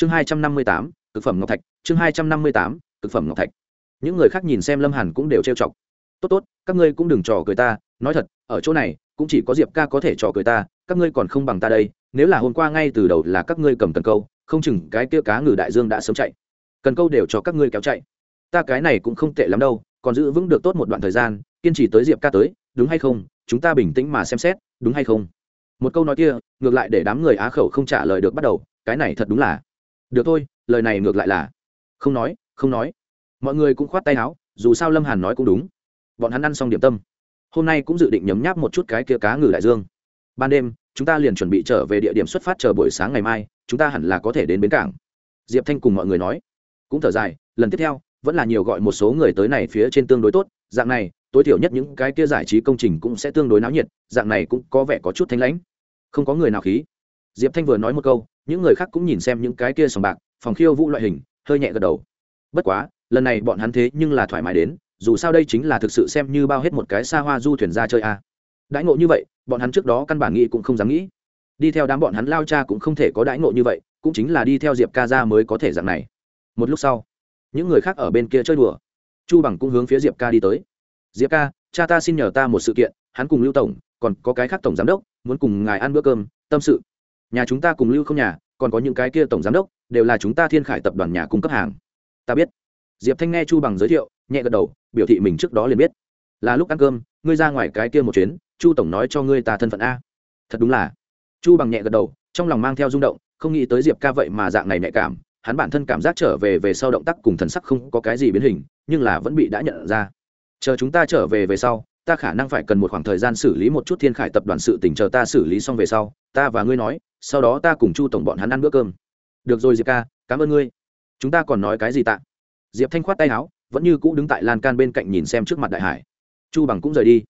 chương hai trăm năm mươi tám thực phẩm ngọc thạch, chương hai trăm năm mươi tám thực phẩm ngọc thạch. Những người khác nhìn xem lâm hàn cũng đều trêu chọc. Tốt tốt, các ngươi cũng đừng trò cười ta, nói thật, ở chỗ này, cũng chỉ có diệp ca có thể trò cười ta, các ngươi còn không bằng ta đây, nếu là hôm qua ngay từ đầu là các ngươi cầm cần câu, không chừng cái kia cá ngừ đại dương đã sớm chạy. Cần câu đều cho các ngươi kéo chạy. Ta cái này cũng không tệ lắm đâu, còn giữ vững được tốt một đoạn thời gian, kiên trì tới diệp ca tới, đúng hay không, chúng ta bình tĩnh mà xem xét, đúng hay không? Một câu nói kia, ngược lại để đám người á khẩu không trả lời được bắt đầu, cái này thật đúng là được thôi, lời này ngược lại là, không nói không nói. Mọi người cũng khoát tay áo, dù sao lâm hàn nói cũng đúng. Bọn hắn ăn xong điểm tâm. Hôm nay cũng dự định nhấm nháp một chút cái kia cá ngừ đại dương. Ban đêm, chúng ta liền chuẩn bị trở về địa điểm xuất phát chờ buổi sáng ngày mai, chúng ta hẳn là có thể đến bến cảng. Diệp thanh cùng mọi người nói. Cũng thở dài, lần tiếp theo, vẫn là nhiều gọi một số người tới này phía trên tương đối tốt. Dạng này, tối thiểu nhất những cái kia giải trí công trình cũng sẽ tương đối náo nhiệt, dạng này cũng có vẻ có chút thanh lãnh. Không có người nào khí. Diệp thanh vừa nói một câu những người khác cũng nhìn xem những cái kia sòng bạc, phòng khiêu vũ loại hình, hơi nhẹ gật đầu. Bất quá, lần này bọn hắn thế nhưng là thoải mái đến, dù sao đây chính là thực sự xem như bao hết một cái xa hoa du thuyền ra chơi a. À. đãi ngộ như vậy, bọn hắn trước đó căn bản nghĩ cũng không dám nghĩ. Đi theo đám bọn hắn lao cha cũng không thể có đãi ngộ như vậy, cũng chính là đi theo diệp ca ra mới có thể dạng này. Một lúc sau, những người khác ở bên kia chơi đùa. Chu bằng cũng hướng phía diệp ca đi tới. Diệp ca, cha ta xin nhờ ta một sự kiện, hắn cùng lưu tổng, còn có cái khác tổng giám đốc, muốn cùng ngài ăn bữa cơm, tâm sự. Nhà chúng ta cùng lưu không nhà còn có những cái kia tổng giám đốc, đều là chúng ta thiên khải tập đoàn nhà cung cấp hàng. Ta biết. Diệp thanh nghe chu bằng giới thiệu, nhẹ gật đầu, biểu thị mình trước đó liền biết. Là lúc ăn cơm, ngươi ra ngoài cái kia một chuyến, chu tổng nói cho ngươi ta thân phận a. Thật đúng là. Chu bằng nhẹ gật đầu, trong lòng mang theo rung động, không nghĩ tới diệp ca vậy mà dạng này nhạy cảm, hắn bản thân cảm giác trở về về sau động tác cùng thần sắc không có cái gì biến hình, nhưng là vẫn bị đã nhận ra. Chờ chúng ta trở về về sau, ta khả năng phải cần một khoảng thời gian xử lý một chút thiên khải tập đoàn sự tỉnh chờ ta xử lý xong về sau, ta và ngươi nói sau đó ta cùng chu tổng bọn hắn ăn bữa cơm. Được rồi, diệp ca, cảm ơn ngươi. Chúng ta còn nói cái gì tạ? Diệp thanh khoát tay áo, vẫn như cũ đứng tại lan can bên cạnh nhìn xem trước mặt đại hải. Chu bằng cũng rời đi,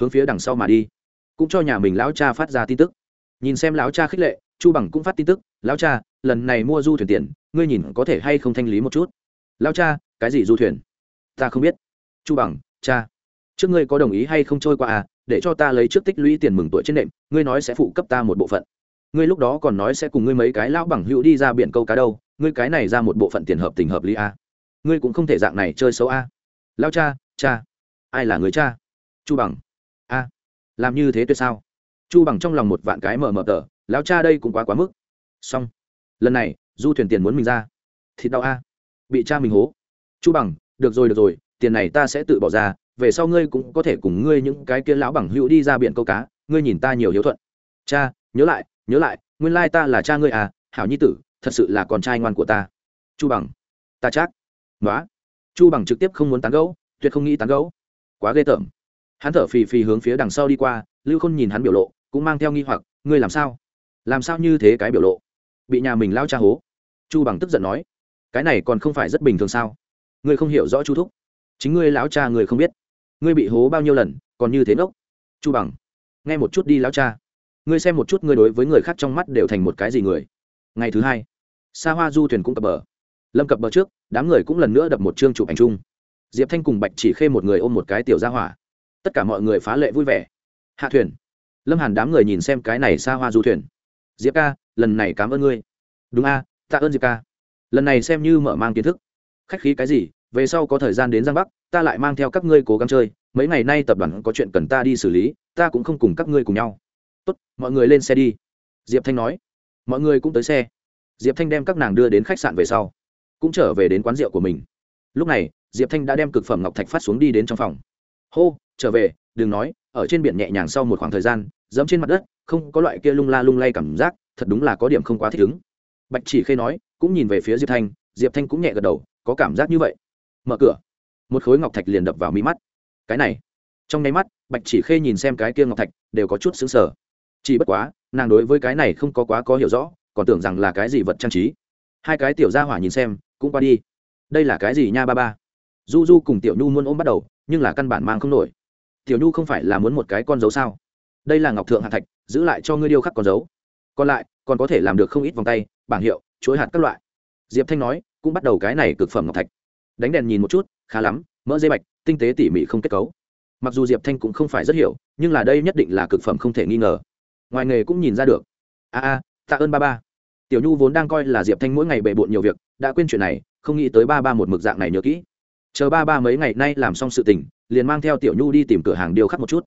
hướng phía đằng sau mà đi, cũng cho nhà mình lão cha phát ra tin tức. Nhìn xem lão cha khích lệ, chu bằng cũng phát tin tức, lão cha, lần này mua du thuyền tiền, ngươi nhìn có thể hay không thanh lý một chút? Lão cha, cái gì du thuyền? Ta không biết. Chu bằng, cha, trước ngươi có đồng ý hay không trôi qua à để cho ta lấy trước tích lũy tiền mừng tuổi trên nệm, ngươi nói sẽ phụ cấp ta một bộ phận ngươi lúc đó còn nói sẽ cùng ngươi mấy cái lão bằng hữu đi ra biển câu cá đâu, ngươi cái này ra một bộ phận tiền hợp tình hợp lý à. ngươi cũng không thể dạng này chơi xấu à. lão cha cha. Ai là người cha? Chu bằng. A. Làm như thế tuyệt sao? Chu bằng trong lòng một vạn cái mờ mờ tờ, lão cha đây cũng quá quá mức. Xong. Lần này, du thuyền tiền muốn mình ra. Thịt đau a. Bị cha mình hố. Chu bằng, được rồi được rồi, tiền này ta sẽ tự bỏ ra, về sau ngươi cũng có thể cùng ngươi những cái kia lão bằng hữu đi ra biển câu cá, ngươi nhìn ta nhiều hiếu thuận. Cha, nhớ lại nhớ lại, nguyên lai ta là cha ngươi à hảo nhi tử, thật sự là con trai ngoan của ta. Chu bằng. Ta chắc. Nói chu bằng trực tiếp không muốn tán gẫu, tuyệt không nghĩ tán gẫu. Quá ghê tởm. Hắn thở phì phì hướng phía đằng sau đi qua, lưu khôn nhìn hắn biểu lộ, cũng mang theo nghi hoặc, ngươi làm sao? Làm sao như thế cái biểu lộ? Bị nhà mình lao cha hố. Chu bằng tức giận nói, cái này còn không phải rất bình thường sao? Ngươi không hiểu rõ chu thúc. Chính ngươi lão cha người không biết. Ngươi bị hố bao nhiêu lần, còn như thế ngốc. Chu bằng. Nghe một chút đi lão cha ngươi xem một chút ngươi đối với người khác trong mắt đều thành một cái gì người. Ngày thứ hai xa hoa du thuyền cũng cập bờ. Lâm cập bờ trước, đám người cũng lần nữa đập một chương chụp ảnh chung. Diệp thanh cùng bạch chỉ khê một người ôm một cái tiểu ra hỏa. Tất cả mọi người phá lệ vui vẻ. Hạ thuyền. Lâm hàn đám người nhìn xem cái này xa hoa du thuyền. Diệp ca, lần này cảm ơn ngươi. Đúng a, tạ ơn diệp ca. Lần này xem như mở mang kiến thức. Khách khí cái gì, về sau có thời gian đến giang bắc, ta lại mang theo các ngươi cố gắng chơi. Mấy ngày nay tập đoàn có chuyện cần ta đi xử lý, ta cũng không cùng các ngươi cùng nhau tốt, mọi người lên xe đi. Diệp thanh nói. Mọi người cũng tới xe. Diệp thanh đem các nàng đưa đến khách sạn về sau, cũng trở về đến quán rượu của mình. Lúc này, diệp thanh đã đem cực phẩm ngọc thạch phát xuống đi đến trong phòng. Hô, trở về, đừng nói, ở trên biển nhẹ nhàng sau một khoảng thời gian, dẫm trên mặt đất, không có loại kia lung la lung lay cảm giác, thật đúng là có điểm không quá thích ứng. Bạch chỉ khê nói, cũng nhìn về phía diệp thanh diệp thanh cũng nhẹ gật đầu, có cảm giác như vậy. Mở cửa, một khối ngọc thạch liền đập vào mi mắt. Cái này. Trong nháy mắt, bạch chỉ khê nhìn xem cái kia ngọc thạch, đều có chút xứng sở chỉ bất quá, nàng đối với cái này không có quá có hiểu rõ, còn tưởng rằng là cái gì vật trang trí. Hai cái tiểu gia hỏa nhìn xem, cũng qua đi. Đây là cái gì nha ba ba? Du du cùng tiểu nhu muốn ôm bắt đầu, nhưng là căn bản mang không nổi. Tiểu nhu không phải là muốn một cái con dấu sao? Đây là ngọc thượng hạ thạch, giữ lại cho ngươi điêu khắc con dấu. Còn lại, còn có thể làm được không ít vòng tay, bảng hiệu, chuỗi hạt các loại. Diệp thanh nói, cũng bắt đầu cái này cực phẩm ngọc thạch. Đánh đèn nhìn một chút, khá lắm, mỡ dây bạch, tinh tế tỉ mỉ không kết cấu. Mặc dù diệp thanh cũng không phải rất hiểu, nhưng là đây nhất định là cực phẩm không thể nghi ngờ ngoài nghề cũng nhìn ra được. A a tạ ơn ba ba. Tiểu nhu vốn đang coi là diệp thanh mỗi ngày bề bộn nhiều việc, đã quên chuyện này, không nghĩ tới ba ba một mực dạng này nhớ kỹ. Chờ ba ba mấy ngày nay làm xong sự tình, liền mang theo tiểu nhu đi tìm cửa hàng điêu khắc một chút.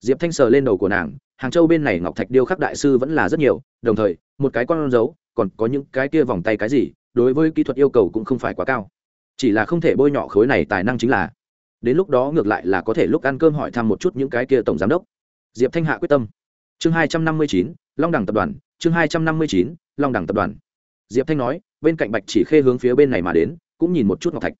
Diệp thanh sờ lên đầu của nàng, hàng châu bên này ngọc thạch điêu khắc đại sư vẫn là rất nhiều, đồng thời, một cái con dấu, còn có những cái kia vòng tay cái gì, đối với kỹ thuật yêu cầu cũng không phải quá cao. Chỉ là không thể bôi nhọ khối này tài năng chính là, đến lúc đó ngược lại là có thể lúc ăn cơm hỏi thăm một chút những cái kia tổng giám đốc. Diệp thanh hạ quyết tâm chương hai trăm năm mươi chín, long đẳng tập đoàn, chương hai trăm năm mươi chín, long đẳng tập đoàn. Diệp thanh nói, bên cạnh bạch chỉ khê hướng phía bên này mà đến, cũng nhìn một chút ngọc thạch.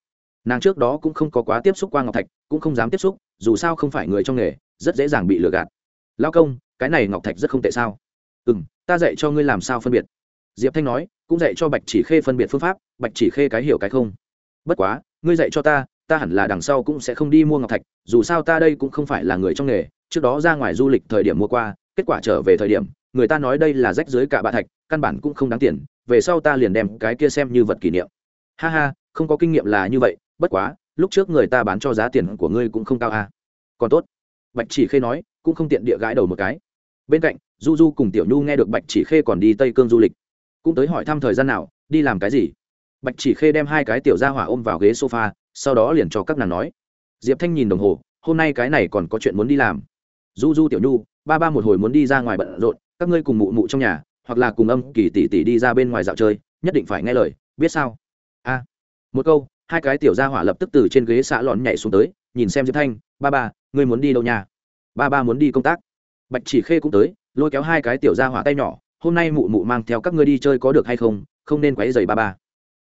Nàng trước đó cũng không có quá tiếp xúc qua ngọc thạch, cũng không dám tiếp xúc, dù sao không phải người trong nghề, rất dễ dàng bị lừa gạt. Lao công, cái này ngọc thạch rất không tệ sao? Ừ m ta dạy cho ngươi làm sao phân biệt. Diệp thanh nói, cũng dạy cho bạch chỉ khê phân biệt phương pháp, bạch chỉ khê cái hiểu cái không. Bất quá, ngươi dạy cho ta ta hẳn là đằng sau cũng sẽ không đi mua ngọc thạch, dù sao ta đây cũng không phải là người trong nghề, trước đó ra ngoài du lịch thời điểm mua qua kết quả trở về thời điểm, người ta nói đây là rách dưới cả bạ thạch, căn bản cũng không đáng tiền, về sau ta liền đem cái kia xem như vật kỷ niệm. Ha ha, không có kinh nghiệm là như vậy, bất quá, lúc trước người ta bán cho giá tiền của ngươi cũng không cao à. còn tốt. Bạch chỉ khê nói, cũng không tiện địa gãi đầu một cái. Bên cạnh, du du cùng tiểu nhu nghe được bạch chỉ khê còn đi tây cương du lịch, cũng tới hỏi thăm thời gian nào, đi làm cái gì. Bạch chỉ khê đem hai cái tiểu ra hỏa ôm vào ghế sofa, sau đó liền cho các nàng nói. Diệp thanh nhìn đồng hồ, hôm nay cái này còn có chuyện muốn đi làm. Du du tiểu nhu ba ba một hồi muốn đi ra ngoài bận rộn, các ngươi cùng mụ mụ trong nhà, hoặc là cùng âm kỳ tỷ tỷ đi ra bên ngoài dạo chơi, nhất định phải nghe lời, biết sao? A. Một câu, hai cái tiểu gia hỏa lập tức từ trên ghế xã lọn nhảy xuống tới, nhìn xem diệp thanh, ba ba, ngươi muốn đi đâu nhà ba ba muốn đi công tác. Bạch chỉ khê cũng tới, lôi kéo hai cái tiểu gia hỏa tay nhỏ, hôm nay mụ mụ mang theo các ngươi đi chơi có được hay không không nên quấy rầy ba ba.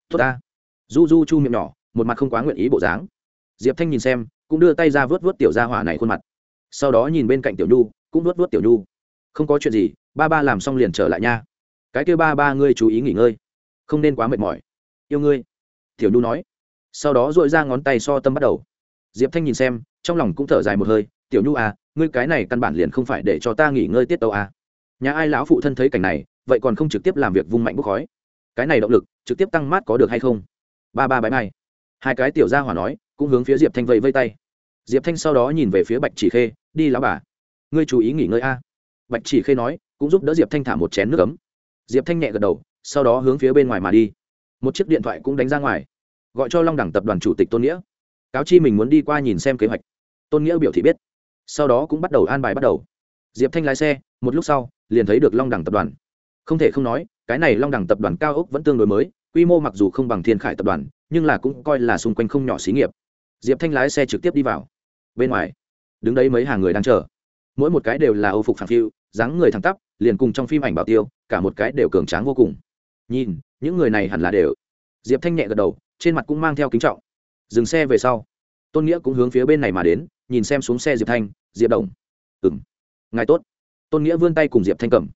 Tốt ta. Du du chu miệng nhỏ, một mặt không quá nguyện ý bộ dáng. Diệp thanh nhìn xem, cũng đưa tay ra vớt vớt tiểu gia hỏa này khuôn mặt. Sau đó nhìn bên cạnh tiểu nhu cũng nuốt nuốt tiểu nhu. Không có chuyện gì, ba ba làm xong liền trở lại nha. Cái kêu ba ba ngươi chú ý nghỉ ngơi. Không nên quá mệt mỏi. Yêu ngươi. Tiểu nhu nói. Sau đó dội ra ngón tay so tâm bắt đầu. Diệp thanh nhìn xem, trong lòng cũng thở dài một hơi. Tiểu nhu à ngươi cái này căn bản liền không phải để cho ta nghỉ ngơi tiết tàu à. Nhà ai lão phụ thân thấy cảnh này, vậy còn không trực tiếp làm việc vung mạnh bốc khói. Cái này động lực, trực tiếp tăng mát có được hay không? Ba ba bãi mai hai cái tiểu gia hỏa nói, cũng hướng phía diệp thanh vẫy vây tay. Diệp thanh sau đó nhìn về phía bạch chỉ khê, đi lão bà ngươi chú ý nghỉ ngơi a. Bạch chỉ khê nói, cũng giúp đỡ diệp thanh thả một chén nước ấm. Diệp thanh nhẹ gật đầu, sau đó hướng phía bên ngoài mà đi. Một chiếc điện thoại cũng đánh ra ngoài, gọi cho long đẳng tập đoàn chủ tịch tôn nghĩa. Cáo chi mình muốn đi qua nhìn xem kế hoạch. Tôn nghĩa biểu thị biết, sau đó cũng bắt đầu an bài bắt đầu. Diệp thanh lái xe, một lúc sau, liền thấy được long đẳng tập đoàn. Không thể không nói, cái này long đẳng tập đoàn cao ốc vẫn tương đối mới, quy mô mặc dù không bằng thiên khải tập đoàn, nhưng là cũng coi là xung quanh không nhỏ xí nghiệp. Diệp thanh lái xe trực tiếp đi vào. Bên ngoài, đứng đấy mấy hàng người đang chờ mỗi một cái đều là âu phục phản phiu, dáng người thẳng tắp, liền cùng trong phim ảnh bảo tiêu, cả một cái đều cường tráng vô cùng. Nhìn, những người này hẳn là đều. Diệp thanh nhẹ gật đầu, trên mặt cũng mang theo kính trọng. Dừng xe về sau. Tôn nghĩa cũng hướng phía bên này mà đến, nhìn xem xuống xe diệp thanh, diệp đồng. Ừ m ngài tốt. Tôn nghĩa vươn tay cùng diệp thanh cầm.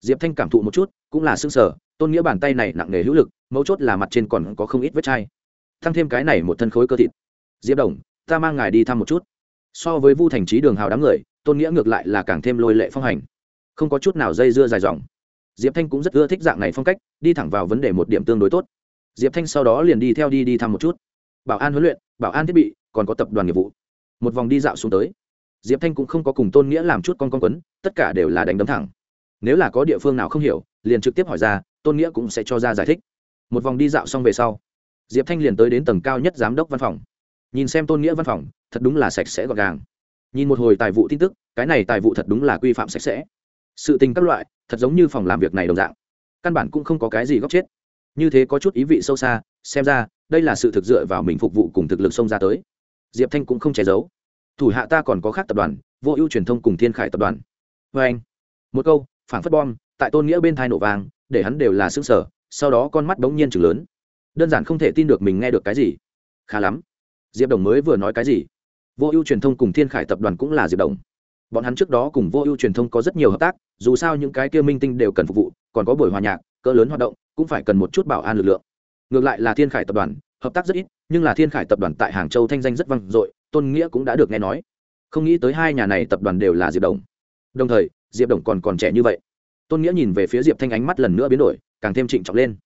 Diệp thanh cảm thụ một chút, cũng là s ư ơ n g sở tôn nghĩa bàn tay này nặng nề hữu lực, mấu chốt là mặt trên còn có không ít vết chai. Thăng thêm cái này một thân khối cơ thịt. Diệp đồng, ta mang ngài đi thăm một chút so với vu thành trí đường hào đám người, tôn nghĩa ngược lại là càng thêm lôi lệ phong hành. Không có chút nào dây dưa dài dòng. Diệp thanh cũng rất ưa thích dạng này phong cách, đi thẳng vào vấn đề một điểm tương đối tốt. Diệp thanh sau đó liền đi theo đi đi thăm một chút. Bảo an huấn luyện, bảo an thiết bị, còn có tập đoàn nghiệp vụ. Một vòng đi dạo xuống tới. Diệp thanh cũng không có cùng tôn nghĩa làm chút con con quấn, tất cả đều là đánh đấm thẳng. Nếu là có địa phương nào không hiểu, liền trực tiếp hỏi ra, tôn nghĩa cũng sẽ cho ra giải thích. Một vòng đi dạo xong về sau, diệp thanh liền tới đến tầng cao nhất giám đốc văn phòng nhìn xem tôn nghĩa văn phòng, thật đúng là sạch sẽ gọn gàng. Nhìn một hồi tài vụ tin tức, cái này tài vụ thật đúng là quy phạm sạch sẽ. Sự tình các loại, thật giống như phòng làm việc này đồng dạng. Căn bản cũng không có cái gì góc chết. Như thế có chút ý vị sâu xa, xem ra, đây là sự thực dựa vào mình phục vụ cùng thực lực xông ra tới. Diệp thanh cũng không che giấu. Thủ hạ ta còn có khác tập đoàn, vô ưu truyền thông cùng thiên khải tập đoàn. Vê anh, một câu phản phất bom, tại tôn nghĩa bên thai nổ vàng để hắn đều là xương sở sau đó con mắt bỗng nhiên chừng lớn. Đơn giản không thể tin được mình nghe được cái gì. Khá lắm diệp đồng mới vừa nói cái gì? Vô ưu truyền thông cùng thiên khải tập đoàn cũng là diệp đồng. Bọn hắn trước đó cùng vô ưu truyền thông có rất nhiều hợp tác, dù sao những cái kia minh tinh đều cần phục vụ, còn có buổi hòa nhạc, cỡ lớn hoạt động, cũng phải cần một chút bảo an lực lượng. Ngược lại là thiên khải tập đoàn, hợp tác rất ít, nhưng là thiên khải tập đoàn tại hàng châu thanh danh rất vang dội, tôn nghĩa cũng đã được nghe nói. Không nghĩ tới hai nhà này tập đoàn đều là diệp đồng. Đồng thời, diệp đồng còn còn trẻ như vậy. Tôn nghĩa nhìn về phía diệp thanh ánh mắt lần nữa biến đổi, càng thêm trịnh trọng lên.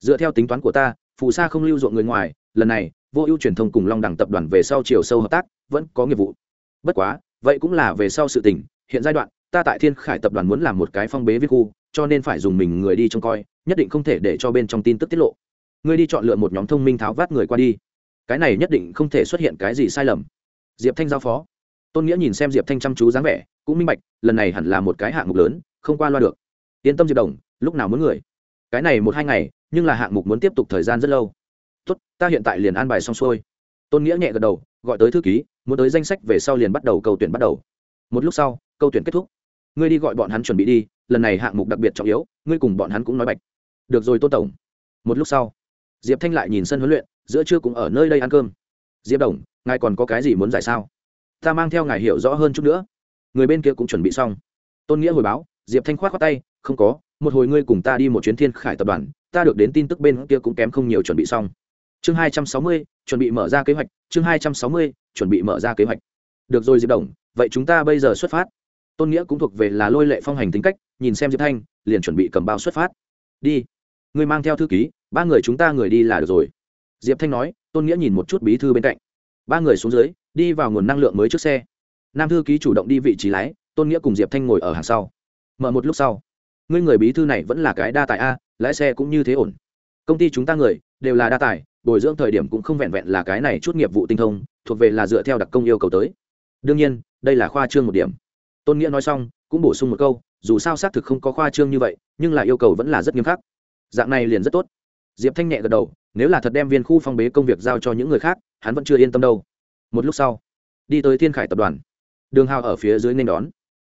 Dựa theo tính toán của ta, phù sa không lưu ruộng người ngoài, lần này vô ưu truyền thông cùng long đẳng tập đoàn về sau chiều sâu hợp tác, vẫn có nghiệp vụ. Bất quá, vậy cũng là về sau sự tình, hiện giai đoạn, ta tại thiên khải tập đoàn muốn làm một cái phong bế viết khu, cho nên phải dùng mình người đi trông coi, nhất định không thể để cho bên trong tin tức tiết lộ. Ngươi đi chọn lựa một nhóm thông minh tháo vát người qua đi. Cái này nhất định không thể xuất hiện cái gì sai lầm. Diệp thanh giao phó. Tôn nghĩa nhìn xem diệp thanh chăm chú dáng vẻ, cũng minh bạch, lần này hẳn là một cái hạng mục lớn, không qua loa được. Yên tâm diệp đồng, lúc nào muốn người. Cái này một hai ngày, nhưng là hạng mục muốn tiếp tục thời gian rất lâu tốt, ta hiện tại liền an bài xong xuôi. Tôn nghĩa nhẹ gật đầu, gọi tới thư ký, muốn tới danh sách về sau liền bắt đầu câu tuyển bắt đầu. Một lúc sau, câu tuyển kết thúc. Ngươi đi gọi bọn hắn chuẩn bị đi, lần này hạng mục đặc biệt trọng yếu, ngươi cùng bọn hắn cũng nói bạch. Được rồi, tôn tổng. Một lúc sau, diệp thanh lại nhìn sân huấn luyện, giữa trưa cũng ở nơi đây ăn cơm. Diệp đồng ngài còn có cái gì muốn giải sao? Ta mang theo ngài hiểu rõ hơn chút nữa. Người bên kia cũng chuẩn bị xong. Tôn nghĩa hồi báo, diệp thanh k h o á t khoác tay, không có, một hồi ngươi cùng ta đi một chuyến thiên khải tập đoàn, ta được đến tin tức bên kia cũng kém không nhiều chuẩn bị xong chương hai trăm sáu mươi, chuẩn bị mở ra kế hoạch, chương hai trăm sáu mươi, chuẩn bị mở ra kế hoạch. Được rồi, diệp đồng, vậy chúng ta bây giờ xuất phát. Tôn nghĩa cũng thuộc về là lôi lệ phong hành tính cách, nhìn xem diệp thanh, liền chuẩn bị cầm bao xuất phát. Đi, ngươi mang theo thư ký, ba người chúng ta người đi là được rồi. Diệp thanh nói, tôn nghĩa nhìn một chút bí thư bên cạnh. Ba người xuống dưới, đi vào nguồn năng lượng mới trước xe. Nam thư ký chủ động đi vị trí lái, tôn nghĩa cùng diệp thanh ngồi ở hàng sau. Mở một lúc sau, ngươi người bí thư này vẫn là cái đa tài a, lái xe cũng như thế ổn. Công ty chúng ta người đều là đa tài bồi dưỡng thời điểm cũng không vẹn vẹn là cái này chút nghiệp vụ tinh thông, thuộc về là dựa theo đặc công yêu cầu tới. Đương nhiên, đây là khoa trương một điểm. Tôn nghĩa nói xong, cũng bổ sung một câu, dù sao xác thực không có khoa trương như vậy, nhưng là yêu cầu vẫn là rất nghiêm khắc. Dạng này liền rất tốt. Diệp thanh nhẹ gật đầu, nếu là thật đem viên khu phong bế công việc giao cho những người khác, hắn vẫn chưa yên tâm đâu. Một lúc sau, đi tới thiên khải tập đoàn. Đường hào ở phía dưới nên đón.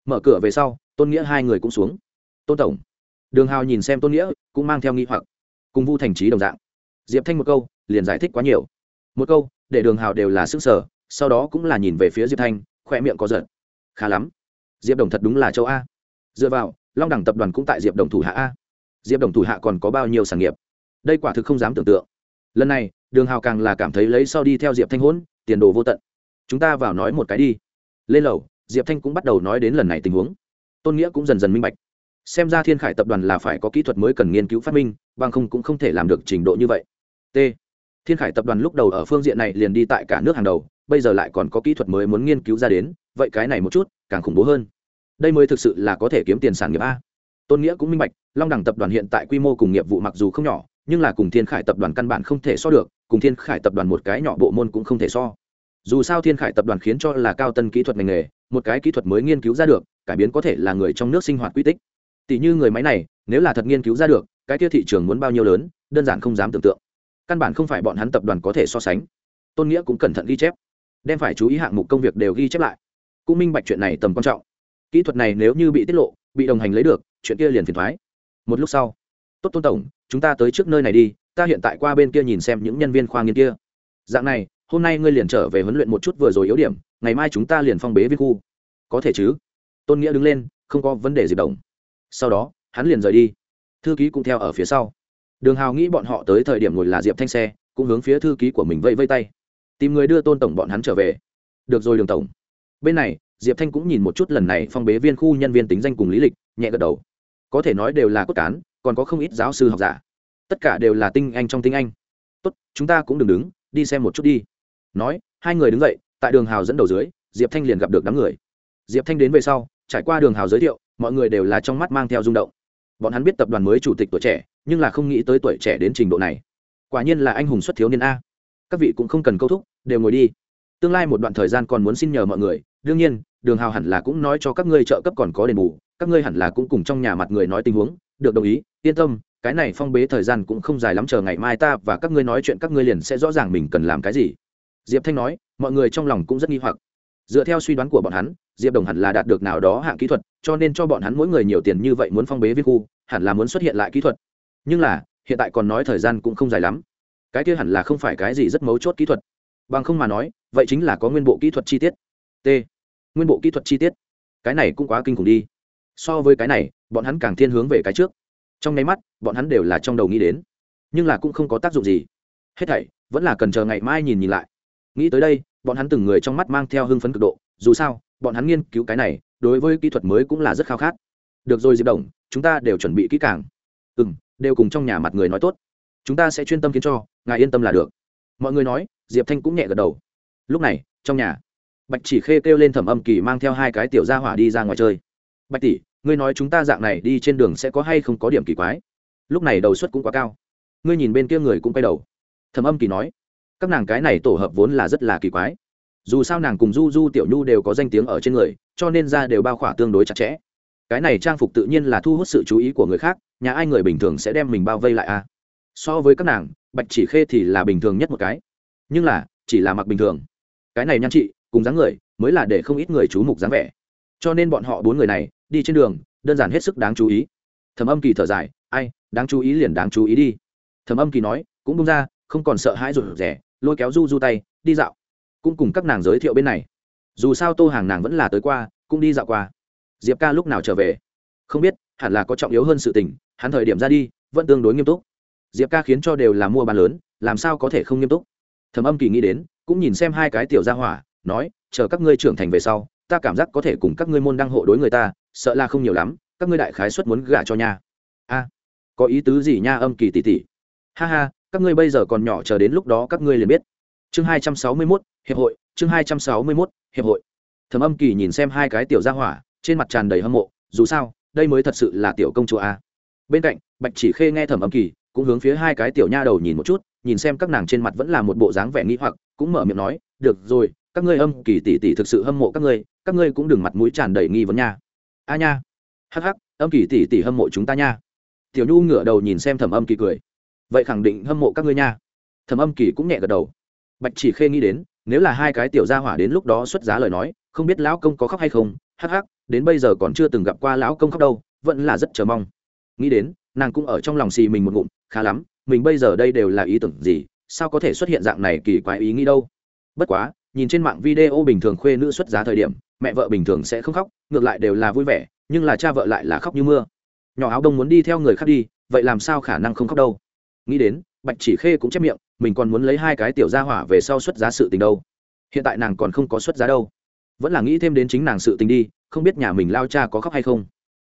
Mở cửa về sau, tôn nghĩa hai người cũng xuống. Tôn tổng. Đường hào nhìn xem tôn nghĩa, cũng mang theo nghi hoặc. Cùng vu thành trí đồng dạng. Diệp thanh một câu liền giải thích quá nhiều. Một câu, để đường hào đều là sức sở sau đó cũng là nhìn về phía diệp thanh khoe miệng có giật khá lắm. Diệp đồng thật đúng là châu a. Dựa vào, long đẳng tập đoàn cũng tại diệp đồng thủ hạ a. Diệp đồng thủ hạ còn có bao nhiêu sản nghiệp? Đây quả thực không dám tưởng tượng. Lần này, đường hào càng là cảm thấy lấy sau đi theo diệp thanh hỗn, tiền đồ vô tận. Chúng ta vào nói một cái đi. Lên lầu, diệp thanh cũng bắt đầu nói đến lần này tình huống. Tôn nghĩa cũng dần dần minh bạch. Xem ra thiên khải tập đoàn là phải có kỹ thuật mới cần nghiên cứu phát minh, bằng không cũng không thể làm được trình độ như vậy. T thiên khải tập đoàn lúc đầu ở phương diện này liền đi tại cả nước hàng đầu, bây giờ lại còn có kỹ thuật mới muốn nghiên cứu ra đến, vậy cái này một chút, càng khủng bố hơn. Đây mới thực sự là có thể kiếm tiền sản nghiệp a. Tôn nghĩa cũng minh bạch, long đẳng tập đoàn hiện tại quy mô cùng nghiệp vụ mặc dù không nhỏ, nhưng là cùng thiên khải tập đoàn căn bản không thể so được, cùng thiên khải tập đoàn một cái nhỏ bộ môn cũng không thể so. Dù sao thiên khải tập đoàn khiến cho là cao tân kỹ thuật ngành nghề, một cái kỹ thuật mới nghiên cứu ra được, cải biến có thể là người trong nước sinh hoạt quy tích. Tỷ như người máy này, nếu là thật nghiên cứu ra được, cái kia thị trường muốn bao nhiêu lớn, đơn giản không dám tưởng tượng căn bản không phải bọn hắn tập đoàn có thể so sánh. Tôn nghĩa cũng cẩn thận ghi chép, đem phải chú ý hạng mục công việc đều ghi chép lại. Cũng minh bạch chuyện này tầm quan trọng. Kỹ thuật này nếu như bị tiết lộ, bị đồng hành lấy được, chuyện kia liền phiền thoái một lúc sau, tốt tôn tổng, chúng ta tới trước nơi này đi, ta hiện tại qua bên kia nhìn xem những nhân viên khoa nghiên kia. Dạng này, hôm nay ngươi liền trở về huấn luyện một chút vừa rồi yếu điểm, ngày mai chúng ta liền phong bế viên khu. Có thể chứ. Tôn nghĩa đứng lên, không có vấn đề gì đồng. Sau đó, hắn liền rời đi. Thư ký cũng theo ở phía sau đường hào nghĩ bọn họ tới thời điểm ngồi là diệp thanh xe, cũng hướng phía thư ký của mình vây vây tay. Tìm người đưa tôn tổng bọn hắn trở về. Được rồi, đường tổng. Bên này, diệp thanh cũng nhìn một chút lần này phong bế viên khu nhân viên tính danh cùng lý lịch, nhẹ gật đầu. Có thể nói đều là cốt cán, còn có không ít giáo sư học giả. Tất cả đều là tinh anh trong tinh anh. Tốt, chúng ta cũng đừng đứng, đi xem một chút đi. Nói, hai người đứng dậy, tại đường hào dẫn đầu dưới, diệp thanh liền gặp được đám người. Diệp thanh đến về sau, trải qua đường hào giới thiệu, mọi người đều là trong mắt mang theo rung động. Bọn hắn biết tập đoàn mới chủ tịch tuổi trẻ nhưng là không nghĩ tới tuổi trẻ đến trình độ này. Quả nhiên là anh hùng xuất thiếu niên a. Các vị cũng không cần câu thúc, đều ngồi đi. Tương lai một đoạn thời gian còn muốn xin nhờ mọi người, đương nhiên, đường hào hẳn là cũng nói cho các ngươi trợ cấp còn có đền bù, các ngươi hẳn là cũng cùng trong nhà mặt người nói tình huống, được đồng ý, yên tâm, cái này phong bế thời gian cũng không dài lắm, chờ ngày mai ta và các ngươi nói chuyện các ngươi liền sẽ rõ ràng mình cần làm cái gì. Diệp thanh nói, mọi người trong lòng cũng rất nghi hoặc. Dựa theo suy đoán của bọn hắn, diệp đồng hẳn là đạt được nào đó hạng kỹ thuật, cho nên cho bọn hắn mỗi người nhiều tiền như vậy muốn phong bế viên khu, hẳn là muốn xuất hiện lại kỹ thuật nhưng là, hiện tại còn nói thời gian cũng không dài lắm. Cái kia hẳn là không phải cái gì rất mấu chốt kỹ thuật. Bằng không mà nói, vậy chính là có nguyên bộ kỹ thuật chi tiết. T. Nguyên bộ kỹ thuật chi tiết. Cái này cũng quá kinh khủng đi. So với cái này, bọn hắn càng thiên hướng về cái trước. Trong nháy mắt, bọn hắn đều là trong đầu nghĩ đến. Nhưng là cũng không có tác dụng gì. Hết thảy, vẫn là cần chờ ngày mai nhìn nhìn lại. Nghĩ tới đây, bọn hắn từng người trong mắt mang theo hưng phấn cực độ. Dù sao, bọn hắn nghiên cứu cái này, đối với kỹ thuật mới cũng là rất khao khát. Được rồi, diệp đồng, chúng ta đều chuẩn bị kỹ càng. Ừ m đều cùng trong nhà mặt người nói tốt. Chúng ta sẽ chuyên tâm khiến cho, ngài yên tâm là được. Mọi người nói, diệp thanh cũng nhẹ gật đầu. Lúc này, trong nhà, bạch chỉ khê kêu lên thẩm âm kỳ mang theo hai cái tiểu gia hỏa đi ra ngoài chơi. Bạch tỷ, ngươi nói chúng ta dạng này đi trên đường sẽ có hay không có điểm kỳ quái? Lúc này đầu suất cũng quá cao. Ngươi nhìn bên kia người cũng quay đầu. Thẩm âm kỳ nói, các nàng cái này tổ hợp vốn là rất là kỳ quái. Dù sao nàng cùng du du tiểu nhu đều có danh tiếng ở trên người, cho nên ra đều bao khỏa tương đối chặt chẽ. Cái này trang phục tự nhiên là thu hút sự chú ý của người khác nhà ai người bình thường sẽ đem mình bao vây lại a à? so với các nàng, bạch chỉ khê thì là bình thường nhất một cái. Nhưng là, chỉ là mặc bình thường. Cái này nhan chị, cùng dáng người, mới là để không ít người chú mục dáng vẻ. Cho nên bọn họ bốn người này, đi trên đường, đơn giản hết sức đáng chú ý. Thầm âm kỳ thở dài, ai, đáng chú ý liền đáng chú ý đi. Thầm âm kỳ nói, cũng bung ra, không còn sợ hãi rồi rẻ lôi kéo du du tay, đi dạo. Cũng cùng các nàng giới thiệu bên này. Dù sao tô hàng nàng vẫn là tới qua, cũng đi dạo qua. Diệp ca lúc nào trở về? Không biết, hẳn là có trọng yếu hơn sự tình hắn thời điểm ra đi, vẫn tương đối nghiêm túc. Diệp ca khiến cho đều là mua bán lớn, làm sao có thể không nghiêm túc? Thầm âm kỳ nghĩ đến, cũng nhìn xem hai cái tiểu gia hỏa, nói, chờ các ngươi trưởng thành về sau, ta cảm giác có thể cùng các ngươi môn đăng hộ đối người ta, sợ là không nhiều lắm, các ngươi đại khái xuất muốn gả cho nha. A, có ý tứ gì nha, âm kỳ tỷ tỷ? Ha ha, các ngươi bây giờ còn nhỏ chờ đến lúc đó các ngươi liền biết. Chương hai trăm sáu mươi mốt, hiệp hội, chương hai trăm sáu mươi mốt, hiệp hội. Thầm âm kỳ nhìn xem hai cái tiểu gia hỏa, trên mặt tràn đầy hâm mộ, dù sao, đây mới thật sự là tiểu công chúa a bên cạnh, bạch chỉ khê nghe thầm âm kỳ, cũng hướng phía hai cái tiểu nha đầu nhìn một chút, nhìn xem các nàng trên mặt vẫn là một bộ dáng vẻ nghĩ hoặc, cũng mở miệng nói, được rồi, các ngươi âm kỳ tỷ tỷ thực sự hâm mộ các ngươi các ngươi cũng đừng mặt mũi tràn đầy nghi vấn nha. A nha. Hắc hắc, âm kỳ tỷ tỷ hâm mộ chúng ta nha. Tiểu nhu ngửa đầu nhìn xem thẩm âm kỳ cười. Vậy khẳng định hâm mộ các ngươi nha. Thẩm âm kỳ cũng nhẹ gật đầu. Bạch chỉ khê nghĩ đến, nếu là hai cái tiểu gia hỏa đến lúc đó xuất giá lời nói, không biết lão công có khóc hay không? Hắc hắc, đến bây giờ còn chưa từng gặp qua lão công khóc đâu, vẫn là rất chờ mong nghĩ đến, nàng cũng ở trong lòng xì mình một ngụm, khá lắm, mình bây giờ đây đều là ý tưởng gì, sao có thể xuất hiện dạng này kỳ quái ý nghĩ đâu? Bất quá, nhìn trên mạng video bình thường khuê nữ xuất giá thời điểm, mẹ vợ bình thường sẽ không khóc, ngược lại đều là vui vẻ, nhưng là cha vợ lại là khóc như mưa. Nhỏ áo đông muốn đi theo người khác đi, vậy làm sao khả năng không khóc đâu? Nghĩ đến, bạch chỉ khê cũng chép miệng, mình còn muốn lấy hai cái tiểu gia hỏa về sau xuất giá sự tình đâu. Hiện tại nàng còn không có xuất giá đâu. Vẫn là nghĩ thêm đến chính nàng sự tình đi, không biết nhà mình lao cha có khóc hay không.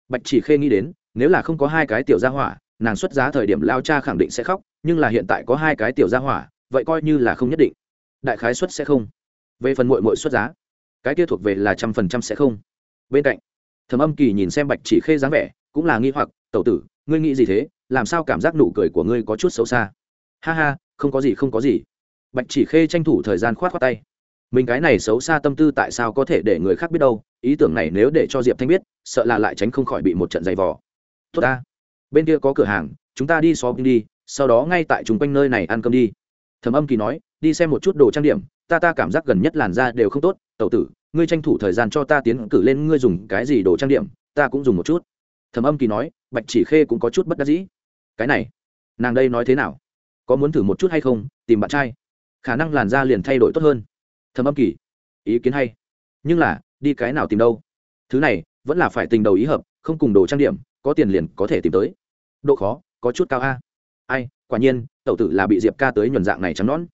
Bạch chỉ khê nghĩ đến nếu là không có hai cái tiểu gia hỏa, nàng xuất giá thời điểm lao cha khẳng định sẽ khóc, nhưng là hiện tại có hai cái tiểu gia hỏa, vậy coi như là không nhất định. Đại khái xuất sẽ không. Về phần mội mội xuất giá, cái kia thuộc về là trăm phần trăm sẽ không. Bên cạnh thầm âm kỳ nhìn xem bạch chỉ khê dáng vẻ, cũng là nghi hoặc, tẩu tử, ngươi nghĩ gì thế? Làm sao cảm giác nụ cười của ngươi có chút xấu xa? Ha ha, không có gì, không có gì. Bạch chỉ khê tranh thủ thời gian khoát khoát tay. Mình cái này xấu xa tâm tư tại sao có thể để người khác biết đâu? Ý tưởng này nếu để cho diệp thanh biết, sợ là lại tránh không khỏi bị một trận giày vò tốt ta. Bên kia có cửa hàng, chúng ta đi xóm đi, sau đó ngay tại chung quanh nơi này ăn cơm đi. Thầm âm kỳ nói, đi xem một chút đồ trang điểm, ta ta cảm giác gần nhất làn da đều không tốt, tẩu tử, ngươi tranh thủ thời gian cho ta tiến cử lên, ngươi dùng cái gì đồ trang điểm, ta cũng dùng một chút. Thầm âm kỳ nói, bạch chỉ khê cũng có chút bất đắc dĩ. Cái này, nàng đây nói thế nào? Có muốn thử một chút hay không, tìm bạn trai. Khả năng làn da liền thay đổi tốt hơn. Thầm âm kỳ, ý kiến hay. Nhưng là, đi cái nào tìm đâu? Thứ này, vẫn là phải tình đầu ý hợp, không cùng đồ trang điểm có tiền liền có thể tìm tới. Độ khó, có chút cao a. Ai, quả nhiên, tẩu tử là bị diệp ca tới nhuần dạng này trắng nón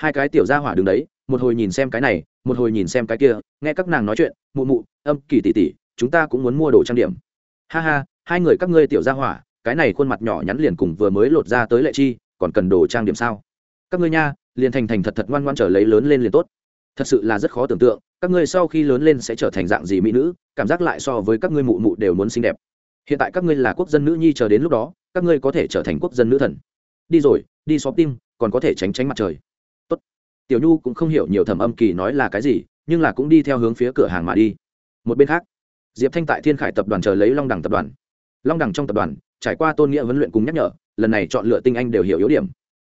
hai cái tiểu gia hỏa đứng đấy, một hồi nhìn xem cái này, một hồi nhìn xem cái kia, nghe các nàng nói chuyện, mụ mụ, âm, kỳ tỉ tỉ chúng ta cũng muốn mua đồ trang điểm. Ha ha, hai người các ngươi tiểu gia hỏa, cái này khuôn mặt nhỏ nhắn liền cùng vừa mới lột ra tới lệ chi, còn cần đồ trang điểm sao? Các ngươi nha, liền thành thành thật thật ngoan ngoan trở lấy lớn lên liền tốt. Thật sự là rất khó tưởng tượng, các ngươi sau khi lớn lên sẽ trở thành dạng gì mỹ nữ, cảm giác lại so với các ngươi mụ mụ đều muốn xinh đẹp hiện tại các ngươi là quốc dân nữ nhi chờ đến lúc đó, các ngươi có thể trở thành quốc dân nữ thần. Đi rồi, đi xóm tim còn có thể tránh tránh mặt trời. Tốt. tiểu nhu cũng không hiểu nhiều thẩm âm kỳ nói là cái gì, nhưng là cũng đi theo hướng phía cửa hàng mà đi. Một bên khác, diệp thanh tại thiên khải tập đoàn chờ lấy long đẳng tập đoàn. Long đẳng trong tập đoàn, trải qua tôn nghĩa huấn luyện cùng nhắc nhở, lần này chọn lựa tinh anh đều hiểu yếu điểm.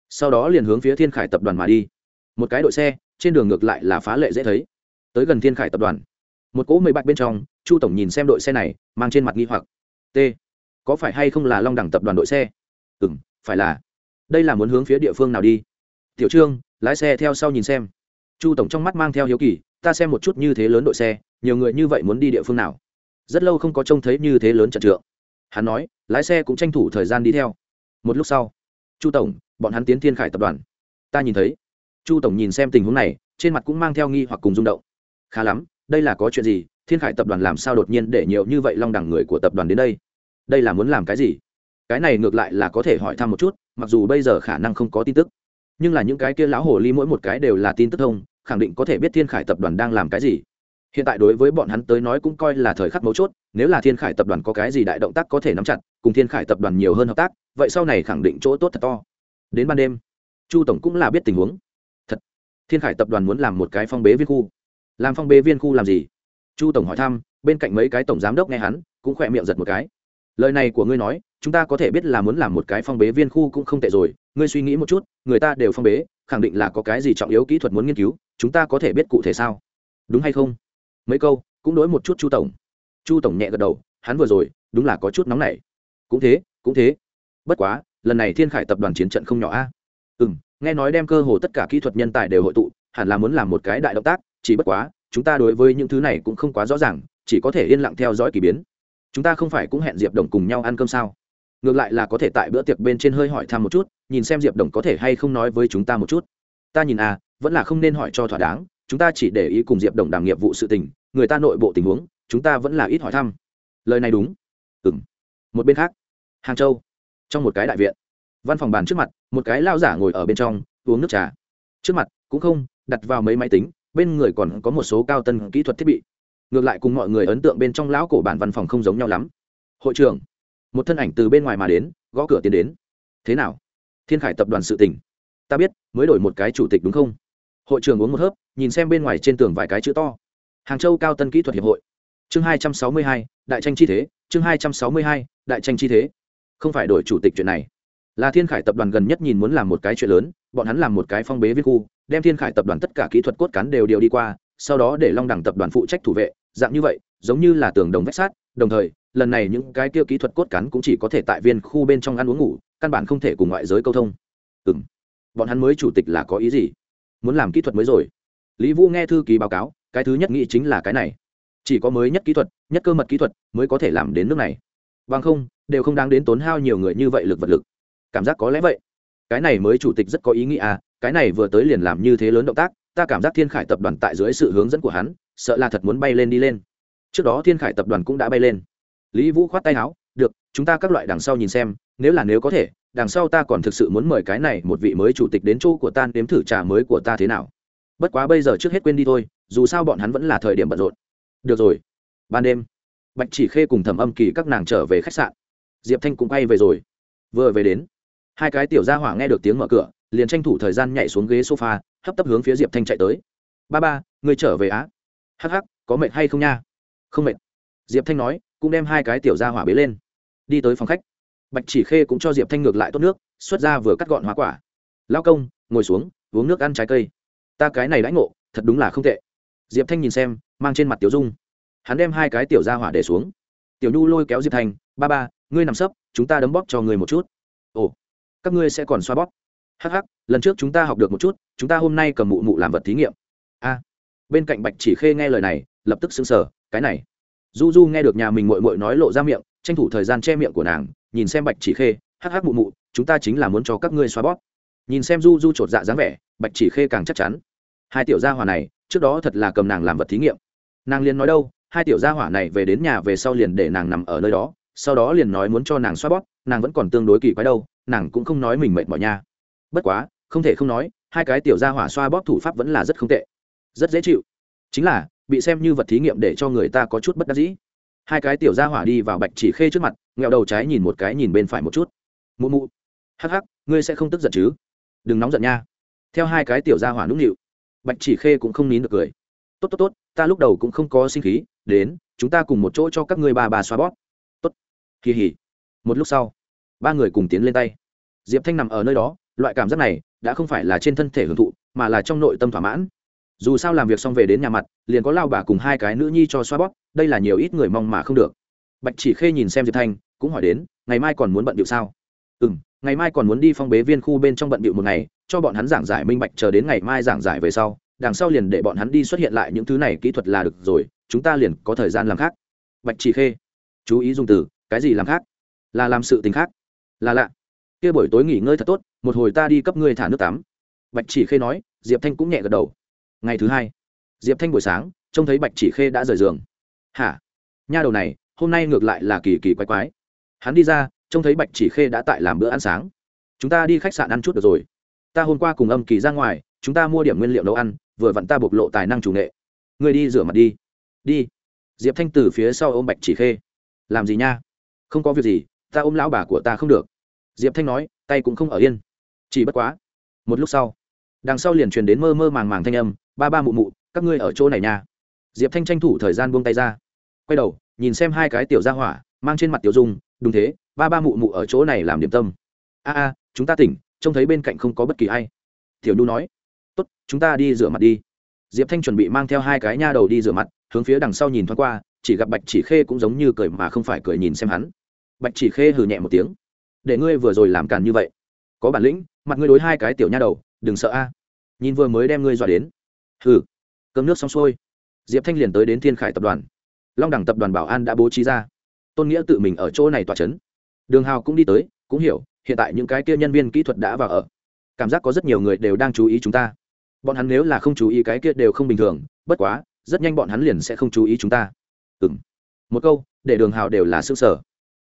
Sau đó liền hướng phía thiên khải tập đoàn mà đi. Một cái đội xe, trên đường ngược lại là phá lệ dễ thấy. Tới gần thiên khải tập đoàn, một cỗ mười bạch bên trong, chu tổng nhìn xem đội xe này, mang trên mặt nghi hoặc t. Có phải hay không là long đẳng tập đoàn đội xe? Ừ m phải là. Đây là muốn hướng phía địa phương nào đi? Tiểu trương, lái xe theo sau nhìn xem. Chu tổng trong mắt mang theo hiếu kỳ, ta xem một chút như thế lớn đội xe, nhiều người như vậy muốn đi địa phương nào? Rất lâu không có trông thấy như thế lớn trận trượng. Hắn nói, lái xe cũng tranh thủ thời gian đi theo. Một lúc sau, chu tổng, bọn hắn tiến thiên khải tập đoàn. Ta nhìn thấy. Chu tổng nhìn xem tình huống này, trên mặt cũng mang theo nghi hoặc cùng rung động. Khá lắm, đây là có chuyện gì? Thiên khải tập đoàn làm sao đột nhiên để nhiều như vậy long đẳng người của tập đoàn đến đây? Đây là muốn làm cái gì? Cái này ngược lại là có thể hỏi thăm một chút, mặc dù bây giờ khả năng không có tin tức. Nhưng là những cái kia lão hồ ly mỗi một cái đều là tin tức thông, khẳng định có thể biết thiên khải tập đoàn đang làm cái gì. Hiện tại đối với bọn hắn tới nói cũng coi là thời khắc mấu chốt, nếu là thiên khải tập đoàn có cái gì đại động tác có thể nắm chặt, cùng thiên khải tập đoàn nhiều hơn hợp tác, vậy sau này khẳng định chỗ tốt thật to. Đến ban đêm, chu tổng cũng là biết tình huống. Thật, thiên khải tập đoàn muốn làm một cái phong bế viên khu. Làm phong bế viên khu làm gì? Chu tổng hỏi thăm, bên cạnh mấy cái tổng giám đốc nghe hắn, cũng khỏe miệng giật một cái lời này của ngươi nói, chúng ta có thể biết là muốn làm một cái phong bế viên khu cũng không tệ rồi. Ngươi suy nghĩ một chút, người ta đều phong bế, khẳng định là có cái gì trọng yếu kỹ thuật muốn nghiên cứu, chúng ta có thể biết cụ thể sao? Đúng hay không? Mấy câu, cũng đối một chút chu tổng. Chu tổng nhẹ gật đầu, hắn vừa rồi, đúng là có chút nóng nảy. Cũng thế cũng thế. Bất quá, lần này thiên khải tập đoàn chiến trận không nhỏ a. À? ừ m nghe nói đem cơ hồ tất cả kỹ thuật nhân tài đều hội tụ, hẳn là muốn làm một cái đại động tác, chỉ bất quá, chúng ta đối với những thứ này cũng không quá rõ ràng, chỉ có thể yên lặng theo dõi k ỳ biến chúng ta không phải cũng hẹn diệp đồng cùng nhau ăn cơm sao? Ngược lại là có thể tại bữa tiệc bên trên hơi hỏi thăm một chút, nhìn xem diệp đồng có thể hay không nói với chúng ta một chút. Ta nhìn à vẫn là không nên hỏi cho thỏa đáng, chúng ta chỉ để ý cùng diệp đồng đảm nghiệp vụ sự tình, người ta nội bộ tình huống, chúng ta vẫn là ít hỏi thăm. Lời này đúng. Ừ m một bên khác, hàng châu, trong một cái đại viện, văn phòng bàn trước mặt, một cái lao giả ngồi ở bên trong, uống nước trà. Trước mặt, cũng không, đặt vào mấy máy tính, bên người còn có một số cao tân kỹ thuật thiết bị ngược lại cùng mọi người ấn tượng bên trong lão cổ bản văn phòng không giống nhau lắm. Hội trưởng, một thân ảnh từ bên ngoài mà đến, gõ cửa tiến đến. Thế nào? Thiên khải tập đoàn sự tỉnh ta biết, mới đổi một cái chủ tịch đúng không? Hội trưởng uống một hớp, nhìn xem bên ngoài trên tường vài cái chữ to. Hàng châu cao tân kỹ thuật hiệp hội. Chương hai trăm sáu mươi hai, đại tranh chi thế, chương hai trăm sáu mươi hai, đại tranh chi thế. Không phải đổi chủ tịch chuyện này. Là thiên khải tập đoàn gần nhất nhìn muốn làm một cái chuyện lớn, bọn hắn làm một cái phong bế viết khu, đem thiên khải tập đoàn tất cả kỹ thuật cốt cán đều điều đi qua sau đó để long đẳng tập đoàn phụ trách thủ vệ, dạng như vậy, giống như là tường đồng vách sát đồng thời, lần này những cái kia kỹ thuật cốt cán cũng chỉ có thể tại viên khu bên trong ăn uống ngủ, căn bản không thể cùng ngoại giới câu thông. Ừ m bọn hắn mới chủ tịch là có ý gì? Muốn làm kỹ thuật mới rồi. Lý vũ nghe thư ký báo cáo, cái thứ nhất nghĩ chính là cái này. Chỉ có mới nhất kỹ thuật, nhất cơ mật kỹ thuật mới có thể làm đến nước này. Bằng không, đều không đáng đến tốn hao nhiều người như vậy lực vật lực. Cảm giác có lẽ vậy. Cái này mới chủ tịch rất có ý nghĩa à cái này vừa tới liền làm như thế lớn động tác ta cảm giác thiên khải tập đoàn tại dưới sự hướng dẫn của hắn, sợ là thật muốn bay lên đi lên. Trước đó thiên khải tập đoàn cũng đã bay lên. Lý vũ khoát tay áo, được, chúng ta các loại đằng sau nhìn xem, nếu là nếu có thể, đằng sau ta còn thực sự muốn mời cái này một vị mới chủ tịch đến chỗ của ta nếm thử trà mới của ta thế nào. Bất quá bây giờ trước hết quên đi thôi, dù sao bọn hắn vẫn là thời điểm bận rộn. Được rồi. Ban đêm, bạch chỉ khê cùng thẩm âm kỳ các nàng trở về khách sạn. Diệp thanh cũng quay về rồi. Vừa về đến, hai cái tiểu gia hỏa nghe được tiếng mở cửa liền tranh thủ thời gian nhảy xuống ghế sofa, hấp tấp hướng phía diệp thanh chạy tới. Ba ba người trở về á? Hắc hắc, có mệt hay không nha? Không mệt. Diệp thanh nói, cũng đem hai cái tiểu gia hỏa bế lên. Đi tới phòng khách, bạch chỉ khê cũng cho diệp thanh ngược lại tốt nước, xuất ra vừa cắt gọn hoa quả. Lao công, ngồi xuống, uống nước ăn trái cây. Ta cái này đãi ngộ, thật đúng là không tệ. Diệp thanh nhìn xem, mang trên mặt tiểu dung. Hắn đem hai cái tiểu ra hỏa để xuống. Tiểu nhu lôi kéo diệp thanh, ba ba, ngươi nằm sấp, chúng ta đấm bóp cho người một chút. Ồ, các ngươi sẽ còn xoa bóp hh lần trước chúng ta học được một chút, chúng ta hôm nay cầm mụ mụ làm vật thí nghiệm. A. Bên cạnh bạch chỉ khê nghe lời này, lập tức xứng sở cái này. Du du nghe được nhà mình mội mội nói lộ ra miệng, tranh thủ thời gian che miệng của nàng, nhìn xem bạch chỉ khê, hắc hắc mụ mụ, chúng ta chính là muốn cho các ngươi xoa bóp. Nhìn xem du du chột dạ dáng vẻ, bạch chỉ khê càng chắc chắn. Hai tiểu gia hỏa này, trước đó thật là cầm nàng làm vật thí nghiệm. Nàng liền nói đâu, hai tiểu gia hỏa này về đến nhà về sau liền để nàng nằm ở nơi đó, sau đó liền nói muốn cho nàng xoa bóp, nàng vẫn còn tương đối kỳ quái đâu, nàng cũng không nói mình mệt mỏi nha bất quá, không thể không nói, hai cái tiểu gia hỏa xoa bóp thủ pháp vẫn là rất không tệ. Rất dễ chịu. Chính là, bị xem như vật thí nghiệm để cho người ta có chút bất đắc dĩ. Hai cái tiểu gia hỏa đi vào bạch chỉ khê trước mặt, nghẹo đầu trái nhìn một cái nhìn bên phải một chút. Mụ mụ. Hắc hắc, ngươi sẽ không tức giận chứ? Đừng nóng giận nha. Theo hai cái tiểu gia hỏa nũng nịu, bạch chỉ khê cũng không nín được cười. Tốt tốt tốt, ta lúc đầu cũng không có sinh khí, đến, chúng ta cùng một chỗ cho các ngươi bà bà xoa bóp. Tốt. Kỳ hỉ. Một lúc sau, ba người cùng tiến lên tay. Diệp thanh nằm ở nơi đó loại cảm giác này đã không phải là trên thân thể hưởng thụ, mà là trong nội tâm thỏa mãn. Dù sao làm việc xong về đến nhà mặt, liền có lao bà cùng hai cái nữ nhi cho xoa bóp, đây là nhiều ít người mong mà không được. Bạch chỉ khê nhìn xem diệp thanh, cũng hỏi đến, ngày mai còn muốn bận điệu sao? Ừ m ngày mai còn muốn đi phong bế viên khu bên trong bận điệu một ngày, cho bọn hắn giảng giải minh bạch chờ đến ngày mai giảng giải về sau, đằng sau liền để bọn hắn đi xuất hiện lại những thứ này kỹ thuật là được rồi, chúng ta liền có thời gian làm khác. Bạch chỉ khê, chú ý dùng từ, cái gì làm khác? Là làm sự tình khác. Là lạ. Kia buổi tối nghỉ ngơi thật tốt một hồi ta đi cấp ngươi thả nước tắm. Bạch chỉ khê nói, diệp thanh cũng nhẹ gật đầu. Ngày thứ hai, diệp thanh buổi sáng, trông thấy bạch chỉ khê đã rời giường. Hả? Nha đầu này, hôm nay ngược lại là kỳ kỳ quái quái. Hắn đi ra, trông thấy bạch chỉ khê đã tại làm bữa ăn sáng. Chúng ta đi khách sạn ăn chút được rồi. Ta hôm qua cùng âm kỳ ra ngoài, chúng ta mua điểm nguyên liệu nấu ăn, vừa vặn ta bộc lộ tài năng chủ nghệ. Người đi rửa mặt đi. Đi. Diệp thanh từ phía sau ôm bạch chỉ khê. Làm gì nha? Không có việc gì, ta ôm lão bà của ta không được. Diệp thanh nói, tay cũng không ở yên chỉ bất quá, một lúc sau, đằng sau liền truyền đến mơ mơ màng màng thanh âm, ba ba mụ mụ, các ngươi ở chỗ này nha. Diệp thanh tranh thủ thời gian buông tay ra. Quay đầu, nhìn xem hai cái tiểu ra hỏa, mang trên mặt tiểu dung, đúng thế, ba ba mụ mụ ở chỗ này làm điểm tâm. A a, chúng ta tỉnh, trông thấy bên cạnh không có bất kỳ ai. Tiểu nhu nói. Tốt, chúng ta đi rửa mặt đi. Diệp thanh chuẩn bị mang theo hai cái nha đầu đi rửa mặt, hướng phía đằng sau nhìn thoáng qua, chỉ gặp bạch chỉ khê cũng giống như cười mà không phải cười nhìn xem hắn. Bạch chỉ khê hừ nhẹ một tiếng. Để ngươi vừa rồi làm càn như vậy, có bản lĩnh mặt ngươi đối hai cái tiểu nha đầu, đừng sợ a. Nhìn vừa mới đem ngươi dọa đến. Hừ. Cơm nước xong xuôi. Diệp thanh liền tới đến thiên khải tập đoàn. Long đẳng tập đoàn bảo an đã bố trí ra. Tôn nghĩa tự mình ở chỗ này tỏa c h ấ n đường hào cũng đi tới, cũng hiểu, hiện tại những cái kia nhân viên kỹ thuật đã vào ở. Cảm giác có rất nhiều người đều đang chú ý chúng ta. Bọn hắn nếu là không chú ý cái kia đều không bình thường, bất quá, rất nhanh bọn hắn liền sẽ không chú ý chúng ta. Ừ m một câu, để đường hào đều là s ư ơ n sở.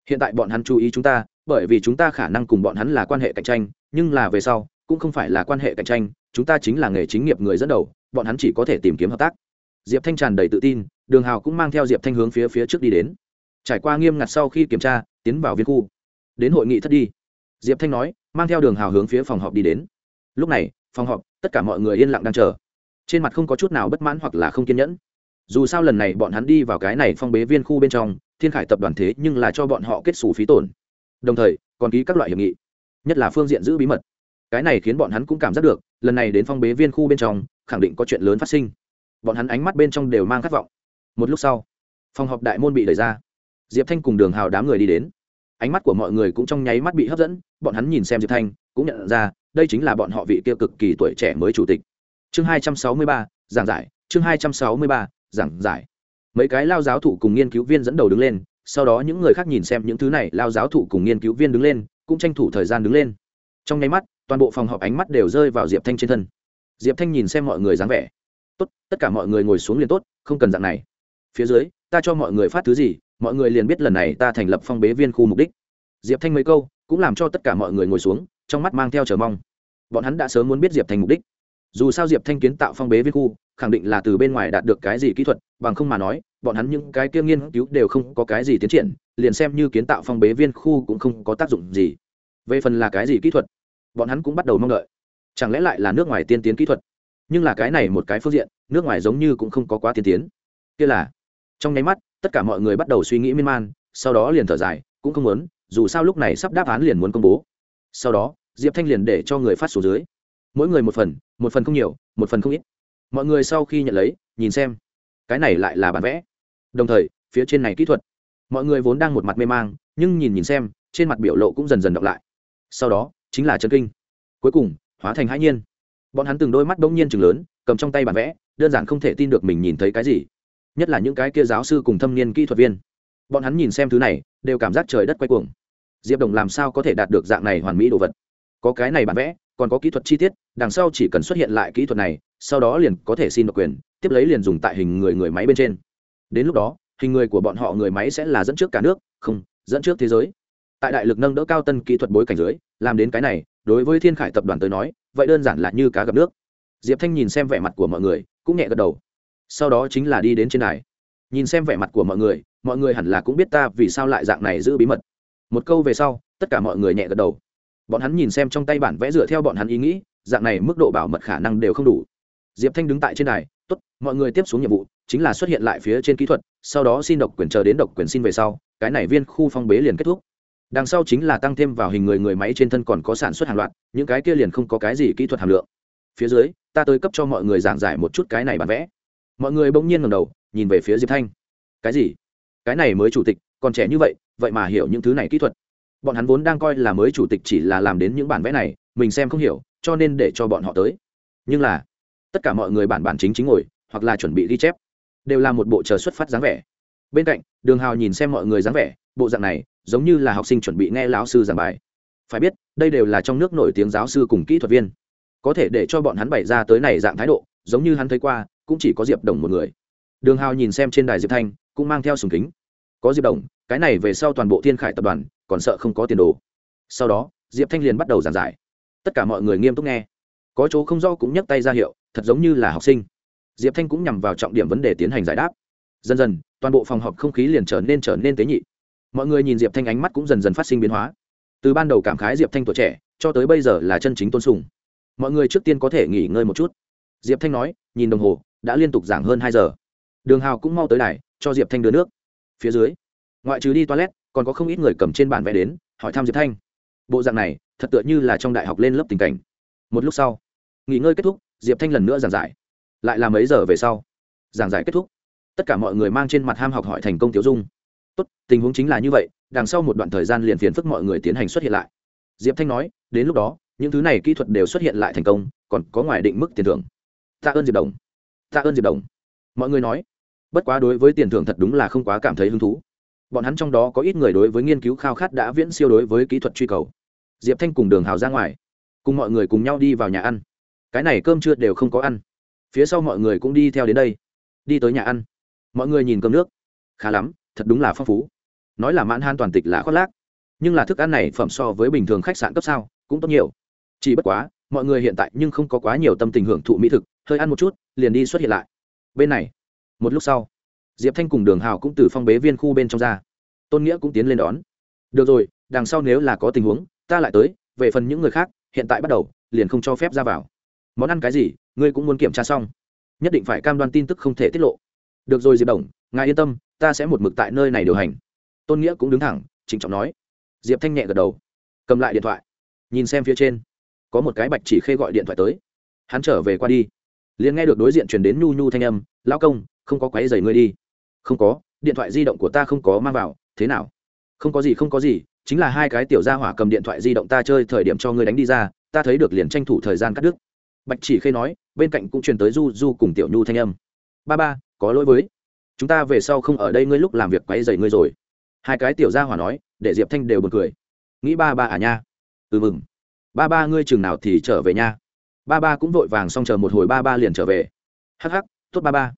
Hiện tại bọn hắn chú ý chúng ta, bởi vì chúng ta khả năng cùng bọn hắn là quan hệ cạnh tranh nhưng là về sau, cũng không phải là quan hệ cạnh tranh, chúng ta chính là nghề chính nghiệp người dẫn đầu, bọn hắn chỉ có thể tìm kiếm hợp tác. Diệp thanh tràn đầy tự tin, đường hào cũng mang theo diệp thanh hướng phía phía trước đi đến. Trải qua nghiêm ngặt sau khi kiểm tra, tiến vào viên khu. Đến hội nghị thất đi. Diệp thanh nói, mang theo đường hào hướng phía phòng họp đi đến. Lúc này, phòng họp, tất cả mọi người yên lặng đang chờ. Trên mặt không có chút nào bất mãn hoặc là không kiên nhẫn. Dù sao lần này bọn hắn đi vào cái này phong bế viên khu bên trong, thiên khải tập đoàn thế nhưng là cho bọn họ kết xù phí tổn. Đồng thời, còn ký các loại hiệp nghị nhất là phương diện giữ bí mật. Cái này khiến bọn hắn cũng cảm giác được, lần này đến phong bế viên khu bên trong, khẳng định có chuyện lớn phát sinh. Bọn hắn ánh mắt bên trong đều mang khát vọng. Một lúc sau, phòng họp đại môn bị đẩy ra. Diệp thanh cùng đường hào đám người đi đến. Ánh mắt của mọi người cũng trong nháy mắt bị hấp dẫn, bọn hắn nhìn xem diệp thanh, cũng nhận ra, đây chính là bọn họ vị kia cực kỳ tuổi trẻ mới chủ tịch. Chương hai trăm sáu mươi ba, giảng giải, chương hai trăm sáu mươi ba, giảng giải. Mấy cái lao giáo thụ cùng nghiên cứu viên dẫn đầu đứng lên, sau đó những người khác nhìn xem những thứ này, lao giáo thụ cùng nghiên cứu viên đứng lên cũng tranh thủ thời gian đứng lên. Trong nháy mắt, toàn bộ phòng họp ánh mắt đều rơi vào diệp thanh trên thân. Diệp thanh nhìn xem mọi người dáng vẻ. Tốt, tất cả mọi người ngồi xuống liền tốt, không cần dạng này. Phía dưới, ta cho mọi người phát thứ gì, mọi người liền biết lần này ta thành lập phong bế viên khu mục đích. Diệp thanh mấy câu, cũng làm cho tất cả mọi người ngồi xuống, trong mắt mang theo chờ mong. Bọn hắn đã sớm muốn biết diệp thanh mục đích. Dù sao diệp thanh kiến tạo phong bế viên khu, khẳng định là từ bên ngoài đạt được cái gì kỹ thuật, bằng không mà nói, bọn hắn những cái kia nghiên cứu đều không có cái gì tiến triển liền xem như kiến tạo phong bế viên khu cũng không có tác dụng gì. Về phần là cái gì kỹ thuật, bọn hắn cũng bắt đầu mong đợi. Chẳng lẽ lại là nước ngoài tiên tiến kỹ thuật? Nhưng là cái này một cái phương diện, nước ngoài giống như cũng không có quá tiên tiến. Kia là, trong nháy mắt, tất cả mọi người bắt đầu suy nghĩ miên man, sau đó liền thở dài, cũng không muốn, dù sao lúc này sắp đáp án liền muốn công bố. Sau đó, diệp thanh liền để cho người phát số dưới. Mỗi người một phần một phần không nhiều, một phần không ít. Mọi người sau khi nhận lấy, nhìn xem, cái này lại là bản vẽ. Đồng thời, phía trên này kỹ thuật mọi người vốn đang một mặt mê mang, nhưng nhìn nhìn xem, trên mặt biểu lộ cũng dần dần đọc lại. Sau đó, chính là chân kinh. Cuối cùng, hóa thành hãi nhiên. Bọn hắn từng đôi mắt bỗng nhiên chừng lớn, cầm trong tay bản vẽ, đơn giản không thể tin được mình nhìn thấy cái gì. Nhất là những cái kia giáo sư cùng thâm niên kỹ thuật viên. Bọn hắn nhìn xem thứ này, đều cảm giác trời đất quay cuồng. Diệp đồng làm sao có thể đạt được dạng này hoàn mỹ đồ vật? Có cái này bản vẽ, còn có kỹ thuật chi tiết, đằng sau chỉ cần xuất hiện lại kỹ thuật này, sau đó liền có thể xin độc quyền, tiếp lấy liền dùng tại hình người người máy bên trên. Đến lúc đó hình người của bọn họ người máy sẽ là dẫn trước cả nước, không, dẫn trước thế giới. Tại đại lực nâng đỡ cao tân kỹ thuật bối cảnh dưới, làm đến cái này, đối với thiên khải tập đoàn tới nói, vậy đơn giản là như cá gặp nước. Diệp thanh nhìn xem vẻ mặt của mọi người, cũng nhẹ gật đầu. Sau đó chính là đi đến trên đài. Nhìn xem vẻ mặt của mọi người mọi người hẳn là cũng biết ta vì sao lại dạng này giữ bí mật. Một câu về sau, tất cả mọi người nhẹ gật đầu. Bọn hắn nhìn xem trong tay bản vẽ dựa theo bọn hắn ý nghĩ, dạng này mức độ bảo mật khả năng đều không đủ. Diệp thanh đứng tại trên đài tốt, mọi người tiếp xuống nhiệm vụ chính là xuất hiện lại phía trên kỹ thuật, sau đó xin độc quyền chờ đến độc quyền xin về sau, cái này viên khu phong bế liền kết thúc. Đằng sau chính là tăng thêm vào hình người người máy trên thân còn có sản xuất hàng loạt, những cái kia liền không có cái gì kỹ thuật hàm lượng. Phía dưới, ta tới cấp cho mọi người giảng giải một chút cái này bản vẽ. Mọi người bỗng nhiên ngầm đầu, nhìn về phía diệp thanh. Cái gì? Cái này mới chủ tịch, còn trẻ như vậy vậy mà hiểu những thứ này kỹ thuật. Bọn hắn vốn đang coi là mới chủ tịch chỉ là làm đến những bản vẽ này, mình xem không hiểu, cho nên để cho bọn họ tới. Nhưng là tất cả mọi người bản bản chính chính ngồi, hoặc là chuẩn bị ghi chép. Đều là một bộ chờ xuất phát dáng vẻ. Bên cạnh, đường hào nhìn xem mọi người dáng vẻ, bộ dạng này, giống như là học sinh chuẩn bị nghe lão sư giảng bài. Phải biết, đây đều là trong nước nổi tiếng giáo sư cùng kỹ thuật viên. Có thể để cho bọn hắn bày ra tới này dạng thái độ, giống như hắn thấy qua, cũng chỉ có diệp đồng một người. Đường hào nhìn xem trên đài diệp thanh, cũng mang theo sùng kính. Có diệp đồng, cái này về sau toàn bộ thiên khải tập đoàn, còn sợ không có tiền đồ. Sau đó, diệp thanh liền bắt đầu giảng giải. Tất cả mọi người nghiêm túc nghe có chỗ không do cũng nhấc tay ra hiệu, thật giống như là học sinh. Diệp thanh cũng nhằm vào trọng điểm vấn đề tiến hành giải đáp. Dần dần, toàn bộ phòng họp không khí liền trở nên trở nên tế nhị. Mọi người nhìn diệp thanh ánh mắt cũng dần dần phát sinh biến hóa. Từ ban đầu cảm khái diệp thanh tuổi trẻ, cho tới bây giờ là chân chính tôn sùng. Mọi người trước tiên có thể nghỉ ngơi một chút. Diệp thanh nói, nhìn đồng hồ, đã liên tục giảng hơn hai giờ. Đường hào cũng mau tới đài, cho diệp thanh đưa nước. Phía dưới, ngoại trừ đi toilet, còn có không ít người cầm trên bản vẽ đến, hỏi thăm diệp thanh. Bộ dạng này, thật tựa như là trong đại học lên lớp tình cảnh một lúc sau, nghỉ ngơi kết thúc, diệp thanh lần nữa giảng giải. Lại là mấy giờ về sau? Giảng giải kết thúc. Tất cả mọi người mang trên mặt ham học hỏi thành công tiểu dung. Tốt, tình huống chính là như vậy, đằng sau một đoạn thời gian liền phiền phức mọi người tiến hành xuất hiện lại. Diệp thanh nói, đến lúc đó, những thứ này kỹ thuật đều xuất hiện lại thành công, còn có ngoài định mức tiền thưởng. Tạ ơn diệp đồng. Tạ ơn diệp đồng. Mọi người nói, bất quá đối với tiền thưởng thật đúng là không quá cảm thấy hứng thú. Bọn hắn trong đó có ít người đối với nghiên cứu khao khát đã viễn siêu đối với kỹ thuật truy cầu. Diệp thanh cùng đường hào ra ngoài cùng mọi người cùng nhau đi vào nhà ăn. Cái này cơm trưa đều không có ăn. Phía sau mọi người cũng đi theo đến đây. Đi tới nhà ăn. Mọi người nhìn cơm nước. Khá lắm, thật đúng là phong phú. Nói là mãn han toàn tịch là khoác lác. Nhưng là thức ăn này phẩm so với bình thường khách sạn cấp sao, cũng tốt nhiều. Chỉ bất quá, mọi người hiện tại nhưng không có quá nhiều tâm tình hưởng thụ mỹ thực, hơi ăn một chút, liền đi xuất hiện lại. Bên này, một lúc sau, diệp thanh cùng đường hào cũng từ phong bế viên khu bên trong ra. Tôn nghĩa cũng tiến lên đón. Được rồi, đằng sau nếu là có tình huống, ta lại tới, về phần những người khác hiện tại bắt đầu, liền không cho phép ra vào. Món ăn cái gì, ngươi cũng muốn kiểm tra xong. Nhất định phải cam đoan tin tức không thể tiết lộ. Được rồi, diệp đồng, ngài yên tâm, ta sẽ một mực tại nơi này điều hành. Tôn nghĩa cũng đứng thẳng, trịnh trọng nói. Diệp thanh nhẹ gật đầu, cầm lại điện thoại. Nhìn xem phía trên, có một cái bạch chỉ khê gọi điện thoại tới. Hắn trở về qua đi. Liền nghe được đối diện chuyển đến nhu nhu thanh âm, lão công, không có quáy dày ngươi đi. Không có, điện thoại di động của ta không có mang vào, thế nào? Không có gì, không có gì chính là hai cái tiểu gia hỏa cầm điện thoại di động ta chơi thời điểm cho ngươi đánh đi ra, ta thấy được liền tranh thủ thời gian cắt đứt. Bạch chỉ khê nói, bên cạnh cũng truyền tới du du cùng tiểu nhu thanh âm. Ba ba, có lỗi với. Chúng ta về sau không ở đây ngươi lúc làm việc quấy dày ngươi rồi. Hai cái tiểu gia hỏa nói, để diệp thanh đều bật cười. Nghĩ ba ba à nha? Ừ mừng. Ba ba ngươi chừng nào thì trở về nha. Ba ba cũng vội vàng xong chờ một hồi ba ba liền trở về. Hắc hắc, tốt ba ba.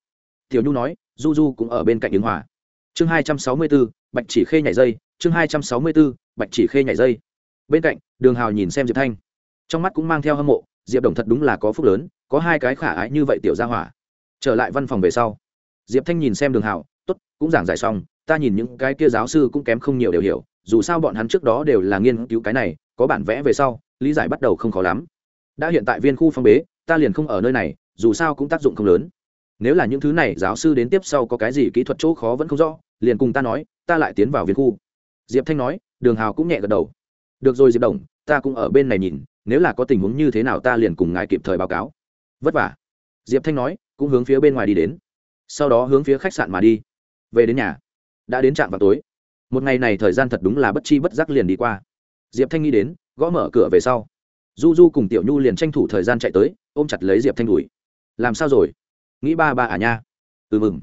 Tiểu nhu nói, du du cũng ở bên cạnh ứng hòa. Chương hai trăm sáu mươi b ố bạch chỉ khê nhảy dây chương hai trăm sáu mươi b ố bạch chỉ khê nhảy dây. Bên cạnh, đường hào nhìn xem diệp thanh. Trong mắt cũng mang theo hâm mộ, diệp đồng thật đúng là có phúc lớn, có hai cái khả ái như vậy tiểu gia hỏa. Trở lại văn phòng về sau, diệp thanh nhìn xem đường hào, tốt, cũng giảng giải xong, ta nhìn những cái kia giáo sư cũng kém không nhiều đều hiểu, dù sao bọn hắn trước đó đều là nghiên cứu cái này, có bản vẽ về sau, lý giải bắt đầu không khó lắm. Đã hiện tại viên khu phong bế, ta liền không ở nơi này, dù sao cũng tác dụng không lớn. Nếu là những thứ này giáo sư đến tiếp sau có cái gì kỹ thuật chỗ khó vẫn không rõ, liền cùng ta nói, ta lại tiến vào viên khu diệp thanh nói, đường hào cũng nhẹ gật đầu. Được rồi, diệp đồng, ta cũng ở bên này nhìn, nếu là có tình huống như thế nào ta liền cùng ngài kịp thời báo cáo. Vất vả. Diệp thanh nói, cũng hướng phía bên ngoài đi đến. Sau đó hướng phía khách sạn mà đi. Về đến nhà. Đã đến trạm vào tối. Một ngày này thời gian thật đúng là bất chi bất giác liền đi qua. Diệp thanh nghĩ đến, gõ mở cửa về sau. Du du cùng tiểu nhu liền tranh thủ thời gian chạy tới, ôm chặt lấy diệp thanh đùi làm sao rồi? Nghĩ ba ba à nha. Ừ mừng.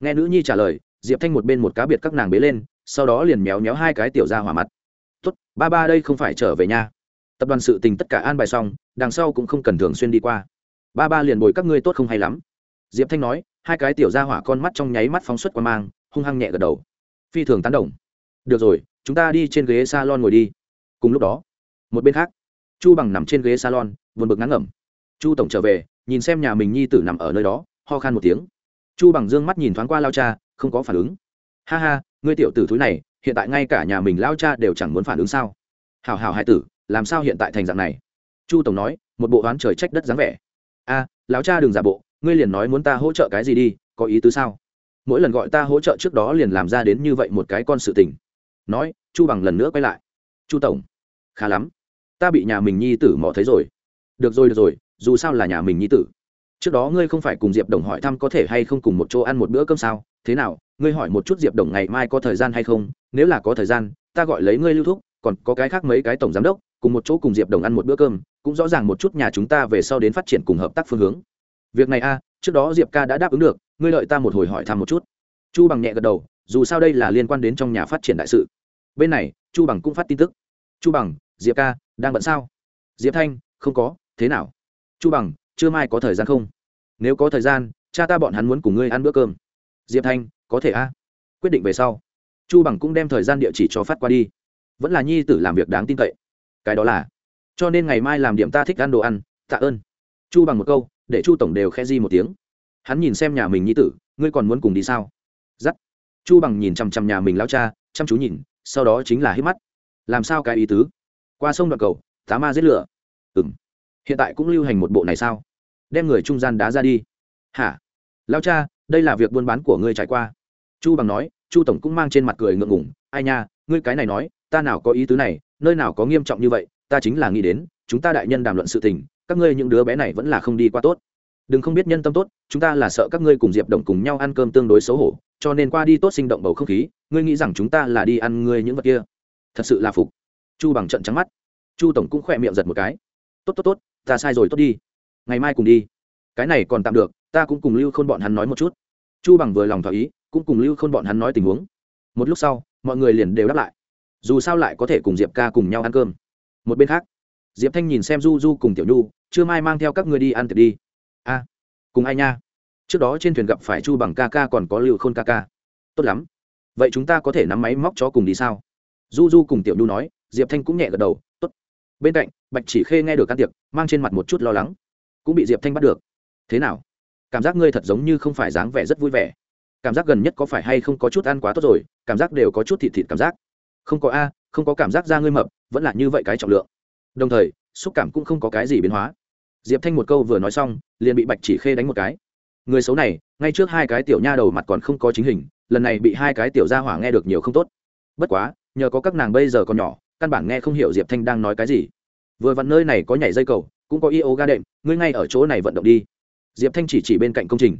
Nghe nữ nhi trả lời, diệp thanh một bên một cá biệt các nàng bế lên sau đó liền méo méo hai cái tiểu ra hỏa mặt. Tốt, ba ba đây không phải trở về nhà tập đoàn sự tình tất cả an bài xong, đằng sau cũng không cần thường xuyên đi qua. Ba ba liền bồi các ngươi tốt không hay lắm. Diệp thanh nói, hai cái tiểu ra hỏa con mắt trong nháy mắt phóng xuất qua mang, hung hăng nhẹ gật đầu. Phi thường tán đồng. Được rồi, chúng ta đi trên ghế s a lon ngồi đi. Cùng lúc đó, một bên khác, chu bằng nằm trên ghế salon, buồn bực ngắn ngẩm. Chu tổng trở về, nhìn xem nhà mình nhi tử nằm ở nơi đó, ho khan một tiếng. Chu bằng d ư ơ n g mắt nhìn thoáng qua lao cha, không có phản ứng. Ha ha ngươi tiểu tử thúi này hiện tại ngay cả nhà mình lao cha đều chẳng muốn phản ứng sao? Hào hào hai tử làm sao hiện tại thành dạng này? Chu tổng nói một bộ oán trời trách đất dáng vẻ. A à, lão cha đừng giả bộ ngươi liền nói muốn ta hỗ trợ cái gì đi có ý tứ sao? Mỗi lần gọi ta hỗ trợ trước đó liền làm ra đến như vậy một cái con sự tình. Nói chu bằng lần nữa quay lại. Chu tổng khá lắm. Ta bị nhà mình nhi tử mò thấy rồi. Được rồi được rồi dù sao là nhà mình nhi tử. Trước đó ngươi không phải cùng diệp đồng hỏi thăm có thể hay không cùng một chỗ ăn một bữa cơm sao? Thế nào, ngươi hỏi một chút diệp đồng ngày mai có thời gian hay không, nếu là có thời gian, ta gọi lấy ngươi lưu thúc, còn có cái khác mấy cái tổng giám đốc, cùng một chỗ cùng diệp đồng ăn một bữa cơm, cũng rõ ràng một chút nhà chúng ta về sau đến phát triển cùng hợp tác phương hướng. Việc này a, trước đó diệp ca đã đáp ứng được, ngươi lợi ta một hồi hỏi thăm một chút. Chu bằng nhẹ gật đầu, dù sao đây là liên quan đến trong nhà phát triển đại sự. Bên này, chu bằng cũng phát tin tức. Chu bằng, diệp ca, đang bận sao? Diệp thanh, không có, thế nào? Chu bằng chưa mai có thời gian không? Nếu có thời gian, cha ta bọn hắn muốn cùng ngươi ăn bữa cơm diệp thanh, có thể a? Quyết định về sau. Chu bằng cũng đem thời gian địa chỉ cho phát qua đi. Vẫn là nhi tử làm việc đáng tin cậy. Cái đó là, cho nên ngày mai làm điểm ta thích ăn đồ ăn, tạ ơn. Chu bằng một câu, để chu tổng đều khe di một tiếng. Hắn nhìn xem nhà mình nhi tử, ngươi còn muốn cùng đi sao? Dắt chu bằng nhìn chằm chằm nhà mình lao cha, chăm chú nhìn, sau đó chính là hít mắt. Làm sao cái ý tứ? Qua sông đoạn cầu, tá ma giết lửa. Ừ m hiện tại cũng lưu hành một bộ này sao? Đem người trung gian đá ra đi. Hả? Lao cha đây là việc buôn bán của ngươi trải qua. Chu bằng nói, chu tổng cũng mang trên mặt cười ngượng ngủng ai nha, ngươi cái này nói, ta nào có ý tứ này, nơi nào có nghiêm trọng như vậy, ta chính là nghĩ đến, chúng ta đại nhân đàm luận sự tình, các ngươi những đứa bé này vẫn là không đi qua tốt. Đừng không biết nhân tâm tốt, chúng ta là sợ các ngươi cùng diệp đồng cùng nhau ăn cơm tương đối xấu hổ, cho nên qua đi tốt sinh động bầu không khí, ngươi nghĩ rằng chúng ta là đi ăn ngươi những vật kia? Thật sự là phục. Chu bằng trận trắng mắt. Chu tổng cũng khỏe miệng giật một cái. Tốt tốt tốt, ta sai rồi, tốt đi. Ngày mai cùng đi. Cái này còn tạm được ta cũng cùng lưu khôn bọn hắn nói một chút. Chu bằng vừa lòng thỏa ý, cũng cùng lưu khôn bọn hắn nói tình huống. Một lúc sau, mọi người liền đều đáp lại. Dù sao lại có thể cùng diệp ca cùng nhau ăn cơm. Một bên khác, diệp thanh nhìn xem du du cùng tiểu nhu chưa mai mang theo các ngươi đi ăn tiệc đi. A, cùng ai nha? Trước đó trên thuyền gặp phải chu bằng ca ca còn có lưu khôn ca ca. Tốt lắm. Vậy chúng ta có thể nắm máy móc cho cùng đi sao? Du du cùng tiểu nhu nói, diệp thanh cũng nhẹ gật đầu, tốt. Bên cạnh, bạch chỉ khê nghe được can tiệc, mang trên mặt một chút lo lắng. Cũng bị diệp thanh bắt được. Thế nào? Cảm giác ngươi thật giống như không phải dáng vẻ rất vui vẻ. Cảm giác gần nhất có phải hay không có chút ăn quá tốt rồi, cảm giác đều có chút thịt thịt cảm giác. Không có a, không có cảm giác da ngươi mập, vẫn là như vậy cái trọng lượng. Đồng thời, xúc cảm cũng không có cái gì biến hóa. Diệp thanh một câu vừa nói xong, liền bị bạch chỉ khê đánh một cái. Người xấu này, ngay trước hai cái tiểu nha đầu mặt còn không có chính hình, lần này bị hai cái tiểu gia hỏa nghe được nhiều không tốt. Bất quá, nhờ có các nàng bây giờ còn nhỏ, căn bản nghe không hiểu diệp thanh đang nói cái gì. Vừa vặn nơi này có nhảy dây cầu, cũng có yoga đệm, ngươi ngay ở chỗ này vận động đi diệp thanh chỉ chỉ bên cạnh công trình.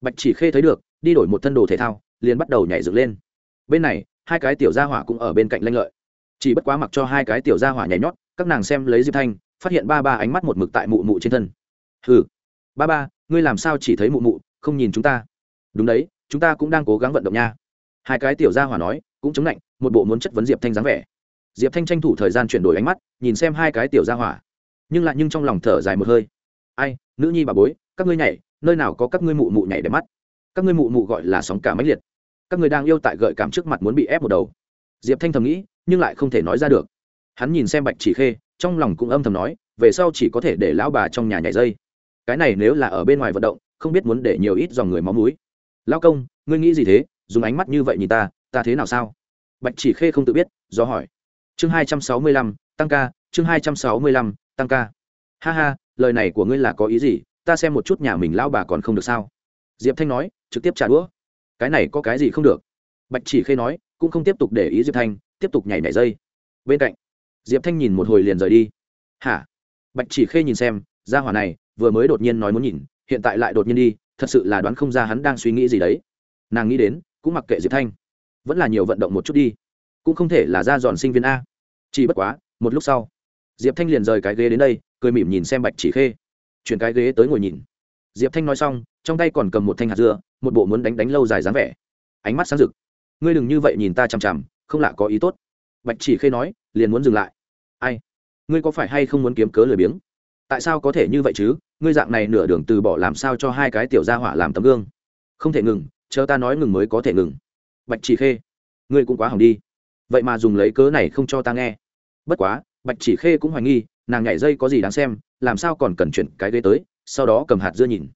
Bạch chỉ khê thấy được, đi đổi một thân đồ thể thao, liền bắt đầu nhảy dựng lên. Bên này, hai cái tiểu gia hỏa cũng ở bên cạnh lanh lợi. Chỉ bất quá mặc cho hai cái tiểu gia hỏa nhảy nhót, các nàng xem lấy diệp thanh, phát hiện ba ba ánh mắt một mực tại mụ mụ trên thân. Hừ, ba ba, ngươi làm sao chỉ thấy mụ mụ, không nhìn chúng ta? Đúng đấy, chúng ta cũng đang cố gắng vận động nha. Hai cái tiểu gia hỏa nói, cũng chống lạnh một bộ muốn chất vấn diệp thanh dáng vẻ. Diệp thanh tranh thủ thời gian chuyển đổi ánh mắt, nhìn xem hai cái tiểu gia hỏa. Nhưng lại nhưng trong lòng thở dài một hơi. Ai, nữ nhi bà bối các ngươi nhảy, nơi nào có các ngươi mụ mụ nhảy để mắt. Các ngươi mụ mụ gọi là sóng cả máy liệt. Các ngươi đang yêu tại gợi cảm trước mặt muốn bị ép một đầu. Diệp thanh thầm nghĩ, nhưng lại không thể nói ra được. Hắn nhìn xem bạch chỉ khê, trong lòng cũng âm thầm nói, về sau chỉ có thể để lão bà trong nhà nhảy dây. Cái này nếu là ở bên ngoài vận động, không biết muốn để nhiều ít dòng người máu núi lao công, ngươi nghĩ gì thế? Dùng ánh mắt như vậy nhìn ta ta thế nào sao? Bạch chỉ khê không tự biết, do hỏi. Chương hai trăm sáu mươi lăm, tăng ca, chương hai trăm sáu mươi lăm, tăng ca. Ha ha, lời này của ngươi là có ý gì? Ta xem một chút nhà mình lao bà còn không được sao? Diệp thanh nói, trực tiếp trả đũa. Cái này có cái gì không được? Bạch chỉ khê nói, cũng không tiếp tục để ý diệp thanh, tiếp tục nhảy nhảy dây. Bên cạnh, diệp thanh nhìn một hồi liền rời đi. Hả? Bạch chỉ khê nhìn xem ra hỏa này, vừa mới đột nhiên nói muốn nhìn, hiện tại lại đột nhiên đi, thật sự là đoán không ra hắn đang suy nghĩ gì đấy. Nàng nghĩ đến, cũng mặc kệ diệp thanh. Vẫn là nhiều vận động một chút đi. Cũng không thể là ra dọn sinh viên a. Chỉ bất quá, một lúc sau, diệp thanh liền rời cái ghế đến đây, cười mỉm nhìn xem bạch chỉ khê chuyển cái ghế tới ngồi nhìn. Diệp thanh nói xong, trong tay còn cầm một thanh hạt dưa, một bộ muốn đánh đánh lâu dài dáng vẻ. Ánh mắt sáng rực. Ngươi đừng như vậy nhìn ta chằm chằm, không lạ có ý tốt. Bạch chỉ khê nói, liền muốn dừng lại. Ai? Ngươi có phải hay không muốn kiếm cớ lười biếng? Tại sao có thể như vậy chứ? Ngươi dạng này nửa đường từ bỏ làm sao cho hai cái tiểu gia hỏa làm tấm gương? Không thể ngừng, chờ ta nói ngừng mới có thể ngừng. Bạch chỉ khê, ngươi cũng quá hỏng đi. Vậy mà dùng lấy cớ này không cho ta nghe. Bất quá, bạch chỉ khê cũng hoài nghi nàng nhảy dây có gì đáng xem, làm sao còn cần chuyển cái ghế tới, sau đó cầm hạt dưa nhìn.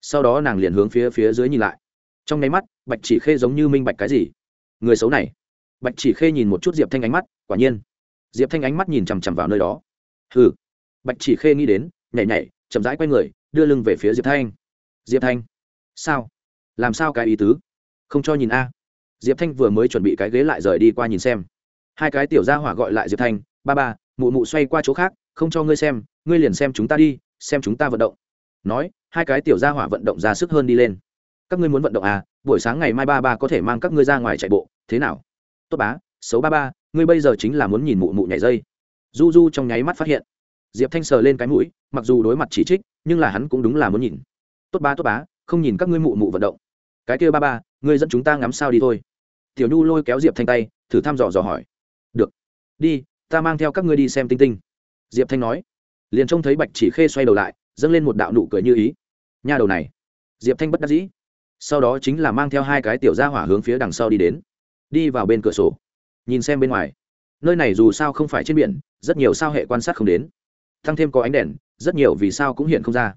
Sau đó nàng liền hướng phía phía dưới nhìn lại. Trong nháy mắt, bạch chỉ khê giống như minh bạch cái gì. Người xấu này. Bạch chỉ khê nhìn một chút diệp thanh ánh mắt, quả nhiên. Diệp thanh ánh mắt nhìn chằm chằm vào nơi đó. Hừ. Bạch chỉ khê nghĩ đến, nhảy nhảy, chậm rãi quay người, đưa lưng về phía diệp thanh. Diệp thanh. Sao? Làm sao cái ý tứ? Không cho nhìn a. Diệp thanh vừa mới chuẩn bị cái ghế lại rời đi qua nhìn xem. Hai cái tiểu gia hỏa gọi lại diệp thanh, ba ba, mụ mụ xoay qua chỗ khác không cho ngươi xem, ngươi liền xem chúng ta đi, xem chúng ta vận động. Nói, hai cái tiểu gia hỏa vận động ra sức hơn đi lên. Các ngươi muốn vận động à? Buổi sáng ngày mai ba ba có thể mang các ngươi ra ngoài chạy bộ. Thế nào? Tốt bá, xấu ba ba, ngươi bây giờ chính là muốn nhìn mụ mụ nhảy dây. Du du trong nháy mắt phát hiện. Diệp thanh sờ lên cái mũi, mặc dù đối mặt chỉ trích, nhưng là hắn cũng đúng là muốn nhìn. Tốt bá tốt bá, không nhìn các ngươi mụ mụ vận động. Cái kia ba ba, ngươi dẫn chúng ta ngắm sao đi thôi. Tiểu nhu lôi kéo diệp thanh tay, thử thăm dò dò hỏi. Được. Đi, ta mang theo các ngươi đi xem tinh tinh diệp thanh nói. Liền trông thấy bạch chỉ khê xoay đầu lại, dâng lên một đạo nụ cười như ý. Nha đầu này. Diệp thanh bất đắc dĩ. Sau đó chính là mang theo hai cái tiểu ra hỏa hướng phía đằng sau đi đến. Đi vào bên cửa sổ. Nhìn xem bên ngoài. Nơi này dù sao không phải trên biển, rất nhiều sao hệ quan sát không đến. Tăng thêm có ánh đèn, rất nhiều vì sao cũng hiện không ra.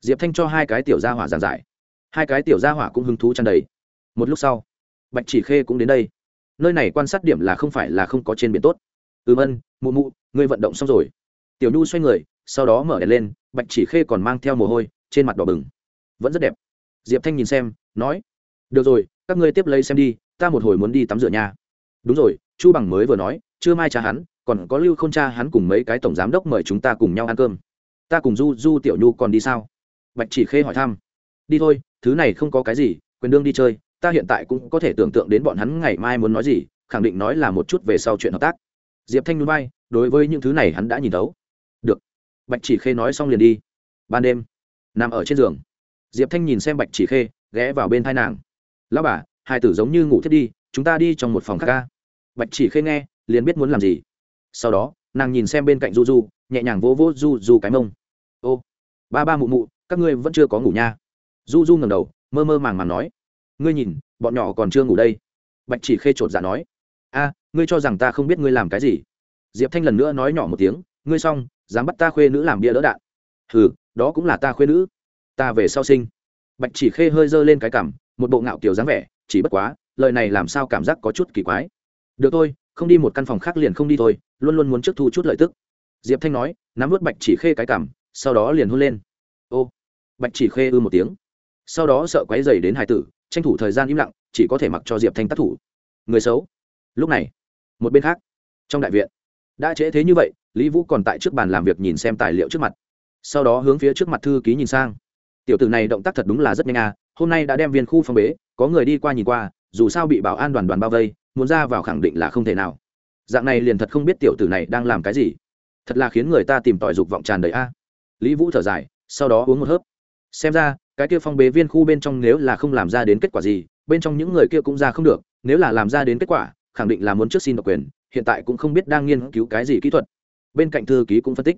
Diệp thanh cho hai cái tiểu gia hỏa giảng giải. Hai cái tiểu gia hỏa cũng hứng thú tràn đầy. Một lúc sau, bạch chỉ khê cũng đến đây. Nơi này quan sát điểm là không phải là không có trên biển tốt. Ừm ân mụ mụ, ngươi vận động xong rồi tiểu nhu xoay người, sau đó mở đèn lên, bạch chỉ khê còn mang theo mồ hôi, trên mặt đỏ bừng. Vẫn rất đẹp. Diệp thanh nhìn xem, nói, được rồi, các ngươi tiếp lấy xem đi, ta một hồi muốn đi tắm rửa nha. Đúng rồi, chu bằng mới vừa nói chưa mai cha hắn, còn có lưu k h ô n cha hắn cùng mấy cái tổng giám đốc mời chúng ta cùng nhau ăn cơm. Ta cùng du du tiểu nhu còn đi sao? Bạch chỉ khê hỏi thăm. Đi thôi, thứ này không có cái gì quyền đương đi chơi, ta hiện tại cũng có thể tưởng tượng đến bọn hắn ngày mai muốn nói gì, khẳng định nói là một chút về sau chuyện hợp tác. Diệp thanh núi bay đối với những thứ này hắn đã nhìn thấu bạch chỉ khê nói xong liền đi. Ban đêm, nằm ở trên giường. Diệp thanh nhìn xem bạch chỉ khê, ghé vào bên thai nàng. Lao bà, hai tử giống như ngủ thiết đi, chúng ta đi trong một phòng khác ca. Bạch chỉ khê nghe, liền biết muốn làm gì. Sau đó, nàng nhìn xem bên cạnh du du, nhẹ nhàng vỗ vỗ du du cái mông. Ô, ba ba mụ mụ, các ngươi vẫn chưa có ngủ nha. Du du ngầm đầu, mơ mơ màng màng nói. Ngươi nhìn, bọn nhỏ còn chưa ngủ đây. Bạch chỉ khê chột dạ nói. A, ngươi cho rằng ta không biết ngươi làm cái gì? Diệp thanh lần nữa nói nhỏ một tiếng. Ngươi xong dám bắt ta khuê nữ làm bia đỡ đạn. Hừ, đó cũng là ta khuê nữ. Ta về sau sinh. Bạch chỉ khê hơi giơ lên cái cằm, một bộ ngạo kiểu dáng vẻ, chỉ bất quá, lời này làm sao cảm giác có chút kỳ quái. Được thôi, không đi một căn phòng khác liền không đi thôi, luôn luôn muốn trước thu chút lợi tức. Diệp thanh nói, nắm vớt bạch chỉ khê cái cảm sau đó liền hôn lên. Ô, bạch chỉ khê ư một tiếng. Sau đó sợ quáy dày đến hải tử, tranh thủ thời gian im lặng, chỉ có thể mặc cho diệp thanh tác thủ. Người xấu. Lúc này, một bên khác, trong đại viện đã trễ thế như vậy, lý vũ còn tại trước bàn làm việc nhìn xem tài liệu trước mặt. Sau đó hướng phía trước mặt thư ký nhìn sang. Tiểu tử này động tác thật đúng là rất nhanh à hôm nay đã đem viên khu phong bế, có người đi qua nhìn qua, dù sao bị bảo an đoàn đoàn bao vây, muốn ra vào khẳng định là không thể nào. Dạng này liền thật không biết tiểu tử này đang làm cái gì. Thật là khiến người ta tìm tòi dục vọng tràn đầy a. Lý vũ thở dài, sau đó uống một hớp. Xem ra, cái kia phong bế viên khu bên trong nếu là không làm ra đến kết quả gì, bên trong những người kia cũng ra không được, nếu là làm ra đến kết quả, khẳng định là muốn trước xin độc quyền hiện tại cũng không biết đang nghiên cứu cái gì kỹ thuật. Bên cạnh thư ký cũng phân tích.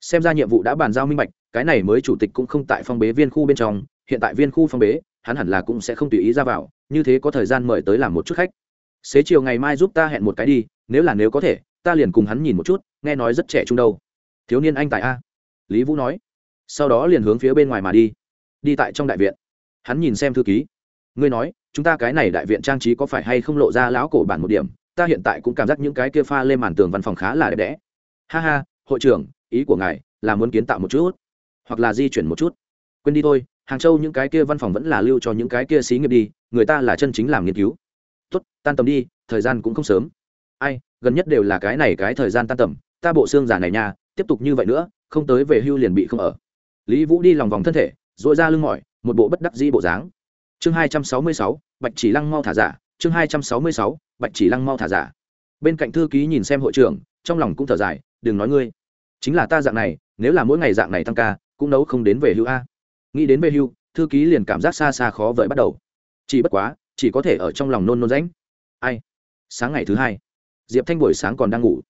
Xem ra nhiệm vụ đã bàn giao minh bạch, cái này mới chủ tịch cũng không tại phong bế viên khu bên trong, hiện tại viên khu phong bế, hắn hẳn là cũng sẽ không tùy ý ra vào, như thế có thời gian mời tới làm một chút khách. Xế chiều ngày mai giúp ta hẹn một cái đi, nếu là nếu có thể, ta liền cùng hắn nhìn một chút, nghe nói rất trẻ trung đâu. Thiếu niên anh tại a. Lý vũ nói. Sau đó liền hướng phía bên ngoài mà đi. Đi tại trong đại viện. Hắn nhìn xem thư ký. Ngươi nói, chúng ta cái này đại viện trang trí có phải hay không lộ ra lão cổ bản một điểm? Ta hiện tại cũng cảm giác những cái kia pha lên màn tường văn phòng khá là đẹp đẽ. Ha ha, hội trưởng, ý của ngài là muốn kiến tạo một chút, hoặc là di chuyển một chút. Quên đi thôi, hàng châu những cái kia văn phòng vẫn là lưu cho những cái kia xí nghiệp đi, người ta là chân chính làm nghiên cứu. Tốt, tan tầm đi, thời gian cũng không sớm. Ai, gần nhất đều là cái này cái thời gian tan tầm, ta bộ xương giả này nha, tiếp tục như vậy nữa, không tới về hưu liền bị không ở. Lý vũ đi lòng vòng thân thể dội ra lưng mỏi, một bộ bất đắc dĩ bộ dáng. Chương hai trăm sáu mươi sáu, bạch chỉ lăng mau thả giả chương hai trăm sáu mươi sáu, bạch chỉ lăng mau thả giả. Bên cạnh thư ký nhìn xem hội trưởng, trong lòng cũng thở dài, đừng nói ngươi. Chính là ta dạng này, nếu là mỗi ngày dạng này tăng ca, cũng nấu không đến về hưu a. Nghĩ đến về hưu, thư ký liền cảm giác xa xa khó vời bắt đầu. Chỉ bất quá, chỉ có thể ở trong lòng nôn nôn rãnh. Ai? Sáng ngày thứ hai. Diệp thanh buổi sáng còn đang ngủ.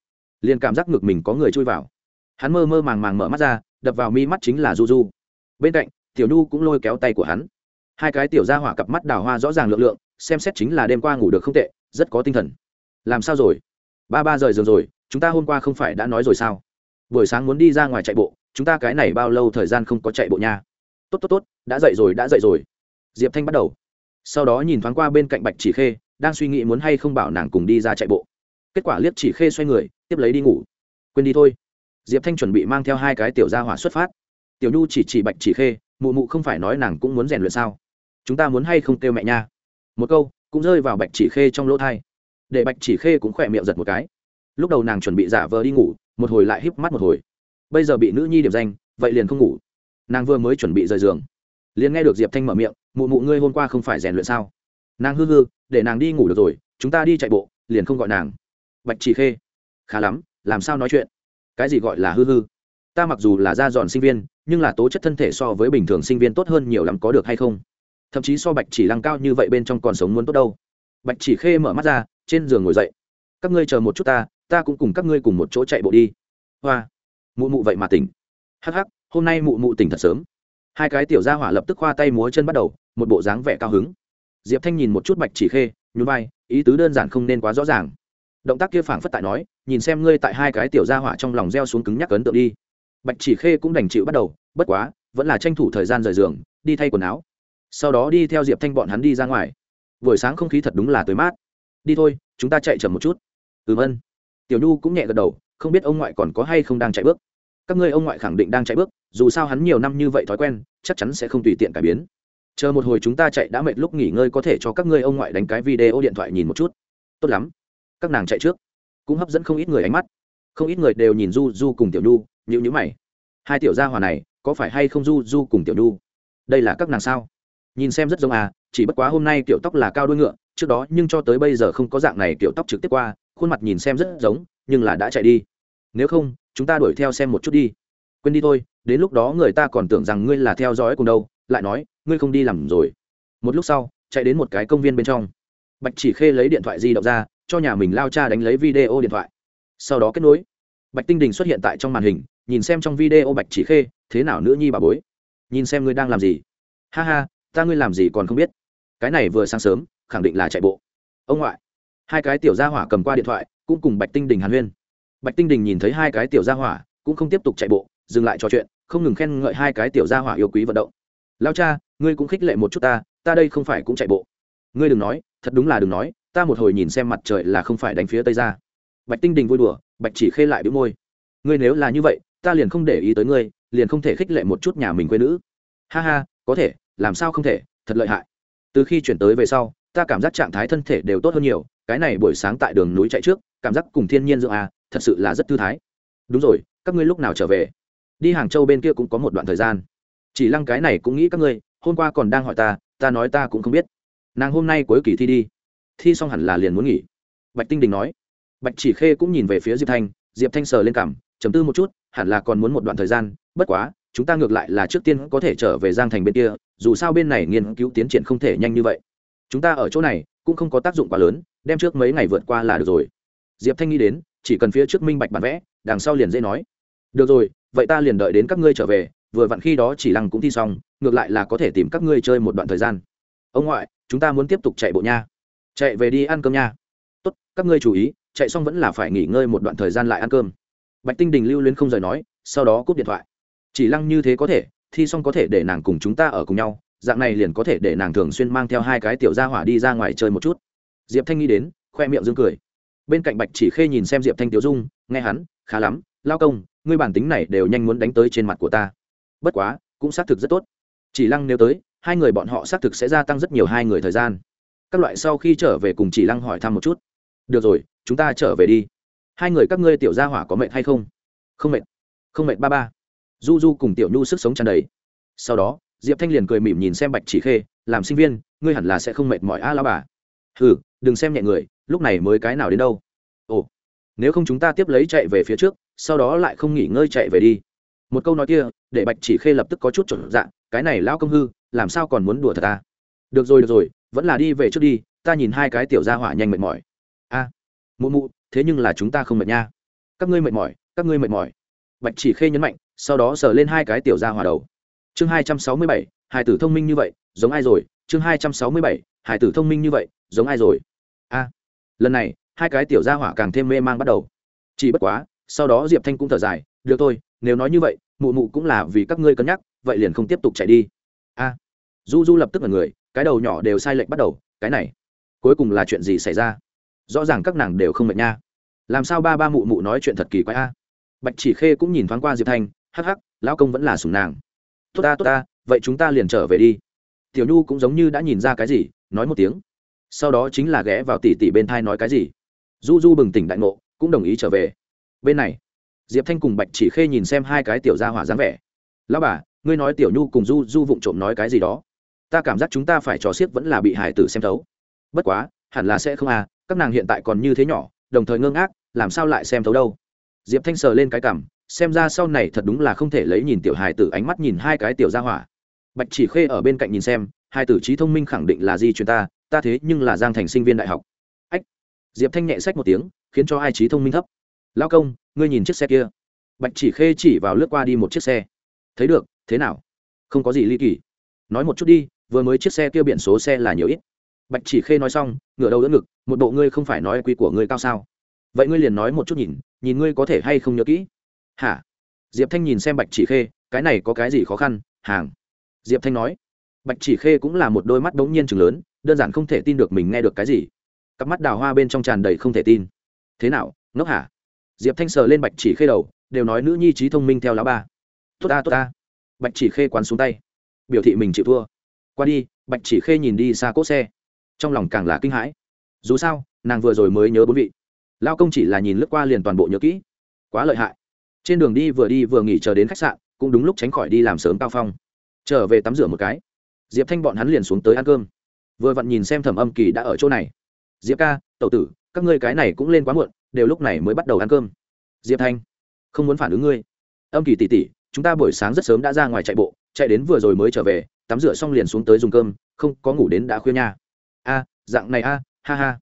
Liền cảm giác ngực mình có người chui vào. Hắn mơ mơ màng màng mở mắt ra, đập vào mi mắt chính là du du. Bên cạnh, tiểu nhu cũng lôi kéo tay của hắn. Hai cái tiểu ra hỏa cặp mắt đào hoa rõ ràng lượng lượng xem xét chính là đêm qua ngủ được không tệ, rất có tinh thần. Làm sao rồi? Ba ba rời giường rồi, chúng ta hôm qua không phải đã nói rồi sao? Buổi sáng muốn đi ra ngoài chạy bộ, chúng ta cái này bao lâu thời gian không có chạy bộ nha? Tốt tốt tốt, đã dậy rồi, đã dậy rồi. Diệp thanh bắt đầu. Sau đó nhìn thoáng qua bên cạnh bạch chỉ khê, đang suy nghĩ muốn hay không bảo nàng cùng đi ra chạy bộ. Kết quả liếc chỉ khê xoay người, tiếp lấy đi ngủ. Quên đi thôi. Diệp thanh chuẩn bị mang theo hai cái tiểu gia hỏa xuất phát. Tiểu nhu chỉ chỉ bạch chỉ khê, mụ mụ không phải nói nàng cũng muốn rèn luyện sao? Chúng ta muốn hay không kêu mẹ nha? Một câu, cũng rơi vào bạch chỉ khê trong lỗ thai. Để bạch chỉ khê cũng khỏe miệng giật một cái. Lúc đầu nàng chuẩn bị giả vờ đi ngủ, một hồi lại híp mắt một hồi. Bây giờ bị nữ nhi điểm danh, vậy liền không ngủ. Nàng vừa mới chuẩn bị rời giường. Liền nghe được diệp thanh mở miệng, mụ mụ ngươi hôm qua không phải rèn luyện sao? Nàng hư hư, để nàng đi ngủ được rồi, chúng ta đi chạy bộ, liền không gọi nàng. Bạch chỉ khê, khá lắm, làm sao nói chuyện? Cái gì gọi là hư hư? Ta mặc dù là da dọn sinh viên, nhưng là tố chất thân thể so với bình thường sinh viên tốt hơn nhiều lắm có được hay không? Thậm chí so bạch chỉ lăng cao như vậy bên trong còn sống muốn tốt đâu. Bạch chỉ khê mở mắt ra, trên giường ngồi dậy. Các ngươi chờ một chút ta ta cũng cùng các ngươi cùng một chỗ chạy bộ đi. Hoa. Mụ mụ vậy mà tỉnh. Hắc hắc, hôm nay mụ mụ tỉnh thật sớm. Hai cái tiểu gia hỏa lập tức khoa tay múa chân bắt đầu, một bộ dáng vẻ cao hứng. Diệp thanh nhìn một chút bạch chỉ khê, nhún vai, ý tứ đơn giản không nên quá rõ ràng. Động tác kia phảng phất tại nói, nhìn xem ngươi tại hai cái tiểu gia hỏa trong lòng reo xuống cứng nhắc ấn tượng đi. Bạch chỉ khê cũng đành chịu bắt đầu, bất quá, vẫn là tranh thủ thời gian rời giường, đi thay quần áo sau đó đi theo diệp thanh bọn hắn đi ra ngoài. Buổi sáng không khí thật đúng là tới mát. Đi thôi, chúng ta chạy chậm một chút. Ừ vân tiểu nhu cũng nhẹ gật đầu, không biết ông ngoại còn có hay không đang chạy bước. Các ngươi ông ngoại khẳng định đang chạy bước, dù sao hắn nhiều năm như vậy thói quen, chắc chắn sẽ không tùy tiện cải biến. Chờ một hồi chúng ta chạy đã mệt lúc nghỉ ngơi có thể cho các ngươi ông ngoại đánh cái video điện thoại nhìn một chút. Tốt lắm. Các nàng chạy trước. Cũng hấp dẫn không ít người ánh mắt. Không ít người đều nhìn du du cùng tiểu nhu nhữ nhữ mày. Hai tiểu gia hòa này, có phải hay không du du cùng tiểu nhu? Đây là các nàng sao? Nhìn xem rất giống à chỉ bất quá hôm nay kiểu tóc là cao đuôi ngựa, trước đó nhưng cho tới bây giờ không có dạng này kiểu tóc trực tiếp qua, khuôn mặt nhìn xem rất giống, nhưng là đã chạy đi. Nếu không, chúng ta đuổi theo xem một chút đi. Quên đi thôi, đến lúc đó người ta còn tưởng rằng ngươi là theo dõi cùng đâu, lại nói, ngươi không đi làm rồi. Một lúc sau, chạy đến một cái công viên bên trong. Bạch chỉ khê lấy điện thoại di động ra, cho nhà mình lao cha đánh lấy video điện thoại. Sau đó kết nối. Bạch tinh đình xuất hiện tại trong màn hình, nhìn xem trong video bạch chỉ khê, thế nào nữ nhi bà bối? Nhìn xem ngươi đang làm gì. Ha ha ta ngươi làm gì còn không biết? Cái này vừa sáng sớm, khẳng định là chạy bộ. Ông ngoại. Hai cái tiểu gia hỏa cầm qua điện thoại, cũng cùng bạch tinh đình hàn huyên. Bạch tinh đình nhìn thấy hai cái tiểu gia hỏa, cũng không tiếp tục chạy bộ, dừng lại trò chuyện, không ngừng khen ngợi hai cái tiểu gia hỏa yêu quý vận động. Lao cha, ngươi cũng khích lệ một chút ta ta đây không phải cũng chạy bộ. Ngươi đừng nói, thật đúng là đừng nói, ta một hồi nhìn xem mặt trời là không phải đánh phía tây ra. Bạch tinh đình vui đùa, bạch chỉ khê lại bĩu môi. Ngươi nếu là như vậy, ta liền không để ý tới ngươi, liền không thể khích lệ một chút nhà mình quê nữ. Ha ha, có thể làm sao không thể, thật lợi hại. Từ khi chuyển tới về sau, ta cảm giác trạng thái thân thể đều tốt hơn nhiều, cái này buổi sáng tại đường núi chạy trước, cảm giác cùng thiên nhiên dưỡng à thật sự là rất thư thái. Đúng rồi, các ngươi lúc nào trở về? Đi hàng châu bên kia cũng có một đoạn thời gian. Chỉ lăng cái này cũng nghĩ các ngươi, hôm qua còn đang hỏi ta ta nói ta cũng không biết. Nàng hôm nay cuối kỳ thi đi. Thi xong hẳn là liền muốn nghỉ. Bạch tinh đình nói. Bạch chỉ khê cũng nhìn về phía diệp thanh diệp thanh sờ lên cảm chấm tư một chút, hẳn là còn muốn một đoạn thời gian, bất quá chúng ta ngược lại là trước tiên có thể trở về giang thành bên kia, dù sao bên này nghiên cứu tiến triển không thể nhanh như vậy. Chúng ta ở chỗ này, cũng không có tác dụng quá lớn, đem trước mấy ngày vượt qua là được rồi. Diệp thanh nghĩ đến, chỉ cần phía trước minh bạch bản vẽ, đằng sau liền dễ nói. Được rồi, vậy ta liền đợi đến các ngươi trở về, vừa vặn khi đó chỉ lăng cũng thi xong, ngược lại là có thể tìm các ngươi chơi một đoạn thời gian. Ông ngoại, chúng ta muốn tiếp tục chạy bộ nha. Chạy về đi ăn cơm nha. Tốt, các ngươi chú ý, chạy xong vẫn là phải nghỉ ngơi một đoạn thời gian lại ăn cơm. Bạch tinh đình lưu luyến không rời nói, sau đó cúp điện thoại chỉ lăng như thế có thể, thi xong có thể để nàng cùng chúng ta ở cùng nhau, dạng này liền có thể để nàng thường xuyên mang theo hai cái tiểu gia hỏa đi ra ngoài chơi một chút. Diệp thanh nghĩ đến, khoe miệng dương cười. Bên cạnh bạch chỉ khê nhìn xem diệp thanh tiểu dung, nghe hắn, khá lắm, lao công, ngươi bản tính này đều nhanh muốn đánh tới trên mặt của ta. Bất quá, cũng xác thực rất tốt. Chỉ lăng nếu tới, hai người bọn họ xác thực sẽ gia tăng rất nhiều hai người thời gian. Các loại sau khi trở về cùng chỉ lăng hỏi thăm một chút. Được rồi, chúng ta trở về đi. Hai người các ngươi tiểu gia hỏa có mệt hay không? Không mệt. Không mệt, ba ba du du cùng tiểu nhu sức sống tràn đầy. Sau đó, diệp thanh liền cười mỉm nhìn xem bạch chỉ khê, làm sinh viên, ngươi hẳn là sẽ không mệt mỏi a à lao bà. Ừ đừng xem nhẹ người, lúc này mới cái nào đến đâu. Ồ, nếu không chúng ta tiếp lấy chạy về phía trước, sau đó lại không nghỉ ngơi chạy về đi. Một câu nói kia, để bạch chỉ khê lập tức có chút chuẩn dạng cái này lão công hư, làm sao còn muốn đùa thật ta? Được rồi được rồi, vẫn là đi về trước đi, ta nhìn hai cái tiểu gia hỏa nhanh mệt mỏi. A, mụ mụ, thế nhưng là chúng ta không mệt nha. Các ngươi mệt mỏi, các ngươi mệt mỏi. Bạch chỉ khê nhấn mạnh sau đó sờ lên hai cái tiểu ra hỏa đầu. Chương hai trăm sáu mươi bảy hải tử thông minh như vậy, giống ai rồi? Chương hai trăm sáu mươi bảy hải tử thông minh như vậy, giống ai rồi? A. Lần này, hai cái tiểu ra hỏa càng thêm mê mang bắt đầu. Chỉ bất quá, sau đó diệp thanh cũng thở dài, được thôi, nếu nói như vậy, mụ mụ cũng là vì các ngươi cân nhắc, vậy liền không tiếp tục chạy đi. A. Du du lập tức là người, cái đầu nhỏ đều sai lệch bắt đầu, cái này, cuối cùng là chuyện gì xảy ra? Rõ ràng các nàng đều không mệt nha. Làm sao ba ba mụ mụ nói chuyện thật kỳ quái a? Bạch chỉ khê cũng nhìn thoáng qua diệp thanh hắc hắc, lão công vẫn là sùng nàng. Tốt ta tốt ta, vậy chúng ta liền trở về đi. Tiểu nhu cũng giống như đã nhìn ra cái gì, nói một tiếng. Sau đó chính là ghé vào tỉ tỉ bên thai nói cái gì. Du du bừng tỉnh đại ngộ, cũng đồng ý trở về. Bên này, diệp thanh cùng bạch chỉ khê nhìn xem hai cái tiểu gia hỏa dáng vẻ. Lão bà, ngươi nói tiểu nhu cùng du du vụng trộm nói cái gì đó. Ta cảm giác chúng ta phải trò xiếc vẫn là bị hải tử xem thấu. Bất quá, hẳn là sẽ không à các nàng hiện tại còn như thế nhỏ, đồng thời ngưng ác làm sao lại xem thấu đâu? Diệp thanh sờ lên cái cảm xem ra sau này thật đúng là không thể lấy nhìn tiểu hài tử ánh mắt nhìn hai cái tiểu gia hỏa. Bạch chỉ khê ở bên cạnh nhìn xem, hai tử trí thông minh khẳng định là di truyền ta ta thế nhưng là giang thành sinh viên đại học. Ách! Diệp thanh nhẹ sách một tiếng, khiến cho hai trí thông minh thấp. Lao công, ngươi nhìn chiếc xe kia. Bạch chỉ khê chỉ vào lướt qua đi một chiếc xe. Thấy được, thế nào? Không có gì ly kỳ. Nói một chút đi, vừa mới chiếc xe kia biển số xe là nhiều ít. Bạch chỉ khê nói xong, ngửa đầu đỡ ngực, một bộ ngươi không phải nói quy của ngươi cao sao. Vậy ngươi liền nói một chút nhìn nhìn ngươi có thể hay không nhớ kỹ hả? Diệp thanh nhìn xem bạch chỉ khê, cái này có cái gì khó khăn? Hàng. Diệp thanh nói. Bạch chỉ khê cũng là một đôi mắt đ ố n g nhiên chừng lớn, đơn giản không thể tin được mình nghe được cái gì. Cặp mắt đào hoa bên trong tràn đầy không thể tin. Thế nào, ngốc hả? Diệp thanh sờ lên bạch chỉ khê đầu, đều nói nữ nhi trí thông minh theo lá ba. Tốt ta tốt ta. Bạch chỉ khê quán xuống tay. Biểu thị mình chịu thua. Qua đi, bạch chỉ khê nhìn đi xa cốt xe. Trong lòng càng là kinh hãi. Dù sao, nàng vừa rồi mới nhớ bốn vị. Lao công chỉ là nhìn lướt qua liền toàn bộ nhớ kỹ. Quá lợi hại trên đường đi vừa đi vừa nghỉ chờ đến khách sạn, cũng đúng lúc tránh khỏi đi làm sớm cao phong. Trở về tắm rửa một cái. Diệp thanh bọn hắn liền xuống tới ăn cơm. Vừa vặn nhìn xem thẩm âm kỳ đã ở chỗ này. Diệp ca, tẩu tử, các ngươi cái này cũng lên quá muộn, đều lúc này mới bắt đầu ăn cơm. Diệp thanh, không muốn phản ứng ngươi. Âm kỳ tỉ tỉ, chúng ta buổi sáng rất sớm đã ra ngoài chạy bộ, chạy đến vừa rồi mới trở về, tắm rửa xong liền xuống tới dùng cơm, không có ngủ đến đã khuya nha. A, dạng này a, ha ha.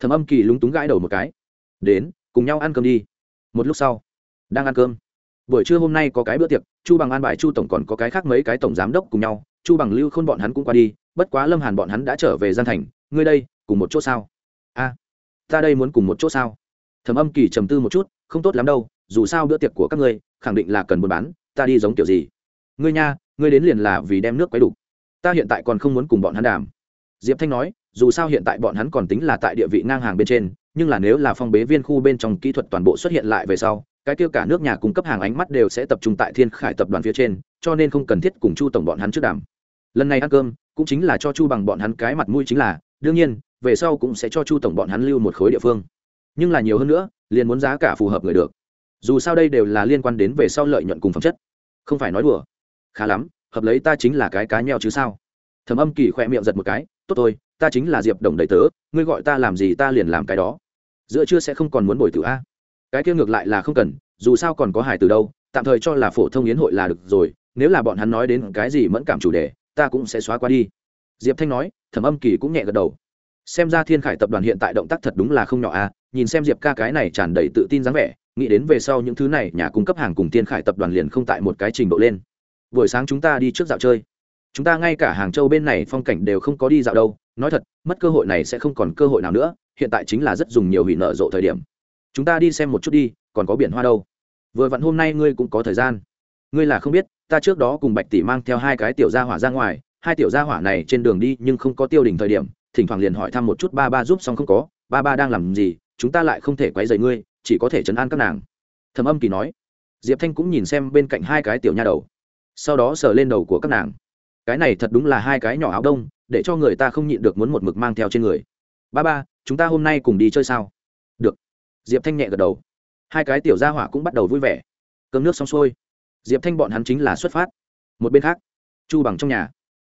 Thầm âm kỳ lúng túng gãi đầu một cái. Đến, cùng nhau ăn cơm đi. Một lúc sau đang ăn cơm. Buổi trưa hôm nay có cái bữa tiệc, chu bằng an bài chu tổng còn có cái khác mấy cái tổng giám đốc cùng nhau. Chu bằng lưu khôn bọn hắn cũng qua đi, bất quá lâm hàn bọn hắn đã trở về gian thành. Ngươi đây, cùng một chỗ sao? A, ta đây muốn cùng một chỗ sao? Thầm âm kỳ trầm tư một chút, không tốt lắm đâu, dù sao bữa tiệc của các ngươi, khẳng định là cần buôn bán, ta đi giống kiểu gì? Ngươi nha, ngươi đến liền là vì đem nước quấy đủ. Ta hiện tại còn không muốn cùng bọn hắn đàm. Diệp thanh nói, dù sao hiện tại bọn hắn còn tính là tại địa vị ngang hàng bên trên, nhưng là nếu là phong bế viên khu bên trong kỹ thuật toàn bộ xuất hiện lại về sau cái tiêu cả nước nhà cung cấp hàng ánh mắt đều sẽ tập trung tại thiên khải tập đoàn phía trên, cho nên không cần thiết cùng chu tổng bọn hắn trước đàm. Lần này ăn cơm, cũng chính là cho chu bằng bọn hắn cái mặt mũi chính là, đương nhiên, về sau cũng sẽ cho chu tổng bọn hắn lưu một khối địa phương. Nhưng là nhiều hơn nữa, liền muốn giá cả phù hợp người được. Dù sao đây đều là liên quan đến về sau lợi nhuận cùng phẩm chất. Không phải nói đùa. Khá lắm, hợp lấy ta chính là cái cá nheo chứ sao? Thầm âm kỳ khỏe miệng giật một cái, tốt thôi, ta chính là diệp đồng đầy tớ, ngươi gọi ta làm gì ta liền làm cái đó. Giữa chưa sẽ không còn muốn bồi tử a cái kia ngược lại là không cần, dù sao còn có hải từ đâu, tạm thời cho là phổ thông yến hội là được rồi, nếu là bọn hắn nói đến cái gì mẫn cảm chủ đề, ta cũng sẽ xóa qua đi. Diệp thanh nói, thẩm âm kỳ cũng nhẹ gật đầu. Xem ra thiên khải tập đoàn hiện tại động tác thật đúng là không nhỏ à. nhìn xem diệp ca cái này tràn đầy tự tin dáng vẻ, nghĩ đến về sau những thứ này, nhà cung cấp hàng cùng thiên khải tập đoàn liền không tại một cái trình độ lên. Buổi sáng chúng ta đi trước dạo chơi. Chúng ta ngay cả hàng châu bên này phong cảnh đều không có đi dạo đâu, nói thật, mất cơ hội này sẽ không còn cơ hội nào nữa, hiện tại chính là rất dùng nhiều hủy nợ rộ thời điểm chúng ta đi xem một chút đi, còn có biển hoa đâu. Vừa vặn hôm nay ngươi cũng có thời gian. Ngươi là không biết, ta trước đó cùng bạch tỷ mang theo hai cái tiểu gia hỏa ra ngoài, hai tiểu gia hỏa này trên đường đi nhưng không có tiêu đỉnh thời điểm, thỉnh thoảng liền hỏi thăm một chút ba ba giúp xong không có, ba ba đang làm gì, chúng ta lại không thể quấy rầy ngươi, chỉ có thể chấn an các nàng. Thầm âm kỳ nói. Diệp thanh cũng nhìn xem bên cạnh hai cái tiểu nha đầu. Sau đó sờ lên đầu của các nàng. Cái này thật đúng là hai cái nhỏ áo đông, để cho người ta không nhịn được muốn một mực mang theo trên người. Ba ba, chúng ta hôm nay cùng đi chơi sao? Diệp thanh nhẹ gật đầu. Hai cái tiểu gia hỏa cũng bắt đầu vui vẻ. Cơm nước xong xuôi, diệp thanh bọn hắn chính là xuất phát. Một bên khác, chu bằng trong nhà.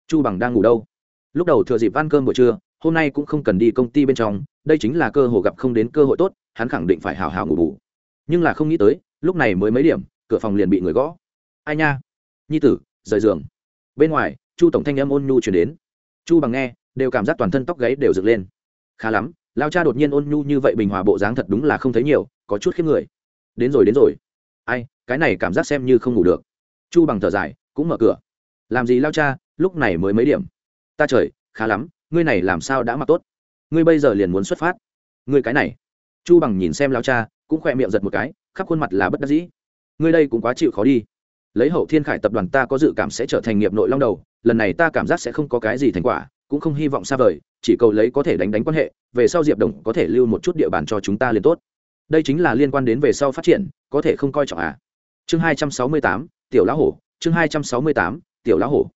Chu bằng đang ngủ đâu? Lúc đầu thừa dịp ăn cơm buổi trưa, hôm nay cũng không cần đi công ty bên trong, đây chính là cơ hội gặp không đến cơ hội tốt, hắn khẳng định phải hào hào ngủ bù. Nhưng là không nghĩ tới, lúc này mới mấy điểm, cửa phòng liền bị người gõ. Ai nha? Nhi tử, rời giường. Bên ngoài, chu tổng thanh âm ôn nhu chuyển đến. Chu bằng nghe, đều cảm giác toàn thân tóc gáy đều dựng lên. Khá lắm lao cha đột nhiên ôn nhu như vậy bình hòa bộ dáng thật đúng là không thấy nhiều, có chút khiếp người. Đến rồi đến rồi. Ai, cái này cảm giác xem như không ngủ được. Chu bằng thở dài, cũng mở cửa. Làm gì lao cha, lúc này mới mấy điểm? Ta trời, khá lắm, ngươi này làm sao đã mặc tốt? Ngươi bây giờ liền muốn xuất phát. Ngươi cái này. Chu bằng nhìn xem lao cha, cũng khỏe miệng giật một cái, khắp khuôn mặt là bất đắc dĩ. Ngươi đây cũng quá chịu khó đi. Lấy hậu thiên khải tập đoàn ta có dự cảm sẽ trở thành nghiệp nội long đầu, lần này ta cảm giác sẽ không có cái gì thành quả cũng không hy vọng xa vời, chỉ cầu lấy có thể đánh đánh quan hệ, về sau diệp đồng có thể lưu một chút địa bàn cho chúng ta liền tốt. Đây chính là liên quan đến về sau phát triển, có thể không coi trọng à. Chương hai trăm sáu mươi tám, tiểu lão hổ, chương hai trăm sáu mươi tám, tiểu lão hổ.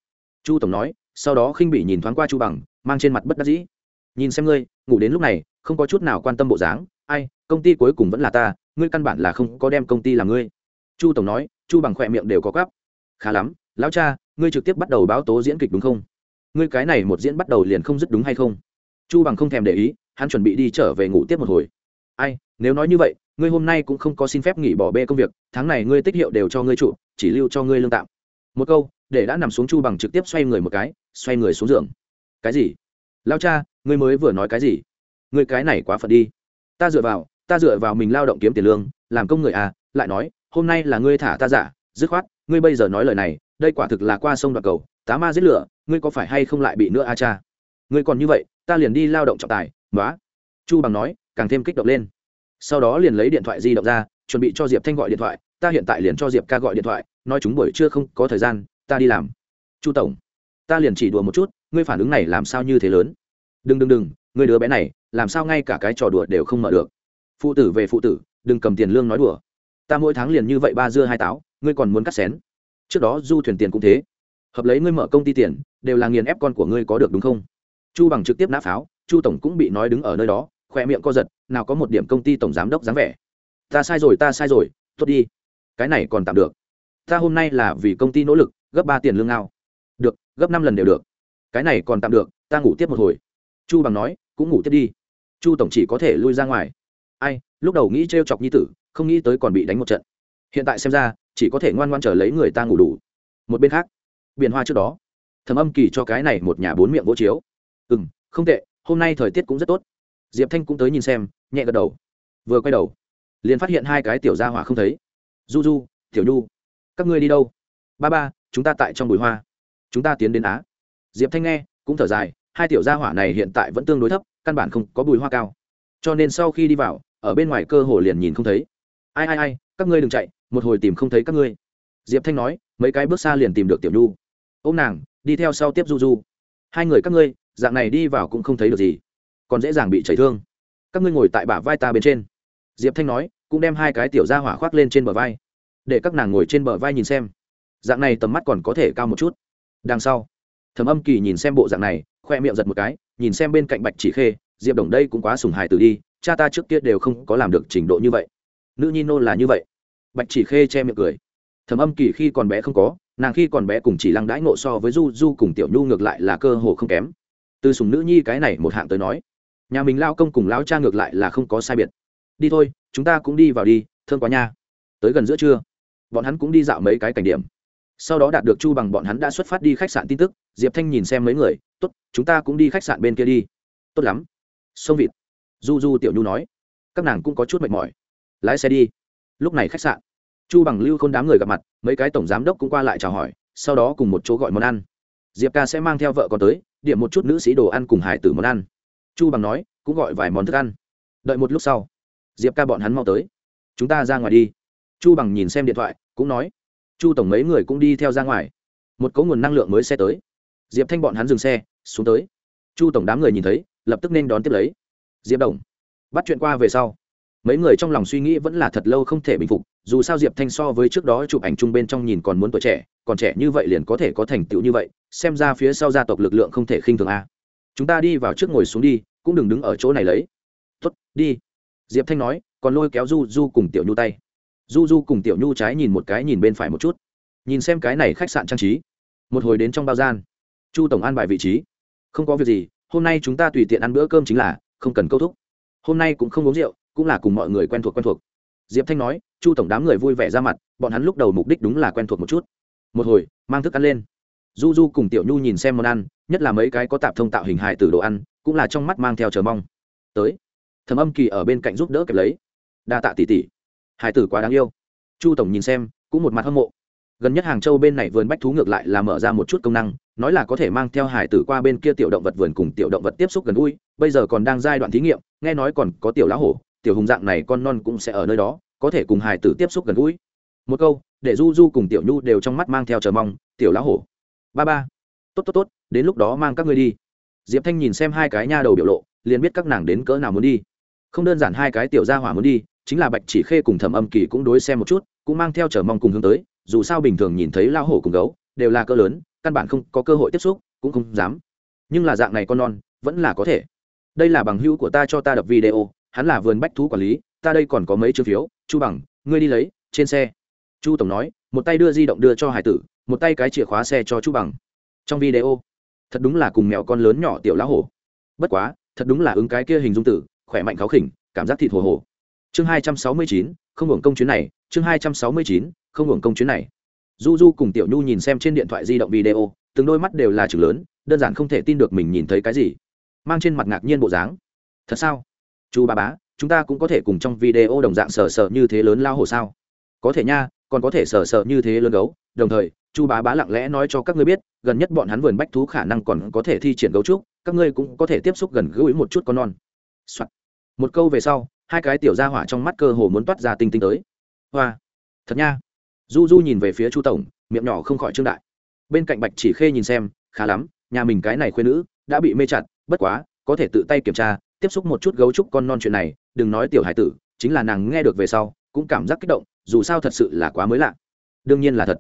Chu tổng nói, sau đó khinh bị nhìn thoáng qua chu bằng, mang trên mặt bất đắc dĩ. Nhìn xem ngươi, ngủ đến lúc này, không có chút nào quan tâm bộ dáng, ai, công ty cuối cùng vẫn là ta, ngươi căn bản là không có đem công ty làm ngươi. Chu tổng nói, chu bằng khỏe miệng đều có gắp khá lắm, lão cha, ngươi trực tiếp bắt đầu báo tố diễn kịch đúng không? Ngươi cái này một diễn bắt đầu liền không dứt đúng hay không? Chu bằng không thèm để ý, hắn chuẩn bị đi trở về ngủ tiếp một hồi. Ai, nếu nói như vậy, ngươi hôm nay cũng không có xin phép nghỉ bỏ bê công việc, tháng này ngươi tích hiệu đều cho ngươi trụ, chỉ lưu cho ngươi lương tạm. Một câu, để đã nằm xuống chu bằng trực tiếp xoay người một cái, xoay người xuống giường. Cái gì? Lao cha, ngươi mới vừa nói cái gì? Ngươi cái này quá phận đi. Ta dựa vào, ta dựa vào mình lao động kiếm tiền lương, làm công người à lại nói, hôm nay là ngươi thả ta giả, dứt khoát, ngươi bây giờ nói lời này, đây quả thực là qua sông đoạt cầu tá ma giết lửa, ngươi có phải hay không lại bị nữa a cha? Ngươi còn như vậy, ta liền đi lao động trọng tài nói chu bằng nói, càng thêm kích động lên. Sau đó liền lấy điện thoại di động ra, chuẩn bị cho diệp thanh gọi điện thoại, ta hiện tại liền cho diệp ca gọi điện thoại, nói chúng buổi trưa không có thời gian, ta đi làm. Chu tổng, ta liền chỉ đùa một chút, ngươi phản ứng này làm sao như thế lớn? Đừng đừng đừng, ngươi đứa bé này, làm sao ngay cả cái trò đùa đều không mở được? Phụ tử về phụ tử, đừng cầm tiền lương nói đùa. Ta mỗi tháng liền như vậy ba dưa hai táo, ngươi còn muốn cắt xén. Trước đó du thuyền tiền cũng thế hợp lấy ngươi mở công ty tiền, đều là nghiền ép con của ngươi có được đúng không? Chu bằng trực tiếp nã pháo, chu tổng cũng bị nói đứng ở nơi đó khoe miệng co giật, nào có một điểm công ty tổng giám đốc dáng vẻ. Ta sai rồi, ta sai rồi, tốt đi. Cái này còn tạm được. Ta hôm nay là vì công ty nỗ lực, gấp ba tiền lương ngao được, gấp năm lần đều được. Cái này còn tạm được, ta ngủ tiếp một hồi. Chu bằng nói, cũng ngủ tiếp đi. Chu tổng chỉ có thể lui ra ngoài. Ai, lúc đầu nghĩ t r e o chọc nhi tử, không nghĩ tới còn bị đánh một trận. Hiện tại xem ra, chỉ có thể ngoan ngoan chờ lấy người ta ngủ đủ. Một bên khác biển hoa trước đó. Thầm âm kỳ cho cái này một nhà bốn miệng vỗ chiếu. Ừ m không tệ, hôm nay thời tiết cũng rất tốt. Diệp thanh cũng tới nhìn xem, nhẹ gật đầu. Vừa quay đầu, liền phát hiện hai cái tiểu gia hỏa không thấy. Du du tiểu nhu, các ngươi đi đâu? Ba ba, chúng ta tại trong bụi hoa. Chúng ta tiến đến á. Diệp thanh nghe, cũng thở dài, hai tiểu gia hỏa này hiện tại vẫn tương đối thấp, căn bản không có bùi hoa cao. Cho nên sau khi đi vào, ở bên ngoài cơ hồ liền nhìn không thấy. Ai ai ai, các ngươi đừng chạy, một hồi tìm không thấy các ngươi. Diệp thanh nói, mấy cái bước xa liền tìm được tiểu nhu ô m nàng, đi theo sau tiếp du du. Hai người các ngươi, dạng này đi vào cũng không thấy được gì. Còn dễ dàng bị chảy thương. Các ngươi ngồi tại bả vai ta bên trên. Diệp thanh nói, cũng đem hai cái tiểu ra hỏa khoác lên trên bờ vai. Để các nàng ngồi trên bờ vai nhìn xem. Dạng này tầm mắt còn có thể cao một chút. Đằng sau, thẩm âm kỳ nhìn xem bộ dạng này, khoe miệng giật một cái, nhìn xem bên cạnh bạch chỉ khê, diệp đồng đây cũng quá sùng hài từ đi, cha ta trước kia đều không có làm được trình độ như vậy. Nữ nhi nô là như vậy. Bạch chỉ khê che miệng cười. Thẩm âm kỳ khi còn bé không có nàng khi còn bé cùng chỉ lăng đãi ngộ so với du du cùng tiểu nhu ngược lại là cơ hồ không kém. Từ sùng nữ nhi cái này một hạng tới nói, nhà mình lao công cùng lao cha ngược lại là không có sai biệt. Đi thôi, chúng ta cũng đi vào đi, thương quá nha. Tới gần giữa trưa, bọn hắn cũng đi dạo mấy cái cảnh điểm. Sau đó đạt được chu bằng bọn hắn đã xuất phát đi khách sạn tin tức, diệp thanh nhìn xem mấy người, tốt, chúng ta cũng đi khách sạn bên kia đi. Tốt lắm. Sông vịt. Du du tiểu nhu nói. Các nàng cũng có chút mệt mỏi. Lái xe đi. Lúc này khách sạn chu bằng lưu k h ô n đám người gặp mặt, mấy cái tổng giám đốc cũng qua lại chào hỏi, sau đó cùng một chỗ gọi món ăn. Diệp ca sẽ mang theo vợ con tới, điểm một chút nữ sĩ đồ ăn cùng hải tử món ăn. Chu bằng nói, cũng gọi vài món thức ăn. Đợi một lúc sau, diệp ca bọn hắn mau tới. Chúng ta ra ngoài đi. Chu bằng nhìn xem điện thoại, cũng nói, chu tổng mấy người cũng đi theo ra ngoài. Một cấu nguồn năng lượng mới xe tới. Diệp thanh bọn hắn dừng xe, xuống tới. Chu tổng đám người nhìn thấy, lập tức nên đón tiếp lấy. Diệp đồng bắt chuyện qua về sau mấy người trong lòng suy nghĩ vẫn là thật lâu không thể bình phục, dù sao diệp thanh so với trước đó chụp ảnh chung bên trong nhìn còn muốn tuổi trẻ, còn trẻ như vậy liền có thể có thành tựu như vậy, xem ra phía sau gia tộc lực lượng không thể khinh thường a. Chúng ta đi vào trước ngồi xuống đi, cũng đừng đứng ở chỗ này lấy. Tuất đi. Diệp thanh nói, còn lôi kéo du du cùng tiểu nhu tay. Du du cùng tiểu nhu trái nhìn một cái nhìn bên phải một chút. Nhìn xem cái này khách sạn trang trí. Một hồi đến trong bao gian. Chu tổng an bài vị trí. Không có việc gì, hôm nay chúng ta tùy tiện ăn bữa cơm chính là, không cần câu thúc. Hôm nay cũng không uống rượu cũng là cùng mọi người quen thuộc quen thuộc. Diệp thanh nói, chu tổng đám người vui vẻ ra mặt, bọn hắn lúc đầu mục đích đúng là quen thuộc một chút. Một hồi, mang thức ăn lên. Du du cùng tiểu nhu nhìn xem món ăn, nhất là mấy cái có tạp thông tạo hình hài từ đồ ăn, cũng là trong mắt mang theo chờ mong. Tới. Thầm âm kỳ ở bên cạnh giúp đỡ kẹp lấy. Đa tạ tỷ tỷ. Hài tử quá đáng yêu. Chu tổng nhìn xem, cũng một mặt hâm mộ. Gần nhất hàng châu bên này vườn bách thú ngược lại là mở ra một chút công năng, nói là có thể mang theo hải tử qua bên kia tiểu động vật vườn cùng tiểu động vật tiếp xúc gần gũi, bây giờ còn đang giai đoạn thí nghiệm, nghe nói còn có tiểu lá hổ tiểu hùng dạng này con non cũng sẽ ở nơi đó, có thể cùng hải tử tiếp xúc gần gũi. Một câu, để du du cùng tiểu nhu đều trong mắt mang theo chờ mong, tiểu lá hổ. Ba ba. Tốt tốt tốt, đến lúc đó mang các ngươi đi. Diệp thanh nhìn xem hai cái nha đầu biểu lộ, liền biết các nàng đến cỡ nào muốn đi. Không đơn giản hai cái tiểu gia hỏa muốn đi, chính là bạch chỉ khê cùng thẩm âm kỳ cũng đối xem một chút, cũng mang theo chờ mong cùng hướng tới, dù sao bình thường nhìn thấy lao hổ cùng gấu, đều là cỡ lớn, căn bản không có cơ hội tiếp xúc, cũng không dám. Nhưng là dạng này con non, vẫn là có thể. Đây là bằng hữu của ta cho ta đập video hắn là vườn bách thú quản lý, ta đây còn có mấy chữ phiếu, chu bằng, ngươi đi lấy, trên xe. Chu tổng nói, một tay đưa di động đưa cho hải tử, một tay cái chìa khóa xe cho chu bằng. Trong video, thật đúng là cùng mèo con lớn nhỏ tiểu lá hổ. Bất quá, thật đúng là ứng cái kia hình dung tử, khỏe mạnh kháo khỉnh, cảm giác thịt hồ hồ. Chương hai trăm sáu mươi chín, không hưởng công chuyến này, chương hai trăm sáu mươi chín, không hưởng công chuyến này. Du du cùng tiểu nhu nhìn xem trên điện thoại di động video, từng đôi mắt đều là chữ lớn, đơn giản không thể tin được mình nhìn thấy cái gì. Mang trên mặt ngạc nhiên bộ dáng. Thật sao? Chu ba bá, chúng ta cũng có thể cùng trong video đồng dạng sờ sờ như thế lớn lao hổ sao? Có thể nha, còn có thể sờ sờ như thế lớn gấu. Đồng thời, chu bá bá lặng lẽ nói cho các ngươi biết, gần nhất bọn hắn vườn bách thú khả năng còn có thể thi triển gấu trúc, các ngươi cũng có thể tiếp xúc gần gũi một chút con non、Soạn. một câu về sau, hai cái tiểu ra hỏa trong mắt cơ hồ muốn toát ra tinh tinh tới. Hoa. Thật nha. Du du nhìn về phía chu tổng, miệng nhỏ không khỏi trương đại. Bên cạnh bạch chỉ khê nhìn xem, khá lắm, nhà mình cái này khuyên nữ, đã bị mê chặt, bất quá, có thể tự tay kiểm tra tiếp xúc một chút gấu trúc con non chuyện này, đừng nói tiểu hải tử, chính là nàng nghe được về sau, cũng cảm giác kích động, dù sao thật sự là quá mới lạ. Đương nhiên là thật.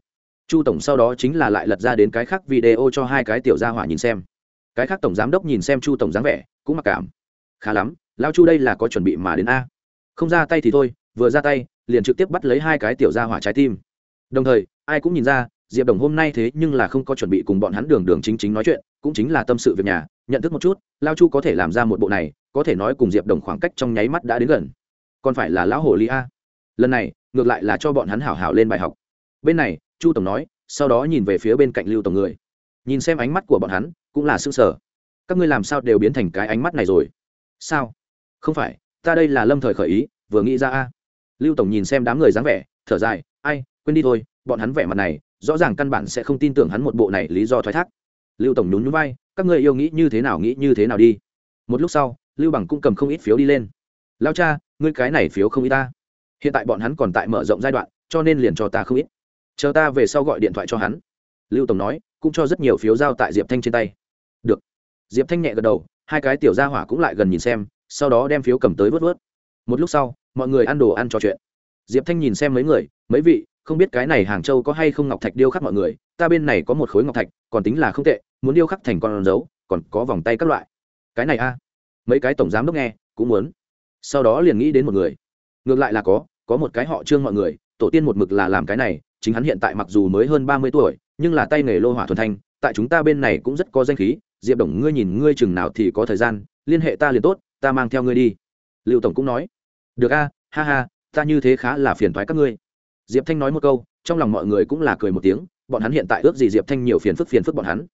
Chu tổng sau đó chính là lại lật ra đến cái khác video cho hai cái tiểu gia hỏa nhìn xem. Cái khác tổng giám đốc nhìn xem chu tổng dáng vẻ, cũng mặc cảm. Khá lắm lao chu đây là có chuẩn bị mà đến a. Không ra tay thì thôi, vừa ra tay, liền trực tiếp bắt lấy hai cái tiểu gia hỏa trái tim. Đồng thời, ai cũng nhìn ra, diệp đồng hôm nay thế nhưng là không có chuẩn bị cùng bọn hắn đường đường chính chính nói chuyện, cũng chính là tâm sự việc nhà, nhận thức một chút lao chu có thể làm ra một bộ này có thể nói cùng diệp đồng khoảng cách trong nháy mắt đã đến gần. Còn phải là lão hồ ly a. Lần này, ngược lại là cho bọn hắn hảo hảo lên bài học. Bên này, chu tổng nói, sau đó nhìn về phía bên cạnh lưu tổng người. Nhìn xem ánh mắt của bọn hắn, cũng là s ư n g sở các ngươi làm sao đều biến thành cái ánh mắt này rồi? Sao? Không phải, ta đây là lâm thời khởi ý, vừa nghĩ ra a. Lưu tổng nhìn xem đám người dáng vẻ, thở dài, ai, quên đi thôi, bọn hắn vẻ mặt này, rõ ràng căn bản sẽ không tin tưởng hắn một bộ này lý do thoái thác. Lưu tổng nhún nhún vai, các ngươi yêu nghĩ như thế nào, nghĩ như thế nào đi. Một lúc sau lưu bằng cũng cầm không ít phiếu đi lên. Lao cha, ngươi cái này phiếu không ít ta. Hiện tại bọn hắn còn tại mở rộng giai đoạn, cho nên liền cho ta không ít. Chờ ta về sau gọi điện thoại cho hắn. Lưu tổng nói, cũng cho rất nhiều phiếu giao tại diệp thanh trên tay. Được. Diệp thanh nhẹ gật đầu, hai cái tiểu gia hỏa cũng lại gần nhìn xem, sau đó đem phiếu cầm tới vớt vớt. Một lúc sau, mọi người ăn đồ ăn trò chuyện. Diệp thanh nhìn xem mấy người, mấy vị, không biết cái này hàng châu có hay không ngọc thạch điêu khắc mọi người? Ta bên này có một khối ngọc thạch, còn tính là không tệ, muốn điêu khắc thành con dấu, còn có vòng tay các loại. Cái này a mấy cái tổng giám đốc nghe, cũng muốn. Sau đó liền nghĩ đến một người. Ngược lại là có có một cái họ trương mọi người, tổ tiên một mực là làm cái này, chính hắn hiện tại mặc dù mới hơn ba mươi tuổi, nhưng là tay nghề lô hỏa thuần thanh, tại chúng ta bên này cũng rất có danh khí. Diệp đồng, ngươi nhìn ngươi chừng nào thì có thời gian, liên hệ ta liền tốt, ta mang theo ngươi đi. Lưu tổng cũng nói. Được a, ha ha, ta như thế khá là phiền thoái các ngươi. Diệp thanh nói một câu, trong lòng mọi người cũng là cười một tiếng, bọn hắn hiện tại ước gì diệp thanh nhiều phiền phức phiền phức bọn hắn.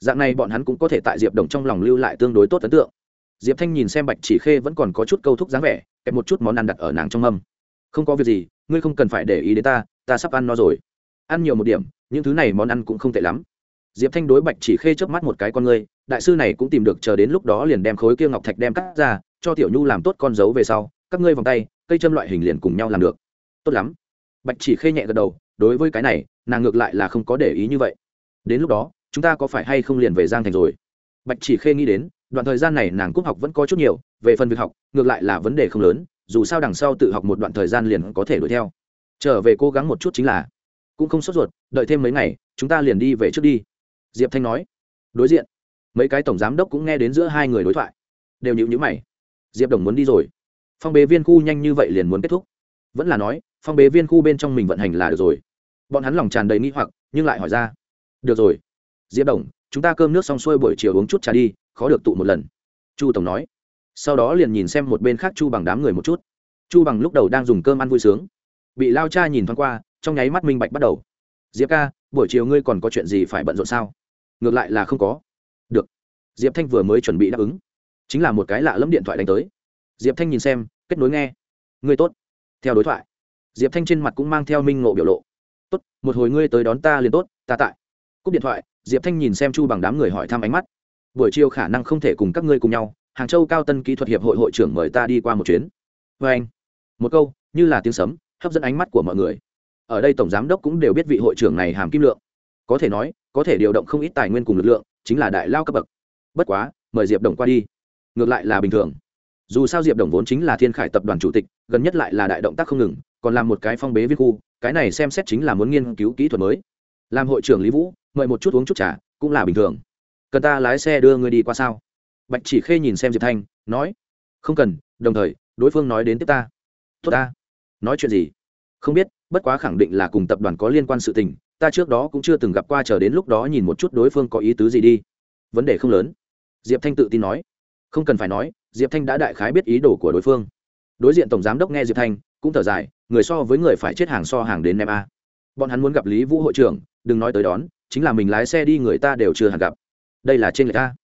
Dạng này bọn hắn cũng có thể tại diệp đồng trong lòng lưu lại tương đối tốt ấn tượng diệp thanh nhìn xem bạch chỉ khê vẫn còn có chút câu thúc dáng vẻ, kẹp một chút món ăn đặt ở nàng trong mâm. Không có việc gì, ngươi không cần phải để ý đến ta ta sắp ăn nó rồi. Ăn nhiều một điểm, những thứ này món ăn cũng không tệ lắm. Diệp thanh đối bạch chỉ khê chớp mắt một cái con ngươi, đại sư này cũng tìm được chờ đến lúc đó liền đem khối kia ngọc thạch đem cắt ra, cho tiểu nhu làm tốt con dấu về sau, các ngươi vòng tay, cây châm loại hình liền cùng nhau làm được. Tốt lắm. Bạch chỉ khê nhẹ gật đầu, đối với cái này, nàng ngược lại là không có để ý như vậy. Đến lúc đó, chúng ta có phải hay không liền về giang thành rồi? Bạch chỉ khê nghĩ đến đoạn thời gian này nàng cúp học vẫn có chút nhiều, về phần việc học, ngược lại là vấn đề không lớn, dù sao đằng sau tự học một đoạn thời gian liền có thể đuổi theo. Trở về cố gắng một chút chính là, cũng không sốt ruột, đợi thêm mấy ngày, chúng ta liền đi về trước đi. Diệp thanh nói. Đối diện, mấy cái tổng giám đốc cũng nghe đến giữa hai người đối thoại. Đều nhịu nhữ mày. Diệp đồng muốn đi rồi. Phong bế viên khu nhanh như vậy liền muốn kết thúc. Vẫn là nói, phong bế viên khu bên trong mình vận hành là được rồi. Bọn hắn lòng tràn đầy nghĩ hoặc, nhưng lại hỏi ra. Được rồi. Diệp đồng, chúng ta cơm nước xong xuôi buổi chiều uống chút trà đi khó được tụ một lần. Chu tổng nói. Sau đó liền nhìn xem một bên khác chu bằng đám người một chút. Chu bằng lúc đầu đang dùng cơm ăn vui sướng. Bị lao cha nhìn thoáng qua, trong nháy mắt minh bạch bắt đầu. Diệp ca, buổi chiều ngươi còn có chuyện gì phải bận rộn sao? Ngược lại là không có. Được. Diệp thanh vừa mới chuẩn bị đáp ứng. Chính là một cái lạ lẫm điện thoại đánh tới. Diệp thanh nhìn xem, kết nối nghe. Ngươi tốt. Theo đối thoại. Diệp thanh trên mặt cũng mang theo minh ngộ biểu lộ. Tốt, một hồi ngươi tới đón ta liền tốt, ta tại. Cúp điện thoại, diệp thanh nhìn xem chu bằng đám người hỏi thăm ánh mắt buổi chiều khả năng không thể cùng các ngươi cùng nhau, hàng châu cao tân kỹ thuật hiệp hội hội trưởng mời ta đi qua một chuyến. Vê anh, một câu, như là tiếng sấm, hấp dẫn ánh mắt của mọi người. Ở đây tổng giám đốc cũng đều biết vị hội trưởng này hàm kim lượng. Có thể nói, có thể điều động không ít tài nguyên cùng lực lượng, chính là đại lao cấp bậc. Bất quá, mời diệp đồng qua đi. Ngược lại là bình thường. Dù sao diệp đồng vốn chính là thiên khải tập đoàn chủ tịch, gần nhất lại là đại động tác không ngừng, còn làm một cái phong bế viên khu, cái này xem xét chính là muốn nghiên cứu kỹ thuật mới. Làm hội trưởng lý vũ, mời một chút uống chút trà, cũng là bình thường cần ta lái xe đưa người đi qua sao? Bạch chỉ khê nhìn xem diệp thanh, nói, không cần, đồng thời, đối phương nói đến tiếp ta. Tốt ta. Nói chuyện gì? Không biết, bất quá khẳng định là cùng tập đoàn có liên quan sự tình, ta trước đó cũng chưa từng gặp qua chờ đến lúc đó nhìn một chút đối phương có ý tứ gì đi. Vấn đề không lớn. Diệp thanh tự tin nói, không cần phải nói, diệp thanh đã đại khái biết ý đồ của đối phương. Đối diện tổng giám đốc nghe diệp thanh, cũng thở dài, người so với người phải chết hàng so hàng đến nem a. Bọn hắn muốn gặp lý vũ hội trưởng, đừng nói tới đón, chính là mình lái xe đi người ta đều chưa hẳn gặp đây là trên người ta.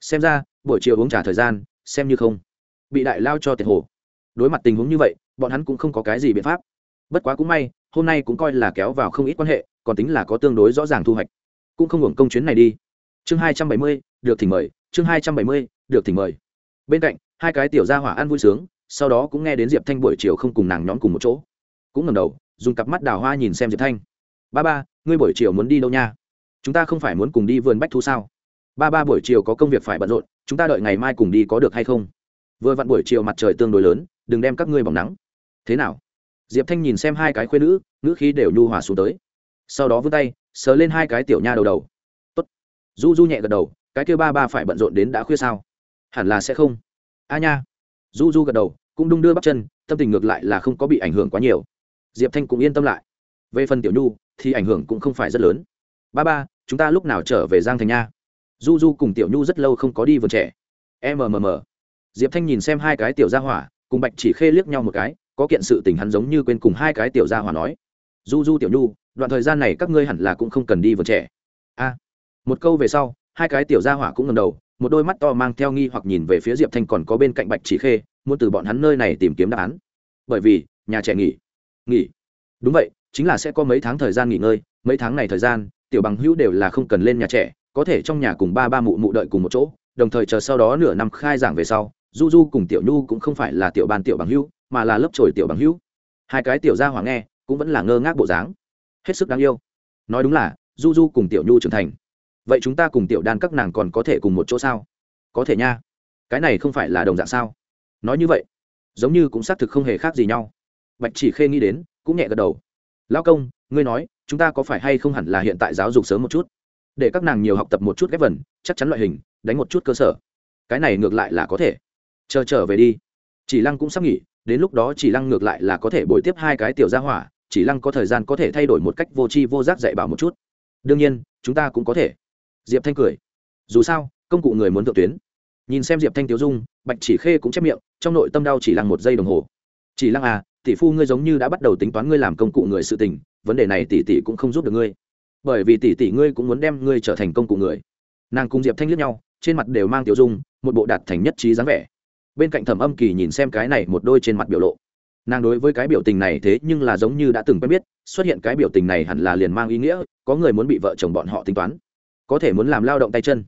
Xem ra, buổi chiều uống trả thời gian, xem như không. Bị đại lao cho tiền hồ. Đối mặt tình huống như vậy, bọn hắn cũng không có cái gì biện pháp. Bất quá cũng may, hôm nay cũng coi là kéo vào không ít quan hệ, còn tính là có tương đối rõ ràng thu hoạch. Cũng không hưởng công chuyến này đi. Chương hai trăm bảy mươi, được thỉnh mời. Chương hai trăm bảy mươi, được thỉnh mời. Bên cạnh, hai cái tiểu gia hỏa ăn vui sướng, sau đó cũng nghe đến diệp thanh buổi chiều không cùng nàng nhóm cùng một chỗ. Cũng ngầm đầu, dùng cặp mắt đào hoa nhìn xem diệp thanh. Ba ba, ngươi buổi chiều muốn đi đâu nha? Chúng ta không phải muốn cùng đi vườn bách thú sao? Ba ba buổi chiều có công việc phải bận rộn, chúng ta đợi ngày mai cùng đi có được hay không? Vừa vặn buổi chiều mặt trời tương đối lớn, đừng đem các ngươi bỏng nắng. Thế nào? Diệp thanh nhìn xem hai cái khuyên nữ nữ khí đều nhu hòa xuống tới. Sau đó vươn tay, sờ lên hai cái tiểu nha đầu đầu. Tốt. du du nhẹ gật đầu, cái kêu ba ba phải bận rộn đến đã khuya sao? Hẳn là sẽ không. A nha. Du du gật đầu, cũng đung đưa bắp chân, tâm tình ngược lại là không có bị ảnh hưởng quá nhiều. Diệp thanh cũng yên tâm lại. Về phần tiểu nhu, thì ảnh hưởng cũng không phải rất lớn. Ba ba, chúng ta lúc nào trở về giang thành nha? Du du cùng tiểu nhu rất lâu không có đi vườn trẻ. Mmm diệp thanh nhìn xem hai cái tiểu gia hỏa, cùng bạch chỉ khê liếc nhau một cái, có kiện sự tình hắn giống như quên cùng hai cái tiểu gia hỏa nói. Du du tiểu nhu, đoạn thời gian này các ngươi hẳn là cũng không cần đi vườn trẻ. A. Một câu về sau, hai cái tiểu gia hỏa cũng ngầm đầu, một đôi mắt to mang theo nghi hoặc nhìn về phía diệp thanh còn có bên cạnh bạch chỉ khê, muốn từ bọn hắn nơi này tìm kiếm đáp án. Bởi vì, nhà trẻ nghỉ. Nghỉ. Đúng vậy, chính là sẽ có mấy tháng thời gian nghỉ ngơi, mấy tháng này thời gian, tiểu bằng hữu đều là không cần lên nhà trẻ có thể trong nhà cùng ba ba mụ mụ đợi cùng một chỗ, đồng thời chờ sau đó nửa năm khai giảng về sau, du du cùng tiểu nhu cũng không phải là tiểu ban tiểu bằng hữu, mà là lớp trồi tiểu bằng hữu. Hai cái tiểu gia hỏa nghe, cũng vẫn là ngơ ngác bộ dáng. Hết sức đáng yêu. Nói đúng là, du du cùng tiểu nhu trưởng thành. Vậy chúng ta cùng tiểu đan các nàng còn có thể cùng một chỗ sao? Có thể nha. Cái này không phải là đồng dạng sao? Nói như vậy, giống như cũng xác thực không hề khác gì nhau. Bạch chỉ khê nghĩ đến, cũng nhẹ gật đầu. Lao công, ngươi nói, chúng ta có phải hay không hẳn là hiện tại giáo dục sớm một chút? Để các nàng nhiều học tập một chút ghép vần, chắc chắn loại hình, đánh một chút cơ sở. Cái này ngược lại là có thể. Chờ trở về đi. Chỉ lăng cũng sắp nghỉ, đến lúc đó chỉ lăng ngược lại là có thể bồi tiếp hai cái tiểu gia hỏa, chỉ lăng có thời gian có thể thay đổi một cách vô tri vô giác dạy bảo một chút. Đương nhiên, chúng ta cũng có thể. Diệp thanh cười. Dù sao, công cụ người muốn thượng tuyến. Nhìn xem diệp thanh tiêu dung, bạch chỉ khê cũng chép miệng, trong nội tâm đau chỉ lăng một giây đồng hồ. Chỉ lăng à tỷ phu ngươi giống như đã bắt đầu tính toán ngươi làm công cụ người sự tình, vấn đề này tỷ tỷ cũng không giúp được ngươi bởi vì tỷ tỷ ngươi cũng muốn đem ngươi trở thành công cụ người. Nàng cùng diệp thanh liếc nhau, trên mặt đều mang tiểu dung, một bộ đạt thành nhất trí dáng vẻ. Bên cạnh thẩm âm kỳ nhìn xem cái này một đôi trên mặt biểu lộ. Nàng đối với cái biểu tình này thế nhưng là giống như đã từng quen biết, xuất hiện cái biểu tình này hẳn là liền mang ý nghĩa, có người muốn bị vợ chồng bọn họ tính toán. Có thể muốn làm lao động tay chân.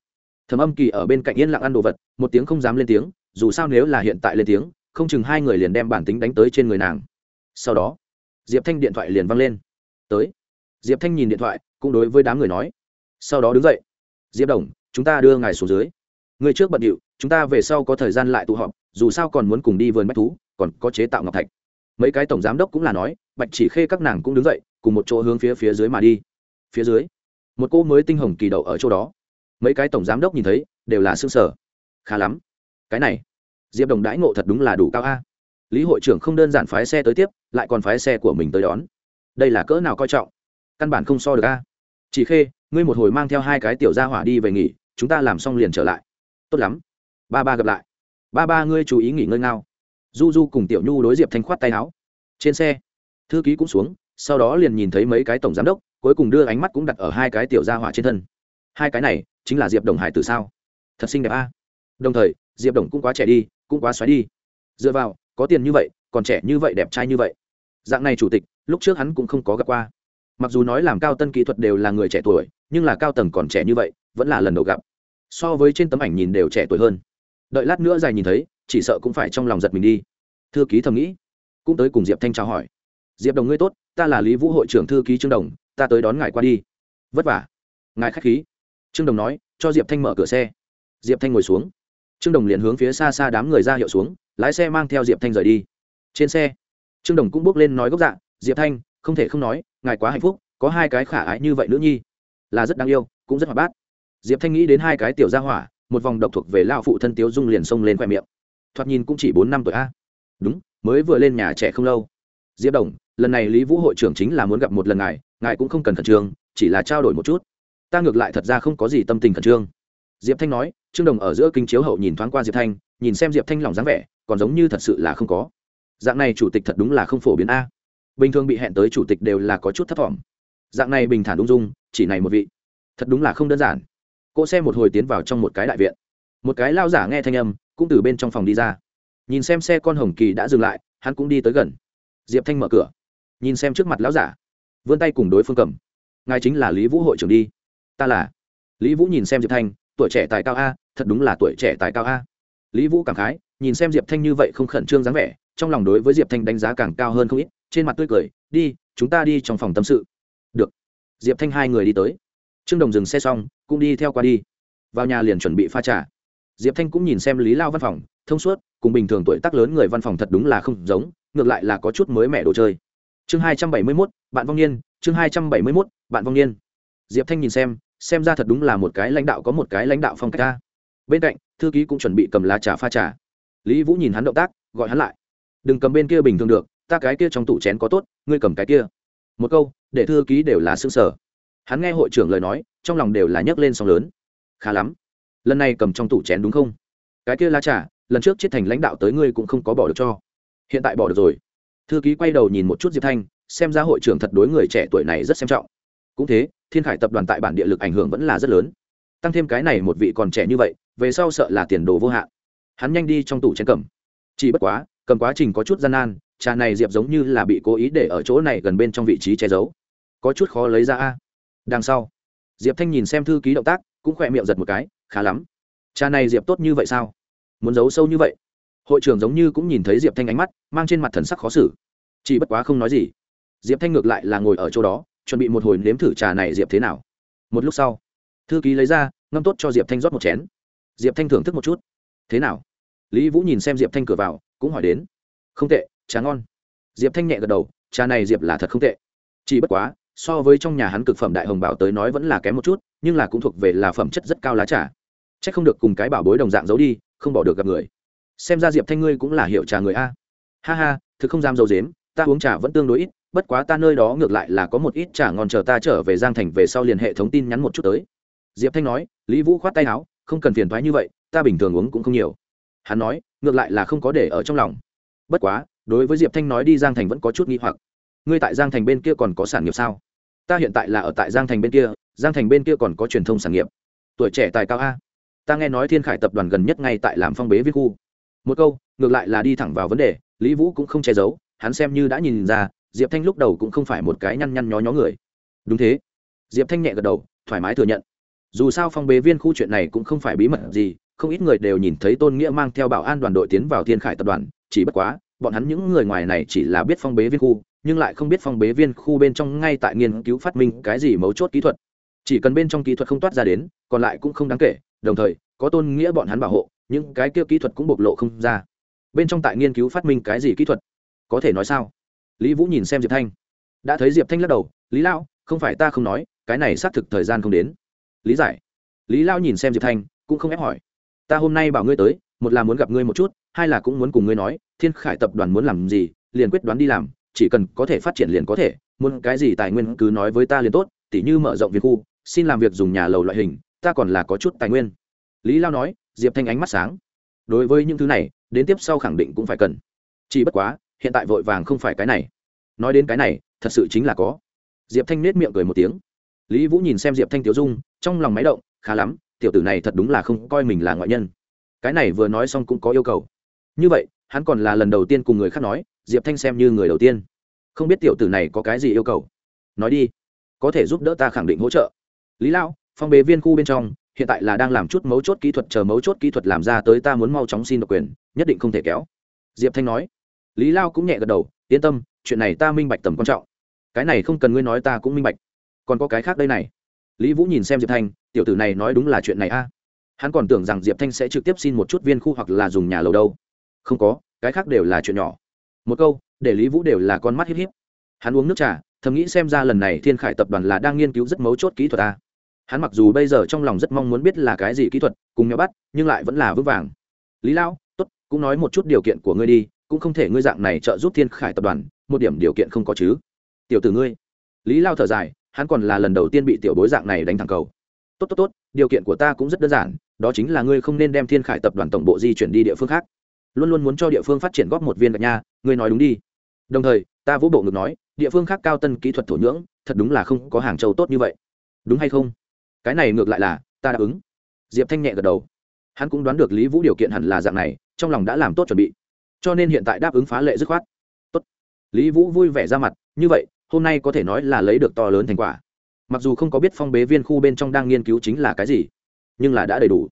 Thẩm âm kỳ ở bên cạnh yên lặng ăn đồ vật, một tiếng không dám lên tiếng, dù sao nếu là hiện tại lên tiếng, không chừng hai người liền đem bản tính đánh tới trên người nàng. Sau đó, diệp thanh điện thoại liền văng lên. Tới. Diệp thanh nhìn điện thoại cũng đối với đám người nói. Sau đó đứng dậy. Diệp đồng, chúng ta đưa ngài xuống dưới. Người trước bận điệu, chúng ta về sau có thời gian lại tụ họp, dù sao còn muốn cùng đi vườn bách thú, còn có chế tạo ngọc thạch. Mấy cái tổng giám đốc cũng là nói, bạch chỉ khê các nàng cũng đứng dậy, cùng một chỗ hướng phía phía dưới mà đi. Phía dưới, một cô mới tinh hồng kỳ đậu ở chỗ đó. Mấy cái tổng giám đốc nhìn thấy, đều là xương sở khá lắm. Cái này, diệp đồng đãi ngộ thật đúng là đủ cao a. Lý hội trưởng không đơn giản phái xe tới tiếp, lại còn phái xe của mình tới đón. Đây là cỡ nào coi trọng? Căn bản không so được a chỉ khê, ngươi một hồi mang theo hai cái tiểu gia hỏa đi về nghỉ, chúng ta làm xong liền trở lại. Tốt lắm. Ba ba gặp lại. Ba ba ngươi chú ý nghỉ ngơi ngao. Du du cùng tiểu nhu đối diệp thanh khoát tay áo. Trên xe, thư ký cũng xuống, sau đó liền nhìn thấy mấy cái tổng giám đốc, cuối cùng đưa ánh mắt cũng đặt ở hai cái tiểu gia hỏa trên thân. Hai cái này, chính là diệp đồng hải từ sao? Thật xinh đẹp a. Đồng thời, diệp đồng cũng quá trẻ đi, cũng quá xoáy đi. Dựa vào, có tiền như vậy, còn trẻ như vậy, đẹp trai như vậy. Dạng này chủ tịch, lúc trước hắn cũng không có gặp qua mặc dù nói làm cao tân kỹ thuật đều là người trẻ tuổi, nhưng là cao tầng còn trẻ như vậy, vẫn là lần đầu gặp. So với trên tấm ảnh nhìn đều trẻ tuổi hơn. Đợi lát nữa dài nhìn thấy, chỉ sợ cũng phải trong lòng giật mình đi. Thư ký thầm nghĩ, cũng tới cùng diệp thanh chào hỏi. Diệp đồng ngươi tốt, ta là lý vũ hội trưởng thư ký trương đồng, ta tới đón ngài qua đi. Vất vả. Ngài k h á c h khí. Trương đồng nói, cho diệp thanh mở cửa xe. Diệp thanh ngồi xuống. Trương đồng liền hướng phía xa xa đám người ra hiệu xuống, lái xe mang theo diệp thanh rời đi. Trên xe, trương đồng cũng bước lên nói gốc dạ diệp thanh, không thể không nói ngài quá hạnh phúc, có hai cái khả ái như vậy nữ nhi. Là rất đáng yêu, cũng rất hoạt bát. Diệp thanh nghĩ đến hai cái tiểu gia hỏa, một vòng độc thuộc về lao phụ thân tiếu dung liền xông lên khoe miệng. Thoạt nhìn cũng chỉ bốn năm tuổi a. Đúng, mới vừa lên nhà trẻ không lâu. Diệp đồng, lần này lý vũ hội trưởng chính là muốn gặp một lần ngài ngài cũng không cần khẩn trương, chỉ là trao đổi một chút. Ta ngược lại thật ra không có gì tâm tình khẩn trương. Diệp thanh nói, trương đồng ở giữa kinh chiếu hậu nhìn thoáng qua diệp thanh, nhìn xem diệp thanh lòng dáng vẻ, còn giống như thật sự là không có. Dạng này chủ tịch thật đúng là không phổ biến a bình thường bị hẹn tới chủ tịch đều là có chút thất vọng dạng này bình thản ung dung, chỉ này một vị. Thật đúng là không đơn giản. Cỗ xe một hồi tiến vào trong một cái đại viện. Một cái lao giả nghe thanh âm, cũng từ bên trong phòng đi ra. Nhìn xem xe con hồng kỳ đã dừng lại, hắn cũng đi tới gần. Diệp thanh mở cửa. Nhìn xem trước mặt lão giả. Vươn tay cùng đối phương cầm. Ngài chính là lý vũ hội trưởng đi. Ta là. Lý vũ nhìn xem diệp thanh, tuổi trẻ tài cao a, thật đúng là tuổi trẻ tài cao a. Lý vũ cảm khái, nhìn xem diệp thanh như vậy không khẩn trương dáng vẻ trong lòng đối với diệp thanh đánh giá càng cao hơn không ít, trên mặt tươi cười, đi, chúng ta đi trong phòng tâm sự. Được. Diệp thanh hai người đi tới. Trương đồng dừng xe xong, cũng đi theo qua đi. Vào nhà liền chuẩn bị pha trà. Diệp thanh cũng nhìn xem lý lao văn phòng, thông suốt, cùng bình thường tuổi tác lớn người văn phòng thật đúng là không giống, ngược lại là có chút mới mẻ đồ chơi. Chương hai trăm bảy mươi mốt, bạn vong niên, chương hai trăm bảy mươi mốt, bạn vong niên. Diệp thanh nhìn xem xem ra thật đúng là một cái lãnh đạo có một cái lãnh đạo phong cách ta. Bên cạnh, thư ký cũng chuẩn bị cầm lá trà pha trà. Lý vũ nhìn hắn động tác, gọi hắn lại đừng cầm bên kia bình thường được, ta cái kia trong tủ chén có tốt, ngươi cầm cái kia. Một câu, để thư ký đều là xương sở hắn nghe hội trưởng lời nói, trong lòng đều là nhấc lên sóng lớn. Khá lắm. Lần này cầm trong tủ chén đúng không? Cái kia lá trà, lần trước chiết thành lãnh đạo tới ngươi cũng không có bỏ được cho. Hiện tại bỏ được rồi. Thư ký quay đầu nhìn một chút diệp thanh, xem ra hội trưởng thật đối người trẻ tuổi này rất xem trọng. Cũng thế, thiên khải tập đoàn tại bản địa lực ảnh hưởng vẫn là rất lớn. Tăng thêm cái này một vị còn trẻ như vậy, về sau sợ là tiền đồ vô hạn. Hắn nhanh đi trong tủ chén cầm. Chỉ bất quá cầm quá trình có chút gian nan, trà này diệp giống như là bị cố ý để ở chỗ này gần bên trong vị trí che giấu. Có chút khó lấy ra a. Đằng sau, diệp thanh nhìn xem thư ký động tác, cũng khỏe miệng giật một cái, khá lắm. Trà này diệp tốt như vậy sao? Muốn giấu sâu như vậy? Hội trưởng giống như cũng nhìn thấy diệp thanh ánh mắt, mang trên mặt thần sắc khó xử. Chỉ bất quá không nói gì. Diệp thanh ngược lại là ngồi ở chỗ đó, chuẩn bị một hồi nếm thử trà này diệp thế nào. Một lúc sau, thư ký lấy ra, ngâm tốt cho diệp thanh rót một chén. Diệp thanh thưởng thức một chút. Thế nào? Lý vũ nhìn xem diệp thanh cửa vào cũng hỏi đến. Không tệ, trà ngon. Diệp thanh nhẹ gật đầu, trà này diệp là thật không tệ. Chỉ bất quá, so với trong nhà hắn cực phẩm đại hồng bảo tới nói vẫn là kém một chút, nhưng là cũng thuộc về là phẩm chất rất cao lá trà. C h ắ c không được cùng cái bảo bối đồng dạng giấu đi, không bỏ được gặp người. Xem ra diệp thanh ngươi cũng là hiệu trà người a. Ha ha, thực không dám giấu dếm ta uống trà vẫn tương đối ít, bất quá ta nơi đó ngược lại là có một ít trà ngon chờ ta trở về giang thành về sau liền hệ thống tin nhắn một chút tới. Diệp thanh nói, lý vũ khoát tay áo, không cần phiền thoái như vậy, ta bình thường uống cũng không nhiều hắn nói, ngược lại là không có để ở trong lòng. Bất quá, đối với diệp thanh nói đi giang thành vẫn có chút nghi hoặc. Ngươi tại giang thành bên kia còn có sản nghiệp sao? Ta hiện tại là ở tại giang thành bên kia, giang thành bên kia còn có truyền thông sản nghiệp. Tuổi trẻ tài cao a. Ta nghe nói thiên khải tập đoàn gần nhất ngay tại làm phong bế viết khu. Một câu, ngược lại là đi thẳng vào vấn đề, lý vũ cũng không che giấu, hắn xem như đã nhìn ra, diệp thanh lúc đầu cũng không phải một cái nhăn nhăn nhó nhó người. Đúng thế. Diệp thanh nhẹ gật đầu, thoải mái thừa nhận. Dù sao phong bế viên khu chuyện này cũng không phải bí mật gì không ít người đều nhìn thấy tôn nghĩa mang theo bảo an đoàn đội tiến vào thiên khải tập đoàn, chỉ bất quá, bọn hắn những người ngoài này chỉ là biết phong bế viên khu, nhưng lại không biết phong bế viên khu bên trong ngay tại nghiên cứu phát minh cái gì mấu chốt kỹ thuật. Chỉ cần bên trong kỹ thuật không toát ra đến, còn lại cũng không đáng kể, đồng thời, có tôn nghĩa bọn hắn bảo hộ, những cái kia kỹ thuật cũng bộc lộ không ra. Bên trong tại nghiên cứu phát minh cái gì kỹ thuật? Có thể nói sao? Lý vũ nhìn xem diệp thanh. Đã thấy diệp thanh lắc đầu, lý lão, không phải ta không nói, cái này xác thực thời gian không đến. Lý giải. Lý lao nhìn xem diệp thanh, cũng không ép hỏi ta hôm nay bảo ngươi tới, một là muốn gặp ngươi một chút, hai là cũng muốn cùng ngươi nói, thiên khải tập đoàn muốn làm gì, liền quyết đoán đi làm, chỉ cần có thể phát triển liền có thể, muốn cái gì tài nguyên cứ nói với ta liền tốt, tỉ như mở rộng việc khu, xin làm việc dùng nhà lầu loại hình, ta còn là có chút tài nguyên. Lý lao nói, diệp thanh ánh mắt sáng. Đối với những thứ này, đến tiếp sau khẳng định cũng phải cần. Chỉ bất quá, hiện tại vội vàng không phải cái này. Nói đến cái này, thật sự chính là có. Diệp thanh nết miệng cười một tiếng. Lý vũ nhìn xem diệp thanh tiểu dung, trong lòng máy động, khá lắm tiểu tử này thật đúng là không coi mình là ngoại nhân. Cái này vừa nói xong cũng có yêu cầu. Như vậy, hắn còn là lần đầu tiên cùng người khác nói, diệp thanh xem như người đầu tiên. Không biết tiểu tử này có cái gì yêu cầu. Nói đi, có thể giúp đỡ ta khẳng định hỗ trợ. Lý lão, phong bế viên khu bên trong, hiện tại là đang làm chút mấu chốt kỹ thuật, chờ mấu chốt kỹ thuật làm ra tới ta muốn mau chóng xin độc quyền, nhất định không thể kéo. Diệp thanh nói. Lý lao cũng nhẹ gật đầu, yên tâm, chuyện này ta minh bạch tầm quan trọng. Cái này không cần ngươi nói ta cũng minh bạch. Còn có cái khác đây này lý vũ nhìn xem diệp thanh, tiểu tử này nói đúng là chuyện này a. Hắn còn tưởng rằng diệp thanh sẽ trực tiếp xin một chút viên khu hoặc là dùng nhà lầu đâu. Không có, cái khác đều là chuyện nhỏ. Một câu, để lý vũ đều là con mắt híp híp. Hắn uống nước trà, thầm nghĩ xem ra lần này thiên khải tập đoàn là đang nghiên cứu rất mấu chốt kỹ thuật ta hắn mặc dù bây giờ trong lòng rất mong muốn biết là cái gì kỹ thuật, cùng nhau bắt, nhưng lại vẫn là vững vàng. Lý lão, tốt, cũng nói một chút điều kiện của ngươi đi, cũng không thể ngươi dạng này trợ giúp thiên khải tập đoàn, một điểm điều kiện không có chứ. Tiểu tử ngươi. Lý lao thở dài hắn còn là lần đầu tiên bị tiểu bối dạng này đánh thẳng cầu. Tốt tốt tốt, điều kiện của ta cũng rất đơn giản, đó chính là ngươi không nên đem thiên khải tập đoàn tổng bộ di chuyển đi địa phương khác. Luôn luôn muốn cho địa phương phát triển góp một viên gạch nha, ngươi nói đúng đi. Đồng thời, ta vũ bộ ngực nói, địa phương khác cao tân kỹ thuật thổ nhưỡng, thật đúng là không có hàng châu tốt như vậy. Đúng hay không? Cái này ngược lại là, ta đáp ứng. Diệp thanh nhẹ gật đầu. Hắn cũng đoán được lý vũ điều kiện hẳn là dạng này, trong lòng đã làm tốt chuẩn bị. Cho nên hiện tại đáp ứng phá lệ dứt khoát. Tốt. Lý vũ vui vẻ ra mặt, như vậy hôm nay có thể nói là lấy được to lớn thành quả. Mặc dù không có biết phong bế viên khu bên trong đang nghiên cứu chính là cái gì, nhưng là đã đầy đủ.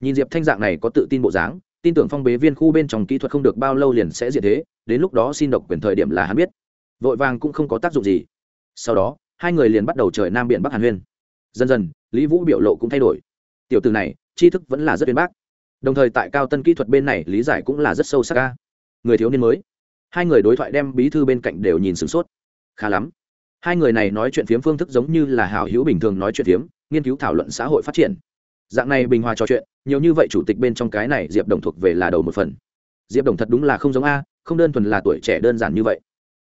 Nhìn diệp thanh dạng này có tự tin bộ dáng, tin tưởng phong bế viên khu bên trong kỹ thuật không được bao lâu liền sẽ diệt thế, đến lúc đó xin độc quyền thời điểm là hắn biết. Vội vàng cũng không có tác dụng gì. Sau đó, hai người liền bắt đầu trời nam biển bắc hàn huyên. Dần dần, lý vũ biểu lộ cũng thay đổi. Tiểu từ này, tri thức vẫn là rất uyên bác. Đồng thời tại cao tân kỹ thuật bên này, lý giải cũng là rất sâu sắc ca người thiếu niên mới. Hai người đối thoại đem bí thư bên cạnh đều nhìn sửng sốt khá lắm. Hai người này nói chuyện phiếm phương thức giống như là hảo hữu bình thường nói chuyện phiếm, nghiên cứu thảo luận xã hội phát triển. Dạng này bình hòa trò chuyện, nhiều như vậy chủ tịch bên trong cái này diệp đồng thuộc về là đầu một phần. Diệp đồng thật đúng là không giống a, không đơn thuần là tuổi trẻ đơn giản như vậy.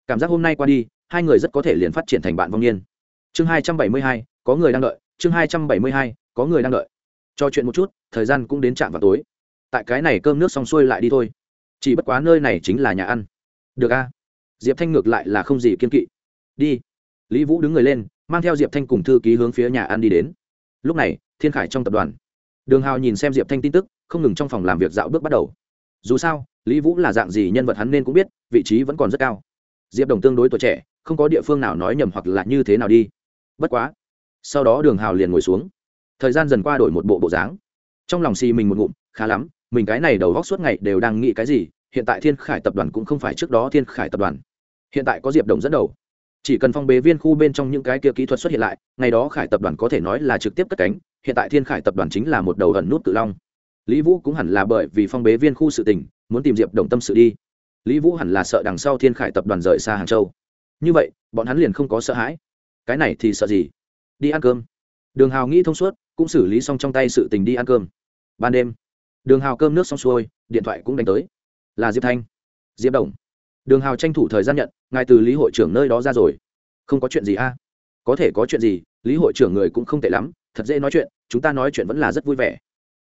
Cảm giác hôm nay qua đi, hai người rất có thể liền phát triển thành bạn vong niên. Chương hai trăm bảy mươi hai, có người đang đợi, chương hai trăm bảy mươi hai, có người đang đợi. Cho chuyện một chút, thời gian cũng đến trạm vào tối. Tại cái này cơm nước xong xuôi lại đi thôi. Chỉ bất quá nơi này chính là nhà ăn. Được a. Diệp thanh ngược lại là không gì kiên kỵ đi. Lý vũ đứng người lên, mang theo diệp thanh cùng thư ký hướng phía nhà ăn đi đến. Lúc này, thiên khải trong tập đoàn. Đường hào nhìn xem diệp thanh tin tức, không ngừng trong phòng làm việc dạo bước bắt đầu. Dù sao, lý vũ là dạng gì nhân vật hắn nên cũng biết, vị trí vẫn còn rất cao. Diệp đồng tương đối tuổi trẻ, không có địa phương nào nói nhầm hoặc là như thế nào đi. Bất quá, sau đó đường hào liền ngồi xuống. Thời gian dần qua đổi một bộ bộ dáng. Trong lòng xì mình một ngụm, khá lắm, mình cái này đầu góc suốt ngày đều đang nghĩ cái gì, hiện tại thiên khải tập đoàn cũng không phải trước đó thiên khải tập đoàn. Hiện tại có diệp đồng dẫn đầu chỉ cần phong bế viên khu bên trong những cái kia kỹ thuật xuất hiện lại, ngày đó khải tập đoàn có thể nói là trực tiếp cất cánh, hiện tại thiên khải tập đoàn chính là một đầu ẩn nút tự long. Lý vũ cũng hẳn là bởi vì phong bế viên khu sự tình, muốn tìm diệp đồng tâm sự đi. Lý vũ hẳn là sợ đằng sau thiên khải tập đoàn rời xa hàng châu. Như vậy, bọn hắn liền không có sợ hãi. Cái này thì sợ gì? Đi ăn cơm. Đường hào nghĩ thông suốt, cũng xử lý xong trong tay sự tình đi ăn cơm. Ban đêm, đường hào cơm nước xong xuôi, điện thoại cũng đánh tới. Là diệp thanh. Diệp đồng. Đường hào tranh thủ thời gian nhận ngài từ lý hội trưởng nơi đó ra rồi. Không có chuyện gì a? Có thể có chuyện gì, lý hội trưởng người cũng không tệ lắm, thật dễ nói chuyện, chúng ta nói chuyện vẫn là rất vui vẻ.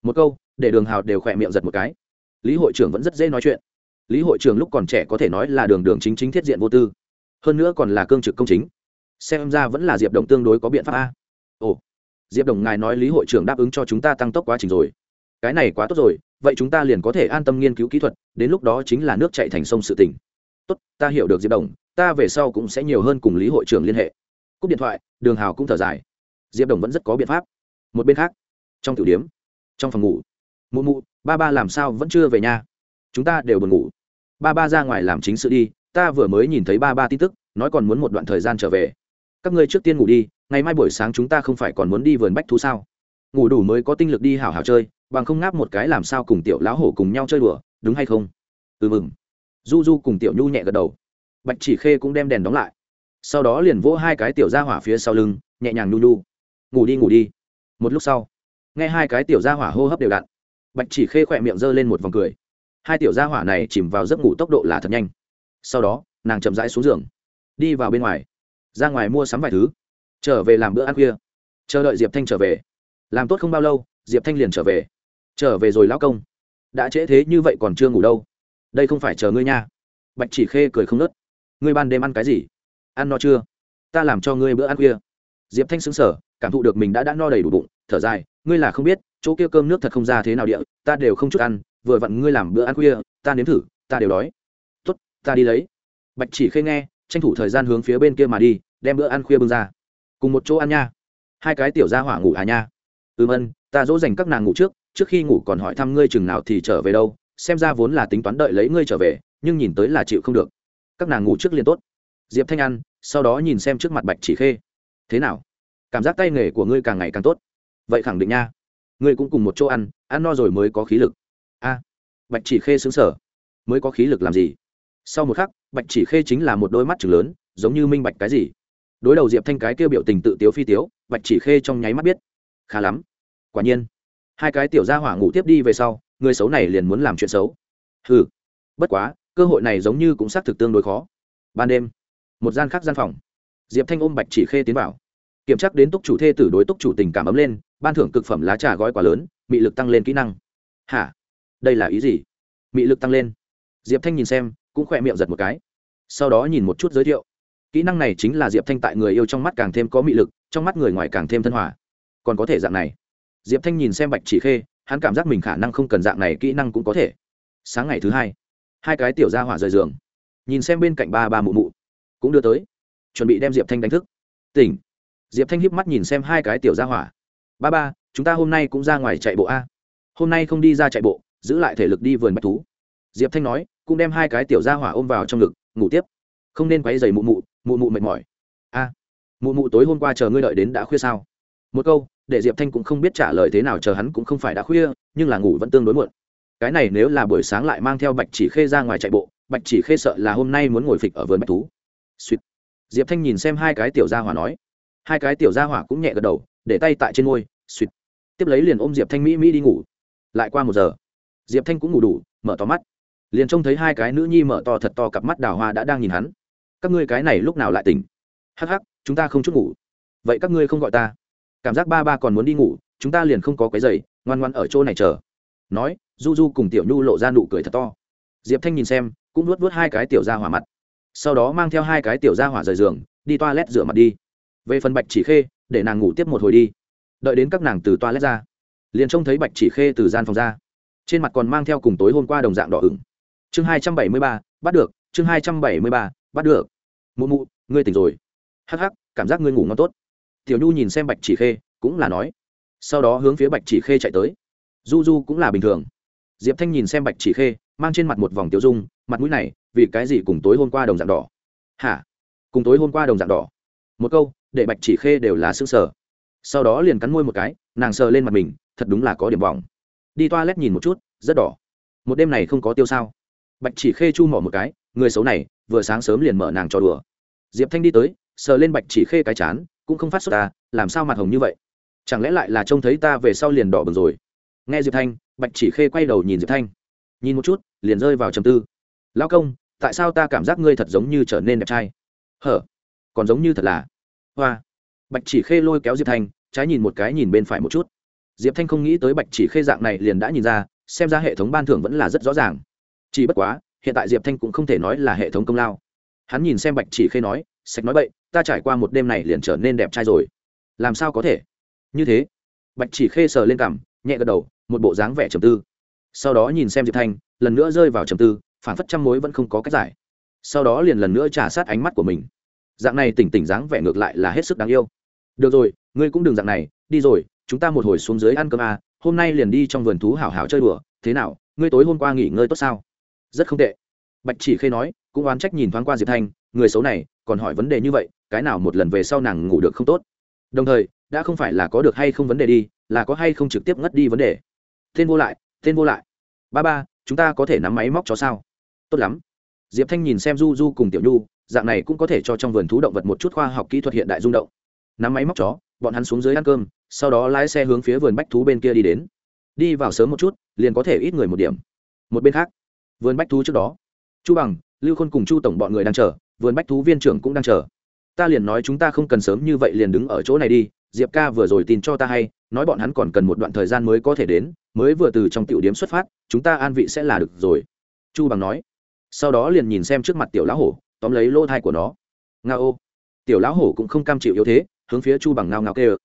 Một câu, để đường hào đều khỏe miệng giật một cái. Lý hội trưởng vẫn rất dễ nói chuyện. Lý hội trưởng lúc còn trẻ có thể nói là đường đường chính chính thiết diện vô tư. Hơn nữa còn là cương trực công chính. Xem ra vẫn là diệp đồng tương đối có biện pháp a. Ồ, diệp đồng ngài nói lý hội trưởng đáp ứng cho chúng ta tăng tốc quá trình rồi. Cái này quá tốt rồi, vậy chúng ta liền có thể an tâm nghiên cứu kỹ thuật, đến lúc đó chính là nước chạy thành sông sự tỉnh tốt, ta hiểu được diệp đồng, ta về sau cũng sẽ nhiều hơn cùng lý hội trưởng liên hệ. Cúp điện thoại, đường hào cũng thở dài. Diệp đồng vẫn rất có biện pháp. Một bên khác, trong tiểu điếm, trong phòng ngủ, mụ mụ, ba ba làm sao vẫn chưa về nhà? Chúng ta đều buồn ngủ. Ba ba ra ngoài làm chính sự đi, ta vừa mới nhìn thấy ba ba tin tức, nói còn muốn một đoạn thời gian trở về. Các ngươi trước tiên ngủ đi, ngày mai buổi sáng chúng ta không phải còn muốn đi vườn bách thú sao? Ngủ đủ mới có tinh lực đi hảo hảo chơi, bằng không ngáp một cái làm sao cùng tiểu lão hổ cùng nhau chơi đùa, đúng hay không? Ừ mừng du du cùng tiểu nhu nhẹ gật đầu. Bạch chỉ khê cũng đem đèn đóng lại. Sau đó liền vỗ hai cái tiểu ra hỏa phía sau lưng, nhẹ nhàng nhu nhu. Ngủ đi ngủ đi. Một lúc sau, nghe hai cái tiểu ra hỏa hô hấp đều đặn. Bạch chỉ khê khỏe miệng g ơ lên một vòng cười. Hai tiểu gia hỏa này chìm vào giấc ngủ tốc độ là thật nhanh. Sau đó, nàng chậm rãi xuống giường, đi vào bên ngoài, ra ngoài mua sắm vài thứ, trở về làm bữa ăn khuya. Chờ đợi diệp thanh trở về. Làm tốt không bao lâu, diệp thanh liền trở về. Trở về rồi lão công. Đã trễ thế như vậy còn chưa ngủ đâu đây không phải chờ ngươi nha. Bạch chỉ khê cười không nớt. Ngươi ban đêm ăn cái gì? Ăn no chưa? Ta làm cho ngươi bữa ăn khuya. Diệp thanh xứng sở cảm thụ được mình đã đã no đầy đủ bụng, thở dài, ngươi là không biết, chỗ kia cơm nước thật không ra thế nào địa, ta đều không chút ăn, vừa vặn ngươi làm bữa ăn khuya, ta nếm thử, ta đều đói. Tốt, ta đi lấy. Bạch chỉ khê nghe, tranh thủ thời gian hướng phía bên kia mà đi, đem bữa ăn khuya bưng ra. Cùng một chỗ ăn nha. Hai cái tiểu ra hỏa ngủ à nha. Ừm ân, ta dỗ dành các nàng ngủ trước trước khi ngủ còn hỏi thăm ngươi chừng nào thì trở về đâu xem ra vốn là tính toán đợi lấy ngươi trở về, nhưng nhìn tới là chịu không được. Các nàng ngủ trước liền tốt. Diệp thanh ăn sau đó nhìn xem trước mặt bạch chỉ khê. Thế nào? Cảm giác tay nghề của ngươi càng ngày càng tốt. Vậy khẳng định nha. Ngươi cũng cùng một chỗ ăn ăn no rồi mới có khí lực. A. Bạch chỉ khê xứng sở mới có khí lực làm gì? Sau một khắc, bạch chỉ khê chính là một đôi mắt chừng lớn, giống như minh bạch cái gì. Đối đầu diệp thanh cái kêu biểu tình tự tiếu phi tiếu, bạch chỉ khê trong nháy mắt biết. Khá lắm. Quả nhiên. Hai cái tiểu gia hỏa ngủ tiếp đi về sau người xấu này liền muốn làm chuyện xấu. Ừ bất quá, cơ hội này giống như cũng xác thực tương đối khó. Ban đêm, một gian khác gian phòng. Diệp thanh ôm bạch chỉ khê tiến vào. Kiểm tra đến túc chủ thê tử đối túc chủ tình cảm ấm lên, ban thưởng cực phẩm lá trà gói quá lớn, mị lực tăng lên kỹ năng. Hả? Đây là ý gì? Mị lực tăng lên. Diệp thanh nhìn xem, cũng khỏe miệng giật một cái. Sau đó nhìn một chút giới thiệu. Kỹ năng này chính là diệp thanh tại người yêu trong mắt càng thêm có mị lực, trong mắt người ngoài càng thêm thân hòa. Còn có thể dạng này. Diệp thanh nhìn xem bạch chỉ khê hắn cảm giác mình khả năng không cần dạng này kỹ năng cũng có thể. Sáng ngày thứ hai hai cái tiểu ra hỏa rời giường, nhìn xem bên cạnh ba ba mụ mụ, cũng đưa tới, chuẩn bị đem diệp thanh đánh thức. Tỉnh. Diệp thanh híp mắt nhìn xem hai cái tiểu ra hỏa. Ba ba, chúng ta hôm nay cũng ra ngoài chạy bộ a. Hôm nay không đi ra chạy bộ, giữ lại thể lực đi vườn bách thú. Diệp thanh nói, cũng đem hai cái tiểu ra hỏa ôm vào trong ngực, ngủ tiếp. Không nên quay dày mụ mụ mụ mụ mệt mỏi. A, mụ mụ tối hôm qua chờ ngươi đợi đến đã khuya sao? Một câu để diệp thanh cũng không biết trả lời thế nào, chờ hắn cũng không phải đã khuya, nhưng là ngủ vẫn tương đối muộn. Cái này nếu là buổi sáng lại mang theo bạch chỉ khê ra ngoài chạy bộ, bạch chỉ khê sợ là hôm nay muốn ngồi phịch ở vườn bạch thú. Suýt diệp thanh nhìn xem hai cái tiểu gia hỏa nói. Hai cái tiểu gia hỏa cũng nhẹ gật đầu, để tay tại trên ngôi suýt tiếp lấy liền ôm diệp thanh mỹ mỹ đi ngủ. Lại qua một giờ, diệp thanh cũng ngủ đủ, mở to mắt. Liền trông thấy hai cái nữ nhi mở to thật to cặp mắt đào hoa đã đang nhìn hắn. Các ngươi cái này lúc nào lại tỉnh? Hắc hắc, chúng ta không chút ngủ. Vậy các ngươi không gọi ta cảm giác ba ba còn muốn đi ngủ, chúng ta liền không có cái giày, ngoan ngoan ở chỗ này chờ. Nói, du du cùng tiểu nhu lộ ra nụ cười thật to. Diệp thanh nhìn xem, cũng nuốt vớt hai cái tiểu ra hỏa mặt. Sau đó mang theo hai cái tiểu ra hỏa rời giường, đi toilet rửa mặt đi. Về phần bạch chỉ khê, để nàng ngủ tiếp một hồi đi. Đợi đến các nàng từ toilet ra, liền trông thấy bạch chỉ khê từ gian phòng ra. Trên mặt còn mang theo cùng tối hôm qua đồng dạng đỏ ửng. Chương hai trăm bảy mươi ba, bắt được, chương hai trăm bảy mươi ba, bắt được. Mụ mụ, ngươi tỉnh rồi. Hắc hắc, cảm giác ngươi ngủ ngon tốt tiểu nhu nhìn xem bạch chỉ khê, cũng là nói. Sau đó hướng phía bạch chỉ khê chạy tới. Du du cũng là bình thường. Diệp thanh nhìn xem bạch chỉ khê, mang trên mặt một vòng tiêu dung, mặt mũi này, vì cái gì cùng tối hôm qua đồng dạng đỏ? Hả? Cùng tối hôm qua đồng dạng đỏ. Một câu, để bạch chỉ khê đều là s ư ơ n g sở sau đó liền cắn môi một cái, nàng sờ lên mặt mình, thật đúng là có điểm vòng đi toa lét nhìn một chút, rất đỏ. Một đêm này không có tiêu sao. Bạch chỉ khê chu mỏ một cái, người xấu này, vừa sáng sớm liền mở nàng trò đùa. Diệp thanh đi tới, sờ lên bạch chỉ khê cái chán cũng không phát xuất ta, làm sao mặt hồng như vậy? Chẳng lẽ lại là trông thấy ta về sau liền đỏ bừng rồi? Nghe diệp thanh, bạch chỉ khê quay đầu nhìn diệp thanh. Nhìn một chút, liền rơi vào trầm tư. Lão công, tại sao ta cảm giác ngươi thật giống như trở nên đẹp trai? Hở, còn giống như thật là. Hoa. Bạch chỉ khê lôi kéo diệp thanh, trái nhìn một cái nhìn bên phải một chút. Diệp thanh không nghĩ tới bạch chỉ khê dạng này liền đã nhìn ra, xem ra hệ thống ban thưởng vẫn là rất rõ ràng. Chỉ bất quá, hiện tại diệp thanh cũng không thể nói là hệ thống công lao. Hắn nhìn xem bạch chỉ khê nói sạch nói bậy ta trải qua một đêm này liền trở nên đẹp trai rồi. Làm sao có thể? Như thế. Bạch chỉ khê sờ lên cằm nhẹ gật đầu một bộ dáng vẻ trầm tư. Sau đó nhìn xem diệp thanh lần nữa rơi vào trầm tư phản phất trăm mối vẫn không có cách giải. Sau đó liền lần nữa trả sát ánh mắt của mình. Dạng này tỉnh tỉnh dáng vẻ ngược lại là hết sức đáng yêu. Được rồi ngươi cũng đừng dạng này đi rồi chúng ta một hồi xuống dưới ăn cơm à, hôm nay liền đi trong vườn thú hảo hảo chơi đùa thế nào ngươi tối hôm qua nghỉ ngơi tốt sao? Rất không tệ. Bạch chỉ khê nói cũng oán trách nhìn thoáng qua diệp thanh người xấu này còn hỏi vấn đề như vậy, cái nào một lần về sau nàng ngủ được không tốt? Đồng thời, đã không phải là có được hay không vấn đề đi, là có hay không trực tiếp ngất đi vấn đề. Tên vô lại tên vô lại. Ba ba, chúng ta có thể nắm máy móc cho sao? Tốt lắm. Diệp thanh nhìn xem du du cùng tiểu nhu, dạng này cũng có thể cho trong vườn thú động vật một chút khoa học kỹ thuật hiện đại rung động. Nắm máy móc chó, bọn hắn xuống dưới ăn cơm, sau đó lái xe hướng phía vườn bách thú bên kia đi đến. Đi vào sớm một chút, liền có thể ít người một điểm. Một bên khác, vườn bách thú trước đó. Chu bằng, lưu khôn cùng chu tổng bọn người đang chờ vườn bách thú viên trưởng cũng đang chờ. Ta liền nói chúng ta không cần sớm như vậy liền đứng ở chỗ này đi, diệp ca vừa rồi tin cho ta hay, nói bọn hắn còn cần một đoạn thời gian mới có thể đến, mới vừa từ trong tiểu điếm xuất phát, chúng ta an vị sẽ là được rồi. Chu bằng nói. Sau đó liền nhìn xem trước mặt tiểu lão hổ, tóm lấy lỗ thai của nó. Nga ô. Tiểu lão hổ cũng không cam chịu yếu thế, hướng phía chu bằng ngao ngao kê ơ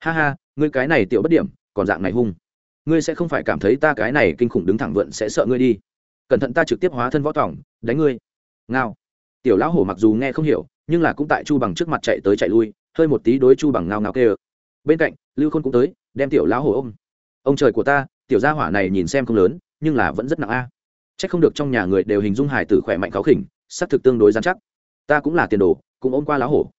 ha ha, ngươi cái này tiểu bất điểm, còn dạng này hung. Ngươi sẽ không phải cảm thấy ta cái này kinh khủng đứng thẳng vượn sẽ sợ ngươi đi. Cẩn thận ta trực tiếp hóa thân võ tỏng đánh ngươi. Ngao tiểu lão hổ mặc dù nghe không hiểu, nhưng là cũng tại chu bằng trước mặt chạy tới chạy lui, hơi một tí đối chu bằng ngao ngao kê ơ bên cạnh, lưu khôn cũng tới, đem tiểu lão hổ ôm. Ông trời của ta, tiểu gia hỏa này nhìn xem không lớn, nhưng là vẫn rất nặng a. À. c h ắ c không được trong nhà người đều hình dung hải tử khỏe mạnh khó khỉnh s ắ c thực tương đối dán chắc. Ta cũng là tiền đồ, cũng ôm qua lão hổ.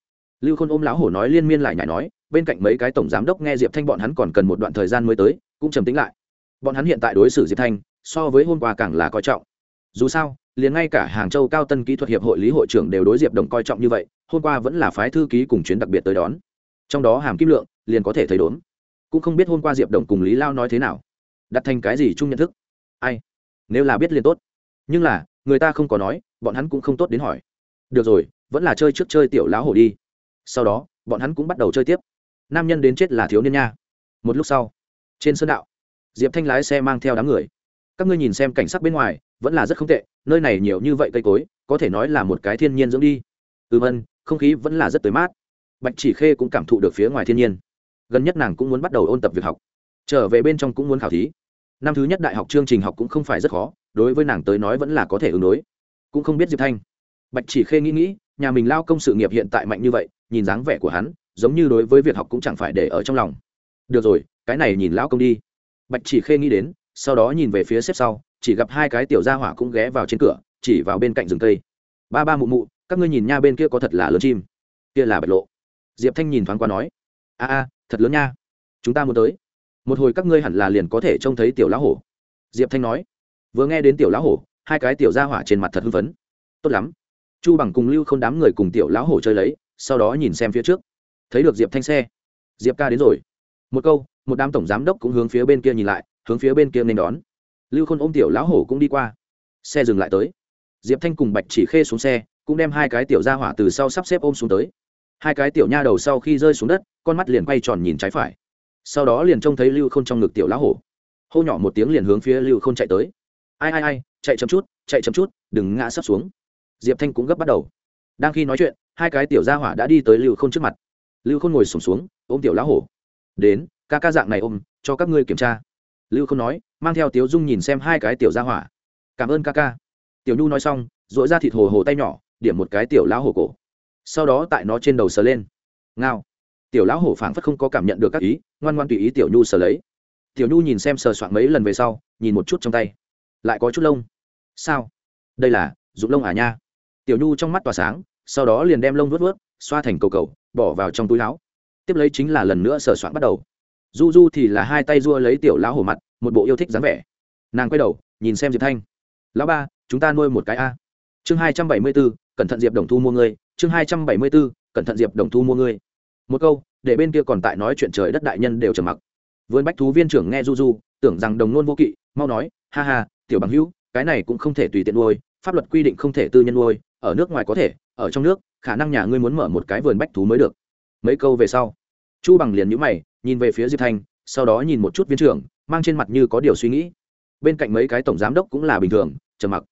Lưu khôn ôm lão hổ nói liên miên lại nhảy nói, bên cạnh mấy cái tổng giám đốc nghe diệp thanh bọn hắn còn cần một đoạn thời gian mới tới, cũng trầm tính lại. Bọn hắn hiện tại đối xử diệp thanh, so với hôm qua càng là coi trọng dù sao, liền ngay cả hàng châu cao tân kỹ thuật hiệp hội lý hội trưởng đều đối diệp đồng coi trọng như vậy, hôm qua vẫn là phái thư ký cùng chuyến đặc biệt tới đón. Trong đó hàm kim lượng liền có thể thấy đốn. Cũng không biết hôm qua diệp đồng cùng lý lao nói thế nào. Đặt thành cái gì chung nhận thức? Ai? Nếu là biết liền tốt. Nhưng là, người ta không có nói, bọn hắn cũng không tốt đến hỏi. Được rồi, vẫn là chơi trước chơi tiểu lão hổ đi. Sau đó, bọn hắn cũng bắt đầu chơi tiếp. Nam nhân đến chết là thiếu niên nha. Một lúc sau, trên sân đạo, diệp thanh lái xe mang theo đám người. Các ngươi nhìn xem cảnh sắc bên ngoài vẫn là rất không tệ, nơi này nhiều như vậy cây cối, có thể nói là một cái thiên nhiên dưỡng đi. Ừ vân, không khí vẫn là rất tới mát. Bạch chỉ khê cũng cảm thụ được phía ngoài thiên nhiên. Gần nhất nàng cũng muốn bắt đầu ôn tập việc học. Trở về bên trong cũng muốn khảo thí. Năm thứ nhất đại học chương trình học cũng không phải rất khó, đối với nàng tới nói vẫn là có thể ứng đối. Cũng không biết diệp thanh. Bạch chỉ khê nghĩ nghĩ, nhà mình lao công sự nghiệp hiện tại mạnh như vậy, nhìn dáng vẻ của hắn, giống như đối với việc học cũng chẳng phải để ở trong lòng. Được rồi, cái này nhìn lão công đi. Bạch chỉ khê nghĩ đến sau đó nhìn về phía xếp sau, chỉ gặp hai cái tiểu gia hỏa cũng ghé vào trên cửa, chỉ vào bên cạnh rừng cây. Ba ba mụ mụ, các ngươi nhìn nha bên kia có thật là lớn chim. Kia là bạch lộ. Diệp thanh nhìn thoáng qua nói, a a, thật lớn nha. Chúng ta muốn tới. Một hồi các ngươi hẳn là liền có thể trông thấy tiểu lão hổ. Diệp thanh nói. Vừa nghe đến tiểu lão hổ, hai cái tiểu gia hỏa trên mặt thật hưng phấn. Tốt lắm. Chu bằng cùng lưu không đám người cùng tiểu lão hổ chơi lấy, sau đó nhìn xem phía trước. Thấy được diệp thanh xe. Diệp ca đến rồi. Một câu một đám tổng giám đốc cũng hướng phía bên kia nhìn lại hướng phía bên kia nên đón. Lưu khôn ôm tiểu lão hổ cũng đi qua. Xe dừng lại tới. Diệp thanh cùng bạch chỉ khê xuống xe cũng đem hai cái tiểu ra hỏa từ sau sắp xếp ôm xuống tới. Hai cái tiểu nha đầu sau khi rơi xuống đất con mắt liền quay tròn nhìn trái phải. Sau đó liền trông thấy lưu k h ô n trong ngực tiểu lão hổ. Hô nhỏ một tiếng liền hướng phía lưu k h ô n chạy tới. Ai ai ai chạy chậm chút chạy chậm chút đừng ngã sắp xuống. Diệp thanh cũng gấp bắt đầu. Đang khi nói chuyện hai cái tiểu gia hỏa đã đi tới lưu k h ô n trước mặt. Lưu k h ô n ngồi sùng xuống, xuống ôm tiểu lão hổ. Đến ca ca dạng này ôm, cho các ngươi kiểm tra. Lưu không nói, mang theo tiếu dung nhìn xem hai cái tiểu gia hỏa. Cảm ơn ca ca. Tiểu nhu nói xong dội ra thịt hồ hồ tay nhỏ, điểm một cái tiểu lão hổ cổ. Sau đó tại nó trên đầu sờ lên. Ngao. Tiểu lão hổ phảng phất không có cảm nhận được các ý, ngoan ngoan tùy ý tiểu nhu sờ lấy. Tiểu nhu nhìn xem sờ soạn mấy lần về sau, nhìn một chút trong tay. Lại có chút lông. Sao? Đây là, dụng lông à nha. Tiểu nhu trong mắt tỏa sáng, sau đó liền đem lông vớt vớt xoa thành cầu cầu, bỏ vào trong túi láo tiếp lấy chính là lần nữa sờ soạn bắt đầu du du thì là hai tay dua lấy tiểu lão hổ mặt, một bộ yêu thích dáng vẻ. Nàng quay đầu, nhìn xem diệp thanh. Lão ba, chúng ta nuôi một cái a. Chương hai trăm bảy mươi b ố cẩn thận diệp đồng thu mua ngươi. Chương hai trăm bảy mươi b ố cẩn thận diệp đồng thu mua ngươi. Một câu, để bên kia còn tại nói chuyện trời đất đại nhân đều trầm mặc. Vườn bách thú viên trưởng nghe du du tưởng rằng đồng nôn vô kỵ, mau nói, ha ha, tiểu bằng hữu, cái này cũng không thể tùy tiện nuôi, pháp luật quy định không thể tư nhân nuôi, ở nước ngoài có thể, ở trong nước, khả năng nhà ngươi muốn mở một cái vườn bách thú mới được. Mấy câu về sau chu bằng liền nhữ mày, nhìn về phía diệp thanh, sau đó nhìn một chút viên trưởng, mang trên mặt như có điều suy nghĩ. Bên cạnh mấy cái tổng giám đốc cũng là bình thường, trầm mặc.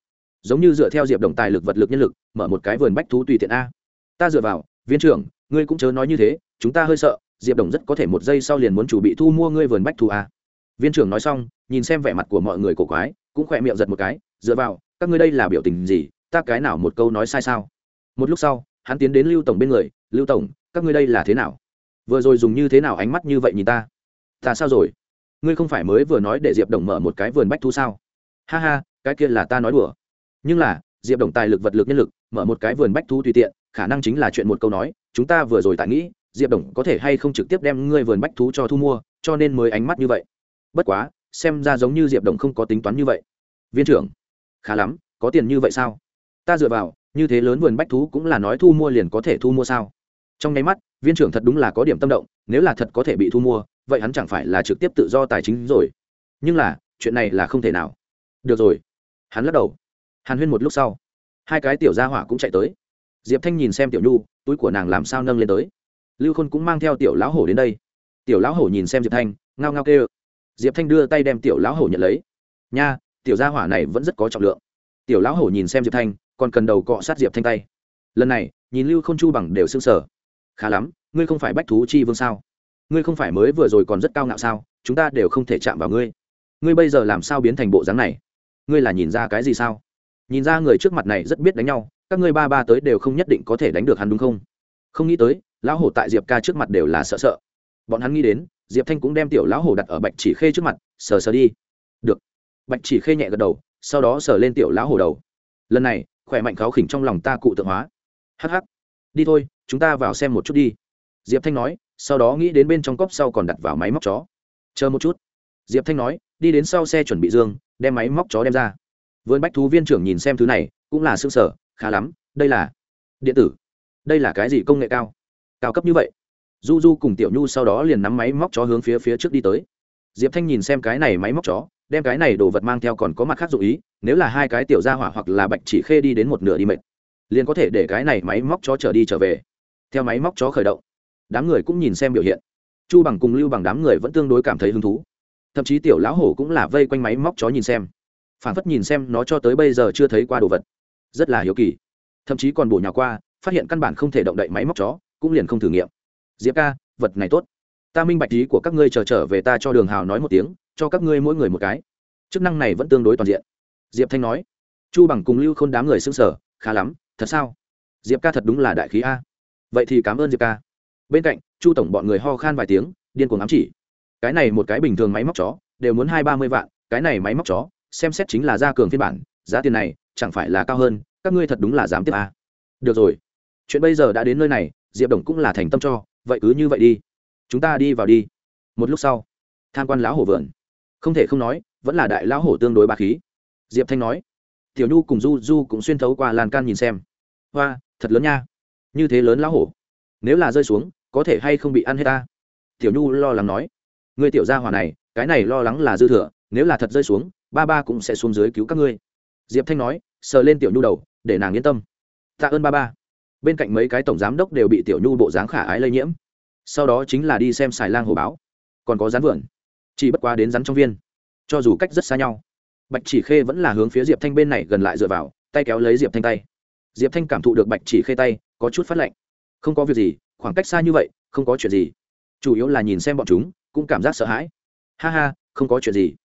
Giống như dựa theo diệp đồng tài lực vật lực nhân lực, mở một cái vườn bách thú tùy tiện a. Ta dựa vào, viên trưởng, ngươi cũng chớ nói như thế, chúng ta hơi sợ, diệp đồng rất có thể một giây sau liền muốn chủ bị thu mua ngươi vườn bách thú a. Viên trưởng nói xong, nhìn xem vẻ mặt của mọi người cổ quái, cũng khỏe miệng giật một cái, dựa vào, các ngươi đây là biểu tình gì, ta cái nào một câu nói sai sao? Một lúc sau, hắn tiến đến lưu tổng bên người, lưu tổng, các ngươi đây là thế nào? Vừa rồi dùng như thế nào ánh mắt như vậy nhìn ta? Ta sao rồi? Ngươi không phải mới vừa nói để diệp đồng mở một cái vườn bách thú sao? Ha ha, cái kia là ta nói đùa. Nhưng là, diệp đồng tài lực vật lực nhân lực, mở một cái vườn bách thú tùy tiện, khả năng chính là chuyện một câu nói, chúng ta vừa rồi tại nghĩ, diệp đồng có thể hay không trực tiếp đem ngươi vườn bách thú cho thu mua, cho nên mới ánh mắt như vậy. Bất quá, xem ra giống như diệp đồng không có tính toán như vậy. Viên trưởng, khá lắm, có tiền như vậy sao? Ta dựa vào, như thế lớn vườn bách thú cũng là nói thu mua liền có thể thu mua sao? Trong nháy mắt, viên trưởng thật đúng là có điểm tâm động, nếu là thật có thể bị thu mua, vậy hắn chẳng phải là trực tiếp tự do tài chính rồi. Nhưng là, chuyện này là không thể nào. Được rồi. Hắn lắc đầu. Hàn huyên một lúc sau, hai cái tiểu gia hỏa cũng chạy tới. Diệp thanh nhìn xem tiểu nhu, túi của nàng làm sao nâng lên tới. Lưu khôn cũng mang theo tiểu lão hổ đến đây. Tiểu lão hổ nhìn xem diệp thanh, ngao ngao kêu. Diệp thanh đưa tay đem tiểu lão hổ nhận lấy. Nha, tiểu gia hỏa này vẫn rất có trọng lượng. Tiểu lão hổ nhìn xem diệp thanh, còn cần đầu cọ sát diệp thanh tay. Lần này, nhìn lưu k h ô n chu bằng đều s ư n g sở khá lắm, ngươi không phải bách thú chi vương sao? Ngươi không phải mới vừa rồi còn rất cao ngạo sao? Chúng ta đều không thể chạm vào ngươi. Ngươi bây giờ làm sao biến thành bộ dáng này? Ngươi là nhìn ra cái gì sao? Nhìn ra người trước mặt này rất biết đánh nhau, các ngươi ba ba tới đều không nhất định có thể đánh được hắn đúng không? Không nghĩ tới, lão hổ tại diệp ca trước mặt đều là sợ sợ. Bọn hắn nghĩ đến, diệp thanh cũng đem tiểu lão hổ đặt ở bạch chỉ khê trước mặt, sờ sờ đi. Được. Bạch chỉ khê nhẹ gật đầu, sau đó sờ lên tiểu lão hổ đầu. Lần này, khỏe mạnh kháo khỉnh trong lòng ta cụ tượng hóa. Hh đi thôi chúng ta vào xem một chút đi. Diệp thanh nói, sau đó nghĩ đến bên trong cốc sau còn đặt vào máy móc chó. Chờ một chút. Diệp thanh nói, đi đến sau xe chuẩn bị dương, đem máy móc chó đem ra. Vườn bách thú viên trưởng nhìn xem thứ này, cũng là xương sở khá lắm, đây là điện tử. Đây là cái gì công nghệ cao? Cao cấp như vậy. Du du cùng tiểu nhu sau đó liền nắm máy móc chó hướng phía phía trước đi tới. Diệp thanh nhìn xem cái này máy móc chó, đem cái này đồ vật mang theo còn có mặt khác dụ ý, nếu là hai cái tiểu gia hỏa hoặc là bạch chỉ khê đi đến một nửa đi mệt, liền có thể để cái này máy móc chó trở đi trở về theo máy móc chó khởi động đám người cũng nhìn xem biểu hiện. Chu bằng cùng lưu bằng đám người vẫn tương đối cảm thấy hứng thú. Thậm chí tiểu lão hổ cũng là vây quanh máy móc chó nhìn xem. Phản phất nhìn xem nó cho tới bây giờ chưa thấy qua đồ vật. Rất là hiếu kỳ. Thậm chí còn bổ nhà qua phát hiện căn bản không thể động đậy máy móc chó cũng liền không thử nghiệm. Diệp ca vật này tốt. Ta minh bạch ý của các ngươi chờ trở, trở về ta cho đường hào nói một tiếng cho các ngươi mỗi người một cái. Chức năng này vẫn tương đối toàn diện. Diệp thanh nói. Chu bằng cùng lưu k h ô n đám người xưng sở khá lắm thật sao? Diệp ca thật đúng là đại khí a vậy thì cảm ơn diệp ca. Bên cạnh, chu tổng bọn người ho khan vài tiếng, điên cuồng ám chỉ. Cái này một cái bình thường máy móc chó, đều muốn hai ba mươi vạn, cái này máy móc chó, xem xét chính là gia cường phiên bản, giá tiền này chẳng phải là cao hơn, các ngươi thật đúng là dám tiếp à được rồi. Chuyện bây giờ đã đến nơi này, diệp đồng cũng là thành tâm cho, vậy cứ như vậy đi. Chúng ta đi vào đi. Một lúc sau, tham quan lão hổ vườn. Không thể không nói, vẫn là đại lão hổ tương đối ba khí. Diệp thanh nói. Tiểu nhu cùng du du cũng xuyên thấu qua lan can nhìn xem. Hoa, thật lớn nha như thế lớn lão hổ. Nếu là rơi xuống, có thể hay không bị ăn hết ta? Tiểu nhu lo lắng nói. Người tiểu gia hỏa này, cái này lo lắng là dư thừa, nếu là thật rơi xuống, ba ba cũng sẽ xuống dưới cứu các ngươi. Diệp thanh nói, sờ lên tiểu nhu đầu, để nàng yên tâm. Tạ ơn ba ba. Bên cạnh mấy cái tổng giám đốc đều bị tiểu nhu bộ dáng khả ái lây nhiễm. Sau đó chính là đi xem xài lang hồ báo. Còn có rán vườn. Chỉ bất quá đến rắn trong viên. Cho dù cách rất xa nhau. Bạch chỉ khê vẫn là hướng phía diệp thanh bên này gần lại dựa vào, tay kéo lấy diệp thanh tay. Diệp thanh cảm thụ được bạch chỉ khê tay có chút phát lạnh. Không có việc gì, khoảng cách xa như vậy, không có chuyện gì. Chủ yếu là nhìn xem bọn chúng, cũng cảm giác sợ hãi. Ha ha, không có chuyện gì.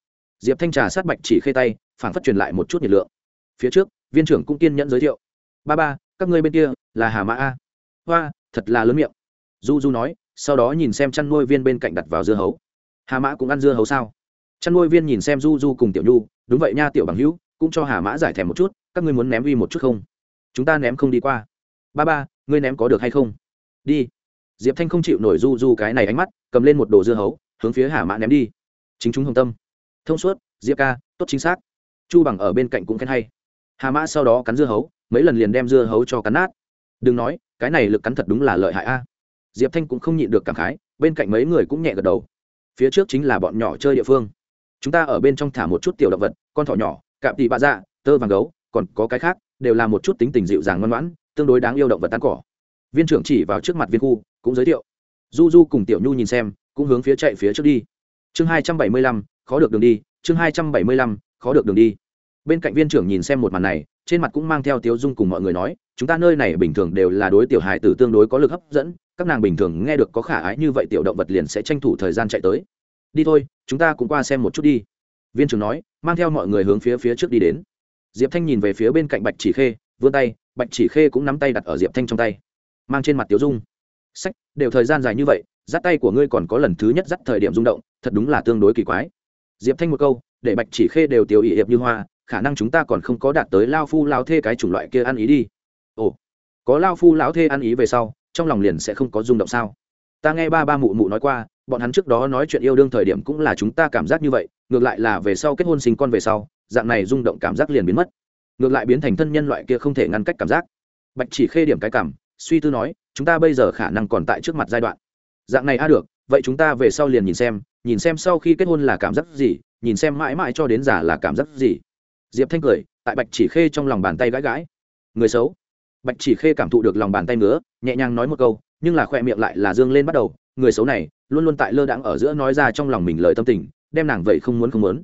Diệp thanh trà sát bạch chỉ khê tay phản phát truyền lại một chút nhiệt lượng. Phía trước, viên trưởng cũng kiên nhẫn giới thiệu. Ba ba, các ngươi bên kia, là hà mã a. Hoa, thật là lớn miệng. Du du nói, sau đó nhìn xem chăn nuôi viên bên cạnh đặt vào dưa hấu. Hà mã cũng ăn dưa hấu sao? Chăn nuôi viên nhìn xem du du cùng tiểu nhu, đúng vậy nha, tiểu bằng hữu, cũng cho hà mã giải thèm một chút, các ngươi muốn ném uy một chút không? Chúng ta ném không đi qua ba ba, ngươi ném có được hay không? Đi. Diệp thanh không chịu nổi du du cái này ánh mắt, cầm lên một đồ dưa hấu, hướng phía hà mã ném đi. Chính chúng hồng tâm. Thông suốt, diệp ca, tốt chính xác. Chu bằng ở bên cạnh cũng khen hay. Hà mã sau đó cắn dưa hấu, mấy lần liền đem dưa hấu cho cắn nát. Đừng nói, cái này lực cắn thật đúng là lợi hại a. À. Diệp thanh cũng không nhịn được cảm khái, bên cạnh mấy người cũng nhẹ gật đầu. Phía trước chính là bọn nhỏ chơi địa phương. Chúng ta ở bên trong thả một chút tiểu động vật, con thỏ nhỏ cạm tị bạ dạ tơ vàng gấu, còn có cái khác, đều là một chút tính tình dịu dàng ngoan ngoãn tương đối đáng yêu động vật tan cỏ. Viên trưởng chỉ vào trước mặt viên khu, cũng giới thiệu. Du du cùng tiểu nhu nhìn xem, cũng hướng phía chạy phía trước đi. Chương hai trăm bảy mươi lăm, khó được đường đi, chương hai trăm bảy mươi lăm, khó được đường đi. Bên cạnh viên trưởng nhìn xem một màn này, trên mặt cũng mang theo tiếu dung cùng mọi người nói, chúng ta nơi này bình thường đều là đối tiểu hài tử tương đối có lực hấp dẫn, các nàng bình thường nghe được có khả ái như vậy tiểu động vật liền sẽ tranh thủ thời gian chạy tới. Đi thôi, chúng ta cũng qua xem một chút đi. Viên trưởng nói, mang theo mọi người hướng phía phía trước đi đến. Diệp thanh nhìn về phía bên cạnh bạch chỉ khê vươn tay, bạch chỉ khê cũng nắm tay đặt ở diệp thanh trong tay. Mang trên mặt tiếu dung. Sách, đều thời gian dài như vậy, dắt tay của ngươi còn có lần thứ nhất dắt thời điểm rung động, thật đúng là tương đối kỳ quái. Diệp thanh một câu, để bạch chỉ khê đều tiểu ỵ hiệp như hoa, khả năng chúng ta còn không có đạt tới lao phu lao thê cái chủng loại kia ăn ý đi. Ồ, có lao phu lão thê ăn ý về sau, trong lòng liền sẽ không có rung động sao? Ta nghe ba ba mụ mụ nói qua, bọn hắn trước đó nói chuyện yêu đương thời điểm cũng là chúng ta cảm giác như vậy, ngược lại là về sau kết hôn sinh con về sau, dạng này rung động cảm giác liền biến mất ngược lại biến thành thân nhân loại kia không thể ngăn cách cảm giác. Bạch chỉ khê điểm cái cảm, suy tư nói, chúng ta bây giờ khả năng còn tại trước mặt giai đoạn. Dạng này a, được, vậy chúng ta về sau liền nhìn xem nhìn xem sau khi kết hôn là cảm giác gì, nhìn xem mãi mãi cho đến già là cảm giác gì. Diệp thanh cười, tại bạch chỉ khê trong lòng bàn tay gãi gãi. Người xấu. Bạch chỉ khê cảm thụ được lòng bàn tay nữa nhẹ nhàng nói một câu, nhưng là khoe miệng lại là dương lên bắt đầu. Người xấu này, luôn luôn tại lơ đãng ở giữa nói ra trong lòng mình lời tâm tình, đem nàng vậy không muốn không muốn.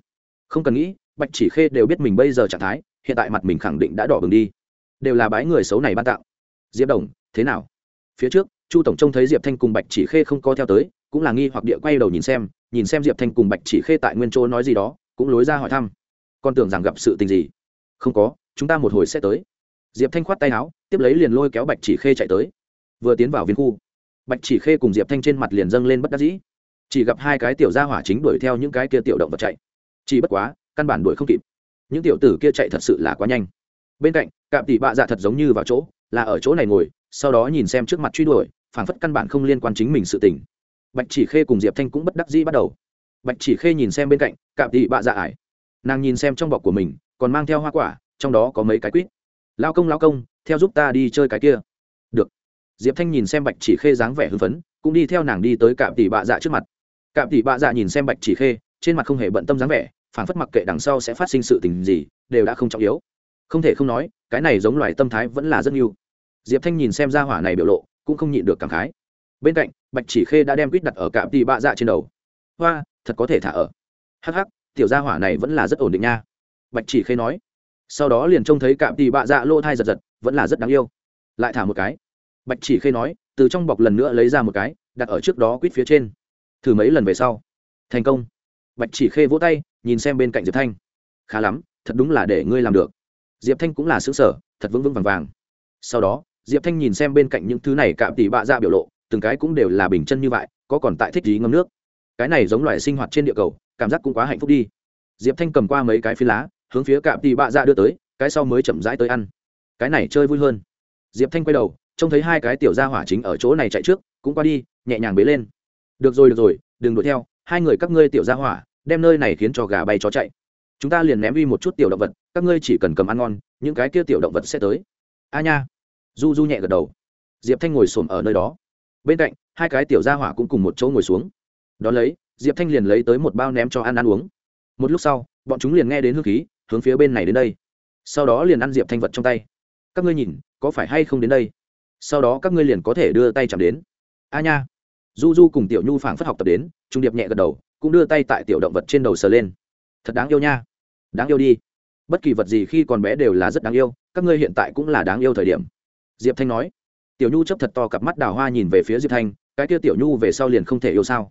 Không cần nghĩ, bạch chỉ khê đều biết mình bây giờ trạng thái hiện tại mặt mình khẳng định đã đỏ bừng đi. Đều là bái người xấu này ban tạo diệp đồng, thế nào? Phía trước, chu tổng trông thấy diệp thanh cùng bạch chỉ khê không có theo tới, cũng là nghi hoặc địa quay đầu nhìn xem nhìn xem diệp thanh cùng bạch chỉ khê tại nguyên chỗ nói gì đó, cũng lối ra hỏi thăm. Con tưởng rằng gặp sự tình gì? Không có, chúng ta một hồi sẽ tới. Diệp thanh khoát tay áo, tiếp lấy liền lôi kéo bạch chỉ khê chạy tới. Vừa tiến vào viên khu, bạch chỉ khê cùng diệp thanh trên mặt liền dâng lên bất đắc dĩ. Chỉ gặp hai cái tiểu gia hỏa chính đuổi theo những cái kia tiểu động vật chạy. Chỉ bất quá, căn bản đuổi không kịp những tiểu tử kia chạy thật sự là quá nhanh. Bên cạnh, cạm tỷ bạ dạ thật giống như vào chỗ, là ở chỗ này ngồi, sau đó nhìn xem trước mặt truy đuổi, phảng phất căn bản không liên quan chính mình sự tình. Bạch chỉ khê cùng diệp thanh cũng bất đắc dĩ bắt đầu. Bạch chỉ khê nhìn xem bên cạnh, cạm tỷ bạ dạ ải. Nàng nhìn xem trong bọc của mình, còn mang theo hoa quả, trong đó có mấy cái quýt. Lao công lao công, theo giúp ta đi chơi cái kia. Được. Diệp thanh nhìn xem bạch chỉ khê dáng vẻ hưng phấn, cũng đi theo nàng đi tới cạm tỷ bạ dạ trước mặt. Cạm tỷ bạ dạ nhìn xem bạch chỉ khê, trên mặt không hề bận tâm dáng vẻ phản phất mặc kệ đằng sau sẽ phát sinh sự tình gì, đều đã không trọng yếu. Không thể không nói, cái này giống loài tâm thái vẫn là rất yêu diệp thanh nhìn xem ra hỏa này biểu lộ, cũng không nhịn được cảm khái. Bên cạnh, bạch chỉ khê đã đem quýt đặt ở cạm tì bạ dạ trên đầu. Hoa, thật có thể thả ở. Hắc hắc, tiểu gia hỏa này vẫn là rất ổn định nha. Bạch chỉ khê nói. Sau đó liền trông thấy cạm tì bạ dạ lỗ thai giật giật, vẫn là rất đáng yêu. Lại thả một cái. Bạch chỉ khê nói, từ trong bọc lần nữa lấy ra một cái, đặt ở trước đó quýt phía trên. Thử mấy lần về sau. Thành công bạch chỉ khê vỗ tay, nhìn xem bên cạnh diệp thanh. Khá lắm, thật đúng là để ngươi làm được. Diệp thanh cũng là xứ sở thật vững vững vàng vàng. Sau đó, diệp thanh nhìn xem bên cạnh những thứ này cạm tỉ bạ ra biểu lộ, từng cái cũng đều là bình chân như vậy, có còn tại thích gì ngâm nước. Cái này giống loài sinh hoạt trên địa cầu, cảm giác cũng quá hạnh phúc đi. Diệp thanh cầm qua mấy cái phi lá, hướng phía cạm tỉ bạ ra đưa tới, cái sau mới chậm rãi tới ăn. Cái này chơi vui hơn. Diệp thanh quay đầu, trông thấy hai cái tiểu gia hỏa chính ở chỗ này chạy trước, cũng qua đi, nhẹ nhàng bế lên. Được rồi được rồi, đừng đuổi theo, hai người các ngươi tiểu gia hỏa đem nơi này khiến cho gà bay chó chạy. Chúng ta liền ném uy một chút tiểu động vật, các ngươi chỉ cần cầm ăn ngon, những cái kia tiểu động vật sẽ tới. A nha. Du du nhẹ gật đầu. Diệp thanh ngồi s m ở nơi đó. Bên cạnh, hai cái tiểu gia hỏa cũng cùng một chỗ ngồi xuống. Đón lấy, diệp thanh liền lấy tới một bao ném cho ăn ăn uống. Một lúc sau, bọn chúng liền nghe đến hương khí, hướng phía bên này đến đây. Sau đó liền ăn diệp thanh vật trong tay. Các ngươi nhìn, có phải hay không đến đây? Sau đó các ngươi liền có thể đưa tay chạm đến. A nha. Du du cùng tiểu nhu phảng phất học tập đến, trung điệp nhẹ gật đầu cũng đưa tay tại tiểu động vật trên đầu sờ lên. Thật đáng yêu nha. Đáng yêu đi. Bất kỳ vật gì khi còn bé đều là rất đáng yêu, các ngươi hiện tại cũng là đáng yêu thời điểm. Diệp thanh nói. Tiểu nhu chấp thật to cặp mắt đào hoa nhìn về phía diệp thanh, cái kia tiểu nhu về sau liền không thể yêu sao.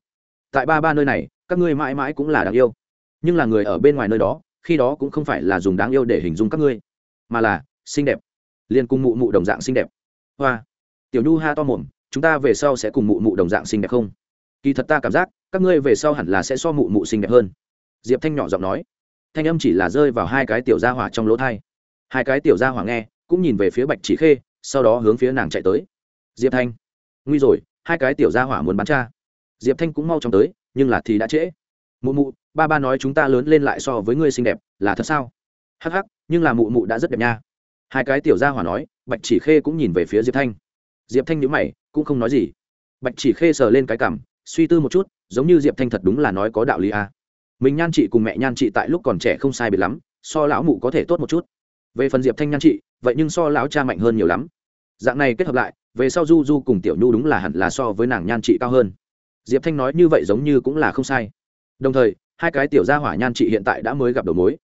Tại ba ba nơi này, các ngươi mãi mãi cũng là đáng yêu. Nhưng là người ở bên ngoài nơi đó, khi đó cũng không phải là dùng đáng yêu để hình dung các ngươi, mà là xinh đẹp. Liền cùng mụ mụ đồng dạng xinh đẹp. Hoa. Tiểu nhu ha to mồm, chúng ta về sau sẽ cùng mụ mụ đồng dạng xinh đẹp không? Kỳ thật ta cảm giác các ngươi về sau hẳn là sẽ so mụ mụ xinh đẹp hơn. Diệp thanh nhỏ giọng nói. Thanh âm chỉ là rơi vào hai cái tiểu gia hỏa trong lỗ thai. Hai cái tiểu gia hỏa nghe, cũng nhìn về phía bạch chỉ khê, sau đó hướng phía nàng chạy tới. Diệp thanh, nguy rồi, hai cái tiểu gia hỏa muốn bắn cha. Diệp thanh cũng mau chóng tới, nhưng là thì đã trễ. Mụ mụ, ba ba nói chúng ta lớn lên lại so với ngươi xinh đẹp, là thật sao? Hắc hắc, nhưng là mụ mụ đã rất đẹp nha. Hai cái tiểu gia hỏa nói, bạch chỉ khê cũng nhìn về phía diệp thanh. Diệp thanh nhữ mày, cũng không nói gì. Bạch chỉ khê sờ lên cái cảm suy tư một chút, giống như diệp thanh thật đúng là nói có đạo lý à. mình nhan chị cùng mẹ nhan chị tại lúc còn trẻ không sai biệt lắm, so lão mụ có thể tốt một chút. Về phần diệp thanh nhan chị vậy nhưng so lão cha mạnh hơn nhiều lắm. Dạng này kết hợp lại, về sau du du cùng tiểu nhu đúng là hẳn là so với nàng nhan chị cao hơn. Diệp thanh nói như vậy giống như cũng là không sai. Đồng thời, hai cái tiểu gia hỏa nhan chị hiện tại đã mới gặp đầu mối.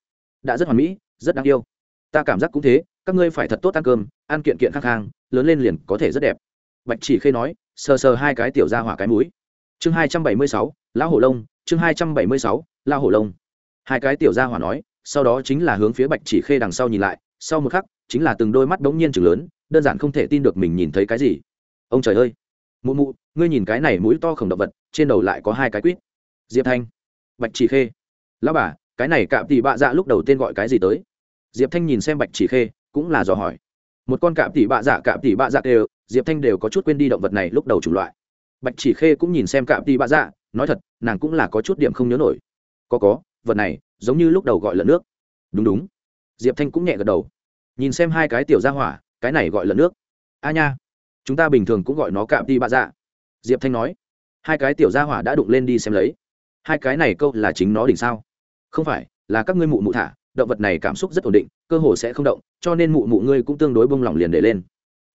Đã rất hoàn mỹ, rất đáng yêu. Ta cảm giác cũng thế, các ngươi phải thật tốt ăn cơm, ăn kiện kiện khang khang, lớn lên liền có thể rất đẹp. Bạch chỉ khê nói, sờ sờ hai cái tiểu gia hỏa cái mũi chương hai trăm bảy mươi sáu, lão hổ lông, chương hai trăm bảy mươi sáu, lão hổ lông. Hai cái tiểu gia hỏa nói, sau đó chính là hướng phía bạch chỉ khê đằng sau nhìn lại, sau một khắc, chính là từng đôi mắt đống nhiên chừng lớn, đơn giản không thể tin được mình nhìn thấy cái gì. Ông trời ơi! Mụ mụ, ngươi nhìn cái này mũi to khổng động vật, trên đầu lại có hai cái quýt. Diệp thanh. Bạch chỉ khê. Lão bà, cái này cạm tỷ bạ dạ lúc đầu tên gọi cái gì tới? Diệp thanh nhìn xem bạch chỉ khê, cũng là dò hỏi. Một con cạm tỷ bạ dạ cạm tỷ bạ dạ đều, diệp thanh đều có chút quên đi động vật này lúc đầu chủng loại bạch chỉ khê cũng nhìn xem cạm đi bạ dạ nói thật, nàng cũng là có chút điểm không nhớ nổi. Có có, vật này, giống như lúc đầu gọi là nước. Đúng đúng. Diệp thanh cũng nhẹ gật đầu. Nhìn xem hai cái tiểu ra hỏa, cái này gọi là nước. A nha. Chúng ta bình thường cũng gọi nó cạm đi bạ dạ. Diệp thanh nói. Hai cái tiểu ra hỏa đã đụng lên đi xem lấy. Hai cái này câu là chính nó đỉnh sao? Không phải, là các ngươi mụ mụ thả, động vật này cảm xúc rất ổn định, cơ hồ sẽ không động, cho nên mụ mụ ngươi cũng tương đối bông lỏng liền để lên.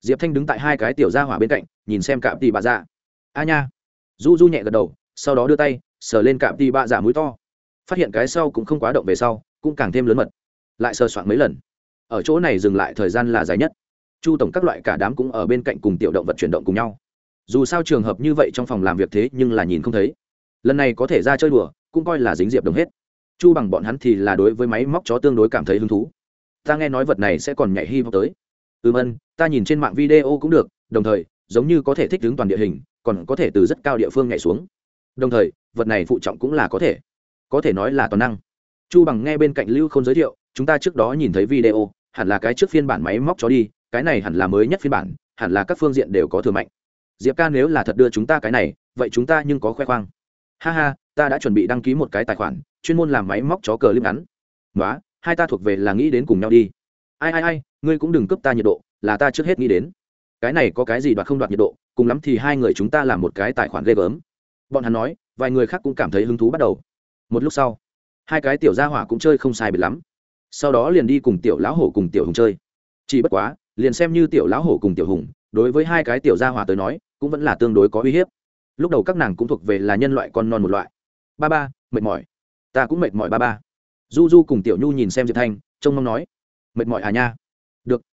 Diệp thanh đứng tại hai cái tiểu ra hỏa bên cạnh, nhìn xem cạm tì bà dạ a nha. Du du nhẹ gật đầu, sau đó đưa tay, sờ lên cạm tì bạ giả mũi to. Phát hiện cái sau cũng không quá động về sau, cũng càng thêm lớn mật. Lại sờ soạn mấy lần. Ở chỗ này dừng lại thời gian là dài nhất. Chu tổng các loại cả đám cũng ở bên cạnh cùng tiểu động vật chuyển động cùng nhau. Dù sao trường hợp như vậy trong phòng làm việc thế nhưng là nhìn không thấy. Lần này có thể ra chơi đùa, cũng coi là dính diệp đồng hết. Chu bằng bọn hắn thì là đối với máy móc chó tương đối cảm thấy hứng thú. Ta nghe nói vật này sẽ còn nhảy hy vọng tới. Ừm ân, ta nhìn trên mạng video cũng được, đồng thời, giống như có thể thích ứng toàn địa hình còn có thể từ rất cao địa phương nhảy xuống. Đồng thời, vật này phụ trọng cũng là có thể. Có thể nói là toàn năng. Chu bằng nghe bên cạnh lưu không giới thiệu, chúng ta trước đó nhìn thấy video, hẳn là cái trước phiên bản máy móc chó đi, cái này hẳn là mới nhất phiên bản, hẳn là các phương diện đều có thừa mạnh. Diệp ca nếu là thật đưa chúng ta cái này, vậy chúng ta nhưng có khoe khoang. Ha ha, ta đã chuẩn bị đăng ký một cái tài khoản, chuyên môn làm máy móc chó cờ liếp ngắn. Nói hai ta thuộc về là nghĩ đến cùng nhau đi. Ai ai ai, ngươi cũng đừng cướp ta nhiệt độ, là ta trước hết nghĩ đến cái này có cái gì đoạt không đoạt nhiệt độ, cùng lắm thì hai người chúng ta làm một cái tài khoản ghê gớm. Bọn hắn nói, vài người khác cũng cảm thấy hứng thú bắt đầu. Một lúc sau, hai cái tiểu gia hỏa cũng chơi không sai biệt lắm. Sau đó liền đi cùng tiểu lão hổ cùng tiểu hùng chơi. Chỉ bất quá, liền xem như tiểu lão hổ cùng tiểu hùng, đối với hai cái tiểu gia hỏa tới nói, cũng vẫn là tương đối có uy hiếp. Lúc đầu các nàng cũng thuộc về là nhân loại con non một loại. Ba ba, mệt mỏi. Ta cũng mệt mỏi ba ba. Du du cùng tiểu nhu nhìn xem diệp thanh, trông mong nói. Mệt mỏi à nha?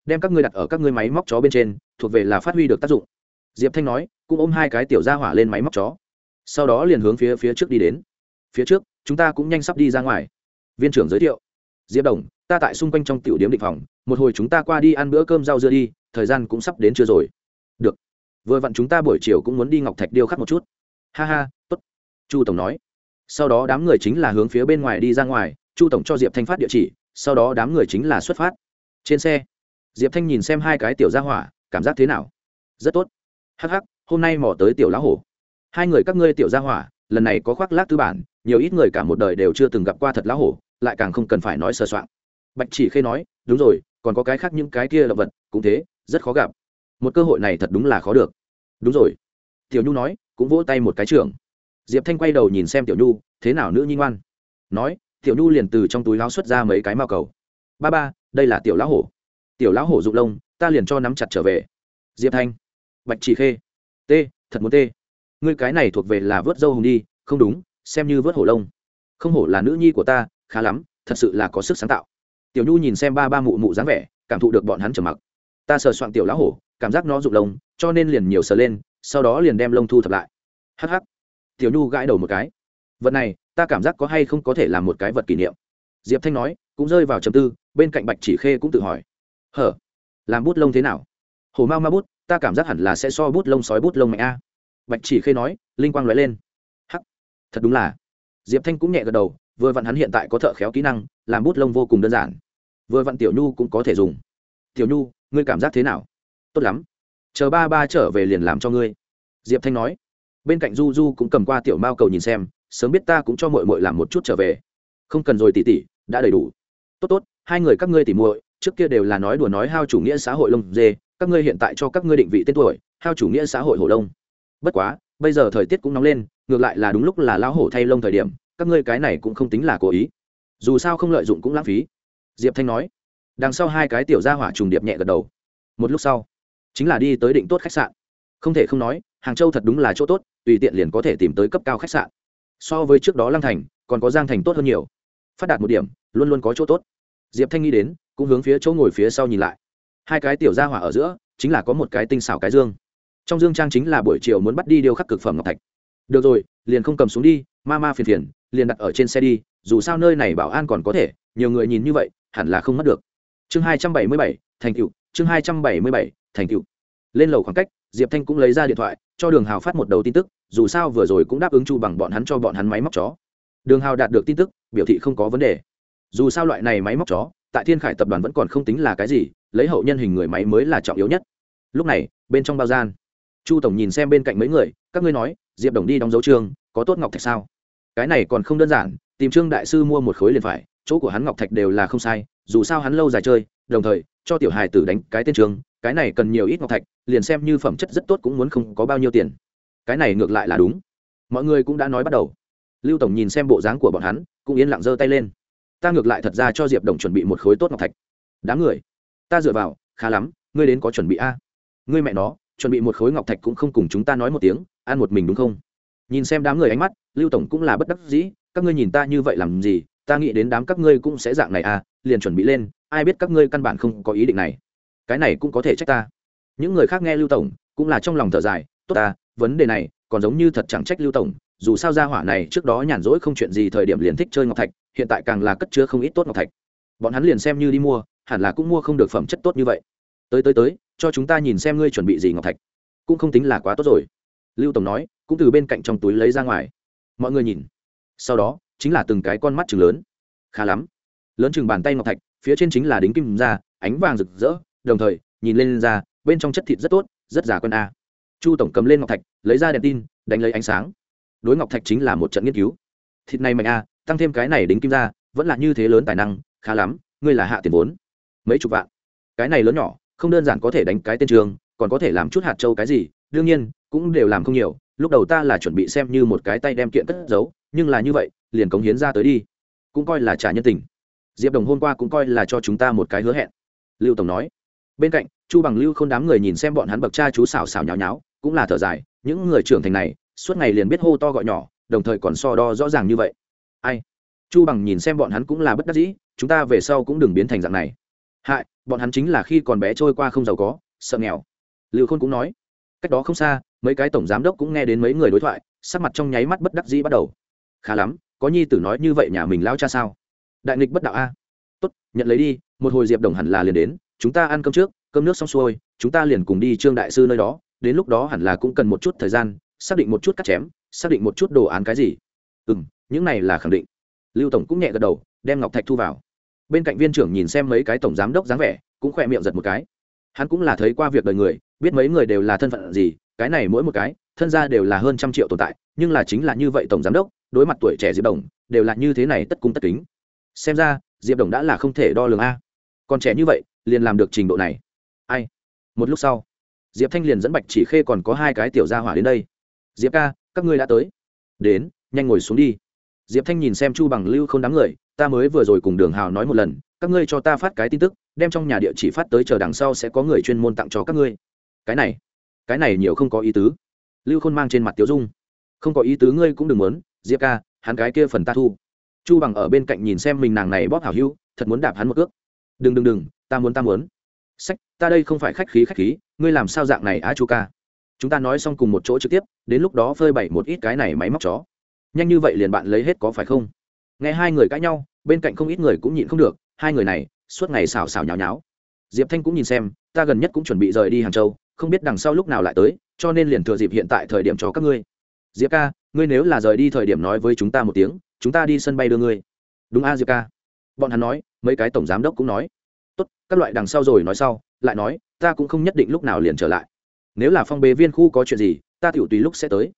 Đem các ngươi đặt ở các ngươi máy móc chó bên trên, thuộc về là phát huy được tác dụng. Diệp thanh nói, cũng ôm hai cái tiểu ra hỏa lên máy móc chó. Sau đó liền hướng phía phía trước đi đến. Phía trước, chúng ta cũng nhanh sắp đi ra ngoài. Viên trưởng giới thiệu. Diệp đồng, ta tại xung quanh trong tiểu điếm định phòng, một hồi chúng ta qua đi ăn bữa cơm rau dưa đi, thời gian cũng sắp đến chưa rồi. Được. Vừa vặn chúng ta buổi chiều cũng muốn đi ngọc thạch điêu khắc một chút. Ha ha, tốt. Chu tổng nói. Sau đó đám người chính là hướng phía bên ngoài đi ra ngoài, chu tổng cho diệp thanh phát địa chỉ, sau đó đám người chính là xuất phát. Trên xe diệp thanh nhìn xem hai cái tiểu gia hỏa, cảm giác thế nào? Rất tốt. Hắc hắc, hôm nay mò tới tiểu lá hổ. Hai người các ngươi tiểu gia hỏa, lần này có khoác lác tư bản, nhiều ít người cả một đời đều chưa từng gặp qua thật lá hổ, lại càng không cần phải nói sờ soạn bạch chỉ khê nói, đúng rồi, còn có cái khác những cái kia động vật, cũng thế, rất khó gặp. Một cơ hội này thật đúng là khó được. Đúng rồi. Tiểu nhu nói, cũng vỗ tay một cái trưởng. Diệp thanh quay đầu nhìn xem tiểu nhu, thế nào nữ nhi ngoan? Nói, tiểu nhu liền từ trong túi láo xuất ra mấy cái mao cầu. Ba ba, đây là tiểu lão hổ tiểu lão hổ dụng lông, ta liền cho nắm chặt trở về. Diệp thanh, bạch chỉ khê, t, thật muốn t. Ngươi cái này thuộc về là vớt dâu hùng đi, không đúng, xem như vớt hổ lông. Không hổ là nữ nhi của ta, khá lắm, thật sự là có sức sáng tạo. Tiểu nhu nhìn xem ba ba mụ mụ dáng vẻ, cảm thụ được bọn hắn trầm mặc. Ta sờ soạn tiểu lão hổ, cảm giác nó rụng lông, cho nên liền nhiều sờ lên, sau đó liền đem lông thu thập lại. Hh tiểu nhu gãi đầu một cái. Vật này, ta cảm giác có hay không có thể là một cái vật kỷ niệm. Diệp thanh nói, cũng rơi vào chầm tư, bên cạnh bạch chỉ khê cũng tự hỏi hở, làm bút lông thế nào? Hồ mau ma bút, ta cảm giác hẳn là sẽ so bút lông sói bút lông mạnh a. Bạch chỉ khê nói, linh quang nói lên. Hắc, thật đúng là. Diệp thanh cũng nhẹ gật đầu, vừa vặn hắn hiện tại có thợ khéo kỹ năng, làm bút lông vô cùng đơn giản. Vừa vặn tiểu nhu cũng có thể dùng. Tiểu nhu, ngươi cảm giác thế nào? Tốt lắm. Chờ ba ba trở về liền làm cho ngươi. Diệp thanh nói. Bên cạnh du du cũng cầm qua tiểu mao cầu nhìn xem, sớm biết ta cũng cho mội mội làm một chút trở về. Không cần rồi tỉ tỉ, đã đầy đủ. Tốt tốt, hai người các ngươi tỉ muội trước kia đều là nói đùa nói hao chủ nghĩa xã hội lông dê, các ngươi hiện tại cho các ngươi định vị tên tuổi, hao chủ nghĩa xã hội hổ lông. Bất quá, bây giờ thời tiết cũng nóng lên, ngược lại là đúng lúc là lão hổ thay lông thời điểm, các ngươi cái này cũng không tính là cố ý. Dù sao không lợi dụng cũng lãng phí. Diệp thanh nói. Đằng sau hai cái tiểu gia hỏa trùng điệp nhẹ gật đầu. Một lúc sau, chính là đi tới định tốt khách sạn. Không thể không nói, hàng châu thật đúng là chỗ tốt, tùy tiện liền có thể tìm tới cấp cao khách sạn. So với trước đó lăng thành, còn có giang thành tốt hơn nhiều. Phát đạt một điểm, luôn luôn có chỗ tốt. Diệp thanh nghĩ đến cũng hướng phía chỗ ngồi phía sau nhìn lại. Hai cái tiểu gia hỏa ở giữa, chính là có một cái tinh xảo cái dương. Trong dương trang chính là buổi chiều muốn bắt đi điêu khắc cực phẩm ngọc thạch. Được rồi, liền không cầm xuống đi, ma ma phiền phiền, liền đặt ở trên xe đi, dù sao nơi này bảo an còn có thể, nhiều người nhìn như vậy, hẳn là không mất được. Chương hai trăm bảy mươi bảy, thành cựu chương hai trăm bảy mươi bảy, thành cựu lên lầu khoảng cách, diệp thanh cũng lấy ra điện thoại, cho đường hào phát một đầu tin tức, dù sao vừa rồi cũng đáp ứng chu bằng bọn hắn cho bọn hắn máy móc chó. Đường hào đạt được tin tức, biểu thị không có vấn đề. Dù sao loại này máy móc chó tại thiên khải tập đoàn vẫn còn không tính là cái gì, lấy hậu nhân hình người máy mới là trọng yếu nhất. Lúc này, bên trong bao gian, chu tổng nhìn xem bên cạnh mấy người, các ngươi nói, diệp đồng đi đóng dấu trường, có tốt ngọc thạch sao? Cái này còn không đơn giản, tìm trương đại sư mua một khối liền phải, chỗ của hắn ngọc thạch đều là không sai, dù sao hắn lâu dài chơi, đồng thời, cho tiểu hài tử đánh cái tên trường, cái này cần nhiều ít ngọc thạch, liền xem như phẩm chất rất tốt cũng muốn không có bao nhiêu tiền. Cái này ngược lại là đúng. Mọi người cũng đã nói bắt đầu. Lưu tổng nhìn xem bộ dáng của bọn hắn, cũng yên lặng giơ tay lên ta ngược lại thật ra cho diệp đồng chuẩn bị một khối tốt ngọc thạch. Đám người, ta dựa vào, khá lắm, ngươi đến có chuẩn bị a? Ngươi mẹ nó, chuẩn bị một khối ngọc thạch cũng không cùng chúng ta nói một tiếng, ăn một mình đúng không? Nhìn xem đám người ánh mắt, lưu tổng cũng là bất đắc dĩ, các ngươi nhìn ta như vậy làm gì, ta nghĩ đến đám các ngươi cũng sẽ dạng này à liền chuẩn bị lên, ai biết các ngươi căn bản không có ý định này. Cái này cũng có thể trách ta. Những người khác nghe lưu tổng, cũng là trong lòng thở dài, tốt ta, vấn đề này, còn giống như thật chẳng trách lưu tổng dù sao gia hỏa này trước đó nhàn rỗi không chuyện gì, thời điểm liền thích chơi ngọc thạch, hiện tại càng là cất chứa không ít tốt ngọc thạch. Bọn hắn liền xem như đi mua, hẳn là cũng mua không được phẩm chất tốt như vậy. Tới tới tới, cho chúng ta nhìn xem ngươi chuẩn bị gì ngọc thạch. Cũng không tính là quá tốt rồi. Lưu tổng nói, cũng từ bên cạnh trong túi lấy ra ngoài. Mọi người nhìn. Sau đó, chính là từng cái con mắt chừng lớn. Khá lắm. Lớn chừng bàn tay ngọc thạch, phía trên chính là đính kim ra, ánh vàng rực rỡ, đồng thời, nhìn lên ra, bên trong chất thịt rất tốt, rất giả quân a. Chu tổng cầm lên ngọc thạch, lấy ra đèn tin, đánh lấy ánh sáng đối ngọc thạch chính là một trận nghiên cứu. Thịt này mạnh a tăng thêm cái này đính kim ra, vẫn là như thế lớn tài năng, khá lắm, ngươi là hạ tiền vốn. Mấy chục vạn. Cái này lớn nhỏ, không đơn giản có thể đánh cái tên trường, còn có thể làm chút hạt trâu cái gì, đương nhiên, cũng đều làm không nhiều. Lúc đầu ta là chuẩn bị xem như một cái tay đem kiện cất giấu, nhưng là như vậy, liền cống hiến ra tới đi. Cũng coi là trả nhân tình. Diệp đồng hôm qua cũng coi là cho chúng ta một cái hứa hẹn. Lưu tổng nói. Bên cạnh, chu bằng lưu không đám người nhìn xem bọn hắn bậc cha chú xào xào nháo nháo, cũng là thở dài, những người trưởng thành này suốt ngày liền biết hô to gọi nhỏ, đồng thời còn so đo rõ ràng như vậy. Ai? Chu bằng nhìn xem bọn hắn cũng là bất đắc dĩ, chúng ta về sau cũng đừng biến thành dạng này. Hại, bọn hắn chính là khi còn bé trôi qua không giàu có, sợ nghèo. Lưu khôn cũng nói. Cách đó không xa, mấy cái tổng giám đốc cũng nghe đến mấy người đối thoại, sắc mặt trong nháy mắt bất đắc dĩ bắt đầu. Khá lắm, có nhi tử nói như vậy nhà mình lao cha sao? Đại nghịch bất đạo a. Tốt, nhận lấy đi, một hồi diệp đồng hẳn là liền đến, chúng ta ăn cơm trước, cơm nước xong xuôi, chúng ta liền cùng đi trương đại sư nơi đó, đến lúc đó hẳn là cũng cần một chút thời gian xác định một chút cắt chém, xác định một chút đồ án cái gì. Ừ m những này là khẳng định. Lưu tổng cũng nhẹ gật đầu, đem ngọc thạch thu vào. Bên cạnh viên trưởng nhìn xem mấy cái tổng giám đốc dáng vẻ, cũng khỏe miệng giật một cái. Hắn cũng là thấy qua việc đời người, biết mấy người đều là thân phận gì, cái này mỗi một cái, thân gia đều là hơn trăm triệu tồn tại, nhưng là chính là như vậy tổng giám đốc, đối mặt tuổi trẻ diệp đồng, đều là như thế này tất cung tất kính. Xem ra, diệp đồng đã là không thể đo lường a. Còn trẻ như vậy, liền làm được trình độ này. Ai? Một lúc sau, diệp thanh liền dẫn bạch chỉ khê còn có hai cái tiểu gia hỏa đến đây diệp ca, các ngươi đã tới. Đến, nhanh ngồi xuống đi. Diệp thanh nhìn xem chu bằng lưu không đám người, ta mới vừa rồi cùng đường hào nói một lần, các ngươi cho ta phát cái tin tức, đem trong nhà địa chỉ phát tới chờ đằng sau sẽ có người chuyên môn tặng cho các ngươi. Cái này cái này nhiều không có ý tứ. Lưu khôn mang trên mặt tiếu dung. Không có ý tứ ngươi cũng đừng muốn, diệp ca, hắn cái kia phần ta thu. Chu bằng ở bên cạnh nhìn xem mình nàng này bóp hảo hưu thật muốn đạp hắn một cước. Đừng đừng đừng, ta muốn ta muốn. Sách, ta đây không phải khách khí khách khí, ngươi làm sao dạng này á chu ca? Chúng ta nói xong cùng một chỗ trực tiếp, đến lúc đó phơi bày một ít cái này máy móc chó. Nhanh như vậy liền bạn lấy hết có phải không? Nghe hai người cãi nhau, bên cạnh không ít người cũng nhịn không được, hai người này, suốt ngày xào xào nháo nháo. Diệp thanh cũng nhìn xem, ta gần nhất cũng chuẩn bị rời đi hàng châu, không biết đằng sau lúc nào lại tới, cho nên liền thừa dịp hiện tại thời điểm cho các ngươi. Diệp ca, ngươi nếu là rời đi thời điểm nói với chúng ta một tiếng, chúng ta đi sân bay đưa ngươi. Đúng a, diệp ca. Bọn hắn nói, mấy cái tổng giám đốc cũng nói. Tốt, các loại đằng sau rồi nói sau, lại nói, ta cũng không nhất định lúc nào liền trở lại nếu là phong bế viên khu có chuyện gì, ta tiểu tùy lúc sẽ tới.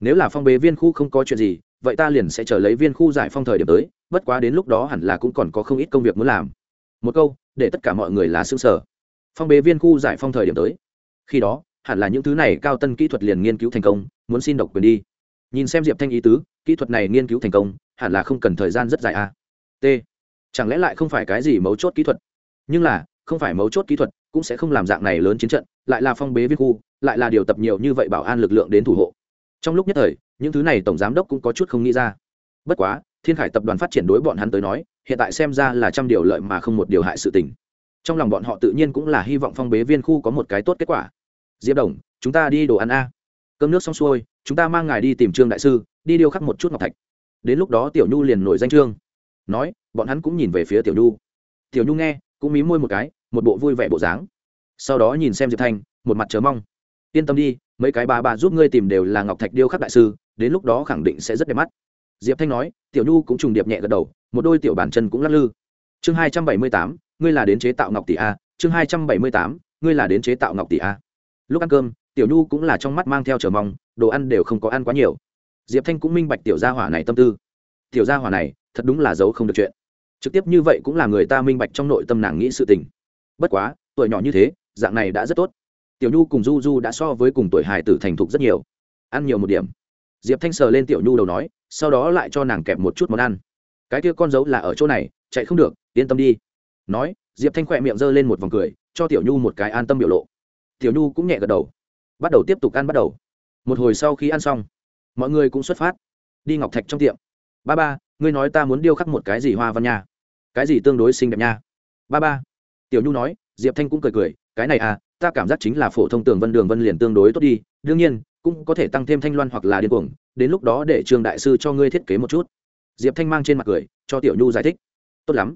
Nếu là phong bế viên khu không có chuyện gì, vậy ta liền sẽ chờ lấy viên khu giải phong thời điểm tới, bất quá đến lúc đó hẳn là cũng còn có không ít công việc muốn làm. Một câu, để tất cả mọi người là xương sở phong bế viên khu giải phong thời điểm tới. Khi đó, hẳn là những thứ này cao tân kỹ thuật liền nghiên cứu thành công, muốn xin độc quyền đi. Nhìn xem diệp thanh ý tứ, kỹ thuật này nghiên cứu thành công, hẳn là không cần thời gian rất dài a. À. t. Chẳng lẽ lại không phải cái gì mấu chốt kỹ thuật? Nhưng là, không phải mấu chốt kỹ thuật cũng sẽ không làm dạng này lớn chiến trận, lại là phong bế viên khu, lại là điều tập nhiều như vậy bảo an lực lượng đến thủ hộ. Trong lúc nhất thời, những thứ này tổng giám đốc cũng có chút không nghĩ ra. Bất quá, thiên khải tập đoàn phát triển đối bọn hắn tới nói, hiện tại xem ra là trăm điều lợi mà không một điều hại sự tình. Trong lòng bọn họ tự nhiên cũng là hy vọng phong bế viên khu có một cái tốt kết quả. Diệp đồng, chúng ta đi đồ ăn a. Cơm nước xong xuôi, chúng ta mang ngài đi tìm trương đại sư, đi điêu khắc một chút ngọc thạch. Đến lúc đó tiểu nhu liền nổi danh trương. Nói, bọn hắn cũng nhìn về phía tiểu nhu. Tiểu nhu nghe, cũng mí môi một cái một bộ vui vẻ bộ dáng. Sau đó nhìn xem diệp thanh, một mặt chờ mong. Yên tâm đi, mấy cái bà bà giúp ngươi tìm đều là ngọc thạch điêu khắc đại sư, đến lúc đó khẳng định sẽ rất đẹp mắt. Diệp thanh nói, tiểu nhu cũng trùng điệp nhẹ gật đầu, một đôi tiểu bàn chân cũng lắc lư. Chương hai trăm bảy mươi tám, ngươi là đến chế tạo ngọc tỷ a, chương hai trăm bảy mươi tám, ngươi là đến chế tạo ngọc tỷ a. Lúc ăn cơm, tiểu nhu cũng là trong mắt mang theo chờ mong, đồ ăn đều không có ăn quá nhiều. Diệp thanh cũng minh bạch tiểu gia hỏa này tâm tư. Tiểu gia hỏa này, thật đúng là giấu không được chuyện. Trực tiếp như vậy cũng là người ta minh bạch trong nội tâm nàng nghĩ sự tình bất quá, tuổi nhỏ như thế, dạng này đã rất tốt. Tiểu nhu cùng du du đã so với cùng tuổi hài tử thành thục rất nhiều. Ăn nhiều một điểm. Diệp thanh sờ lên tiểu nhu đầu nói, sau đó lại cho nàng kẹp một chút món ăn. Cái kia con dấu là ở chỗ này, chạy không được, yên tâm đi. Nói, diệp thanh khỏe miệng giơ lên một vòng cười, cho tiểu nhu một cái an tâm biểu lộ. Tiểu nhu cũng nhẹ gật đầu. Bắt đầu tiếp tục ăn bắt đầu. Một hồi sau khi ăn xong, mọi người cũng xuất phát. Đi ngọc thạch trong tiệm. Ba ba, ngươi nói ta muốn điêu khắc một cái gì hoa văn nha? Cái gì tương đối xinh đẹp nha? Ba ba tiểu nhu nói, diệp thanh cũng cười cười, cái này à ta cảm giác chính là phổ thông tường vân đường vân liền tương đối tốt đi, đương nhiên, cũng có thể tăng thêm thanh loan hoặc là điên cuồng, đến lúc đó để trường đại sư cho ngươi thiết kế một chút. Diệp thanh mang trên mặt cười, cho tiểu nhu giải thích. Tốt lắm.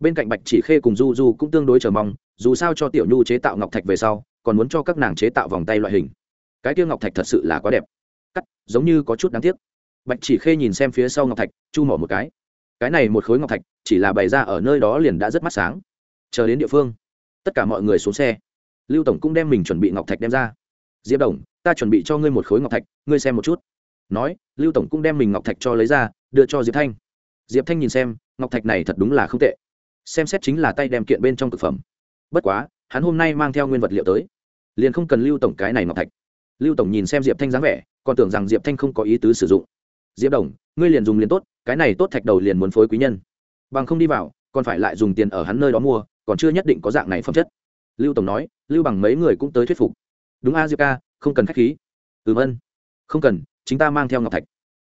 Bên cạnh bạch chỉ khê cùng du du cũng tương đối chờ mong, dù sao cho tiểu nhu chế tạo ngọc thạch về sau, còn muốn cho các nàng chế tạo vòng tay loại hình. Cái kia ngọc thạch thật sự là quá đẹp. Cắt, giống như có chút đáng tiếc. Bạch chỉ khê nhìn xem phía sau ngọc thạch, chu mỏ một cái. Cái này một khối ngọc thạch, chỉ là bày ra ở nơi đó liền đã rất mắt sáng chờ đến địa phương, tất cả mọi người xuống xe. Lưu tổng cũng đem mình chuẩn bị ngọc thạch đem ra. Diệp đồng, ta chuẩn bị cho ngươi một khối ngọc thạch, ngươi xem một chút. Nói, lưu tổng cũng đem mình ngọc thạch cho lấy ra, đưa cho diệp thanh. Diệp thanh nhìn xem, ngọc thạch này thật đúng là không tệ. Xem xét chính là tay đem kiện bên trong thực phẩm. Bất quá, hắn hôm nay mang theo nguyên vật liệu tới, liền không cần lưu tổng cái này ngọc thạch. Lưu tổng nhìn xem diệp thanh dáng vẻ, còn tưởng rằng diệp thanh không có ý tứ sử dụng. Diệp đồng, ngươi liền dùng liền tốt, cái này tốt thạch đầu liền muốn phối quý nhân. Bằng không đi vào còn phải lại dùng tiền ở hắn nơi đó mua, còn chưa nhất định có dạng này phẩm chất. Lưu tổng nói, lưu bằng mấy người cũng tới thuyết phục. Đúng a, diệp ca, không cần k h á c h khí. Ừ vân không cần, chính ta mang theo ngọc thạch.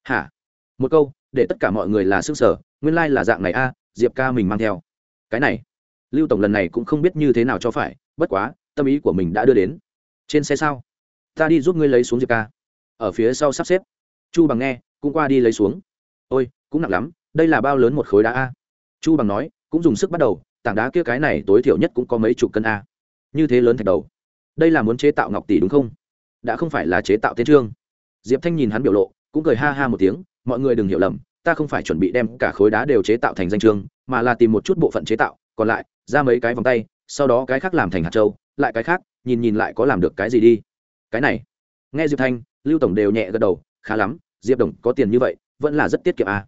Hả? Một câu, để tất cả mọi người là s ư ơ n g sở nguyên lai、like、là dạng này a, diệp ca mình mang theo. Cái này, lưu tổng lần này cũng không biết như thế nào cho phải, bất quá, tâm ý của mình đã đưa đến. Trên xe sao? Ta đi giúp ngươi lấy xuống diệp ca. Ở phía sau sắp xếp. Chu bằng nghe, cũng qua đi lấy xuống. Ôi, cũng nặng lắm, đây là bao lớn một khối đá a? Chu bằng nói, cũng dùng sức bắt đầu, tảng đá kia cái này tối thiểu nhất cũng có mấy chục cân a. Như thế lớn thạch đầu. Đây là muốn chế tạo ngọc tỷ đúng không? Đã không phải là chế tạo tên trương. Diệp thanh nhìn hắn biểu lộ, cũng cười ha ha một tiếng, mọi người đừng hiểu lầm, ta không phải chuẩn bị đem cả khối đá đều chế tạo thành danh trương, mà là tìm một chút bộ phận chế tạo, còn lại, ra mấy cái vòng tay, sau đó cái khác làm thành hạt trâu lại cái khác, nhìn nhìn lại có làm được cái gì đi. Cái này. Nghe diệp thanh, lưu tổng đều nhẹ gật đầu, khá lắm, diệp đồng có tiền như vậy, vẫn là rất tiết kiệm à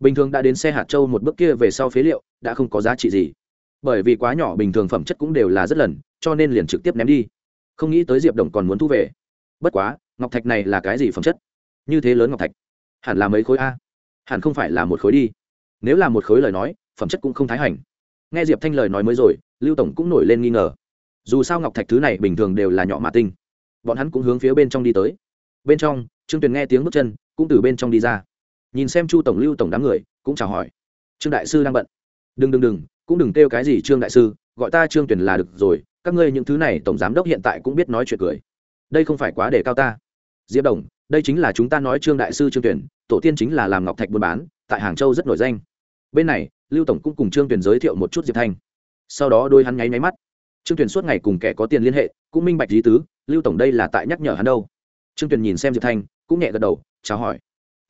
bình thường đã đến xe hạt châu một bước kia về sau phế liệu, đã không có giá trị gì. Bởi vì quá nhỏ bình thường phẩm chất cũng đều là rất lần, cho nên liền trực tiếp ném đi. Không nghĩ tới diệp đồng còn muốn thu về. Bất quá, ngọc thạch này là cái gì phẩm chất? Như thế lớn ngọc thạch? Hẳn là mấy khối a? Hẳn không phải là một khối đi. Nếu là một khối lời nói, phẩm chất cũng không thái hành. Nghe diệp thanh lời nói mới rồi, lưu tổng cũng nổi lên nghi ngờ. Dù sao ngọc thạch thứ này bình thường đều là nhỏ mạ tinh. Bọn hắn cũng hướng phía bên trong đi tới. Bên trong, trương tuyền nghe tiếng bước chân, cũng từ bên trong đi ra nhìn xem chu tổng lưu tổng đám người, cũng chào hỏi. Trương đại sư đang bận. Đừng đừng đừng, cũng đừng kêu cái gì trương đại sư, gọi ta trương tuyền là được rồi, các ngươi những thứ này tổng giám đốc hiện tại cũng biết nói chuyện cười. Đây không phải quá để cao ta. Diệp đồng, đây chính là chúng ta nói trương đại sư trương tuyển tổ tiên chính là làm ngọc thạch buôn bán, tại hàng châu rất nổi danh. Bên này, lưu tổng cũng cùng trương tuyển giới thiệu một chút diệp thanh. Sau đó đôi hắn nháy máy mắt. Trương tuyển suốt ngày cùng kẻ có tiền liên hệ, cũng minh bạch lý tứ, lưu tổng đây là tại nhắc nhở hắn đâu. Trương tuyển nhìn xem diệp thanh, cũng nhẹ gật đầu, chào hỏi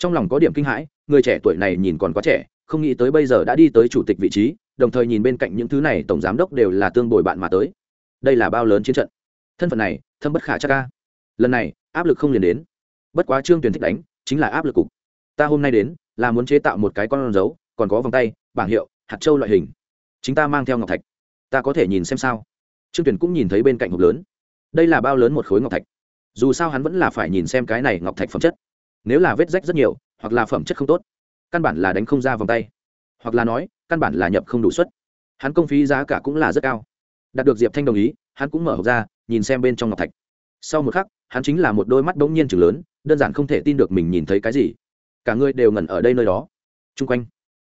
trong lòng có điểm kinh hãi, người trẻ tuổi này nhìn còn quá trẻ, không nghĩ tới bây giờ đã đi tới chủ tịch vị trí, đồng thời nhìn bên cạnh những thứ này tổng giám đốc đều là tương bồi bạn mà tới. Đây là bao lớn chiến trận. Thân phận này, thâm bất khả chắc ca lần này, áp lực không liền đến. Bất quá trương tuyển thích đánh, chính là áp lực cục. Ta hôm nay đến, là muốn chế tạo một cái con dấu, còn có vòng tay, bảng hiệu, hạt châu loại hình. Chính ta mang theo ngọc thạch. Ta có thể nhìn xem sao? Trương tuyển cũng nhìn thấy bên cạnh hộp lớn. Đây là bao lớn một khối ngọc thạch. Dù sao hắn vẫn là phải nhìn xem cái này ngọc thạch phẩm chất nếu là vết rách rất nhiều, hoặc là phẩm chất không tốt, căn bản là đánh không ra vòng tay. Hoặc là nói, căn bản là nhập không đủ suất. Hắn công phí giá cả cũng là rất cao. Đạt được diệp thanh đồng ý, hắn cũng mở hộp ra, nhìn xem bên trong ngọc thạch. Sau một khắc, hắn chính là một đôi mắt bỗng nhiên chừng lớn, đơn giản không thể tin được mình nhìn thấy cái gì. Cả người đều ngẩn ở đây nơi đó. Chung quanh,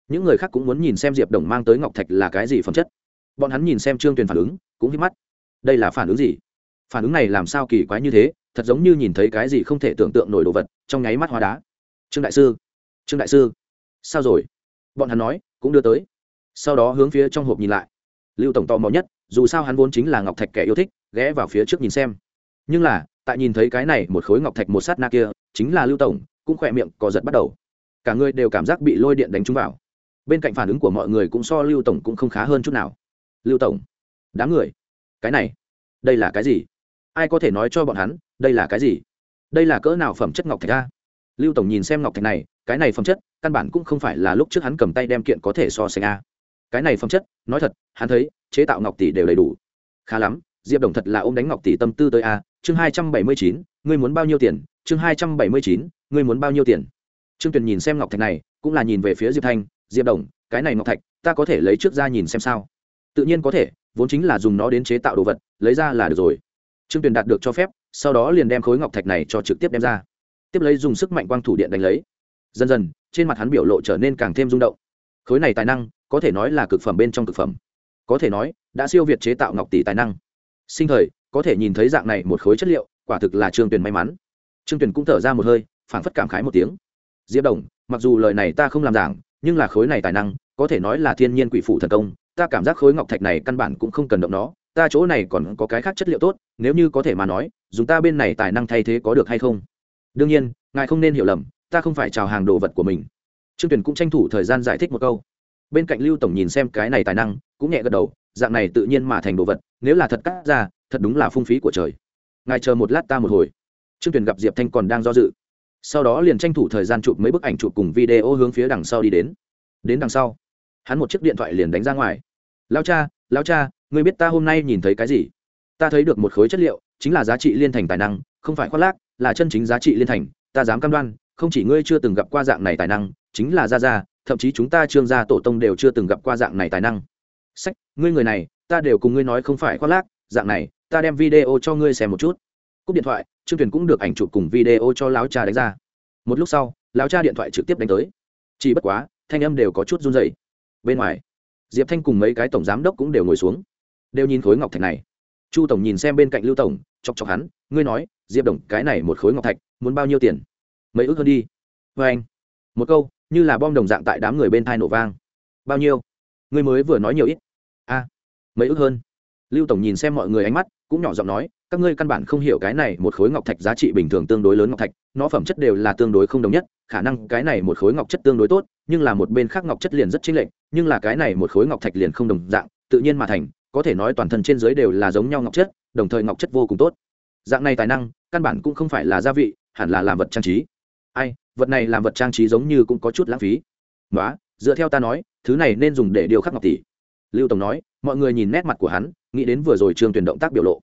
những người khác cũng muốn nhìn xem diệp đồng mang tới ngọc thạch là cái gì phẩm chất. Bọn hắn nhìn xem trương tuyền phản ứng, cũng hít mắt. Đây là phản ứng gì? Phản ứng này làm sao kỳ quái như thế? Thật giống như nhìn thấy cái gì không thể tưởng tượng nổi đồ vật trong nháy mắt hóa đá. Trương đại sư, trương đại sư, sao rồi? Bọn hắn nói, cũng đưa tới. Sau đó hướng phía trong hộp nhìn lại. Lưu tổng tò mò nhất, dù sao hắn vốn chính là ngọc thạch kẻ yêu thích, ghé vào phía trước nhìn xem. Nhưng là, tại nhìn thấy cái này một khối ngọc thạch một sát na kia, chính là lưu tổng, cũng khỏe miệng cò giật bắt đầu. Cả người đều cảm giác bị lôi điện đánh trúng vào. Bên cạnh phản ứng của mọi người cũng so lưu tổng cũng không khá hơn chút nào. Lưu tổng, đám người, cái này, đây là cái gì? Ai có thể nói cho bọn hắn, đây là cái gì? Đây là cỡ nào phẩm chất ngọc thạch a? Lưu tổng nhìn xem ngọc thạch này, cái này phẩm chất, căn bản cũng không phải là lúc trước hắn cầm tay đem kiện có thể so sánh a. Cái này phẩm chất, nói thật, hắn thấy, chế tạo ngọc tỷ đều đầy đủ. Khá lắm, diệp đồng thật là ôm đánh ngọc tỷ tâm tư tới a. Chương hai trăm bảy mươi chín, ngươi muốn bao nhiêu tiền? Chương hai trăm bảy mươi chín, ngươi muốn bao nhiêu tiền? Trương tuyền nhìn xem ngọc thạch này, cũng là nhìn về phía diệp thanh. Diệp đồng, cái này ngọc thạch, ta có thể lấy trước ra nhìn xem sao? Tự nhiên có thể, vốn chính là dùng nó đến chế tạo đồ vật, lấy ra là được rồi trương tuyền đạt được cho phép, sau đó liền đem khối ngọc thạch này cho trực tiếp đem ra. Tiếp lấy dùng sức mạnh quang thủ điện đánh lấy. Dần dần, trên mặt hắn biểu lộ trở nên càng thêm rung động. Khối này tài năng, có thể nói là cực phẩm bên trong cực phẩm. Có thể nói, đã siêu việt chế tạo ngọc tỷ tài năng. Sinh thời, có thể nhìn thấy dạng này một khối chất liệu, quả thực là trương tuyền may mắn. Trương tuyền cũng thở ra một hơi, phảng phất cảm khái một tiếng. Diệp đồng, mặc dù lời này ta không làm giảng, nhưng là khối này tài năng, có thể nói là thiên nhiên quỷ phụ thần công, ta cảm giác khối ngọc thạch này căn bản cũng không cần động nó ta chỗ này còn có cái khác chất liệu tốt, nếu như có thể mà nói, dùng ta bên này tài năng thay thế có được hay không? Đương nhiên, ngài không nên hiểu lầm, ta không phải chào hàng đồ vật của mình. Trương tuyền cũng tranh thủ thời gian giải thích một câu. Bên cạnh lưu tổng nhìn xem cái này tài năng, cũng nhẹ gật đầu, dạng này tự nhiên mà thành đồ vật, nếu là thật cắt ra, thật đúng là phung phí của trời. Ngài chờ một lát ta một hồi. Trương tuyền gặp diệp thanh còn đang do dự. Sau đó liền tranh thủ thời gian chụp mấy bức ảnh chụp cùng video hướng phía đằng sau đi đến. Đến đằng sau, hắn một chiếc điện thoại liền đánh ra ngoài. Lao cha lao cha ngươi biết ta hôm nay nhìn thấy cái gì? Ta thấy được một khối chất liệu, chính là giá trị liên thành tài năng, không phải khoác lác, là chân chính giá trị liên thành, ta dám cam đoan, không chỉ ngươi chưa từng gặp qua dạng này tài năng, chính là gia gia, thậm chí chúng ta trương gia tổ tông đều chưa từng gặp qua dạng này tài năng. Sách, ngươi người này, ta đều cùng ngươi nói không phải khoác lác, dạng này, ta đem video cho ngươi xem một chút. Cúp điện thoại, trương tuyền cũng được ảnh chụp cùng video cho lão cha đánh ra. Một lúc sau, lão cha điện thoại trực tiếp đánh tới. Chỉ bất quá, thanh âm đều có chút run dày bên ngoài, diệp thanh cùng mấy cái tổng giám đốc cũng đều ngồi xuống đều nhìn khối ngọc thạch này. Chu tổng nhìn xem bên cạnh lưu tổng, chọc chọc hắn, ngươi nói, diệp đồng, cái này một khối ngọc thạch, muốn bao nhiêu tiền? Mấy ước hơn đi. Vê anh, một câu, như là bom đồng dạng tại đám người bên thai nổ vang. Bao nhiêu? Ngươi mới vừa nói nhiều ít. A, mấy ước hơn. Lưu tổng nhìn xem mọi người ánh mắt, cũng nhỏ giọng nói, các ngươi căn bản không hiểu cái này một khối ngọc thạch giá trị bình thường tương đối lớn ngọc thạch, nó phẩm chất đều là tương đối không đồng nhất, khả năng cái này một khối ngọc chất tương đối tốt, nhưng là một bên khác ngọc chất liền rất chính lệch, nhưng là cái này một khối ngọc thạch liền không đồng dạng, tự nhiên mà thành có thể nói toàn thân trên dưới đều là giống nhau ngọc chất, đồng thời ngọc chất vô cùng tốt. Dạng này tài năng, căn bản cũng không phải là gia vị, hẳn là làm vật trang trí. Ai, vật này làm vật trang trí giống như cũng có chút lãng phí. Nói dựa theo ta nói, thứ này nên dùng để điều khắc ngọc tỷ. Lưu tổng nói, mọi người nhìn nét mặt của hắn, nghĩ đến vừa rồi trương tuyển động tác biểu lộ.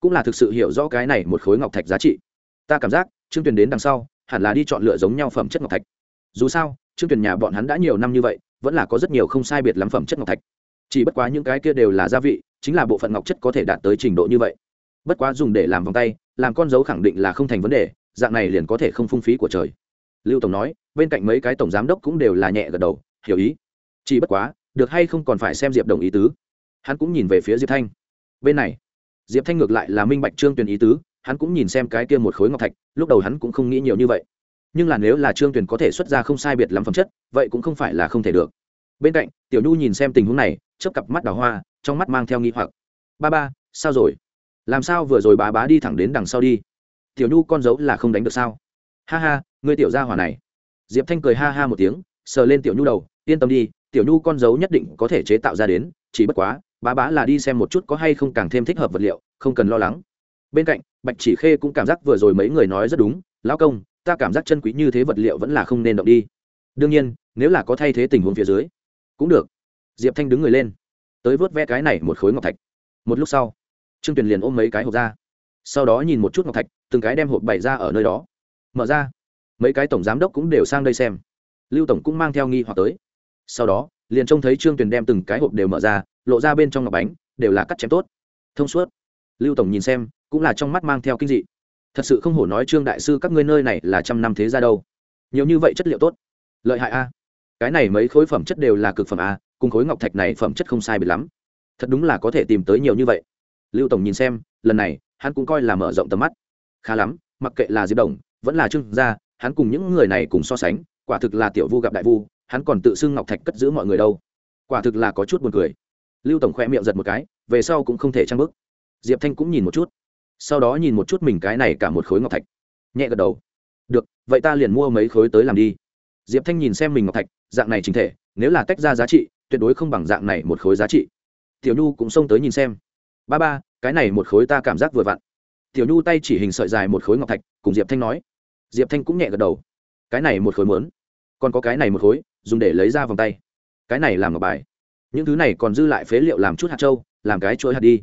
Cũng là thực sự hiểu rõ cái này một khối ngọc thạch giá trị. Ta cảm giác, trương tuyển đến đằng sau, hẳn là đi chọn lựa giống nhau phẩm chất ngọc thạch. Dù sao, trương tuyển nhà bọn hắn đã nhiều năm như vậy, vẫn là có rất nhiều không sai biệt lắm phẩm chất ngọc thạch chỉ bất quá những cái kia đều là gia vị, chính là bộ phận ngọc chất có thể đạt tới trình độ như vậy. Bất quá dùng để làm vòng tay, làm con dấu khẳng định là không thành vấn đề, dạng này liền có thể không phung phí của trời. Lưu tổng nói, bên cạnh mấy cái tổng giám đốc cũng đều là nhẹ gật đầu, hiểu ý. Chỉ bất quá, được hay không còn phải xem diệp đồng ý tứ. Hắn cũng nhìn về phía diệp thanh. Bên này, diệp thanh ngược lại là minh bạch trương tuyền ý tứ, hắn cũng nhìn xem cái kia một khối ngọc thạch, lúc đầu hắn cũng không nghĩ nhiều như vậy. Nhưng là nếu là trương tuyền có thể xuất ra không sai biệt lắm phẩm chất, vậy cũng không phải là không thể được. Bên cạnh, tiểu nhu nhìn xem tình huống này chớp cặp mắt đào hoa, trong mắt mang theo nghi hoặc. Ba ba, sao rồi? Làm sao vừa rồi bá bá đi thẳng đến đằng sau đi? Tiểu nhu con dấu là không đánh được sao? Ha ha, ngươi tiểu gia hỏa này. Diệp thanh cười ha ha một tiếng, sờ lên tiểu nhu đầu, yên tâm đi, tiểu nhu con dấu nhất định có thể chế tạo ra đến, chỉ bất quá, bá bá là đi xem một chút có hay không càng thêm thích hợp vật liệu, không cần lo lắng. Bên cạnh, bạch chỉ khê cũng cảm giác vừa rồi mấy người nói rất đúng, lão công, ta cảm giác chân quý như thế vật liệu vẫn là không nên động đi. Đương nhiên, nếu là có thay thế tình huống phía dưới, cũng được diệp thanh đứng người lên, tới vớt ve cái này một khối ngọc thạch. Một lúc sau, trương tuyền liền ôm mấy cái hộp ra, sau đó nhìn một chút ngọc thạch, từng cái đem hộp bày ra ở nơi đó. Mở ra, mấy cái tổng giám đốc cũng đều sang đây xem. Lưu tổng cũng mang theo nghi hoặc tới. Sau đó, liền trông thấy trương tuyền đem từng cái hộp đều mở ra, lộ ra bên trong ngọc bánh, đều là cắt chém tốt. Thông suốt. Lưu tổng nhìn xem, cũng là trong mắt mang theo kinh dị. Thật sự không hổ nói trương đại sư các ngươi nơi này là trăm năm thế ra đâu. Nhiều như vậy chất liệu tốt. Lợi hại a. Cái này mấy khối phẩm chất đều là cực phẩm a cùng khối ngọc thạch này phẩm chất không sai biệt lắm. Thật đúng là có thể tìm tới nhiều như vậy. Lưu tổng nhìn xem, lần này, hắn cũng coi là mở rộng tầm mắt. Khá lắm, mặc kệ là diệp đồng, vẫn là trương gia, hắn cùng những người này cùng so sánh, quả thực là tiểu vu gặp đại vu, hắn còn tự xưng ngọc thạch cất giữ mọi người đâu. Quả thực là có chút buồn cười. Lưu tổng khoe miệng giật một cái, về sau cũng không thể trang bức diệp thanh cũng nhìn một chút. Sau đó nhìn một chút mình cái này cả một khối ngọc thạch. Nhẹ gật đầu. Được, vậy ta liền mua mấy khối tới làm đi. Diệp thanh nhìn xem mình ngọc thạch, dạng này chính thể, nếu là tách ra giá trị tuyệt đối không bằng dạng này một khối giá trị. Tiểu nhu cũng xông tới nhìn xem. Ba ba, cái này một khối ta cảm giác vừa vặn. Tiểu nhu tay chỉ hình sợi dài một khối ngọc thạch, cùng diệp thanh nói. Diệp thanh cũng nhẹ gật đầu. Cái này một khối mớn còn có cái này một khối, dùng để lấy ra vòng tay. Cái này làm ngọc bài. Những thứ này còn dư lại phế liệu làm chút hạt trâu làm cái chuỗi hạt đi.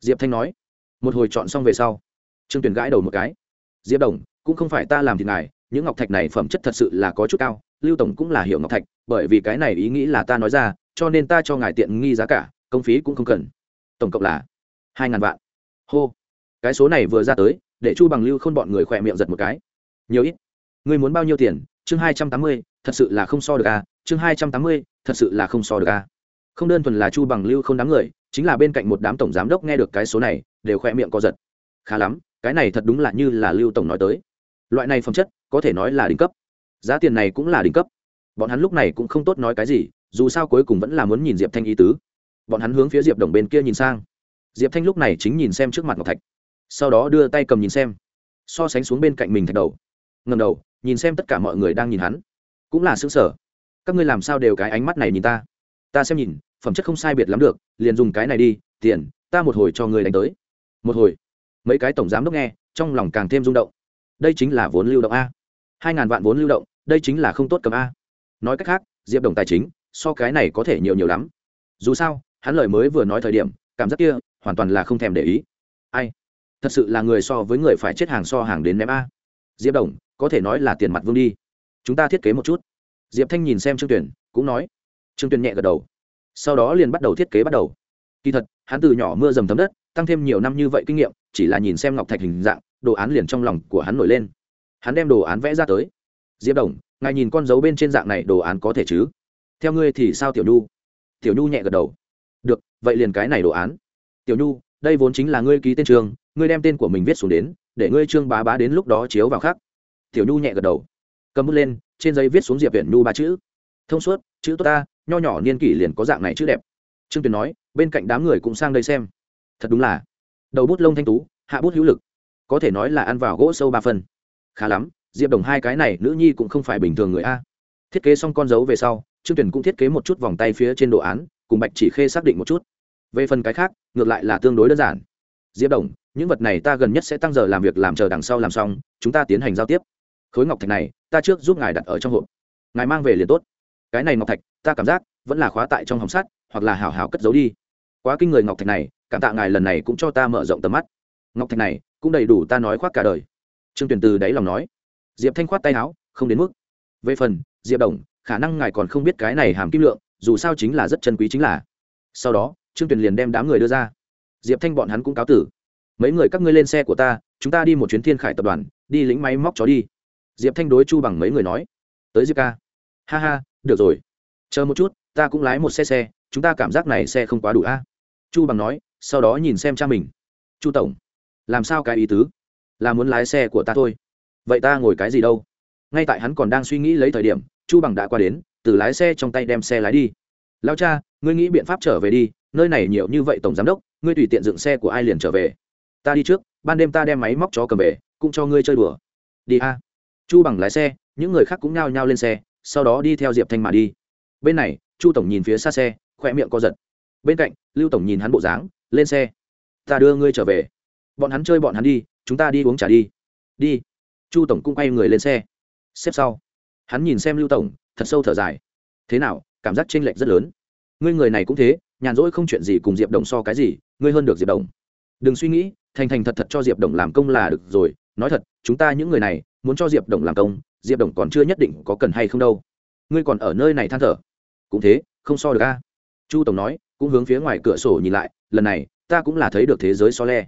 Diệp thanh nói. Một hồi chọn xong về sau, trương tuyển gãi đầu một cái. Diệp đồng, cũng không phải ta làm thì ngài, những ngọc thạch này phẩm chất thật sự là có chút cao, lưu tổng cũng là hiểu ngọc thạch, bởi vì cái này ý nghĩ là ta nói ra cho nên ta cho ngài tiện nghi giá cả, công phí cũng không cần. Tổng cộng là hai ngàn vạn. Hô. Cái số này vừa ra tới, để chu bằng lưu k h ô n bọn người khỏe miệng giật một cái. Nhiều ít. Ngươi muốn bao nhiêu tiền? Chương hai trăm tám mươi, thật sự là không so được à? Chương hai trăm tám mươi, thật sự là không so được à? Không đơn thuần là chu bằng lưu không đám người, chính là bên cạnh một đám tổng giám đốc nghe được cái số này, đều khoe miệng co giật. Khá lắm, cái này thật đúng là như là lưu tổng nói tới. Loại này phẩm chất, có thể nói là đỉnh cấp. Giá tiền này cũng là đỉnh cấp. Bọn hắn lúc này cũng không tốt nói cái gì dù sao cuối cùng vẫn là muốn nhìn diệp thanh ý tứ. Bọn hắn hướng phía diệp đồng bên kia nhìn sang. Diệp thanh lúc này chính nhìn xem trước mặt ngọc thạch, sau đó đưa tay cầm nhìn xem, so sánh xuống bên cạnh mình thạch đầu. Ngầm đầu, nhìn xem tất cả mọi người đang nhìn hắn. Cũng là xứng sở các ngươi làm sao đều cái ánh mắt này nhìn ta? Ta xem nhìn, phẩm chất không sai biệt lắm được, liền dùng cái này đi, tiền, ta một hồi cho người đánh tới. Một hồi. Mấy cái tổng giám đốc nghe, trong lòng càng thêm rung động. Đây chính là vốn lưu động a. Hai ngàn vạn vốn lưu động, đây chính là không tốt cầm a. Nói cách khác, diệp đồng tài chính so cái này có thể nhiều nhiều lắm. Dù sao, hắn lời mới vừa nói thời điểm, cảm giác kia hoàn toàn là không thèm để ý. Ai? Thật sự là người so với người phải chết hàng so hàng đến ném a. Diệp đồng, có thể nói là tiền mặt vương đi. Chúng ta thiết kế một chút. Diệp thanh nhìn xem trương tuyển, cũng nói. Trương tuyển nhẹ gật đầu. Sau đó liền bắt đầu thiết kế bắt đầu. Kỳ thật, hắn từ nhỏ mưa dầm thấm đất, tăng thêm nhiều năm như vậy kinh nghiệm, chỉ là nhìn xem ngọc thạch hình dạng, đồ án liền trong lòng của hắn nổi lên. Hắn đem đồ án vẽ ra tới. Diệp đồng, ngài nhìn con dấu bên trên dạng này đồ án có thể chứ? Theo ngươi thì sao tiểu nhu? Tiểu nhu nhẹ gật đầu. Được, vậy liền cái này đồ án. Tiểu nhu, đây vốn chính là ngươi ký tên trường, ngươi đem tên của mình viết xuống đến, để ngươi trương bá bá đến lúc đó chiếu vào khác. Tiểu nhu nhẹ gật đầu. Cầm bút lên, trên giấy viết xuống diệp viện nhu ba chữ. Thông suốt, chữ tốt ta, nho nhỏ niên kỷ liền có dạng này chữ đẹp. Trương tuyền nói, bên cạnh đám người cũng sang đây xem. Thật đúng là. Đầu bút lông thanh tú, hạ bút hữu lực. Có thể nói là ăn vào gỗ sâu ba phần. Khá lắm, diệp đồng hai cái này nữ nhi cũng không phải bình thường người a. Thiết kế xong con dấu về sau trương tuyển cũng thiết kế một chút vòng tay phía trên đồ án, cùng bạch chỉ khê xác định một chút. Về phần cái khác, ngược lại là tương đối đơn giản. Diệp đồng, những vật này ta gần nhất sẽ tăng giờ làm việc làm chờ đằng sau làm xong, chúng ta tiến hành giao tiếp. Khối ngọc thạch này, ta trước giúp ngài đặt ở trong hộp. Ngài mang về liền tốt. Cái này ngọc thạch, ta cảm giác, vẫn là khóa tại trong hồng sắt, hoặc là hào hào cất giấu đi. Quá kinh người ngọc thạch này, cảm tạ ngài lần này cũng cho ta mở rộng tầm mắt. Ngọc thạch này, cũng đầy đủ ta nói khoác cả đời. Trương tuyển từ đáy lòng nói. Diệp thanh khoát tay áo, không đến mức. Về phần, diệp đồng khả năng ngài còn không biết cái này hàm kim lượng, dù sao chính là rất chân quý chính là. Sau đó, trương tuyền liền đem đám người đưa ra. Diệp thanh bọn hắn cũng cáo tử. Mấy người các ngươi lên xe của ta, chúng ta đi một chuyến thiên khải tập đoàn, đi lính máy móc chó đi. Diệp thanh đối chu bằng mấy người nói. Tới diệp ca. Ha ha, được rồi. Chờ một chút, ta cũng lái một xe xe, chúng ta cảm giác này xe không quá đủ a. Chu bằng nói, sau đó nhìn xem cha mình. Chu tổng, làm sao cái ý tứ? Là muốn lái xe của ta thôi. Vậy ta ngồi cái gì đâu? Ngay tại hắn còn đang suy nghĩ lấy thời điểm chu bằng đã qua đến, từ lái xe trong tay đem xe lái đi. Lao cha, ngươi nghĩ biện pháp trở về đi, nơi này nhiều như vậy tổng giám đốc, ngươi tùy tiện dựng xe của ai liền trở về. Ta đi trước, ban đêm ta đem máy móc chó cầm về, cũng cho ngươi chơi đùa. Đi a. Chu bằng lái xe, những người khác cũng nhao nhao lên xe, sau đó đi theo diệp thanh mà đi. Bên này, chu tổng nhìn phía xa xe khoe miệng co giật. Bên cạnh, lưu tổng nhìn hắn bộ dáng, lên xe. Ta đưa ngươi trở về. Bọn hắn chơi bọn hắn đi, chúng ta đi uống trà đi. Đi. Chu tổng cũng quay người lên xe. Xếp sau hắn nhìn xem lưu tổng, thật sâu thở dài. Thế nào, cảm giác chênh lệch rất lớn. Ngươi người này cũng thế, nhàn rỗi không chuyện gì cùng diệp đồng so cái gì, ngươi hơn được diệp đồng. Đừng suy nghĩ, thành thành thật thật cho diệp đồng làm công là được rồi. Nói thật, chúng ta những người này, muốn cho diệp đồng làm công, diệp đồng còn chưa nhất định có cần hay không đâu. Ngươi còn ở nơi này than thở. Cũng thế, không so được a. Chu tổng nói, cũng hướng phía ngoài cửa sổ nhìn lại, lần này, ta cũng là thấy được thế giới so le.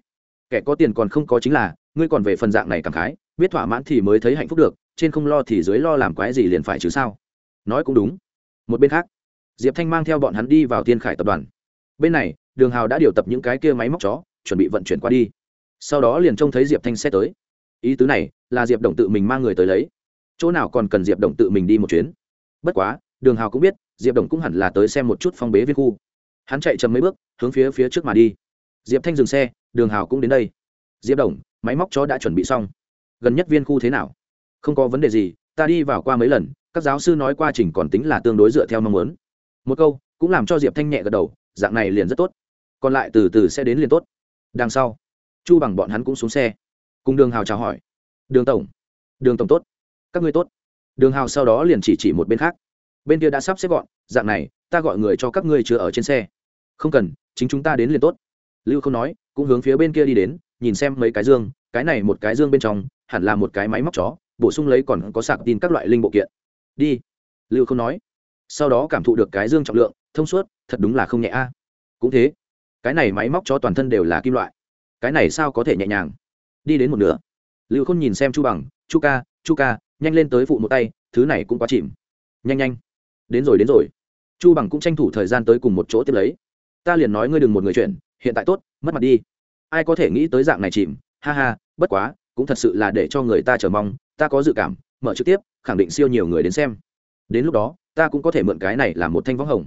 Kẻ có tiền còn không có chính là, ngươi còn về phần dạng này cảm khái, biết thỏa mãn thì mới thấy hạnh phúc được trên không lo thì dưới lo làm quái gì liền phải chứ sao? Nói cũng đúng. Một bên khác, diệp thanh mang theo bọn hắn đi vào Thiên khải tập đoàn. Bên này, đường hào đã điều tập những cái kia máy móc chó, chuẩn bị vận chuyển qua đi. Sau đó liền trông thấy diệp thanh xe tới. Ý tứ này là diệp đồng tự mình mang người tới lấy. Chỗ nào còn cần diệp đồng tự mình đi một chuyến. Bất quá, đường hào cũng biết, diệp đồng cũng hẳn là tới xem một chút phong bế viên khu. Hắn chạy chậm mấy bước, hướng phía phía trước mà đi. Diệp thanh dừng xe, đường hào cũng đến đây. Diệp đồng, máy móc chó đã chuẩn bị xong. Gần nhất viên khu thế nào? Không có vấn đề gì, ta đi vào qua mấy lần, các giáo sư nói quá trình còn tính là tương đối dựa theo mong muốn. Một câu, cũng làm cho diệp thanh nhẹ gật đầu, dạng này liền rất tốt. Còn lại từ từ sẽ đến liền tốt. Đằng sau, chu bằng bọn hắn cũng xuống xe, cùng đường hào chào hỏi. Đường tổng đường tổng tốt, các ngươi tốt. Đường hào sau đó liền chỉ chỉ một bên khác. Bên kia đã sắp xếp gọn, dạng này, ta gọi người cho các ngươi chưa ở trên xe. Không cần, chính chúng ta đến liền tốt. Lưu không nói, cũng hướng phía bên kia đi đến, nhìn xem mấy cái dương, cái này một cái dương bên trong, hẳn là một cái máy móc chó bổ sung lấy còn có sạc tin các loại linh bộ kiện. Đi. Lưu không nói. Sau đó cảm thụ được cái dương trọng lượng, thông suốt, thật đúng là không nhẹ a. Cũng thế. Cái này máy móc cho toàn thân đều là kim loại. Cái này sao có thể nhẹ nhàng? Đi đến một nửa. Lưu khôn nhìn xem chu bằng, chu ca chu ca, nhanh lên tới phụ một tay, thứ này cũng quá chìm. Nhanh nhanh. Đến rồi đến rồi. Chu bằng cũng tranh thủ thời gian tới cùng một chỗ tiếp lấy. Ta liền nói ngươi đừng một người chuyện, hiện tại tốt, mất mặt đi. Ai có thể nghĩ tới dạng này chìm? Ha ha, bất quá cũng thật sự là để cho người ta chờ mong, ta có dự cảm, mở trực tiếp, khẳng định siêu nhiều người đến xem. Đến lúc đó, ta cũng có thể mượn cái này làm một thanh võng hồng.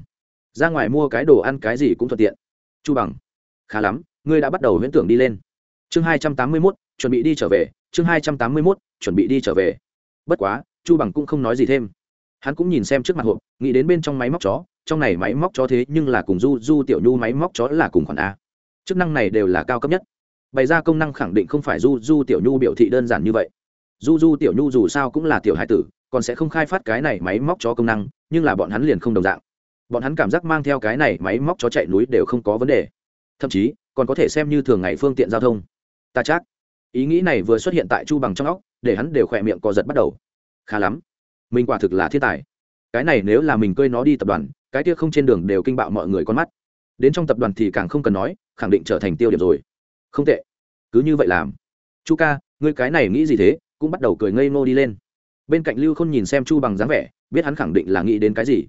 Ra ngoài mua cái đồ ăn cái gì cũng thuận tiện. Chu bằng, khá lắm, ngươi đã bắt đầu huyễn tưởng đi lên. Chương hai trăm tám mươi mốt, chuẩn bị đi trở về, chương hai trăm tám mươi mốt, chuẩn bị đi trở về. Bất quá, chu bằng cũng không nói gì thêm. Hắn cũng nhìn xem trước mặt hộp, nghĩ đến bên trong máy móc chó, trong này máy móc chó thế nhưng là cùng du du tiểu nhu máy móc chó là cùng khoản a. Chức năng này đều là cao cấp nhất bày ra công năng khẳng định không phải du du tiểu nhu biểu thị đơn giản như vậy. Du du tiểu nhu dù sao cũng là tiểu hải tử, còn sẽ không khai phát cái này máy móc cho công năng, nhưng là bọn hắn liền không đồng dạng. Bọn hắn cảm giác mang theo cái này máy móc cho chạy núi đều không có vấn đề. Thậm chí, còn có thể xem như thường ngày phương tiện giao thông. Ta chắc, ý nghĩ này vừa xuất hiện tại chu bằng trong óc, để hắn đều khỏe miệng co giật bắt đầu. Khá lắm, mình quả thực là thiên tài. Cái này nếu là mình cơi nó đi tập đoàn, cái kia không trên đường đều kinh bạo mọi người con mắt. Đến trong tập đoàn thì càng không cần nói, khẳng định trở thành tiêu điểm rồi không tệ. Cứ như vậy làm. Chu ca, ngươi cái này nghĩ gì thế? Cũng bắt đầu cười ngây ngô đi lên. Bên cạnh lưu khôn nhìn xem chu bằng dáng vẻ, biết hắn khẳng định là nghĩ đến cái gì.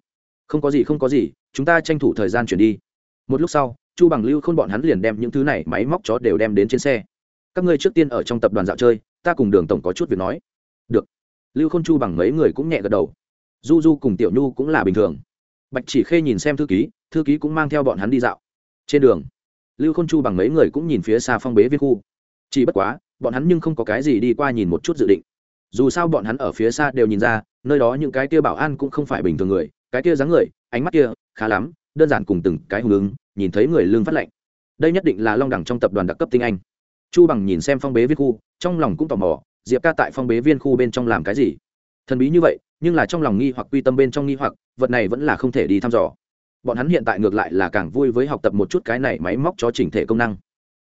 Không có gì, không có gì, chúng ta tranh thủ thời gian chuyển đi. Một lúc sau, chu bằng lưu khôn bọn hắn liền đem những thứ này máy móc chó đều đem đến trên xe. Các ngươi trước tiên ở trong tập đoàn dạo chơi, ta cùng đường tổng có chút việc nói. Được. Lưu khôn chu bằng mấy người cũng nhẹ gật đầu. Du du cùng tiểu nhu cũng là bình thường. Bạch chỉ khê nhìn xem thư ký thư ký cũng mang theo bọn hắn đi dạo. Trên đường lưu khôn chu bằng mấy người cũng nhìn phía xa phong bế viên khu. Chỉ bất quá, bọn hắn nhưng không có cái gì đi qua nhìn một chút dự định. Dù sao bọn hắn ở phía xa đều nhìn ra, nơi đó những cái kia bảo an cũng không phải bình thường người, cái kia dáng người, ánh mắt kia, khá lắm, đơn giản cùng từng cái hùng ứng, nhìn thấy người lương phát lệnh. Đây nhất định là long đẳng trong tập đoàn đặc cấp tinh anh. Chu bằng nhìn xem phong bế viên khu, trong lòng cũng tò mò, diệp ca tại phong bế viên khu bên trong làm cái gì? Thần bí như vậy, nhưng là trong lòng nghi hoặc, quy tâm bên trong nghi hoặc, vật này vẫn là không thể đi thăm dò bọn hắn hiện tại ngược lại là càng vui với học tập một chút cái này máy móc cho chỉnh thể công năng.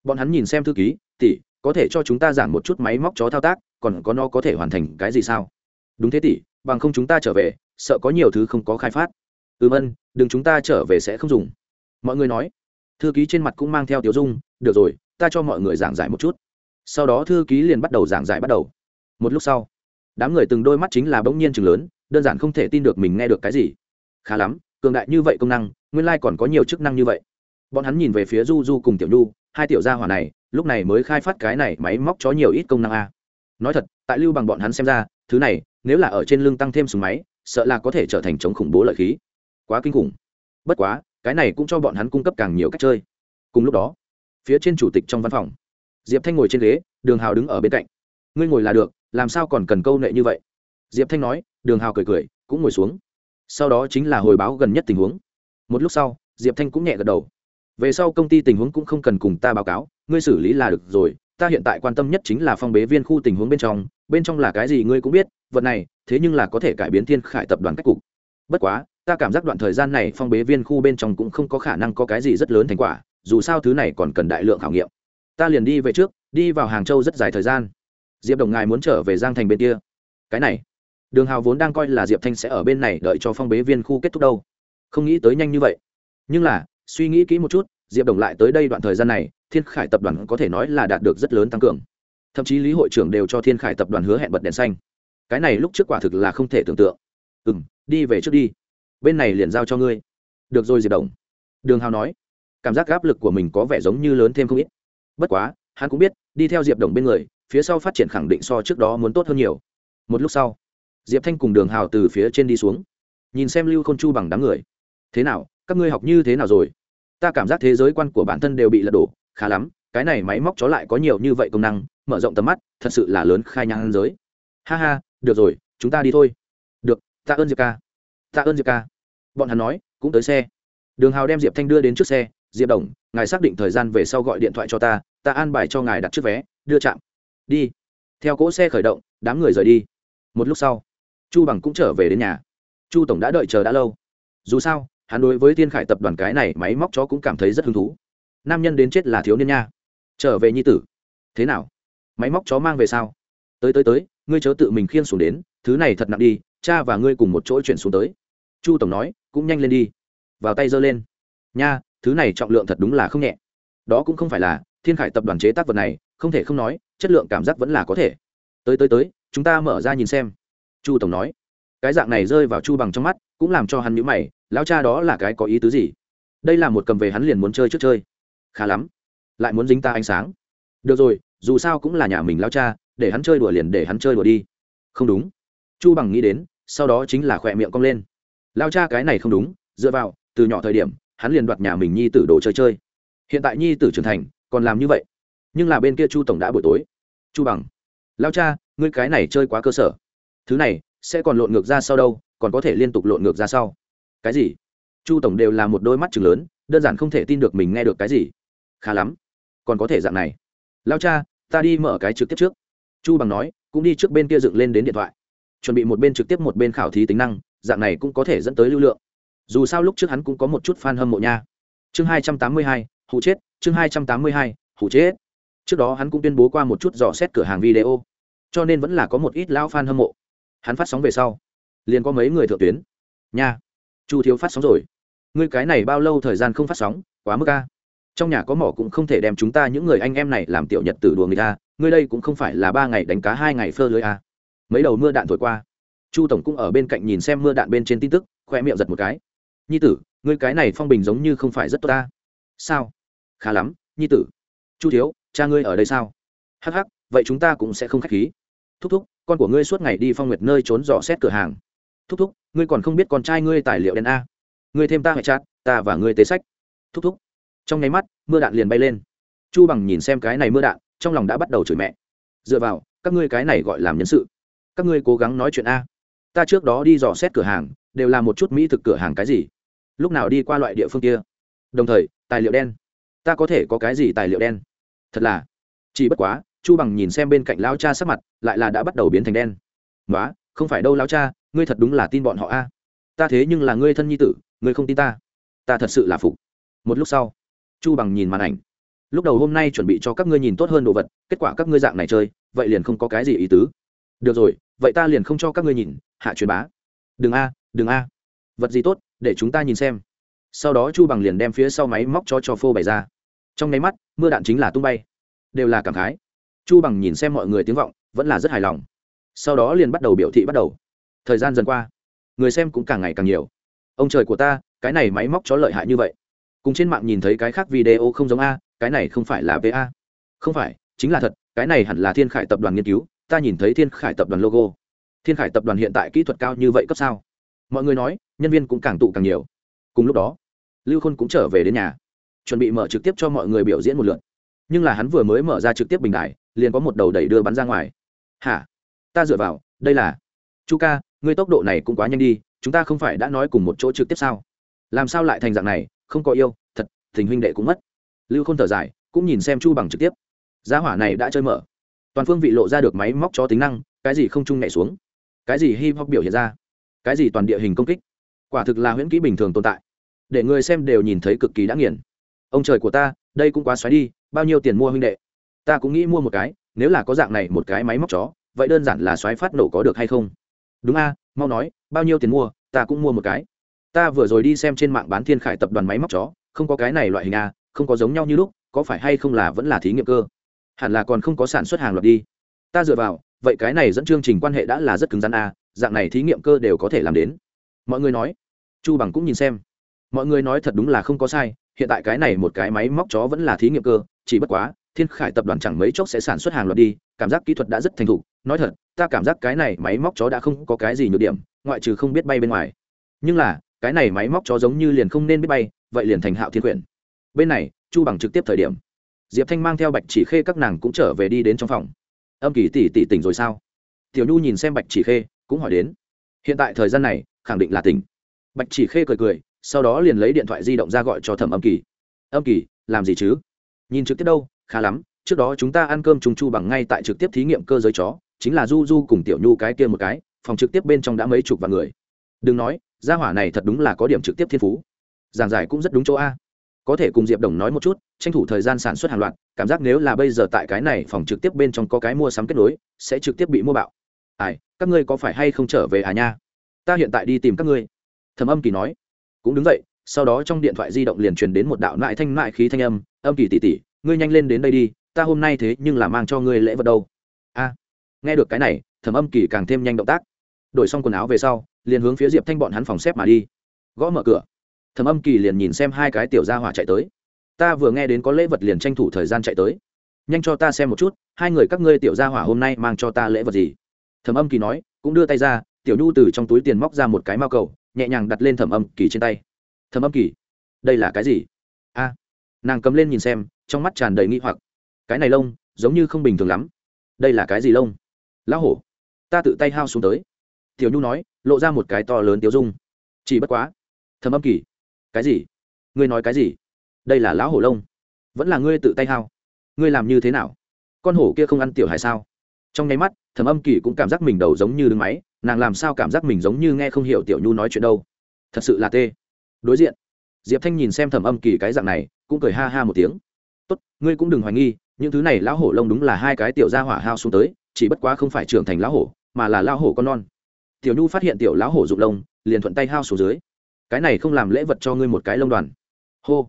Bọn hắn nhìn xem thư ký, tỷ, có thể cho chúng ta giảng một chút máy móc chó thao tác, còn có nó có thể hoàn thành cái gì sao? Đúng thế tỷ, bằng không chúng ta trở về, sợ có nhiều thứ không có khai phát. Ừm ân đừng chúng ta trở về sẽ không dùng. Mọi người nói. Thư ký trên mặt cũng mang theo tiểu dung, được rồi, ta cho mọi người giảng giải một chút. Sau đó thư ký liền bắt đầu giảng giải bắt đầu. Một lúc sau, đám người từng đôi mắt chính là bỗng nhiên chừng lớn, đơn giản không thể tin được mình nghe được cái gì. Khá lắm cường đại như vậy công năng, nguyên lai còn có nhiều chức năng như vậy. Bọn hắn nhìn về phía du du cùng tiểu nhu, hai tiểu gia hỏa này, lúc này mới khai phát cái này máy móc cho nhiều ít công năng a. Nói thật, tại lưu bằng bọn hắn xem ra, thứ này, nếu là ở trên lưng tăng thêm súng máy, sợ là có thể trở thành chống khủng bố lợi khí. Quá kinh khủng. Bất quá, cái này cũng cho bọn hắn cung cấp càng nhiều cách chơi. Cùng lúc đó, phía trên chủ tịch trong văn phòng, diệp thanh ngồi trên ghế, đường hào đứng ở bên cạnh. Ngươi ngồi là được, làm sao còn cần câu nệ như vậy? Diệp thanh nói, đường hào cười cười, cũng ngồi xuống sau đó chính là hồi báo gần nhất tình huống. Một lúc sau, diệp thanh cũng nhẹ gật đầu. Về sau công ty tình huống cũng không cần cùng ta báo cáo, ngươi xử lý là được rồi, ta hiện tại quan tâm nhất chính là phong bế viên khu tình huống bên trong bên trong là cái gì ngươi cũng biết, vật này, thế nhưng là có thể cải biến thiên khải tập đoàn cách cục. Bất quá, ta cảm giác đoạn thời gian này phong bế viên khu bên trong cũng không có khả năng có cái gì rất lớn thành quả, dù sao thứ này còn cần đại lượng khảo nghiệm. Ta liền đi về trước, đi vào hàng châu rất dài thời gian. Diệp đồng ngài muốn trở về giang thành bên kia. Cái này đường hào vốn đang coi là diệp thanh sẽ ở bên này đợi cho phong bế viên khu kết thúc đâu. Không nghĩ tới nhanh như vậy. Nhưng là, suy nghĩ kỹ một chút, diệp đồng lại tới đây đoạn thời gian này, thiên khải tập đoàn có thể nói là đạt được rất lớn tăng cường. Thậm chí lý hội trưởng đều cho thiên khải tập đoàn hứa hẹn bật đèn xanh. Cái này lúc trước quả thực là không thể tưởng tượng. Ừ m đi về trước đi. Bên này liền giao cho ngươi. Được rồi, diệp đồng. Đường hào nói. Cảm giác áp lực của mình có vẻ giống như lớn thêm không ít. Bất quá, hắn cũng biết, đi theo diệp đồng bên người, phía sau phát triển khẳng định so trước đó muốn tốt hơn nhiều. Một lúc sau diệp thanh cùng đường hào từ phía trên đi xuống. Nhìn xem lưu k h ô n chu bằng đám người. Thế nào, các ngươi học như thế nào rồi? Ta cảm giác thế giới quan của bản thân đều bị lật đổ, khá lắm, cái này máy móc chó lại có nhiều như vậy công năng, mở rộng tầm mắt, thật sự là lớn khai nhang giới. Ha ha, được rồi, chúng ta đi thôi. Được, tạ ơn diệp ca. Tạ ơn diệp ca. Bọn hắn nói, cũng tới xe. Đường hào đem diệp thanh đưa đến trước xe, diệp đồng, ngài xác định thời gian về sau gọi điện thoại cho ta ta an bài cho ngài đặt trước vé, đưa chạm. Đi. Theo cỗ xe khởi động, đám người rời đi. Một lúc sau chu bằng cũng trở về đến nhà. Chu tổng đã đợi chờ đã lâu. Dù sao, hắn đối với thiên khải tập đoàn cái này máy móc chó cũng cảm thấy rất hứng thú. Nam nhân đến chết là thiếu niên nha. Trở về nhi tử. Thế nào? Máy móc chó mang về sao? Tới tới tới, ngươi chớ tự mình khiêng xuống đến, thứ này thật nặng đi, cha và ngươi cùng một chỗ chuyển xuống tới. Chu tổng nói, cũng nhanh lên đi. Vào tay giơ lên. Nha, thứ này trọng lượng thật đúng là không nhẹ. Đó cũng không phải là, thiên khải tập đoàn chế tác vật này, không thể không nói, chất lượng cảm giác vẫn là có thể. Tới tới tới, chúng ta mở ra nhìn xem chu tổng nói. Cái dạng này rơi vào chu bằng trong mắt, cũng làm cho hắn nhữ mày, lão cha đó là cái có ý tứ gì? Đây là một cầm về hắn liền muốn chơi trước chơi. Khá lắm. Lại muốn dính ta ánh sáng. Được rồi, dù sao cũng là nhà mình lão cha, để hắn chơi đùa liền để hắn chơi đùa đi. Không đúng. Chu bằng nghĩ đến, sau đó chính là khỏe miệng cong lên. Lao cha cái này không đúng, dựa vào, từ nhỏ thời điểm, hắn liền đoạt nhà mình nhi tử đồ chơi chơi. Hiện tại nhi tử trưởng thành, còn làm như vậy. Nhưng là bên kia chu tổng đã buổi tối. Chu bằng. Lao cha, ngươi cái này chơi quá cơ sở thứ này, sẽ còn lộn ngược ra sau đâu, còn có thể liên tục lộn ngược ra sau. Cái gì? Chu tổng đều là một đôi mắt chừng lớn, đơn giản không thể tin được mình nghe được cái gì. Khá lắm. Còn có thể dạng này. Lao cha, ta đi mở cái trực tiếp trước. Chu bằng nói, cũng đi trước bên kia dựng lên đến điện thoại. Chuẩn bị một bên trực tiếp một bên khảo thí tính năng, dạng này cũng có thể dẫn tới lưu lượng. Dù sao lúc trước hắn cũng có một chút f a n hâm mộ nha. Chương hai trăm tám mươi hai, hụ chết. Chương hai trăm tám mươi hai, hụ chết. Trước đó hắn cũng tuyên bố qua một chút dò xét cửa hàng video. Cho nên vẫn là có một ít lão f a n hâm mộ hắn phát sóng về sau, liền có mấy người thượng tuyến. Nha, chu thiếu phát sóng rồi. Ngươi cái này bao lâu thời gian không phát sóng, quá mức ca trong nhà có mỏ cũng không thể đem chúng ta những người anh em này làm tiểu nhật tử đùa người ta ngươi đây cũng không phải là ba ngày đánh cá, hai ngày phơ lưới a. Mấy đầu mưa đạn thổi qua. Chu tổng cũng ở bên cạnh nhìn xem mưa đạn bên trên tin tức khoe miệng giật một cái. Nhi tử, ngươi cái này phong bình giống như không phải rất tốt ta sao? Khá lắm, nhi tử. Chu thiếu, cha ngươi ở đây sao? Hắc hắc, vậy chúng ta cũng sẽ không k h á c h khí. Thúc thúc con của ngươi suốt ngày đi phong nguyệt nơi trốn dò xét cửa hàng. Thúc thúc, ngươi còn không biết con trai ngươi tài liệu đen a. Ngươi thêm ta hệ chát ta và ngươi tế sách. Thúc thúc. Trong nháy mắt, mưa đạn liền bay lên. Chu bằng nhìn xem cái này mưa đạn, trong lòng đã bắt đầu chửi mẹ. Dựa vào, các ngươi cái này gọi làm nhân sự. Các ngươi cố gắng nói chuyện a. Ta trước đó đi dò xét cửa hàng, đều là một chút mỹ thực cửa hàng cái gì. Lúc nào đi qua loại địa phương kia. Đồng thời, tài liệu đen. Ta có thể có cái gì tài liệu đen? Thật là. Chỉ bất quá chu bằng nhìn xem bên cạnh lao cha sắc mặt, lại là đã bắt đầu biến thành đen. Nói không phải đâu lao cha, ngươi thật đúng là tin bọn họ a. Ta thế nhưng là ngươi thân nhi tử, ngươi không tin ta. Ta thật sự là phục. Một lúc sau, chu bằng nhìn màn ảnh. Lúc đầu hôm nay chuẩn bị cho các ngươi nhìn tốt hơn đồ vật, kết quả các ngươi dạng này chơi, vậy liền không có cái gì ý tứ. Được rồi, vậy ta liền không cho các ngươi nhìn, hạ truyền bá. Đừng a đừng a. Vật gì tốt, để chúng ta nhìn xem. Sau đó chu bằng liền đem phía sau máy móc cho cho phô bày ra. Trong nháy mắt, mưa đạn chính là tung bay. Đều là cảm khái chu bằng nhìn xem mọi người tiếng vọng, vẫn là rất hài lòng. Sau đó liền bắt đầu biểu thị bắt đầu. Thời gian dần qua, người xem cũng càng ngày càng nhiều. Ông trời của ta, cái này máy móc chó lợi hại như vậy. Cùng trên mạng nhìn thấy cái khác video không giống a, cái này không phải là va không phải, chính là thật, cái này hẳn là thiên khải tập đoàn nghiên cứu, ta nhìn thấy thiên khải tập đoàn logo. Thiên khải tập đoàn hiện tại kỹ thuật cao như vậy cấp sao? Mọi người nói, nhân viên cũng càng tụ càng nhiều. Cùng lúc đó, lưu khôn cũng trở về đến nhà, chuẩn bị mở trực tiếp cho mọi người biểu diễn một lượt. Nhưng là hắn vừa mới mở ra trực tiếp bình đài liền có một đầu đẩy đưa bắn ra ngoài. Hả? Ta dựa vào, đây là. Chu ca, ngươi tốc độ này cũng quá nhanh đi, chúng ta không phải đã nói cùng một chỗ trực tiếp sao? Làm sao lại thành dạng này, không có yêu, thật, tình huynh đệ cũng mất. Lưu Khôn thở dài, cũng nhìn xem chu bằng trực tiếp. Giá hỏa này đã chơi mở. Toàn phương vị lộ ra được máy móc cho tính năng, cái gì không trung nhảy xuống? Cái gì hip hop biểu hiện ra? Cái gì toàn địa hình công kích? Quả thực là huyễn kỹ bình thường tồn tại. Để người xem đều nhìn thấy cực kỳ đã nghiền. Ông trời của ta, đây cũng quá xoáy đi, bao nhiêu tiền mua huynh đệ? Ta cũng nghĩ mua một cái, nếu là có dạng này một cái máy móc chó, vậy đơn giản là xoáy phát nổ có được hay không? Đúng a, mau nói, bao nhiêu tiền mua, ta cũng mua một cái. Ta vừa rồi đi xem trên mạng bán thiên khải tập đoàn máy móc chó, không có cái này loại hình a, không có giống nhau như lúc, có phải hay không là vẫn là thí nghiệm cơ? Hẳn là còn không có sản xuất hàng loạt đi. Ta dựa vào, vậy cái này dẫn chương trình quan hệ đã là rất cứng rắn a, dạng này thí nghiệm cơ đều có thể làm đến. Mọi người nói. Chu bằng cũng nhìn xem. Mọi người nói thật đúng là không có sai, hiện tại cái này một cái máy móc chó vẫn là thí nghiệm cơ, chỉ bất quá thiên khải tập đoàn chẳng mấy chốc sẽ sản xuất hàng loạt đi, cảm giác kỹ thuật đã rất thành thục. Nói thật, ta cảm giác cái này máy móc chó đã không có cái gì nhược điểm, ngoại trừ không biết bay bên ngoài. Nhưng là, cái này máy móc chó giống như liền không nên biết bay, vậy liền thành hạo thiên quyển. Bên này, chu bằng trực tiếp thời điểm. Diệp thanh mang theo bạch chỉ khê các nàng cũng trở về đi đến trong phòng. Âm kỳ tỷ tỷ tỉnh rồi sao? Tiểu nhu nhìn xem bạch chỉ khê, cũng hỏi đến. Hiện tại thời gian này, khẳng định là tỉnh. Bạch chỉ khê cười cười, sau đó liền lấy điện thoại di động ra gọi cho thẩm âm kỳ. Âm kỳ, làm gì chứ? Nhìn trực tiếp đâu khá lắm, trước đó chúng ta ăn cơm trùng chu bằng ngay tại trực tiếp thí nghiệm cơ giới chó, chính là du du cùng tiểu nhu cái kia một cái, phòng trực tiếp bên trong đã mấy chục vạn người. Đừng nói, gia hỏa này thật đúng là có điểm trực tiếp thiên phú. Giảng giải cũng rất đúng chỗ a. Có thể cùng diệp đồng nói một chút, tranh thủ thời gian sản xuất hàng loạt, cảm giác nếu là bây giờ tại cái này phòng trực tiếp bên trong có cái mua sắm kết nối, sẽ trực tiếp bị mua bạo. Ai, các ngươi có phải hay không trở về à nha? Ta hiện tại đi tìm các ngươi. Thầm âm kỳ nói. Cũng đứng vậy. sau đó trong điện thoại di động liền truyền đến một đạo nại thanh mại khí thanh âm âm kỳ tỉ tỉ ngươi nhanh lên đến đây đi, ta hôm nay thế nhưng là mang cho ngươi lễ vật đâu. A, nghe được cái này, Thẩm âm kỳ càng thêm nhanh động tác. Đổi xong quần áo về sau, liền hướng phía diệp thanh bọn hắn phòng xếp mà đi. Gõ mở cửa. Thẩm âm kỳ liền nhìn xem hai cái tiểu gia hỏa chạy tới. Ta vừa nghe đến có lễ vật liền tranh thủ thời gian chạy tới. Nhanh cho ta xem một chút, hai người các ngươi tiểu gia hỏa hôm nay mang cho ta lễ vật gì? Thẩm âm kỳ nói, cũng đưa tay ra, tiểu nhu từ trong túi tiền móc ra một cái mao cầu, nhẹ nhàng đặt lên thẩm âm kỳ trên tay. Thẩm âm kỳ, đây là cái gì? A. Nàng cầm lên nhìn xem trong mắt tràn đầy nghi hoặc. Cái này lông, giống như không bình thường lắm. Đây là cái gì lông? Lão hổ, ta tự tay hao xuống tới. Tiểu nhu nói, lộ ra một cái to lớn tiêu dung. Chỉ bất quá thẩm âm kỳ. Cái gì? Ngươi nói cái gì? Đây là lão hổ lông. Vẫn là ngươi tự tay hao. Ngươi làm như thế nào? Con hổ kia không ăn tiểu hài sao? Trong nháy mắt thẩm âm kỳ cũng cảm giác mình đầu giống như đứng máy, nàng làm sao cảm giác mình giống như nghe không hiểu tiểu nhu nói chuyện đâu. Thật sự là tê. Đối diện, diệp thanh nhìn xem thẩm âm kỳ cái dạng này, cũng cười ha ha một tiếng tốt ngươi cũng đừng hoài nghi những thứ này lão hổ lông đúng là hai cái tiểu gia hỏa hao xuống tới chỉ bất quá không phải trưởng thành lão hổ mà là lão hổ con non. Tiểu nhu phát hiện tiểu lão hổ rụng lông liền thuận tay hao xuống dưới. Cái này không làm lễ vật cho ngươi một cái lông đoàn. Hô.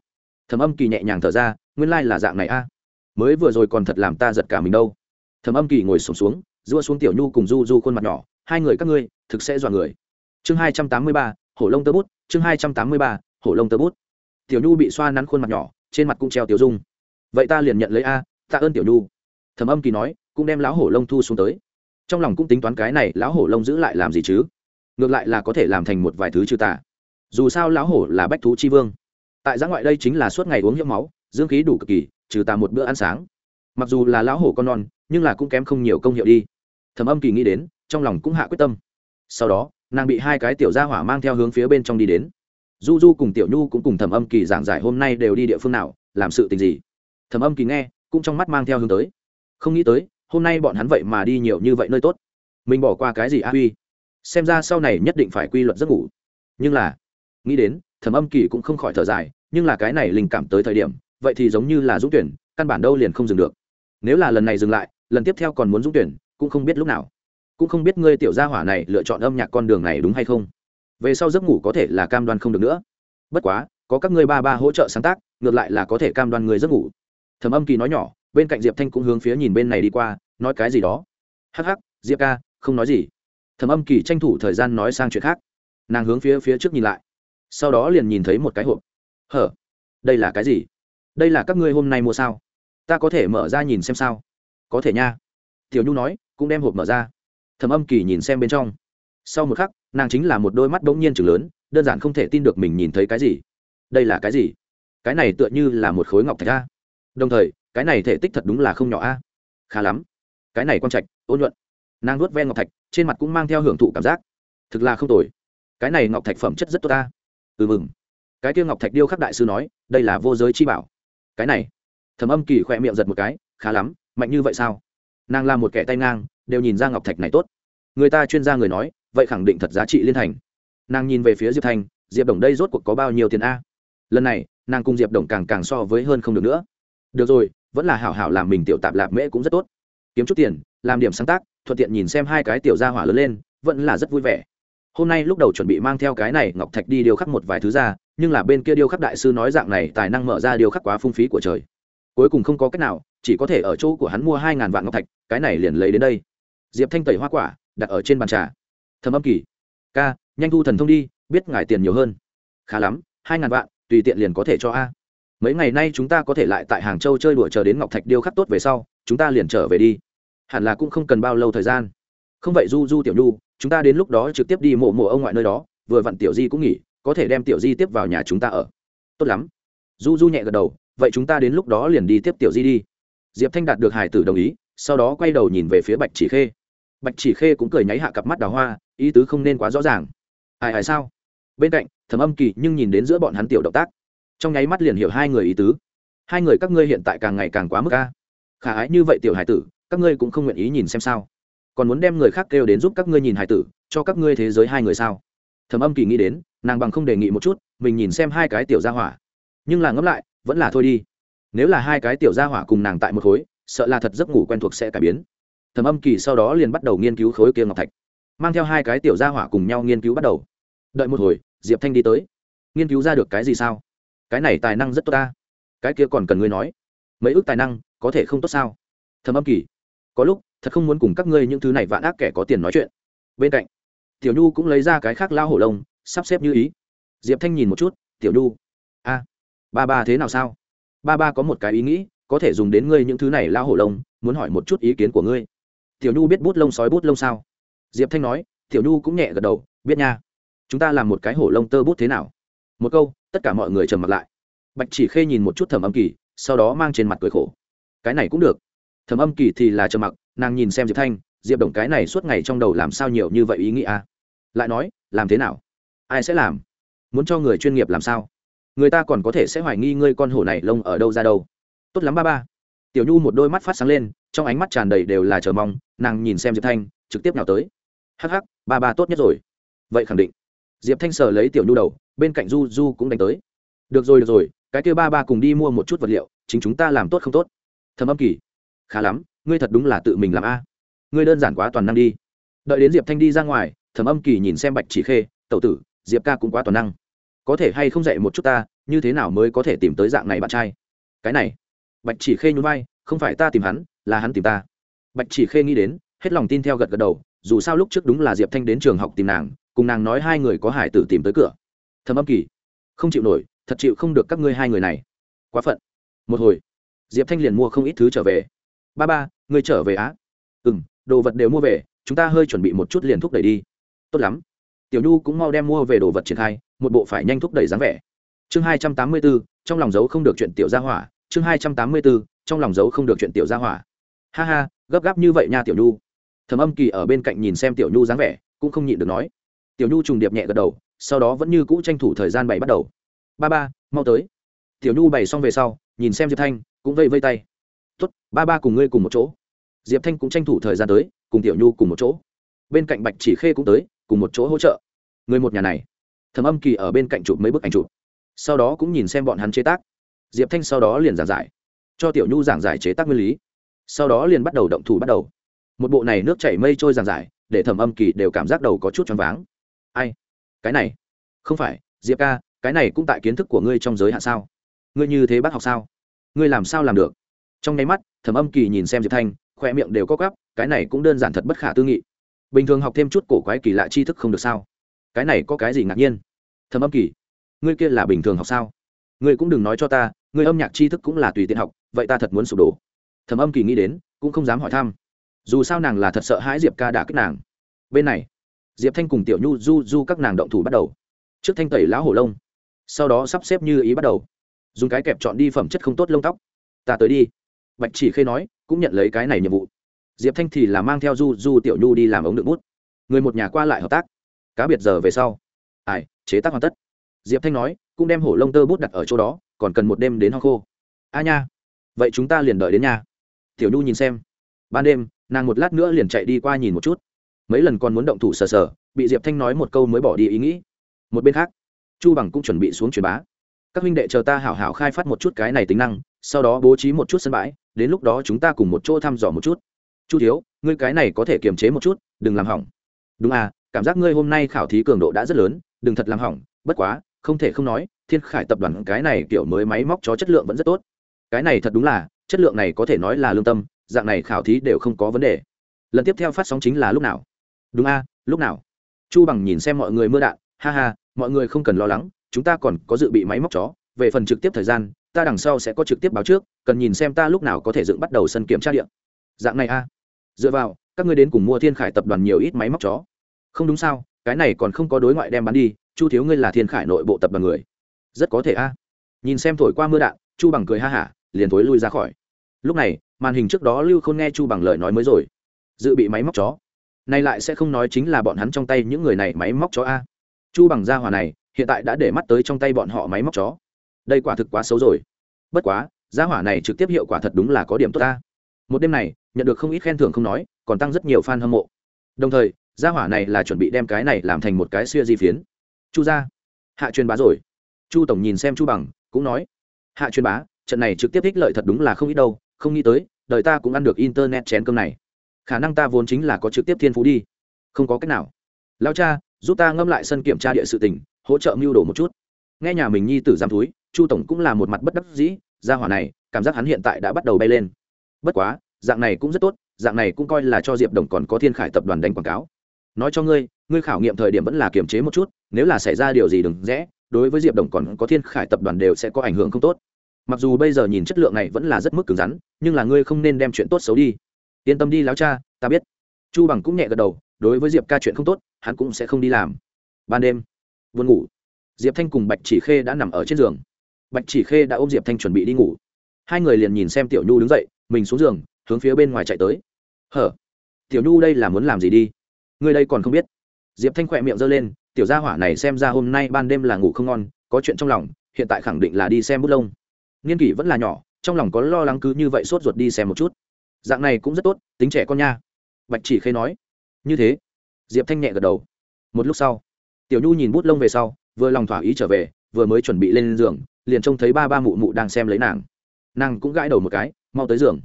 Thầm âm kỳ nhẹ nhàng thở ra nguyên lai là dạng này a. Mới vừa rồi còn thật làm ta giật cả mình đâu. Thầm âm kỳ ngồi sổm xuống, xuống dua xuống tiểu nhu cùng du du khuôn mặt nhỏ hai người các ngươi thực sẽ dọa người. Chương hai trăm tám mươi ba hổ lông tơ bút chương hai trăm tám mươi ba hổ lông tơ bút. Tiểu nhu bị xoa nắn khuôn mặt nhỏ trên mặt cũng treo tiểu dung vậy ta liền nhận lấy a, tạ ơn tiểu nhu. Thẩm âm kỳ nói, cũng đem lão hổ lông thu xuống tới. Trong lòng cũng tính toán cái này, lão hổ lông giữ lại làm gì chứ? Ngược lại là có thể làm thành một vài thứ trừ tà. Dù sao lão hổ là bách thú chi vương. Tại giã ngoại đây chính là suốt ngày uống nhiễm máu, dương khí đủ cực kỳ, trừ tà một bữa ăn sáng. Mặc dù là lão hổ con non, nhưng là cũng kém không nhiều công hiệu đi. Thẩm âm kỳ nghĩ đến, trong lòng cũng hạ quyết tâm. Sau đó, nàng bị hai cái tiểu gia hỏa mang theo hướng phía bên trong đi đến. Du du cùng tiểu nhu cũng cùng thẩm âm kỳ giảng giải hôm nay đều đi địa phương nào, làm sự tình gì thẩm âm kỳ nghe, cũng trong mắt mang theo hướng tới. Không nghĩ tới, hôm nay bọn hắn vậy mà đi nhiều như vậy nơi tốt. Mình bỏ qua cái gì a uy xem ra sau này nhất định phải quy luật giấc ngủ. Nhưng là, nghĩ đến thẩm âm kỳ cũng không khỏi thở dài, nhưng là cái này linh cảm tới thời điểm, vậy thì giống như là dũng tuyển, căn bản đâu liền không dừng được. Nếu là lần này dừng lại, lần tiếp theo còn muốn dũng tuyển, cũng không biết lúc nào. Cũng không biết ngươi tiểu gia hỏa này lựa chọn âm nhạc con đường này đúng hay không. Về sau giấc ngủ có thể là cam đoan không được nữa. Bất quá, có các ngươi ba ba hỗ trợ sáng tác, ngược lại là có thể cam đoan người giấc ngủ thẩm âm kỳ nói nhỏ, bên cạnh diệp thanh cũng hướng phía nhìn bên này đi qua, nói cái gì đó. Hắc hắc, diệp ca, không nói gì. Thẩm âm kỳ tranh thủ thời gian nói sang chuyện khác. Nàng hướng phía phía trước nhìn lại. Sau đó liền nhìn thấy một cái hộp. Hở, đây là cái gì? Đây là các ngươi hôm nay mua sao? Ta có thể mở ra nhìn xem sao? Có thể nha. Tiểu nhu nói, cũng đem hộp mở ra. Thẩm âm kỳ nhìn xem bên trong. Sau một khắc, nàng chính là một đôi mắt bỗng nhiên chừng lớn, đơn giản không thể tin được mình nhìn thấy cái gì. Đây là cái gì? Cái này tựa như là một khối ngọc thạch ra đồng thời, cái này thể tích thật đúng là không nhỏ a. Khá lắm. Cái này quang trạch, ôn nhuận. Nàng nuốt ven ngọc thạch, trên mặt cũng mang theo hưởng thụ cảm giác. Thực là không tồi. Cái này ngọc thạch phẩm chất rất tốt ta ừ mừng. Cái kia ngọc thạch điêu khắc đại sư nói, đây là vô giới chi bảo. Cái này. Thầm âm kỳ khỏe miệng giật một cái, khá lắm, mạnh như vậy sao? Nàng là một kẻ tay ngang, đều nhìn ra ngọc thạch này tốt. Người ta chuyên gia người nói, vậy khẳng định thật giá trị liên thành. Nàng nhìn về phía diệp thanh diệp đồng đây rốt cuộc có bao nhiêu tiền a? Lần này, nàng cùng diệp đồng càng càng so với hơn không được nữa được rồi, vẫn là hảo hảo làm mình tiểu tạp lạp mễ cũng rất tốt. Kiếm chút tiền, làm điểm sáng tác, thuận tiện nhìn xem hai cái tiểu gia hỏa lớn lên, vẫn là rất vui vẻ. Hôm nay lúc đầu chuẩn bị mang theo cái này ngọc thạch đi điêu khắc một vài thứ ra, nhưng là bên kia điêu khắc đại sư nói dạng này tài năng mở ra điêu khắc quá phung phí của trời. Cuối cùng không có cách nào, chỉ có thể ở chỗ của hắn mua hai ngàn vạn ngọc thạch, cái này liền lấy đến đây. Diệp thanh tẩy hoa quả, đặt ở trên bàn trà. Thầm âm kỳ. Ca, nhanh thu thần thông đi, biết ngài tiền nhiều hơn. Khá lắm, hai ngàn vạn, tùy tiện liền có thể cho a mấy ngày nay chúng ta có thể lại tại hàng châu chơi đùa chờ đến ngọc thạch điêu khắc tốt về sau, chúng ta liền trở về đi. Hẳn là cũng không cần bao lâu thời gian. Không vậy du du tiểu nhu, chúng ta đến lúc đó trực tiếp đi mộ mộ ông ngoại nơi đó, vừa vặn tiểu di cũng nghỉ, có thể đem tiểu di tiếp vào nhà chúng ta ở. Tốt lắm. Du du nhẹ gật đầu, vậy chúng ta đến lúc đó liền đi tiếp tiểu di đi. Diệp thanh đạt được hải tử đồng ý, sau đó quay đầu nhìn về phía bạch chỉ khê. Bạch chỉ khê cũng cười nháy hạ cặp mắt đào hoa, ý tứ không nên quá rõ ràng. Ai ai sao? Bên cạnh, thẩm âm kỳ nhưng nhìn đến giữa bọn hắn tiểu động tác trong nháy mắt liền hiểu hai người ý tứ. Hai người các ngươi hiện tại càng ngày càng quá mức ca khả ái như vậy tiểu hải tử, các ngươi cũng không nguyện ý nhìn xem sao. Còn muốn đem người khác kêu đến giúp các ngươi nhìn hải tử, cho các ngươi thế giới hai người sao? Thầm âm kỳ nghĩ đến, nàng bằng không đề nghị một chút, mình nhìn xem hai cái tiểu gia hỏa. Nhưng là ngẫm lại, vẫn là thôi đi. Nếu là hai cái tiểu gia hỏa cùng nàng tại một khối, sợ là thật giấc ngủ quen thuộc sẽ cải biến. Thầm âm kỳ sau đó liền bắt đầu nghiên cứu khối kia ngọc thạch. Mang theo hai cái tiểu gia hỏa cùng nhau nghiên cứu bắt đầu. Đợi một hồi, diệp thanh đi tới. Nghiên cứu ra được cái gì sao? Cái này tài năng rất tốt ta. Cái kia còn cần ngươi nói. Mấy ước tài năng, có thể không tốt sao? Thầm âm kỳ. Có lúc, thật không muốn cùng các ngươi những thứ này vạn ác kẻ có tiền nói chuyện. Bên cạnh, tiểu nhu cũng lấy ra cái khác lao hổ lông, sắp xếp như ý. Diệp thanh nhìn một chút, tiểu nhu, a, ba ba thế nào sao? Ba ba có một cái ý nghĩ, có thể dùng đến ngươi những thứ này lao hổ lông, muốn hỏi một chút ý kiến của ngươi. Tiểu nhu biết bút lông sói bút lông sao? Diệp thanh nói, tiểu nhu cũng nhẹ gật đầu, biết nha, chúng ta làm một cái hổ lông tơ bút thế nào? Một câu tất cả mọi người trầm mặt lại. Bạch chỉ khê nhìn một chút thẩm âm kỳ, sau đó mang trên mặt cười khổ. Cái này cũng được. Thẩm âm kỳ thì là trầm mặc, nàng nhìn xem diệp thanh, diệp đồng cái này suốt ngày trong đầu làm sao nhiều như vậy ý nghĩa? Lại nói, làm thế nào? Ai sẽ làm? Muốn cho người chuyên nghiệp làm sao? Người ta còn có thể sẽ hoài nghi ngươi con hổ này lông ở đâu ra đâu. Tốt lắm ba ba. Tiểu nhu một đôi mắt phát sáng lên, trong ánh mắt tràn đầy đều là chờ mong, nàng nhìn xem diệp thanh, trực tiếp nào tới. Hắc hắc, ba ba tốt nhất rồi. Vậy khẳng định. Diệp thanh sờ lấy tiểu nhu đầu bên cạnh du du cũng đánh tới. Được rồi được rồi, cái kia ba ba cùng đi mua một chút vật liệu, chính chúng ta làm tốt không tốt? Thầm âm kỳ, khá lắm, ngươi thật đúng là tự mình làm a. Ngươi đơn giản quá toàn năng đi. Đợi đến diệp thanh đi ra ngoài thầm âm kỳ nhìn xem bạch chỉ khê, tẩu tử, diệp ca cũng quá toàn năng. Có thể hay không dạy một chút ta, như thế nào mới có thể tìm tới dạng này bạn trai? Cái này, bạch chỉ khê nhún vai, không phải ta tìm hắn, là hắn tìm ta. Bạch chỉ khê nghĩ đến, hết lòng tin theo gật gật đầu, dù sao lúc trước đúng là diệp thanh đến trường học tìm nàng, cùng nàng nói hai người có hải tử tìm tới cửa thầm âm kỳ. Không chịu nổi, thật chịu không được các ngươi hai người này. Quá phận. Một hồi, diệp thanh liền mua không ít thứ trở về. Ba ba, ngươi trở về á. Ừ m đồ vật đều mua về, chúng ta hơi chuẩn bị một chút liền thúc đẩy đi. Tốt lắm. Tiểu nhu cũng mau đem mua về đồ vật triển khai, một bộ phải nhanh thúc đẩy dáng vẻ. Chương hai trăm tám mươi b ố trong lòng dấu không được chuyện tiểu gia hỏa. Chương hai trăm tám mươi b ố trong lòng dấu không được chuyện tiểu gia hỏa. Ha ha, gấp gáp như vậy nha tiểu nhu. Thầm âm kỳ ở bên cạnh nhìn xem tiểu nhu dáng vẻ, cũng không nhịn được nói tiểu nhu trùng điệp nhẹ gật đầu, sau đó vẫn như cũ tranh thủ thời gian bày bắt đầu. Ba ba, mau tới. Tiểu nhu bày xong về sau, nhìn xem diệp thanh, cũng vây vây tay. Tốt, ba ba cùng ngươi cùng một chỗ. Diệp thanh cũng tranh thủ thời gian tới, cùng tiểu nhu cùng một chỗ. Bên cạnh bạch chỉ khê cũng tới, cùng một chỗ hỗ trợ. Người một nhà này, Thầm âm kỳ ở bên cạnh chụp mấy bức ảnh chụp. Sau đó cũng nhìn xem bọn hắn chế tác. Diệp thanh sau đó liền giảng giải, cho tiểu nhu giảng giải chế tác nguyên lý. Sau đó liền bắt đầu động thủ bắt đầu. Một bộ này nước chảy mây trôi giảng giải, để thẩm âm kỳ đều cảm giác đầu có chút choáng váng ai? Cái này? Không phải, diệp ca, cái này cũng tại kiến thức của ngươi trong giới hạn sao? Ngươi như thế bác học sao? Ngươi làm sao làm được? Trong nháy mắt, thẩm âm kỳ nhìn xem diệp thanh khoe miệng đều có gắp cái này cũng đơn giản thật bất khả tư nghị. Bình thường học thêm chút cổ quái kỳ lạ tri thức không được sao? Cái này có cái gì ngạc nhiên? Thẩm âm kỳ, ngươi kia là bình thường học sao? Ngươi cũng đừng nói cho ta, ngươi âm nhạc tri thức cũng là tùy tiện học, vậy ta thật muốn sụp đổ. Thẩm âm kỳ nghĩ đến, cũng không dám hỏi thăm. Dù sao nàng là thật sợ hãi diệp ca đã kích nàng. Bên này diệp thanh cùng tiểu nhu, du du các nàng động thủ bắt đầu. Trước thanh tẩy lá hổ lông, sau đó sắp xếp như ý bắt đầu. Dùng cái kẹp chọn đi phẩm chất không tốt lông tóc. Ta tới đi. Bạch chỉ khê nói, cũng nhận lấy cái này nhiệm vụ. Diệp thanh thì là mang theo du du, tiểu nhu đi làm ống đựng bút. Người một nhà qua lại hợp tác. Cá biệt giờ về sau. Ai, chế tác hoàn tất. Diệp thanh nói, cũng đem hổ lông tơ bút đặt ở chỗ đó, còn cần một đêm đến ho khô a nha, vậy chúng ta liền đợi đến nhà. Tiểu nhu nhìn xem. Ban đêm, nàng một lát nữa liền chạy đi qua nhìn một chút mấy lần còn muốn động thủ sờ sờ, bị diệp thanh nói một câu mới bỏ đi ý nghĩ. Một bên khác, chu bằng cũng chuẩn bị xuống truyền bá. Các huynh đệ chờ ta hảo hảo khai phát một chút cái này tính năng, sau đó bố trí một chút sân bãi, đến lúc đó chúng ta cùng một chỗ thăm dò một chút. Chu thiếu, ngươi cái này có thể kiềm chế một chút, đừng làm hỏng. Đúng à cảm giác ngươi hôm nay khảo thí cường độ đã rất lớn, đừng thật làm hỏng, bất quá, không thể không nói, thiên khải tập đoàn cái này kiểu mới máy móc cho chất lượng vẫn rất tốt. Cái này thật đúng là, chất lượng này có thể nói là lương tâm, dạng này khảo thí đều không có vấn đề. Lần tiếp theo phát sóng chính là lúc nào? Đúng a, lúc nào? Chu bằng nhìn xem mọi người mưa đạn, ha ha, mọi người không cần lo lắng, chúng ta còn có dự bị máy móc chó. Về phần trực tiếp thời gian, ta đằng sau sẽ có trực tiếp báo trước, cần nhìn xem ta lúc nào có thể dựng bắt đầu sân kiểm tra điện. Dạng này a. Dựa vào, các ngươi đến cùng mua thiên khải tập đoàn nhiều ít máy móc chó. Không đúng sao, cái này còn không có đối ngoại đem bán đi, chu thiếu ngươi là thiên khải nội bộ tập đoàn người. Rất có thể a. Nhìn xem thổi qua mưa đạn, chu bằng cười ha hả, liền thối lui ra khỏi. Lúc này, màn hình trước đó lưu không nghe chu bằng lời nói mới rồi. Dự bị máy móc chó này lại sẽ không nói chính là bọn hắn trong tay những người này máy móc chó a. Chu bằng gia hòa này, hiện tại đã để mắt tới trong tay bọn họ máy móc chó. Đây quả thực quá xấu rồi. Bất quá, gia hỏa này trực tiếp hiệu quả thật đúng là có điểm tốt ta một đêm này, nhận được không ít khen thưởng không nói, còn tăng rất nhiều fan hâm mộ. Đồng thời, gia hỏa này là chuẩn bị đem cái này làm thành một cái xưa di phiến. Chu gia, hạ truyền bá rồi. Chu tổng nhìn xem chu bằng, cũng nói, hạ truyền bá, trận này trực tiếp ích lợi thật đúng là không ít đâu, không nghĩ tới, đời ta cũng ăn được internet chén cơm này khả năng ta vốn chính là có trực tiếp thiên phú đi. Không có cách nào. Lao cha, giúp ta ngâm lại sân kiểm tra địa sự tỉnh hỗ trợ mưu đồ một chút. Nghe nhà mình nhi tử giam túi chu tổng cũng là một mặt bất đắc dĩ ra hỏa này, cảm giác hắn hiện tại đã bắt đầu bay lên. Bất quá, dạng này cũng rất tốt, dạng này cũng coi là cho diệp đồng còn có thiên khải tập đoàn đánh quảng cáo. Nói cho ngươi ngươi khảo nghiệm thời điểm vẫn là kiềm chế một chút, nếu là xảy ra điều gì đừng rẽ, đối với diệp đồng còn có thiên khải tập đoàn đều sẽ có ảnh hưởng không tốt. Mặc dù bây giờ nhìn chất lượng này vẫn là rất mức cứng rắn, nhưng là ngươi không nên đem chuyện tốt xấu đi yên tâm đi láo cha, ta biết. Chu bằng cũng nhẹ gật đầu, đối với diệp ca chuyện không tốt, hắn cũng sẽ không đi làm. Ban đêm vườn ngủ. Diệp thanh cùng bạch chỉ khê đã nằm ở trên giường. Bạch chỉ khê đã ôm diệp thanh chuẩn bị đi ngủ. Hai người liền nhìn xem tiểu nhu đứng dậy, mình xuống giường, hướng phía bên ngoài chạy tới. Hở? Tiểu nhu đây là muốn làm gì đi? Người đây còn không biết. Diệp thanh khỏe miệng giơ lên, tiểu gia hỏa này xem ra hôm nay ban đêm là ngủ không ngon, có chuyện trong lòng, hiện tại khẳng định là đi xem bút lông. Niên kỷ vẫn là nhỏ, trong lòng có lo lắng cứ như vậy sốt ruột đi xem một chút dạng này cũng rất tốt, tính trẻ con nha. Bạch chỉ khê nói. Như thế. Diệp thanh nhẹ gật đầu. Một lúc sau, tiểu nhu nhìn bút lông về sau, vừa lòng thỏa ý trở về, vừa mới chuẩn bị lên giường, liền trông thấy ba ba mụ mụ đang xem lấy nàng. Nàng cũng gãi đầu một cái, mau tới giường.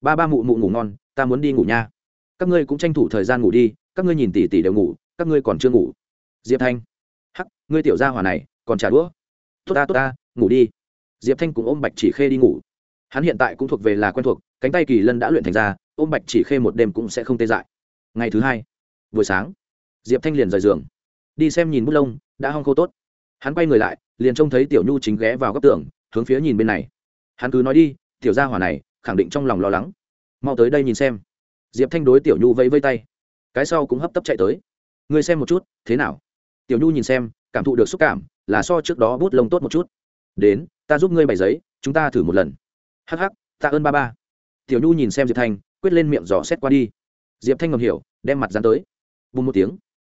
Ba ba mụ mụ ngủ ngon, ta muốn đi ngủ nha. Các ngươi cũng tranh thủ thời gian ngủ đi, các ngươi nhìn tỉ tỉ đều ngủ, các ngươi còn chưa ngủ. Diệp thanh. Hắc, ngươi tiểu gia hỏa này, còn trả đũa. Tốt ta tốt ta, ngủ đi. Diệp thanh cũng ôm bạch chỉ khê đi ngủ. Hắn hiện tại cũng thuộc về là quen thuộc cánh tay kỳ lân đã luyện thành ra, ôm bạch chỉ khê một đêm cũng sẽ không tê dại. Ngày thứ hai, buổi sáng, diệp thanh liền rời giường, đi xem nhìn bút lông, đã hong khô tốt. Hắn quay người lại, liền trông thấy tiểu nhu chính ghé vào góc tường, hướng phía nhìn bên này. Hắn cứ nói đi, tiểu gia hỏa này, khẳng định trong lòng lo lắng. Mau tới đây nhìn xem. Diệp thanh đối tiểu nhu vẫy vây tay. Cái sau cũng hấp tấp chạy tới. Ngươi xem một chút, thế nào? Tiểu nhu nhìn xem, cảm thụ được xúc cảm, là so trước đó bút lông tốt một chút. Đến, ta giúp ngươi bày giấy, chúng ta thử một lần. Hh tạ ơn ba ba tiểu nhu nhìn xem diệp thanh, quyết lên miệng giỏ xét qua đi. Diệp thanh ngầm hiểu, đem mặt dán tới. Bùng một tiếng.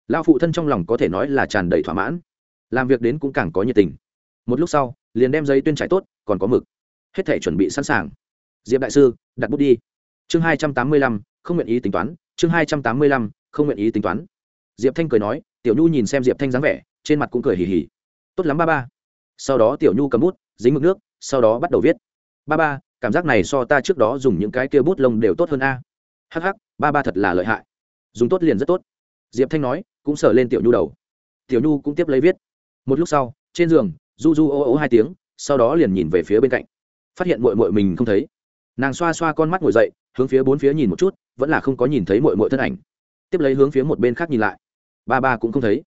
Lao phụ thân trong lòng có thể nói là tràn đầy thỏa mãn. Làm việc đến cũng càng có nhiệt tình. Một lúc sau, liền đem giấy tuyên trải tốt, còn có mực. Hết thể chuẩn bị sẵn sàng. Diệp đại sư, đặt bút đi. Chương hai trăm tám mươi lăm, không nguyện ý tính toán. Chương hai trăm tám mươi lăm, không nguyện ý tính toán. Diệp thanh cười nói, tiểu nhu nhìn xem diệp thanh dáng vẻ, trên mặt cũng cười hì hì. Tốt lắm ba ba. Sau đó tiểu nhu cầm bút, dính mực nước, sau đó bắt đầu viết. Ba ba cảm giác này so ta trước đó dùng những cái kia bút lông đều tốt hơn a. Hh ba ba thật là lợi hại. Dùng tốt liền rất tốt. Diệp thanh nói, cũng sờ lên tiểu nhu đầu. Tiểu nhu cũng tiếp lấy viết. Một lúc sau, trên giường, du du ô ô hai tiếng, sau đó liền nhìn về phía bên cạnh. Phát hiện mội mội mình không thấy. Nàng xoa xoa con mắt ngồi dậy, hướng phía bốn phía nhìn một chút, vẫn là không có nhìn thấy mội mội thân ảnh. Tiếp lấy hướng phía một bên khác nhìn lại. Ba ba cũng không thấy.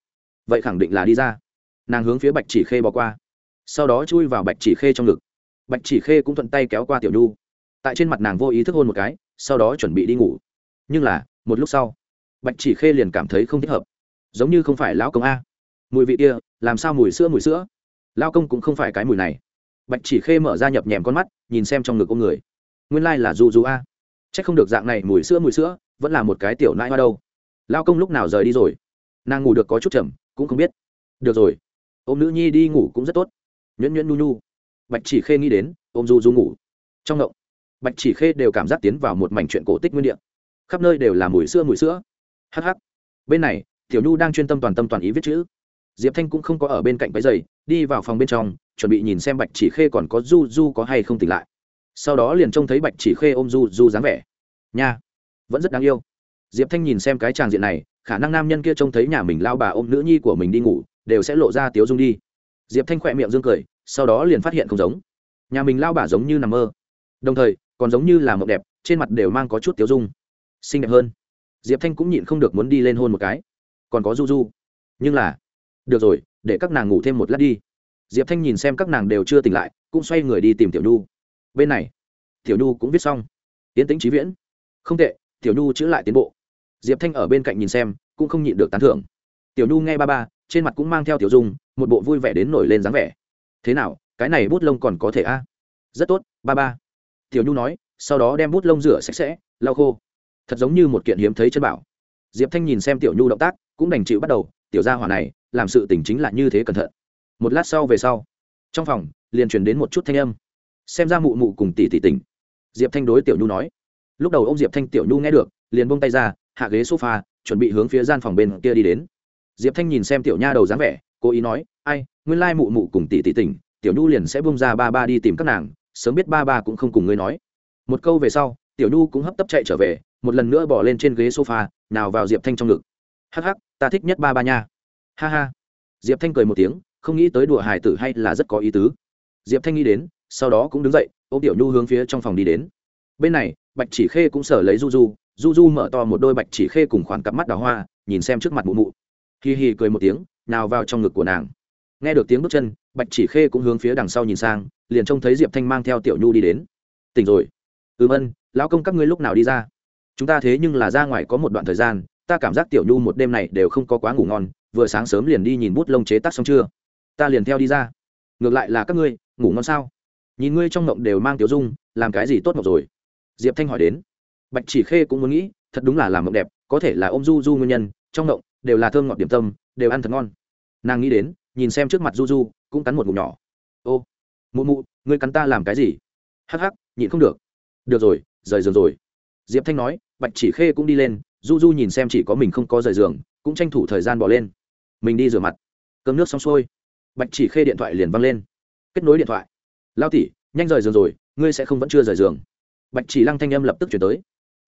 Vậy khẳng định là đi ra. Nàng hướng phía bạch chỉ khê bỏ qua. Sau đó chui vào bạch chỉ khê trong ngực bạch chỉ khê cũng thuận tay kéo qua tiểu nhu. Tại trên mặt nàng vô ý thức hôn một cái, sau đó chuẩn bị đi ngủ. Nhưng là, một lúc sau, bạch chỉ khê liền cảm thấy không thích hợp. Giống như không phải lão công a. Mùi vị kia, làm sao mùi sữa mùi sữa? Lao công cũng không phải cái mùi này. Bạch chỉ khê mở ra nhập nhèm con mắt, nhìn xem trong ngực ông người. Nguyên lai、like、là du du a. C h ắ c không được dạng này mùi sữa mùi sữa, vẫn là một cái tiểu nãi hoa đâu. Lao công lúc nào rời đi rồi? Nàng ngủ được có chút chậm, cũng không biết. Được rồi. Ô m nữ nhi đi ngủ cũng rất tốt. Nhuyễn nhuyễn nu nhu bạch chỉ khê nghĩ đến, ôm du du ngủ. Trong ngộng, bạch chỉ khê đều cảm giác tiến vào một mảnh chuyện cổ tích nguyên đ ị a khắp nơi đều là mùi sữa mùi sữa. Hh bên này, tiểu nhu đang chuyên tâm toàn tâm toàn ý viết chữ. Diệp thanh cũng không có ở bên cạnh váy giày đi vào phòng bên trong, chuẩn bị nhìn xem bạch chỉ khê còn có du du có hay không tỉnh lại. Sau đó liền trông thấy bạch chỉ khê ôm du du dáng vẻ. Nha, vẫn rất đáng yêu. Diệp thanh nhìn xem cái tràng diện này, khả năng nam nhân kia trông thấy nhà mình lao bà ôm nữ nhi của mình đi ngủ, đều sẽ lộ ra tiếu dung đi. Diệp thanh khỏe miệng dương cười sau đó liền phát hiện không giống. Nhà mình lao bà giống như nằm mơ. Đồng thời, còn giống như là mộng đẹp, trên mặt đều mang có chút tiếu dung. Xinh đẹp hơn. Diệp thanh cũng nhịn không được muốn đi lên hôn một cái. Còn có du du. Nhưng là, được rồi, để các nàng ngủ thêm một lát đi. Diệp thanh nhìn xem các nàng đều chưa tỉnh lại, cũng xoay người đi tìm tiểu nhu. Bên này, tiểu nhu cũng viết xong. Tiến tính trí viễn. Không tệ, tiểu nhu chữ lại tiến bộ. Diệp thanh ở bên cạnh nhìn xem, cũng không nhịn được tán thưởng. Tiểu nhu nghe ba ba, trên mặt cũng mang theo tiểu dung, một bộ vui vẻ đến nổi lên dáng vẻ thế nào, cái này bút lông còn có thể a? Rất tốt, ba ba. Tiểu nhu nói, sau đó đem bút lông rửa sạch sẽ, lau khô. Thật giống như một kiện hiếm thấy chân bảo. Diệp thanh nhìn xem tiểu nhu động tác, cũng đành chịu bắt đầu, tiểu gia hỏa này, làm sự tình chính là như thế cẩn thận. Một lát sau về sau, trong phòng, liền truyền đến một chút thanh âm. Xem ra mụ mụ cùng tỷ tỷ tỉnh. Diệp thanh đối tiểu nhu nói. Lúc đầu ông diệp thanh tiểu nhu nghe được, liền bông tay ra, hạ ghế sofa, chuẩn bị hướng phía gian phòng bên kia đi đến. Diệp thanh nhìn xem tiểu nha đầu dáng vẻ, cố ý nói, ai nguyên lai mụ mụ cùng tỷ tỷ tỉnh, tiểu nhu liền sẽ bung ra ba ba đi tìm các nàng, sớm biết ba ba cũng không cùng ngươi nói. Một câu về sau, tiểu nhu cũng hấp tấp chạy trở về, một lần nữa bỏ lên trên ghế sofa, nào vào diệp thanh trong ngực. Hắc hắc, ta thích nhất ba ba nha. Ha ha. Diệp thanh cười một tiếng, không nghĩ tới đùa hài tử hay là rất có ý tứ. Diệp thanh nghĩ đến, sau đó cũng đứng dậy ô tiểu nhu hướng phía trong phòng đi đến. Bên này, bạch chỉ khê cũng sở lấy du du du du mở to một đôi bạch chỉ khê cùng khoản cặp mắt đào hoa, nhìn xem trước mặt mụ mụ. Hì hì cười một tiếng, nào vào trong ngực của nàng nghe được tiếng bước chân, bạch chỉ khê cũng hướng phía đằng sau nhìn sang, liền trông thấy diệp thanh mang theo tiểu nhu đi đến. Tỉnh rồi. Ừm ân, lão công các ngươi lúc nào đi ra? Chúng ta thế nhưng là ra ngoài có một đoạn thời gian, ta cảm giác tiểu nhu một đêm này đều không có quá ngủ ngon, vừa sáng sớm liền đi nhìn bút lông chế tác xong chưa? Ta liền theo đi ra. Ngược lại là các ngươi, ngủ ngon sao? Nhìn ngươi trong mộng đều mang tiểu dung, làm cái gì tốt mộng rồi? Diệp thanh hỏi đến. Bạch chỉ khê cũng muốn nghĩ, thật đúng là làm mộng đẹp, có thể là ôm du du nguyên nhân, trong mộng đều là thơm ngọt điểm tâm, đều ăn thật ngon. Nàng nghĩ đến nhìn xem trước mặt du du, cũng cắn một ngụm nhỏ. Ô, mụ mụ, ngươi cắn ta làm cái gì? Hắc hắc, nhịn không được. Được rồi, rời giường rồi. Diệp thanh nói, bạch chỉ khê cũng đi lên, du du nhìn xem chỉ có mình không có rời giường, cũng tranh thủ thời gian bỏ lên. Mình đi rửa mặt. Cơm nước xong xuôi. Bạch chỉ khê điện thoại liền văng lên. Kết nối điện thoại. Lao tỉ nhanh rời giường rồi, ngươi sẽ không vẫn chưa rời giường. Bạch chỉ lăng thanh âm lập tức chuyển tới.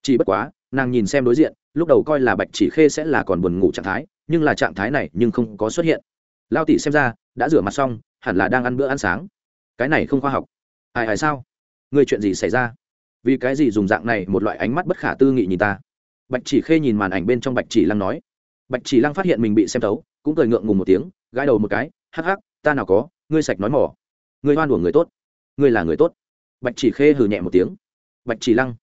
Chỉ bất quá, nàng nhìn xem đối diện, lúc đầu coi là bạch chỉ khê sẽ là còn buồn ngủ trạng thái, nhưng là trạng thái này nhưng không có xuất hiện lao tỷ xem ra đã rửa mặt xong hẳn là đang ăn bữa ăn sáng. Cái này không khoa học. Ai ai sao? Ngươi chuyện gì xảy ra? Vì cái gì dùng dạng này một loại ánh mắt bất khả tư nghị nhìn ta? Bạch chỉ khê nhìn màn ảnh bên trong bạch chỉ lăng nói. Bạch chỉ lăng phát hiện mình bị xem tấu, cũng cười ngượng ngùng một tiếng gãi đầu một cái hắc hắc ta nào có ngươi sạch nói mỏ. Ngươi hoan của người tốt. Ngươi là người tốt. Bạch chỉ khê hừ nhẹ một tiếng. Bạch chỉ lăng.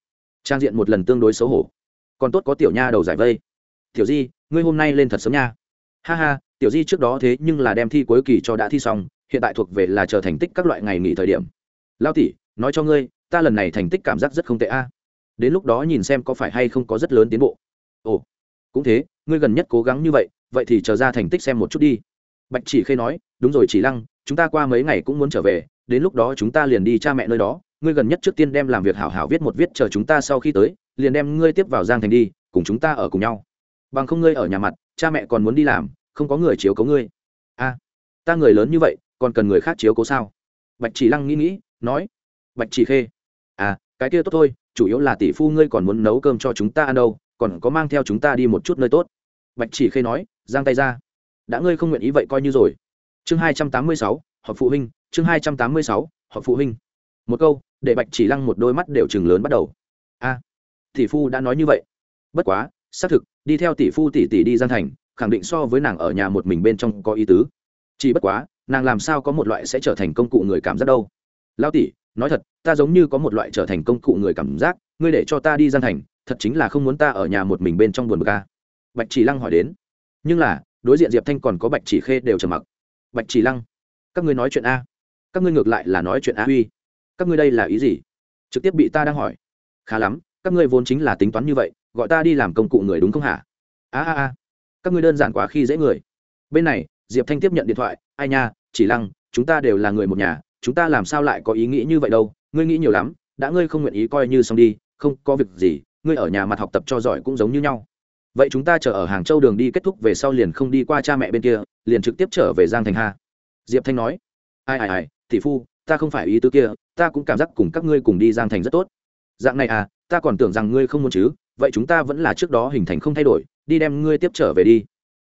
Trang diện một lần tương đối xấu hổ. Còn tốt có tiểu nha đầu giải vây. Tiểu di ngươi hôm nay lên thật sớm nha. Ha ha tiểu di trước đó thế nhưng là đem thi cuối kỳ cho đã thi xong, hiện tại thuộc về là chờ thành tích các loại ngày nghỉ thời điểm. Lao tỷ, nói cho ngươi, ta lần này thành tích cảm giác rất không tệ a. Đến lúc đó nhìn xem có phải hay không có rất lớn tiến bộ. Ồ, cũng thế, ngươi gần nhất cố gắng như vậy vậy thì chờ ra thành tích xem một chút đi. Bạch chỉ khê nói, đúng rồi chỉ lăng, chúng ta qua mấy ngày cũng muốn trở về, đến lúc đó chúng ta liền đi cha mẹ nơi đó, ngươi gần nhất trước tiên đem làm việc hảo hảo viết một viết chờ chúng ta sau khi tới, liền đem ngươi tiếp vào giang thành đi, cùng chúng ta ở cùng nhau. Bằng không ngươi ở nhà mặt, cha mẹ còn muốn đi làm không có người chiếu cố ngươi. A, ta người lớn như vậy, còn cần người khác chiếu cố sao? Bạch chỉ lăng nghĩ nghĩ, nói, bạch chỉ khê à cái kia tốt thôi, chủ yếu là tỷ phu ngươi còn muốn nấu cơm cho chúng ta ăn đâu, còn có mang theo chúng ta đi một chút nơi tốt. Bạch chỉ khê nói, giang tay ra. Đã ngươi không nguyện ý vậy coi như rồi. Chương hai trăm tám mươi sáu, họp phụ huynh, chương hai trăm tám mươi sáu, họp phụ huynh. Một câu, để bạch chỉ lăng một đôi mắt đều chừng lớn bắt đầu. A, tỷ phu đã nói như vậy. Bất quá, xác thực, đi theo tỷ phu tỷ tỷ đi gian thành khẳng định so với nàng ở nhà một mình bên trong có ý tứ. Chỉ bất quá, nàng làm sao có một loại sẽ trở thành công cụ người cảm giác đâu. Lao tỷ, nói thật, ta giống như có một loại trở thành công cụ người cảm giác, ngươi để cho ta đi gian thành, thật chính là không muốn ta ở nhà một mình bên trong buồn bực ca bạch chỉ lăng hỏi đến. Nhưng là, đối diện diệp thanh còn có bạch chỉ khê đều trầm mặc. Bạch chỉ lăng, các ngươi nói chuyện a. Các ngươi ngược lại là nói chuyện a uy. Các ngươi đây là ý gì? Trực tiếp bị ta đang hỏi. Khá lắm, các ngươi vốn chính là tính toán như vậy, gọi ta đi làm công cụ người đúng không hả? A a a các ngươi đơn giản quá khi dễ người. Bên này, diệp thanh tiếp nhận điện thoại, ai nha, chỉ lăng, chúng ta đều là người một nhà, chúng ta làm sao lại có ý nghĩ như vậy đâu? Ngươi nghĩ nhiều lắm, đã ngươi không nguyện ý coi như xong đi, không có việc gì, ngươi ở nhà mặt học tập cho giỏi cũng giống như nhau. Vậy chúng ta chờ ở hàng châu đường đi kết thúc về sau liền không đi qua cha mẹ bên kia, liền trực tiếp trở về giang thành Hà. diệp thanh nói, ai ai ai, tỷ phu, ta không phải ý tứ kia, ta cũng cảm giác cùng các ngươi cùng đi giang thành rất tốt. Dạng này à ta còn tưởng rằng ngươi không muốn chứ, vậy chúng ta vẫn là trước đó hình thành không thay đổi đi đem ngươi tiếp trở về đi.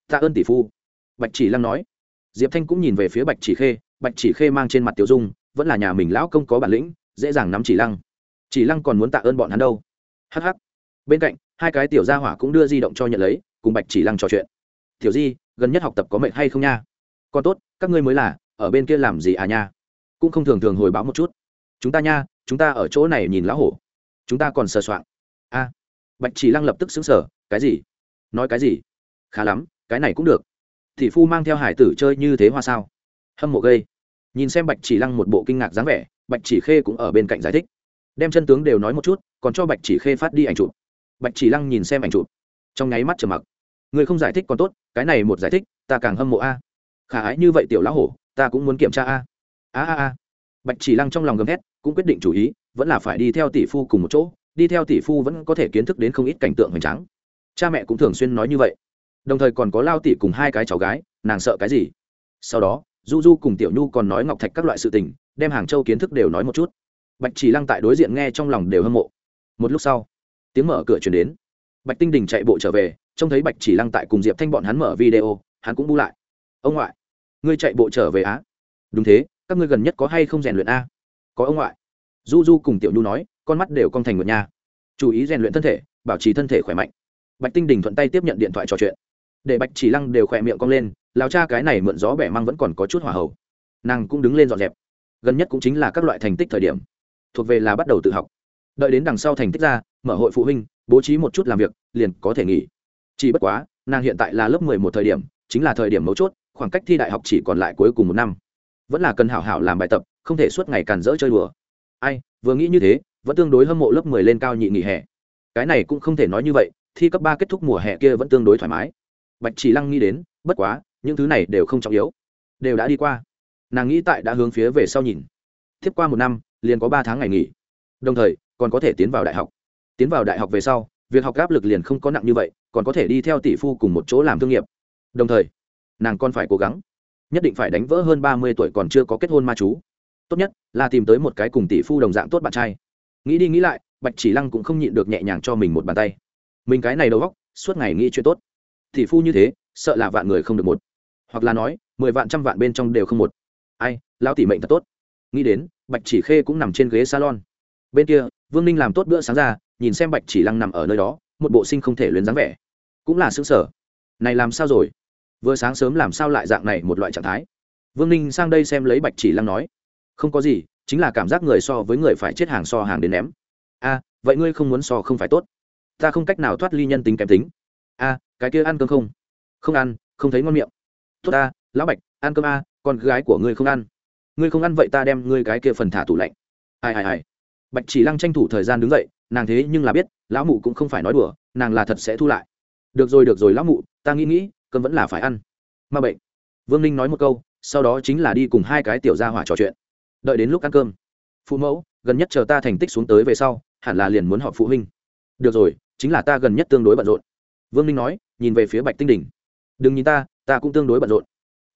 Ta ơn tỷ phu. Bạch chỉ lăng nói. Diệp thanh cũng nhìn về phía bạch chỉ khê, bạch chỉ khê mang trên mặt tiểu dung, vẫn là nhà mình lão công có bản lĩnh, dễ dàng nắm chỉ lăng. Chỉ lăng còn muốn tạ ơn bọn hắn đâu. Hh bên cạnh, hai cái tiểu gia hỏa cũng đưa di động cho nhận lấy, cùng bạch chỉ lăng trò chuyện. Tiểu di, gần nhất học tập có mệnh hay không nha? Còn tốt, các ngươi mới là, ở bên kia làm gì à nha? Cũng không thường thường hồi báo một chút. Chúng ta nha, chúng ta ở chỗ này nhìn lão hổ. Chúng ta còn sờ soạng. A. Bạch chỉ lăng lập tức xứng sở cái gì? Nói cái gì? Khá lắm, cái này cũng được. Thì phu mang theo hải tử chơi như thế hoa sao? Hâm mộ gây. Nhìn xem bạch chỉ lăng một bộ kinh ngạc dáng vẻ, bạch chỉ khê cũng ở bên cạnh giải thích. Đem chân tướng đều nói một chút, còn cho bạch chỉ khê phát đi ảnh chụp. Bạch chỉ lăng nhìn xem ảnh chụp. Trong nháy mắt trầm mặc. Người không giải thích còn tốt, cái này một giải thích, ta càng hâm mộ a. Khả ái như vậy tiểu lão hổ, ta cũng muốn kiểm tra a. A a a. Bạch chỉ lăng trong lòng gầm thét, cũng quyết định chủ ý, vẫn là phải đi theo tỷ phu cùng một chỗ, đi theo tỷ phu vẫn có thể kiến thức đến không ít cảnh tượng hoành tráng cha mẹ cũng thường xuyên nói như vậy. Đồng thời còn có lao tỷ cùng hai cái cháu gái, nàng sợ cái gì? Sau đó, du du cùng tiểu nhu còn nói ngọc thạch các loại sự tình, đem hàng châu kiến thức đều nói một chút. Bạch chỉ lăng tại đối diện nghe trong lòng đều hâm mộ. Một lúc sau, tiếng mở cửa chuyển đến. Bạch tinh đình chạy bộ trở về, trông thấy bạch chỉ lăng tại cùng diệp thanh bọn hắn mở video, hắn cũng bu lại. Ông ngoại, ngươi chạy bộ trở về á? Đúng thế, các ngươi gần nhất có hay không rèn luyện a? Có ông ngoại. Du du cùng tiểu nhu nói, con mắt đều cong thành một nhà chú ý rèn luyện thân thể, bảo trì thân thể khỏe mạnh bạch tinh đình thuận tay tiếp nhận điện thoại trò chuyện. Để bạch chỉ lăng đều khỏe miệng cong lên lao cha cái này mượn gió bẻ mang vẫn còn có chút hỏa hầu, nàng cũng đứng lên dọn dẹp. Gần nhất cũng chính là các loại thành tích thời điểm thuộc về là bắt đầu tự học. Đợi đến đằng sau thành tích ra mở hội phụ huynh bố trí một chút làm việc liền có thể nghỉ. Chỉ bất quá nàng hiện tại là lớp mười một thời điểm chính là thời điểm mấu chốt khoảng cách thi đại học chỉ còn lại cuối cùng một năm. Vẫn là cần hảo hảo làm bài tập không thể suốt ngày càn rỡ chơi đùa. Ai vừa nghĩ như thế vẫn tương đối hâm mộ lớp mười lên cao nhị nghỉ hè. Cái này cũng không thể nói như vậy thi cấp ba kết thúc mùa hè kia vẫn tương đối thoải mái. Bạch chỉ lăng nghĩ đến, bất quá, những thứ này đều không trọng yếu. Đều đã đi qua. Nàng nghĩ tại đã hướng phía về sau nhìn. Tiếp qua một năm, liền có ba tháng ngày nghỉ. Đồng thời, còn có thể tiến vào đại học. Tiến vào đại học về sau, việc học áp lực liền không có nặng như vậy, còn có thể đi theo tỷ phu cùng một chỗ làm thương nghiệp. Đồng thời, nàng còn phải cố gắng. Nhất định phải đánh vỡ hơn ba mươi tuổi còn chưa có kết hôn ma chú. Tốt nhất là tìm tới một cái cùng tỷ phu đồng dạng tốt bạn trai. Nghĩ đi nghĩ lại, bạch chỉ lăng cũng không nhịn được nhẹ nhàng cho mình một bàn tay mình cái này đầu góc, suốt ngày nghĩ chuyện tốt. Thì phu như thế, sợ là vạn người không được một. Hoặc là nói, mười vạn trăm vạn bên trong đều không một. Ai lao tỷ mệnh thật tốt. Nghĩ đến, bạch chỉ khê cũng nằm trên ghế salon. Bên kia, vương ninh làm tốt bữa sáng ra, nhìn xem bạch chỉ lăng nằm ở nơi đó, một bộ sinh không thể luyến dáng vẻ. Cũng là xứng sở này làm sao rồi? Vừa sáng sớm làm sao lại dạng này một loại trạng thái? Vương ninh sang đây xem lấy bạch chỉ lăng nói. Không có gì, chính là cảm giác người so với người phải chết hàng so hàng đến ném. A, vậy ngươi không muốn so không phải tốt ta không cách nào thoát ly nhân tính kém tính. A, cái kia ăn cơm không? Không ăn, không thấy ngon miệng. Tốt ta, lão bạch, ăn cơm a, con gái của ngươi không ăn. Ngươi không ăn vậy ta đem ngươi cái kia phần thả tủ lạnh. Ai ai ai. Bạch chỉ lăng tranh thủ thời gian đứng dậy, nàng thế nhưng là biết, lão mụ cũng không phải nói đùa, nàng là thật sẽ thu lại. Được rồi được rồi, lão mụ, ta nghĩ nghĩ, cơm vẫn là phải ăn. Mà bệnh. Vương ninh nói một câu, sau đó chính là đi cùng hai cái tiểu gia hỏa trò chuyện. Đợi đến lúc ăn cơm. Phụ mẫu, gần nhất chờ ta thành tích xuống tới về sau, hẳn là liền muốn họp phụ huynh. Được rồi chính là ta gần nhất tương đối bận rộn. Vương ninh nói, nhìn về phía bạch tinh đình. Đừng nhìn ta ta cũng tương đối bận rộn.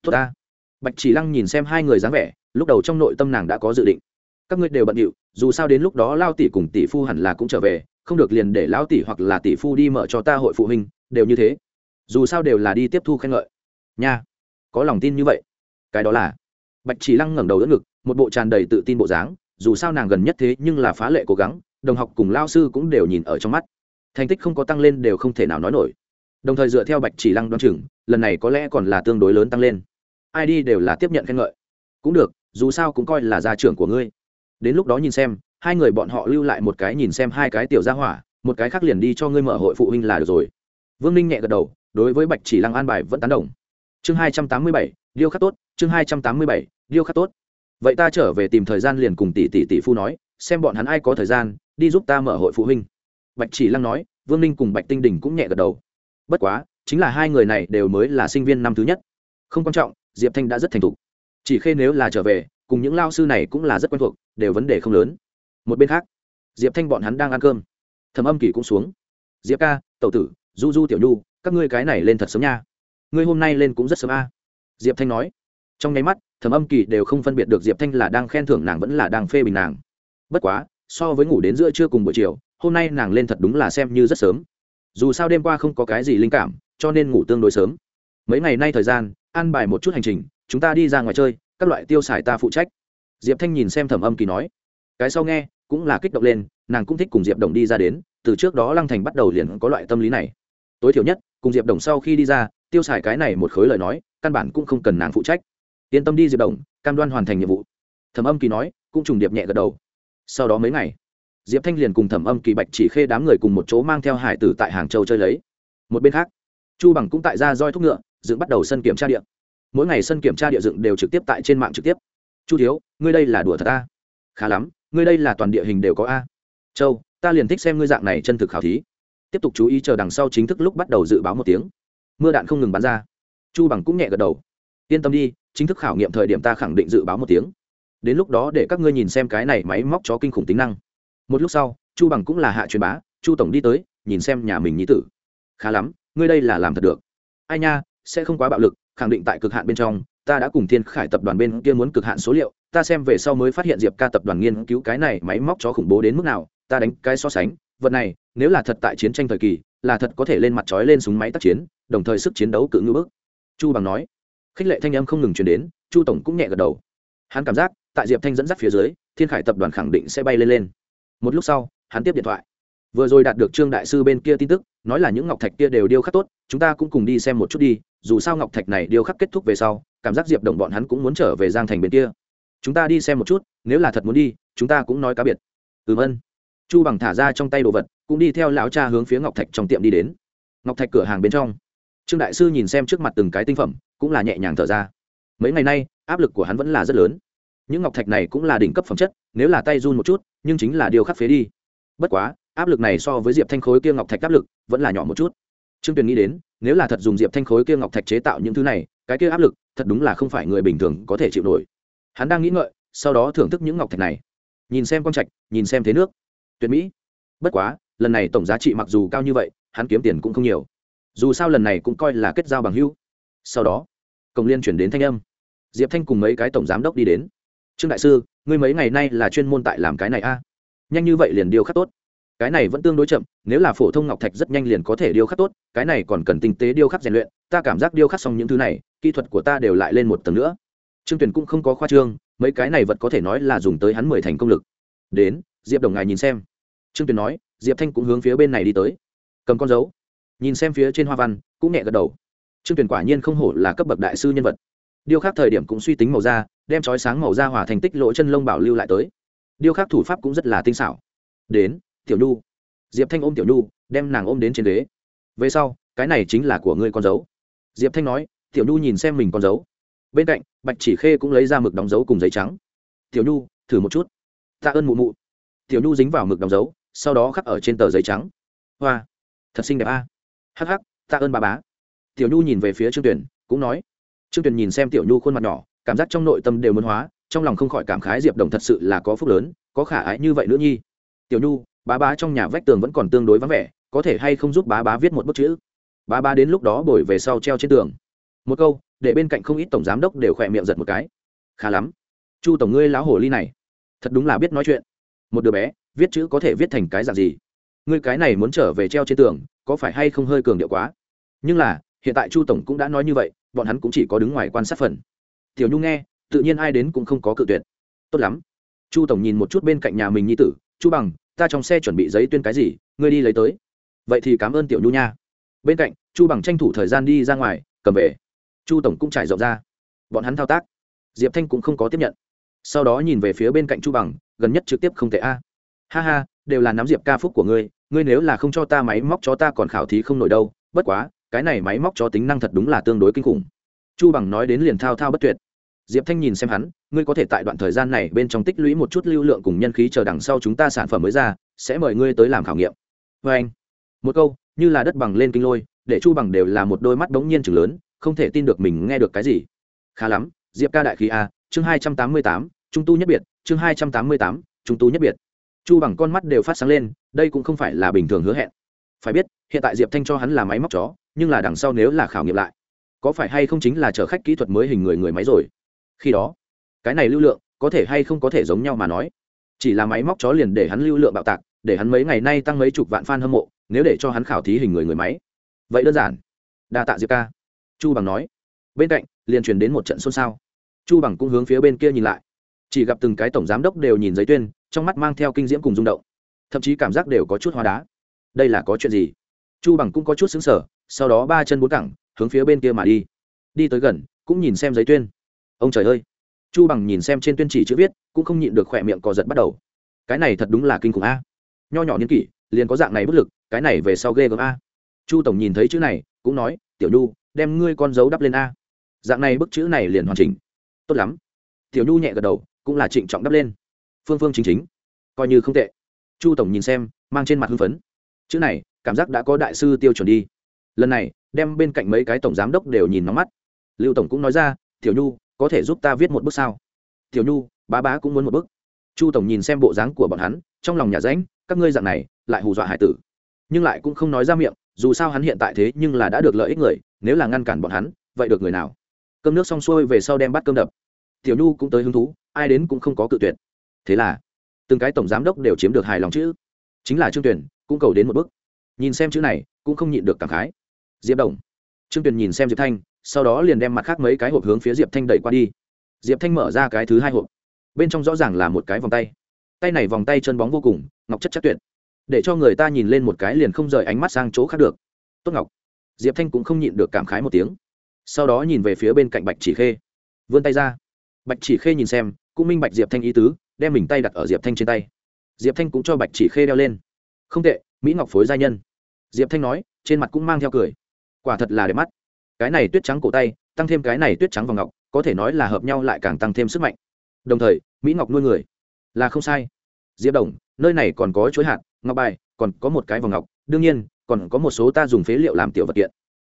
Tốt ta. Bạch chỉ lăng nhìn xem hai người dáng vẻ, lúc đầu trong nội tâm nàng đã có dự định. Các ngươi đều bận điệu, dù sao đến lúc đó lao tỷ cùng tỷ phu hẳn là cũng trở về, không được liền để lão tỷ hoặc là tỷ phu đi mở cho ta hội phụ huynh, đều như thế. Dù sao đều là đi tiếp thu khen ngợi. Nha, có lòng tin như vậy. Cái đó là. Bạch chỉ lăng ngẩng đầu đỡ ngực, một bộ tràn đầy tự tin bộ dáng, dù sao nàng gần nhất thế nhưng là phá lệ cố gắng, đồng học cùng lao sư cũng đều nhìn ở trong mắt thành tích không có tăng lên đều không thể nào nói nổi. Đồng thời dựa theo bạch chỉ lăng đoán chừng, lần này có lẽ còn là tương đối lớn tăng lên. Ai đi đều là tiếp nhận khen ngợi. Cũng được, dù sao cũng coi là gia trưởng của ngươi. Đến lúc đó nhìn xem, hai người bọn họ lưu lại một cái nhìn xem hai cái tiểu gia hỏa, một cái khác liền đi cho ngươi mở hội phụ huynh là được rồi. Vương ninh nhẹ gật đầu, đối với bạch chỉ lăng an bài vẫn tán đồng. Chương hai trăm tám mươi bảy, điêu khắc tốt, chương hai trăm tám mươi bảy, điêu khắc tốt. Vậy ta trở về tìm thời gian liền cùng tỷ tỷ tỷ phu nói, xem bọn hắn ai có thời gian, đi giúp ta mở hội phụ huynh bạch chỉ lăng nói, vương ninh cùng bạch tinh đình cũng nhẹ gật đầu. Bất quá, chính là hai người này đều mới là sinh viên năm thứ nhất. Không quan trọng, diệp thanh đã rất thành thục. Chỉ khê nếu là trở về, cùng những lao sư này cũng là rất quen thuộc, đều vấn đề không lớn. Một bên khác, diệp thanh bọn hắn đang ăn cơm. Thầm âm kỷ cũng xuống. Diệp ca tậu tử, du du tiểu nhu, các ngươi cái này lên thật sớm nha. Ngươi hôm nay lên cũng rất sớm a. Diệp thanh nói. Trong nháy mắt thầm âm kỳ đều không phân biệt được diệp thanh là đang khen thưởng nàng vẫn là đang phê bình nàng. Bất quá, so với ngủ đến giữa trưa cùng buổi chiều hôm nay nàng lên thật đúng là xem như rất sớm. Dù sao đêm qua không có cái gì linh cảm, cho nên ngủ tương đối sớm. Mấy ngày nay thời gian, an bài một chút hành trình, chúng ta đi ra ngoài chơi, các loại tiêu xài ta phụ trách. Diệp thanh nhìn xem thẩm âm kỳ nói. Cái sau nghe, cũng là kích động lên, nàng cũng thích cùng diệp đồng đi ra đến, từ trước đó lăng thành bắt đầu liền có loại tâm lý này. Tối thiểu nhất, cùng diệp đồng sau khi đi ra, tiêu xài cái này một khối lời nói, căn bản cũng không cần nàng phụ trách. Yên tâm đi diệp đồng, cam đoan hoàn thành nhiệm vụ. Thẩm âm kỳ nói, cũng trùng điệp nhẹ gật đầu. Sau đó mấy ngày diệp thanh liền cùng thẩm âm kỳ bạch chỉ khê đám người cùng một chỗ mang theo hải tử tại hàng châu chơi lấy. Một bên khác, chu bằng cũng tại ra roi thúc ngựa, dựng bắt đầu sân kiểm tra địa. Mỗi ngày sân kiểm tra địa dựng đều trực tiếp tại trên mạng trực tiếp. Chu thiếu, ngươi đây là đùa thật a? Khá lắm, ngươi đây là toàn địa hình đều có a. Châu, ta liền thích xem ngươi dạng này chân thực khảo thí. Tiếp tục chú ý chờ đằng sau chính thức lúc bắt đầu dự báo một tiếng. Mưa đạn không ngừng bắn ra. Chu bằng cũng nhẹ gật đầu. Yên tâm đi, chính thức khảo nghiệm thời điểm ta khẳng định dự báo một tiếng. Đến lúc đó để các ngươi nhìn xem cái này máy móc chó kinh khủng tính năng một lúc sau, chu bằng cũng là hạ truyền bá, chu tổng đi tới, nhìn xem nhà mình nhí tử. Khá lắm, ngươi đây là làm thật được. Ai nha, sẽ không quá bạo lực, khẳng định tại cực hạn bên trong, ta đã cùng thiên khải tập đoàn bên kia muốn cực hạn số liệu, ta xem về sau mới phát hiện diệp ca tập đoàn nghiên cứu cái này máy móc chó khủng bố đến mức nào, ta đánh cái so sánh, vật này, nếu là thật tại chiến tranh thời kỳ, là thật có thể lên mặt trói lên súng máy tác chiến, đồng thời sức chiến đấu cự ngữ bức. Chu bằng nói. Khích lệ thanh âm không ngừng chuyển đến, chu tổng cũng nhẹ gật đầu. Hắn cảm giác, tại diệp thanh dẫn dắt phía dưới, thiên khải tập đoàn khẳng định sẽ bay lên lên một lúc sau, hắn tiếp điện thoại. Vừa rồi đạt được trương đại sư bên kia tin tức, nói là những ngọc thạch kia đều điêu khắc tốt, chúng ta cũng cùng đi xem một chút đi, dù sao ngọc thạch này điêu khắc kết thúc về sau, cảm giác diệp đồng bọn hắn cũng muốn trở về giang thành bên kia. Chúng ta đi xem một chút, nếu là thật muốn đi, chúng ta cũng nói cá biệt. Ừm ân chu bằng thả ra trong tay đồ vật, cũng đi theo lão cha hướng phía ngọc thạch trong tiệm đi đến. Ngọc thạch cửa hàng bên trong. Trương đại sư nhìn xem trước mặt từng cái tinh phẩm, cũng là nhẹ nhàng thở ra. Mấy ngày nay, áp lực của hắn vẫn là rất lớn. Những ngọc thạch này cũng là đỉnh cấp phẩm chất nếu là tay run một chút, nhưng chính là điều khắc phế đi. Bất quá, áp lực này so với diệp thanh khối kia ngọc thạch áp lực, vẫn là nhỏ một chút. Trương tuyền nghĩ đến, nếu là thật dùng diệp thanh khối kia ngọc thạch chế tạo những thứ này, cái kia áp lực, thật đúng là không phải người bình thường có thể chịu nổi. Hắn đang nghĩ ngợi, sau đó thưởng thức những ngọc thạch này. Nhìn xem con trạch, nhìn xem thế nước. Tuyệt mỹ. Bất quá, lần này tổng giá trị mặc dù cao như vậy, hắn kiếm tiền cũng không nhiều. Dù sao lần này cũng coi là kết giao bằng hưu. sau đó công liên chuyển đến thanh âm. Diệp thanh cùng mấy cái tổng giám đốc đi đến trương đại sư, ngươi mấy ngày nay là chuyên môn tại làm cái này a? Nhanh như vậy liền điêu khắc tốt. Cái này vẫn tương đối chậm, nếu là phổ thông ngọc thạch rất nhanh liền có thể điêu khắc tốt, cái này còn cần tinh tế điêu khắc rèn luyện, ta cảm giác điêu khắc xong những thứ này, kỹ thuật của ta đều lại lên một tầng nữa. Trương tuyển cũng không có khoa trương, mấy cái này vật có thể nói là dùng tới hắn mười thành công lực. Đến, diệp đồng ngài nhìn xem. Trương tuyển nói, diệp thanh cũng hướng phía bên này đi tới. Cầm con dấu. Nhìn xem phía trên hoa văn, cũng nhẹ gật đầu. Trương tuyển quả nhiên không hổ là cấp bậc đại sư nhân vật. Điêu khắc thời điểm cũng suy tính màu da đem chói sáng màu da hòa thành tích lỗ chân lông bảo lưu lại tới. Điêu khắc thủ pháp cũng rất là tinh xảo. Đến, tiểu nhu. Diệp thanh ôm tiểu nhu, đem nàng ôm đến trên ghế. Về sau, cái này chính là của ngươi con dấu. Diệp thanh nói, tiểu nhu nhìn xem mình con dấu. Bên cạnh, bạch chỉ khê cũng lấy ra mực đóng dấu cùng giấy trắng. Tiểu nhu, thử một chút. Tạ ơn mụ mụ. Tiểu nhu dính vào mực đóng dấu, sau đó khắc ở trên tờ giấy trắng. Hoa, thật xinh đẹp a. Hắc hắc, tạ ơn bà bá. Tiểu nhu nhìn về phía trương tuyển cũng nói. Trương tuyển nhìn xem tiểu nhu khuôn mặt nhỏ cảm giác trong nội tâm đều muốn hóa, trong lòng không khỏi cảm khái diệp đồng thật sự là có phúc lớn, có khả ái như vậy nữa nhi. Tiểu nhu, bá bá trong nhà vách tường vẫn còn tương đối vắng vẻ, có thể hay không giúp bá bá viết một bức chữ? Bá bá đến lúc đó bồi về sau treo trên tường. Một câu, để bên cạnh không ít tổng giám đốc đều khỏe miệng giật một cái. Khá lắm. Chu tổng ngươi lão hồ ly này, thật đúng là biết nói chuyện. Một đứa bé, viết chữ có thể viết thành cái dạng gì? Ngươi cái này muốn trở về treo trên tường, có phải hay không hơi cường điệu quá? Nhưng là, hiện tại chu tổng cũng đã nói như vậy, bọn hắn cũng chỉ có đứng ngoài quan sát phần tiểu nhu nghe, tự nhiên ai đến cũng không có cự tuyệt. Tốt lắm. Chu tổng nhìn một chút bên cạnh nhà mình nhi tử, chu bằng, ta trong xe chuẩn bị giấy tuyên cái gì, ngươi đi lấy tới. Vậy thì cảm ơn tiểu nhu nha. Bên cạnh, chu bằng tranh thủ thời gian đi ra ngoài, cầm về. Chu tổng cũng trải rộng ra. Bọn hắn thao tác. Diệp thanh cũng không có tiếp nhận. Sau đó nhìn về phía bên cạnh chu bằng, gần nhất trực tiếp không thể a. Ha ha, đều là nắm diệp ca phúc của ngươi ngươi nếu là không cho ta máy móc cho ta còn khảo thí không nổi đâu, bất quá, cái này máy móc cho tính năng thật đúng là tương đối kinh khủng. Chu bằng nói đến liền thao thao bất tuyệt diệp thanh nhìn xem hắn, ngươi có thể tại đoạn thời gian này bên trong tích lũy một chút lưu lượng cùng nhân khí chờ đằng sau chúng ta sản phẩm mới ra, sẽ mời ngươi tới làm khảo nghiệm. Vê anh, một câu, như là đất bằng lên kinh lôi, để chu bằng đều là một đôi mắt bỗng nhiên chừng lớn, không thể tin được mình nghe được cái gì. Khá lắm, diệp ca đại khí a, chương hai trăm tám mươi tám, trung tu nhất biệt, chương hai trăm tám mươi tám, trung tu nhất biệt. Chu bằng con mắt đều phát sáng lên, đây cũng không phải là bình thường hứa hẹn. Phải biết, hiện tại diệp thanh cho hắn là máy móc chó, nhưng là đằng sau nếu là khảo nghiệm lại, có phải hay không chính là chở khách kỹ thuật mới hình người người máy rồi? Khi đó, cái này lưu lượng có thể hay không có thể giống nhau mà nói. Chỉ là máy móc chó liền để hắn lưu lượng bạo tạc, để hắn mấy ngày nay tăng mấy chục vạn f a n hâm mộ, nếu để cho hắn khảo thí hình người người máy. Vậy đơn giản. Đa tạ diệp ca. Chu bằng nói. Bên cạnh, liền truyền đến một trận xôn xao. Chu bằng cũng hướng phía bên kia nhìn lại. Chỉ gặp từng cái tổng giám đốc đều nhìn giấy tuyên, trong mắt mang theo kinh diễm cùng rung động. Thậm chí cảm giác đều có chút hóa đá. Đây là có chuyện gì? Chu bằng cũng có chút xứng sở sau đó ba chân bốn cẳng, hướng phía bên kia mà đi. Đi tới gần, cũng nhìn xem giấy tuyên ông trời ơi. Chu bằng nhìn xem trên tuyên chỉ chữ viết, cũng không nhịn được khỏe miệng cò giật bắt đầu. Cái này thật đúng là kinh khủng a. Nho nhỏ niên kỷ, liền có dạng này bất lực, cái này về sau ghê gớm a. Chu tổng nhìn thấy chữ này, cũng nói, tiểu nhu, đem ngươi con dấu đắp lên a. Dạng này bức chữ này liền hoàn chỉnh. Tốt lắm. Tiểu nhu nhẹ gật đầu, cũng là trịnh trọng đắp lên. Phương phương chính chính. Coi như không tệ. Chu tổng nhìn xem, mang trên mặt hưng phấn. Chữ này, cảm giác đã có đại sư tiêu chuẩn đi. Lần này, đem bên cạnh mấy cái tổng giám đốc đều nhìn nóng mắt. Lưu tổng cũng nói ra, tiểu nhu có thể giúp ta viết một bức sao? Tiểu nhu, bá bá cũng muốn một bức. Chu tổng nhìn xem bộ dáng của bọn hắn, trong lòng nhà ránh các ngươi dạng này, lại hù dọa hải tử. Nhưng lại cũng không nói ra miệng, dù sao hắn hiện tại thế nhưng là đã được lợi ích người, nếu là ngăn cản bọn hắn, vậy được người nào? Cơm nước xong xuôi về sau đem bắt cơm đập. Tiểu nhu cũng tới hứng thú, ai đến cũng không có cự tuyệt. Thế là, từng cái tổng giám đốc đều chiếm được hài lòng chữ. Chính là trương tuyển cũng cầu đến một bước nhìn xem chữ này, cũng không nhịn được cảm khái. Diệp đồng. Trương tuyền nhìn xem diệp thanh sau đó liền đem mặt khác mấy cái hộp hướng phía diệp thanh đẩy qua đi. Diệp thanh mở ra cái thứ hai hộp. Bên trong rõ ràng là một cái vòng tay. Tay này vòng tay chân bóng vô cùng, ngọc chất chắc tuyệt. Để cho người ta nhìn lên một cái liền không rời ánh mắt sang chỗ khác được. Tốt ngọc. Diệp thanh cũng không nhịn được cảm khái một tiếng. Sau đó nhìn về phía bên cạnh bạch chỉ khê. Vươn tay ra. Bạch chỉ khê nhìn xem, cũng minh bạch diệp thanh ý tứ, đem mình tay đặt ở diệp thanh trên tay. Diệp thanh cũng cho bạch chỉ khê đeo lên. Không tệ, mỹ ngọc phối gia nhân. Diệp thanh nói, trên mặt cũng mang theo cười. Quả thật là đẹp mắt cái này tuyết trắng cổ tay, tăng thêm cái này tuyết trắng vào ngọc, có thể nói là hợp nhau lại càng tăng thêm sức mạnh. Đồng thời, mỹ ngọc nuôi người, là không sai. Diệp đồng, nơi này còn có chuối hạt, ngọc bài, còn có một cái vòng ngọc, đương nhiên, còn có một số ta dùng phế liệu làm tiểu vật kiện.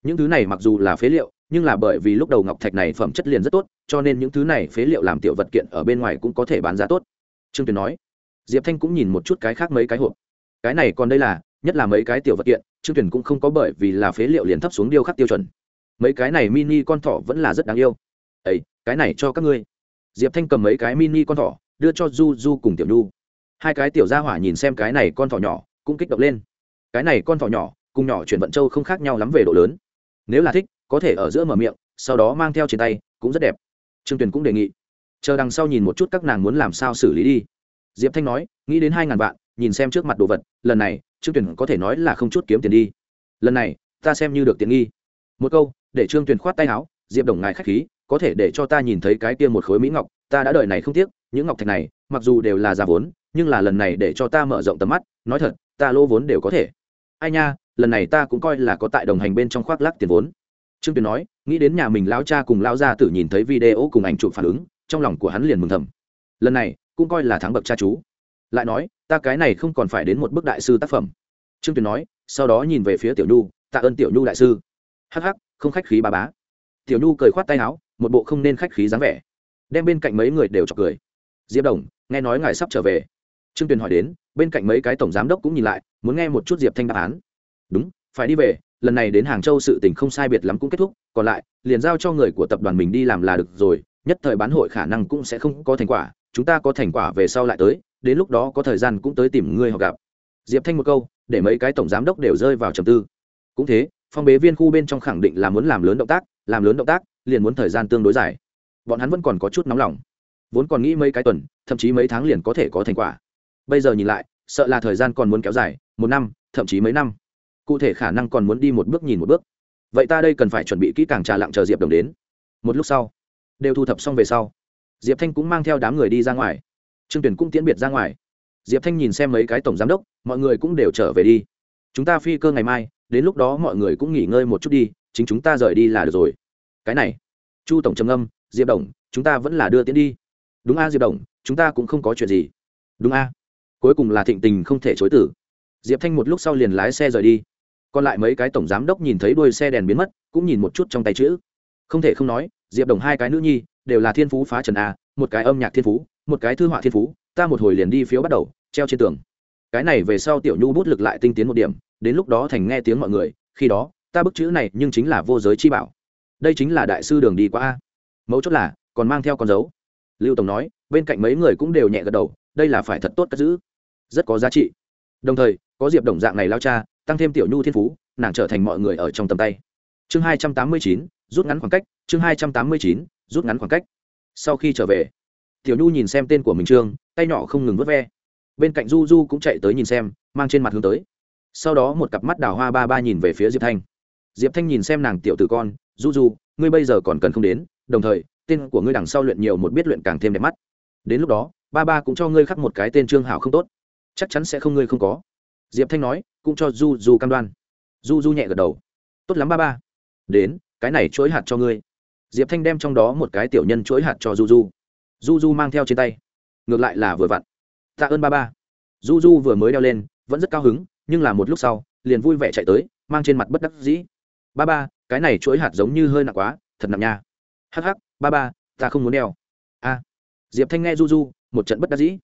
Những thứ này mặc dù là phế liệu, nhưng là bởi vì lúc đầu ngọc thạch này phẩm chất liền rất tốt, cho nên những thứ này phế liệu làm tiểu vật kiện ở bên ngoài cũng có thể bán giá tốt. Trương tuyền nói. Diệp thanh cũng nhìn một chút cái khác mấy cái hộp. Cái này còn đây là, nhất là mấy cái tiểu vật kiện, trương tuyển cũng không có bởi vì là phế liệu liền thấp xuống điêu khắc tiêu chuẩn mấy cái này mini con thỏ vẫn là rất đáng yêu. Ấy cái này cho các ngươi. Diệp thanh cầm mấy cái mini con thỏ, đưa cho du du cùng tiểu nhu. Hai cái tiểu gia hỏa nhìn xem cái này con thỏ nhỏ, cũng kích động lên. Cái này con thỏ nhỏ, cùng nhỏ chuyển vận châu không khác nhau lắm về độ lớn. Nếu là thích, có thể ở giữa mở miệng, sau đó mang theo trên tay, cũng rất đẹp. Trương tuyền cũng đề nghị. Chờ đằng sau nhìn một chút các nàng muốn làm sao xử lý đi. Diệp thanh nói, nghĩ đến hai ngàn vạn, nhìn xem trước mặt đồ vật, lần này, trương Tuyền có thể nói là không chút kiếm tiền đi. Lần này, ta xem như được tiện nghi. Một câu để trương tuyển khoát tay áo, diệp đồng ngài k h á c h khí, có thể để cho ta nhìn thấy cái kia một khối mỹ ngọc, ta đã đợi này không tiếc, những ngọc thạch này, mặc dù đều là giả vốn, nhưng là lần này để cho ta mở rộng tầm mắt, nói thật, ta lô vốn đều có thể. Ai nha, lần này ta cũng coi là có tại đồng hành bên trong khoác lắc tiền vốn. Trương tuyền nói, nghĩ đến nhà mình lao cha cùng lao gia tử nhìn thấy video cùng ảnh chụp phản ứng, trong lòng của hắn liền mừng thầm. Lần này, cũng coi là thắng bậc cha chú. Lại nói, ta cái này không còn phải đến một bức đại sư tác phẩm. Trương tuyền nói, sau đó nhìn về phía tiểu nhu, tạ ơn tiểu nhu đại sư. Hắc hắc không khách khí ba bá. Tiểu nhu cười khoát tay áo, một bộ không nên khách khí dáng vẻ. Đem bên cạnh mấy người đều chọc cười. Diệp đồng, nghe nói ngài sắp trở về. Trương tuyền hỏi đến, bên cạnh mấy cái tổng giám đốc cũng nhìn lại, muốn nghe một chút diệp thanh đáp án. Đúng, phải đi về, lần này đến hàng châu sự tình không sai biệt lắm cũng kết thúc, còn lại, liền giao cho người của tập đoàn mình đi làm là được rồi, nhất thời bán hội khả năng cũng sẽ không có thành quả, chúng ta có thành quả về sau lại tới, đến lúc đó có thời gian cũng tới tìm ngươi họ gặp. Diệp thanh một câu, để mấy cái tổng giám đốc đều rơi vào trầm tư. Cũng thế phong bế viên khu bên trong khẳng định là muốn làm lớn động tác, làm lớn động tác, liền muốn thời gian tương đối dài. Bọn hắn vẫn còn có chút nóng lòng. Vốn còn nghĩ mấy cái tuần, thậm chí mấy tháng liền có thể có thành quả. Bây giờ nhìn lại, sợ là thời gian còn muốn kéo dài, một năm, thậm chí mấy năm. Cụ thể khả năng còn muốn đi một bước nhìn một bước. Vậy ta đây cần phải chuẩn bị kỹ càng trà lặng chờ diệp đồng đến. Một lúc sau, đều thu thập xong về sau, diệp thanh cũng mang theo đám người đi ra ngoài. Trương tuyển cũng tiễn biệt ra ngoài. Diệp thanh nhìn xem mấy cái tổng giám đốc, mọi người cũng đều trở về đi. Chúng ta phi cơ ngày mai đến lúc đó mọi người cũng nghỉ ngơi một chút đi, chính chúng ta rời đi là được rồi. Cái này, chu tổng trầm âm diệp đồng, chúng ta vẫn là đưa tiến đi. Đúng a, diệp đồng, chúng ta cũng không có chuyện gì. Đúng a. Cuối cùng là thịnh tình không thể chối tử diệp thanh một lúc sau liền lái xe rời đi. Còn lại mấy cái tổng giám đốc nhìn thấy đuôi xe đèn biến mất, cũng nhìn một chút trong tay chữ. Không thể không nói, diệp đồng hai cái nữ nhi, đều là thiên phú phá trần a, một cái âm nhạc thiên phú, một cái thư họa thiên phú, ta một hồi liền đi phiếu bắt đầu, treo trên tường. Cái này về sau tiểu nhu bút lực lại tinh tiến một điểm đến lúc đó thành nghe tiếng mọi người, khi đó, ta bức chữ này nhưng chính là vô giới chi bảo. Đây chính là đại sư đường đi qua a. Mấu chốt là, còn mang theo con dấu. Lưu tổng nói, bên cạnh mấy người cũng đều nhẹ gật đầu, đây là phải thật tốt cất giữ. Rất có giá trị. Đồng thời, có diệp đồng dạng này lao cha, tăng thêm tiểu nhu thiên phú, nàng trở thành mọi người ở trong tầm tay. Chương hai trăm tám mươi chín, rút ngắn khoảng cách, chương hai trăm tám mươi chín, rút ngắn khoảng cách. Sau khi trở về, tiểu nhu nhìn xem tên của mình trương, tay nhỏ không ngừng vớt ve. Bên cạnh du du cũng chạy tới nhìn xem, mang trên mặt hướng tới sau đó một cặp mắt đào hoa ba ba nhìn về phía diệp thanh. Diệp thanh nhìn xem nàng tiểu tử con du du ngươi bây giờ còn cần không đến, đồng thời, tên của ngươi đằng sau luyện nhiều một biết luyện càng thêm đẹp mắt. Đến lúc đó, ba ba cũng cho ngươi khắc một cái tên trương hảo không tốt. Chắc chắn sẽ không ngươi không có. Diệp thanh nói, cũng cho du du cam đoan. Du du nhẹ gật đầu. Tốt lắm ba ba. Đến, cái này chuỗi hạt cho ngươi. Diệp thanh đem trong đó một cái tiểu nhân chuỗi hạt cho du du du du mang theo trên tay. Ngược lại là vừa vặn. Tạ ơn ba ba. Du du vừa mới đeo lên, vẫn rất cao hứng nhưng là một lúc sau, liền vui vẻ chạy tới, mang trên mặt bất đắc dĩ. Ba ba, cái này chuỗi hạt giống như hơi nặng quá, thật nặng nha. Hắc hắc, ba ba, ta không muốn đeo. A. Diệp thanh nghe du du, một trận bất đắc dĩ.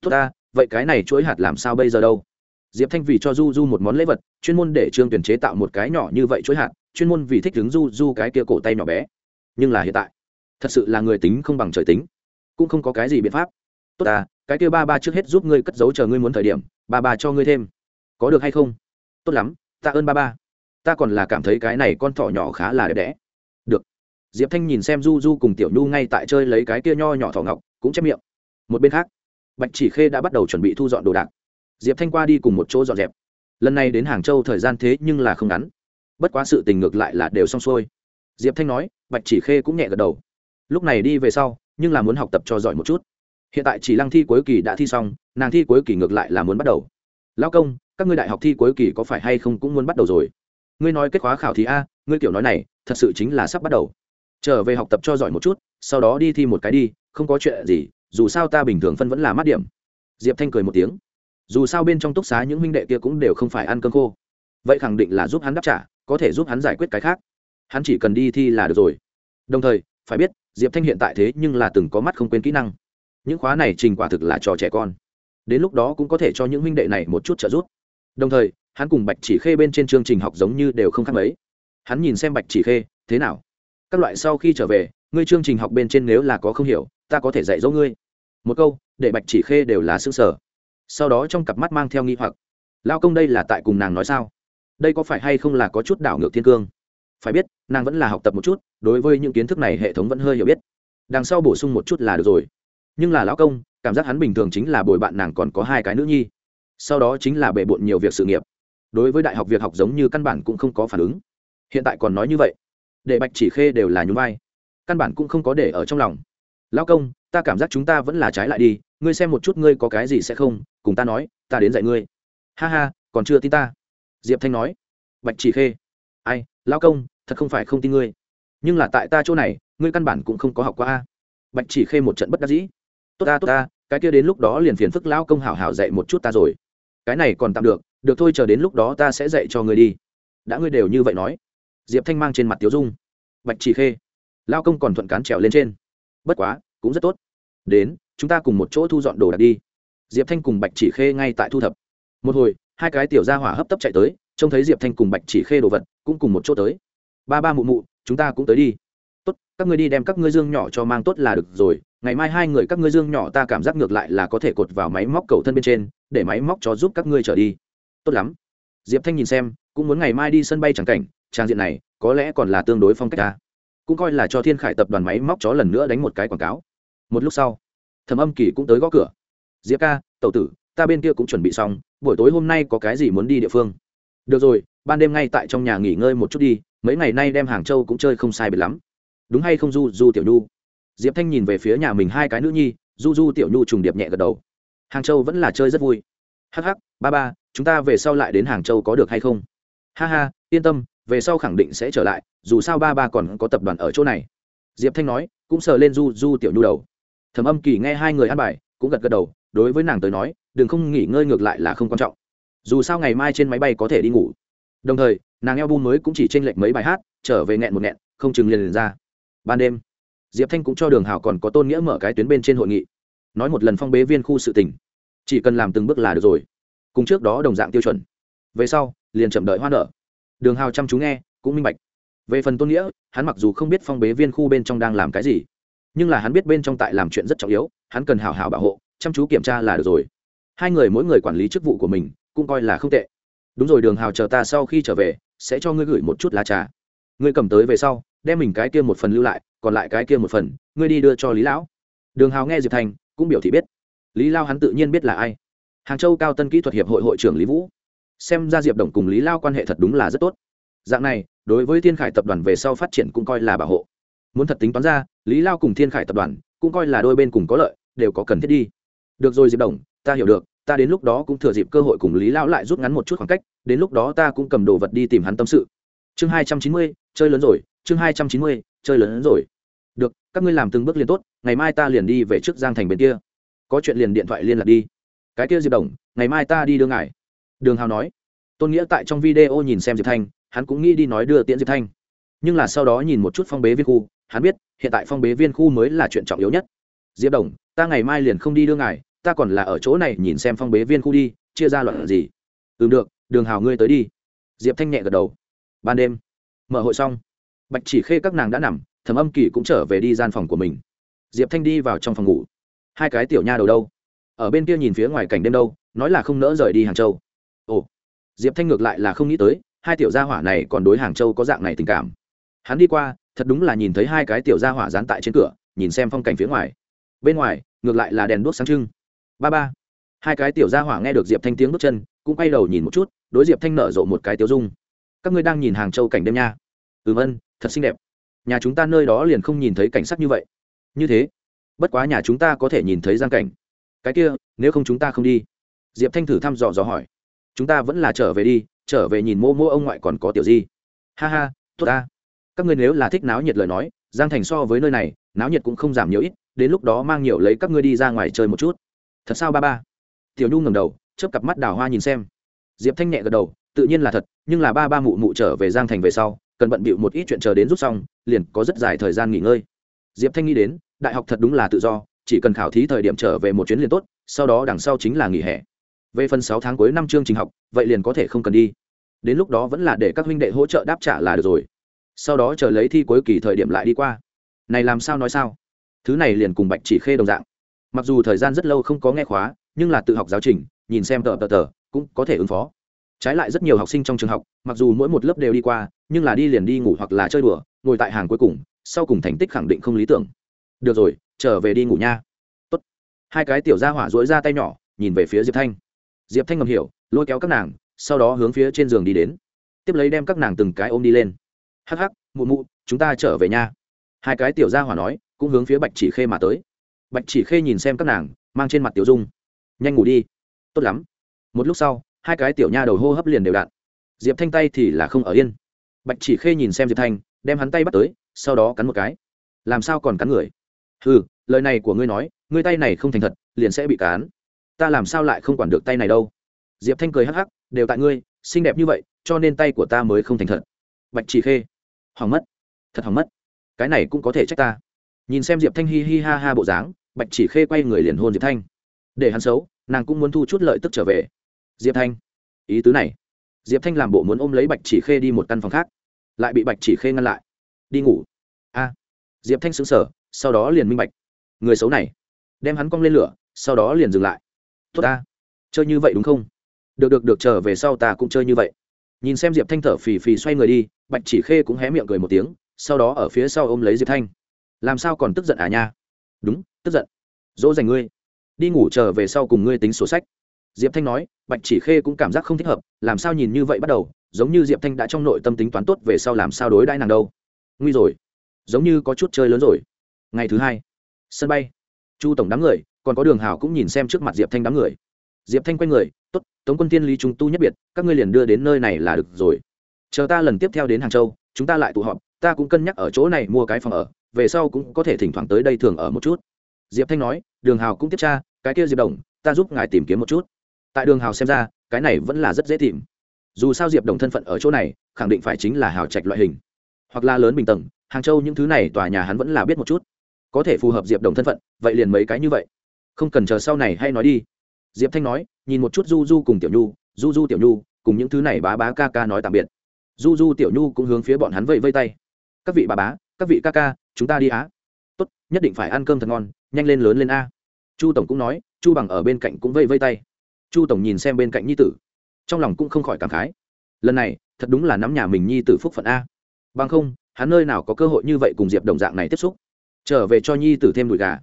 Tốt ta, vậy cái này chuỗi hạt làm sao bây giờ đâu? Diệp thanh vì cho du du một món lễ vật, chuyên môn để trương tuyển chế tạo một cái nhỏ như vậy chuỗi hạt, chuyên môn vì thích đứng du du cái kia cổ tay nhỏ bé. Nhưng là hiện tại, thật sự là người tính không bằng trời tính. Cũng không có cái gì biện pháp. Tốt ta, cái kia ba ba trước hết giúp ngươi cất giấu chờ ngươi muốn thời điểm, ba ba cho ngươi thêm có được hay không? Tốt lắm, ta ơn ba ba. Ta còn là cảm thấy cái này con thỏ nhỏ khá là đẹp đẽ. Được. Diệp thanh nhìn xem du du cùng tiểu nhu ngay tại chơi lấy cái kia nho nhỏ thỏ ngọc, cũng chép miệng. Một bên khác, bạch chỉ khê đã bắt đầu chuẩn bị thu dọn đồ đạc. Diệp thanh qua đi cùng một chỗ dọn dẹp. Lần này đến hàng châu thời gian thế nhưng là không ngắn. Bất quá sự tình ngược lại là đều xong xuôi. Diệp thanh nói, bạch chỉ khê cũng nhẹ gật đầu. Lúc này đi về sau, nhưng là muốn học tập cho giỏi một chút. Hiện tại chỉ lăng thi cuối kỳ đã thi xong, nàng thi cuối kỳ ngược lại là muốn bắt đầu lao công, các ngươi đại học thi cuối kỳ có phải hay không cũng muốn bắt đầu rồi? Ngươi nói kết khóa khảo thí a, ngươi kiểu nói này, thật sự chính là sắp bắt đầu. Trở về học tập cho giỏi một chút, sau đó đi thi một cái đi, không có chuyện gì, dù sao ta bình thường phân vẫn là mát điểm. Diệp thanh cười một tiếng. Dù sao bên trong túc xá những huynh đệ kia cũng đều không phải ăn cơm khô. Vậy khẳng định là giúp hắn đáp trả, có thể giúp hắn giải quyết cái khác. Hắn chỉ cần đi thi là được rồi. Đồng thời, phải biết, diệp thanh hiện tại thế nhưng là từng có mắt không quên kỹ năng. Những khóa này trình quả thực là trò trẻ con đến lúc đó cũng có thể cho những huynh đệ này một chút trợ giúp. Đồng thời, hắn cùng bạch chỉ khê bên trên chương trình học giống như đều không khác mấy. Hắn nhìn xem bạch chỉ khê, thế nào? Các loại sau khi trở về, ngươi chương trình học bên trên nếu là có không hiểu, ta có thể dạy dỗ ngươi. Một câu, để bạch chỉ khê đều là xương sở sau đó trong cặp mắt mang theo nghi hoặc, lao công đây là tại cùng nàng nói sao? Đây có phải hay không là có chút đảo ngược thiên cương? Phải biết, nàng vẫn là học tập một chút, đối với những kiến thức này hệ thống vẫn hơi hiểu biết. Đằng sau bổ sung một chút là được rồi. Nhưng là lão công cảm giác hắn bình thường chính là bồi bạn nàng còn có hai cái nữ nhi. Sau đó chính là bề bộn nhiều việc sự nghiệp. Đối với đại học việc học giống như căn bản cũng không có phản ứng. Hiện tại còn nói như vậy, để bạch chỉ khê đều là nhún vai. Căn bản cũng không có để ở trong lòng. Lão công, ta cảm giác chúng ta vẫn là trái lại đi, ngươi xem một chút ngươi có cái gì sẽ không, cùng ta nói, ta đến dạy ngươi. Ha ha, còn chưa tin ta. Diệp thanh nói. Bạch chỉ khê. Ai, lão công, thật không phải không tin ngươi. Nhưng là tại ta chỗ này, ngươi căn bản cũng không có học qua a. Bạch chỉ khê một trận bất đắc dĩ tốt ta tốt ta, cái kia đến lúc đó liền phiền phức lão công hảo hảo dạy một chút ta rồi. Cái này còn tạm được được thôi chờ đến lúc đó ta sẽ dạy cho ngươi đi. Đã ngươi đều như vậy nói. Diệp thanh mang trên mặt tiếu dung. Bạch chỉ khê. Lao công còn thuận cán trèo lên trên. Bất quá, cũng rất tốt. Đến, chúng ta cùng một chỗ thu dọn đồ đạc đi. Diệp thanh cùng bạch chỉ khê ngay tại thu thập. Một hồi, hai cái tiểu gia hỏa hấp tấp chạy tới, trông thấy diệp thanh cùng bạch chỉ khê đồ vật, cũng cùng một chỗ tới. Ba ba mụ mụ, chúng ta cũng tới đi. Tốt, các ngươi đi đem các ngươi dương nhỏ cho mang tốt là được rồi ngày mai hai người các ngươi dương nhỏ ta cảm giác ngược lại là có thể cột vào máy móc cầu thân bên trên, để máy móc cho giúp các ngươi trở đi. Tốt lắm. Diệp thanh nhìn xem, cũng muốn ngày mai đi sân bay chẳng cảnh, trang diện này, có lẽ còn là tương đối phong cách ta. Cũng coi là cho thiên khải tập đoàn máy móc chó lần nữa đánh một cái quảng cáo. Một lúc sau, thẩm âm kỳ cũng tới gõ cửa. Diệp ca, tẩu tử, ta bên kia cũng chuẩn bị xong, buổi tối hôm nay có cái gì muốn đi địa phương? Được rồi, ban đêm ngay tại trong nhà nghỉ ngơi một chút đi, mấy ngày nay đem hàng châu cũng chơi không sai biệt lắm. Đúng hay không, du du tiểu nhu? Diệp thanh nhìn về phía nhà mình hai cái nữ nhi du du tiểu nhu trùng điệp nhẹ gật đầu. Hàng châu vẫn là chơi rất vui. Hắc hắc ba ba chúng ta về sau lại đến hàng châu có được hay không? Ha ha yên tâm về sau khẳng định sẽ trở lại dù sao ba ba còn có tập đoàn ở chỗ này. Diệp thanh nói cũng sờ lên du du tiểu nhu đầu. Thẩm âm kỳ nghe hai người ăn bài cũng gật gật đầu đối với nàng tới nói đừng không nghỉ ngơi ngược lại là không quan trọng. Dù sao ngày mai trên máy bay có thể đi ngủ. Đồng thời nàng eo bu mới cũng chỉ tranh lệch mấy bài hát trở về nghẹn một nghẹn không chừng liền, liền ra. Ban đêm diệp thanh cũng cho đường hào còn có tôn nghĩa mở cái tuyến bên trên hội nghị. Nói một lần phong bế viên khu sự tỉnh chỉ cần làm từng bước là được rồi. Cùng trước đó đồng dạng tiêu chuẩn. Về sau, liền chậm đợi hoa nở. Đường hào chăm chú nghe, cũng minh bạch. Về phần tôn nghĩa, hắn mặc dù không biết phong bế viên khu bên trong đang làm cái gì, nhưng là hắn biết bên trong tại làm chuyện rất trọng yếu, hắn cần hào hào bảo hộ, chăm chú kiểm tra là được rồi. Hai người mỗi người quản lý chức vụ của mình, cũng coi là không tệ. Đúng rồi, đường hào chờ ta sau khi trở về, sẽ cho ngươi gửi một chút lá trà. Ngươi cầm tới về sau, đem mình cái kia một phần lưu lại còn lại cái kia một phần, ngươi đi đưa cho lý lão. Đường hào nghe diệp thành, cũng biểu thị biết. Lý lao hắn tự nhiên biết là ai. Hàng châu cao tân kỹ thuật hiệp hội hội trưởng lý vũ. Xem ra diệp đồng cùng lý lao quan hệ thật đúng là rất tốt. Dạng này, đối với thiên khải tập đoàn về sau phát triển cũng coi là bảo hộ. Muốn thật tính toán ra, lý lao cùng thiên khải tập đoàn cũng coi là đôi bên cùng có lợi, đều có cần thiết đi. Được rồi diệp đồng, ta hiểu được, ta đến lúc đó cũng thừa dịp cơ hội cùng lý lão lại rút ngắn một chút khoảng cách, đến lúc đó ta cũng cầm đồ vật đi tìm hắn tâm sự. Chương hai trăm chín mươi, chơi lớn rồi, chương hai trăm chín mươi chơi lớn rồi. Được, các ngươi làm từng bước liền tốt, ngày mai ta liền đi về trước giang thành bên kia. Có chuyện liền điện thoại liên lạc đi. Cái kia diệp đồng, ngày mai ta đi đưa ngài. Đường hào nói. Tôn nghĩa tại trong video nhìn xem diệp thanh, hắn cũng nghĩ đi nói đưa tiễn diệp thanh. Nhưng là sau đó nhìn một chút phong bế viên khu, hắn biết, hiện tại phong bế viên khu mới là chuyện trọng yếu nhất. Diệp đồng, ta ngày mai liền không đi đưa ngài, ta còn là ở chỗ này nhìn xem phong bế viên khu đi, chia ra loạn gì. Ừ được, đường hào ngươi tới đi. Diệp thanh nhẹ gật đầu. Ban đêm, mở hội xong bạch chỉ khê các nàng đã nằm, thẩm âm kỳ cũng trở về đi gian phòng của mình. Diệp thanh đi vào trong phòng ngủ. Hai cái tiểu nha đầu đâu? Ở bên kia nhìn phía ngoài cảnh đêm đâu, nói là không nỡ rời đi hàng châu. Ồ, diệp thanh ngược lại là không nghĩ tới, hai tiểu gia hỏa này còn đối hàng châu có dạng này tình cảm. Hắn đi qua, thật đúng là nhìn thấy hai cái tiểu gia hỏa dán tại trên cửa, nhìn xem phong cảnh phía ngoài. Bên ngoài, ngược lại là đèn đuốc sáng trưng. Ba ba. Hai cái tiểu gia hỏa nghe được diệp thanh tiếng bước chân, cũng quay đầu nhìn một chút, đối diệp thanh nở rộ một cái tiêu dung. Các ngươi đang nhìn hàng châu cảnh đêm nha. Ừ vân thật xinh đẹp. Nhà chúng ta nơi đó liền không nhìn thấy cảnh sắc như vậy. Như thế, bất quá nhà chúng ta có thể nhìn thấy giang cảnh. Cái kia, nếu không chúng ta không đi. Diệp thanh thử thăm dò dò hỏi. Chúng ta vẫn là trở về đi, trở về nhìn mô mô ông ngoại còn có tiểu gì ha ha, tốt ta. Các ngươi nếu là thích náo nhiệt lời nói, giang thành so với nơi này, náo nhiệt cũng không giảm nhiều ít, đến lúc đó mang nhiều lấy các ngươi đi ra ngoài chơi một chút. Thật sao ba ba? Tiểu nhu ngầm đầu, chớp cặp mắt đào hoa nhìn xem. Diệp thanh nhẹ gật đầu, tự nhiên là thật, nhưng là ba ba mụ mụ trở về giang thành về sau cần bận bịu một ít chuyện chờ đến rút xong, liền có rất dài thời gian nghỉ ngơi. Diệp thanh nghĩ đến, đại học thật đúng là tự do, chỉ cần khảo thí thời điểm trở về một chuyến liền tốt, sau đó đằng sau chính là nghỉ hè. Về phần sáu tháng cuối năm chương trình học, vậy liền có thể không cần đi. Đến lúc đó vẫn là để các huynh đệ hỗ trợ đáp trả là được rồi. Sau đó chờ lấy thi cuối kỳ thời điểm lại đi qua. Này làm sao nói sao? Thứ này liền cùng bạch chỉ khê đồng dạng. Mặc dù thời gian rất lâu không có nghe khóa, nhưng là tự học giáo trình, nhìn xem tờ tờ tờ, cũng có thể ứng phó trái lại rất nhiều học sinh trong trường học, mặc dù mỗi một lớp đều đi qua, nhưng là đi liền đi ngủ hoặc là chơi đùa, ngồi tại hàng cuối cùng, sau cùng thành tích khẳng định không lý tưởng. Được rồi, trở về đi ngủ nha. Tốt. hai cái tiểu gia hỏa dối ra tay nhỏ, nhìn về phía diệp thanh. Diệp thanh ngầm hiểu, lôi kéo các nàng, sau đó hướng phía trên giường đi đến. Tiếp lấy đem các nàng từng cái ôm đi lên. Hắc hắc, mụ mụ, chúng ta trở về nha. Hai cái tiểu gia hỏa nói, cũng hướng phía bạch chỉ khê mà tới. Bạch chỉ khê nhìn xem các nàng, mang trên mặt tiểu dung. Nhanh ngủ đi. Tốt lắm. Một lúc sau hai cái tiểu nha đầu hô hấp liền đều đặn diệp thanh tay thì là không ở yên. Bạch chỉ khê nhìn xem diệp thanh, đem hắn tay bắt tới, sau đó cắn một cái. Làm sao còn cắn người? Ừ lời này của ngươi nói, ngươi tay này không thành thật, liền sẽ bị cán. Ta làm sao lại không quản được tay này đâu? Diệp thanh cười hắc hắc, đều tại ngươi, xinh đẹp như vậy, cho nên tay của ta mới không thành thật. Bạch chỉ khê, hỏng mất, thật hỏng mất. Cái này cũng có thể trách ta. Nhìn xem diệp thanh hi hi ha ha bộ dáng, bạch chỉ khê quay người liền hôn diệp thanh. Để hắn xấu, nàng cũng muốn thu chút lợi tức trở về diệp thanh. Ý tứ này. Diệp thanh làm bộ muốn ôm lấy bạch chỉ khê đi một căn phòng khác. Lại bị bạch chỉ khê ngăn lại. Đi ngủ. A. Diệp thanh xứng sở sau đó liền minh bạch. Người xấu này. Đem hắn cong lên lửa, sau đó liền dừng lại. Tốt ta. Chơi như vậy đúng không? Được được được trở về sau ta cũng chơi như vậy. Nhìn xem diệp thanh thở phì phì xoay người đi, bạch chỉ khê cũng hé miệng cười một tiếng, sau đó ở phía sau ôm lấy diệp thanh. Làm sao còn tức giận à nha? Đúng, tức giận. Dỗ dành ngươi. Đi ngủ trở về sau cùng ngươi tính sổ sách diệp thanh nói, bạch chỉ khê cũng cảm giác không thích hợp, làm sao nhìn như vậy bắt đầu, giống như diệp thanh đã trong nội tâm tính toán tốt về sau làm sao đối đãi nàng đâu. Nguy rồi, giống như có chút chơi lớn rồi. Ngày thứ hai, sân bay. Chu tổng đám người, còn có đường hào cũng nhìn xem trước mặt diệp thanh đám người. Diệp thanh quay người t ố t tống quân tiên lý trung tu nhất biệt, các ngươi liền đưa đến nơi này là được rồi. Chờ ta lần tiếp theo đến hàng châu, chúng ta lại tụ họp, ta cũng cân nhắc ở chỗ này mua cái phòng ở, về sau cũng có thể thỉnh thoảng tới đây thường ở một chút. Diệp thanh nói, đường hào cũng tiếp tra, cái kia diệp đồng, ta giúp ngài tìm kiếm một chút tại đường hào xem ra, cái này vẫn là rất dễ tìm. Dù sao diệp đồng thân phận ở chỗ này, khẳng định phải chính là hào trạch loại hình. Hoặc là lớn bình tầng, hàng châu những thứ này tòa nhà hắn vẫn là biết một chút. Có thể phù hợp diệp đồng thân phận, vậy liền mấy cái như vậy. Không cần chờ sau này hay nói đi. Diệp thanh nói, nhìn một chút du du cùng tiểu nhu, du du, tiểu nhu, cùng những thứ này bá bá ca ca nói tạm biệt. Du du, tiểu nhu cũng hướng phía bọn hắn vây vây tay. Các vị bà bá, các vị ca ca, chúng ta đi á. Tốt, nhất định phải ăn cơm thật ngon, nhanh lên lớn lên a. Chu tổng cũng nói, chu bằng ở bên cạnh cũng vây vây tay chu tổng nhìn xem bên cạnh nhi tử, trong lòng cũng không khỏi cảm khái. Lần này, thật đúng là nắm nhà mình nhi tử phúc phận a. Bằng không, hắn nơi nào có cơ hội như vậy cùng diệp đồng dạng này tiếp xúc. Trở về cho nhi tử thêm đùi gà.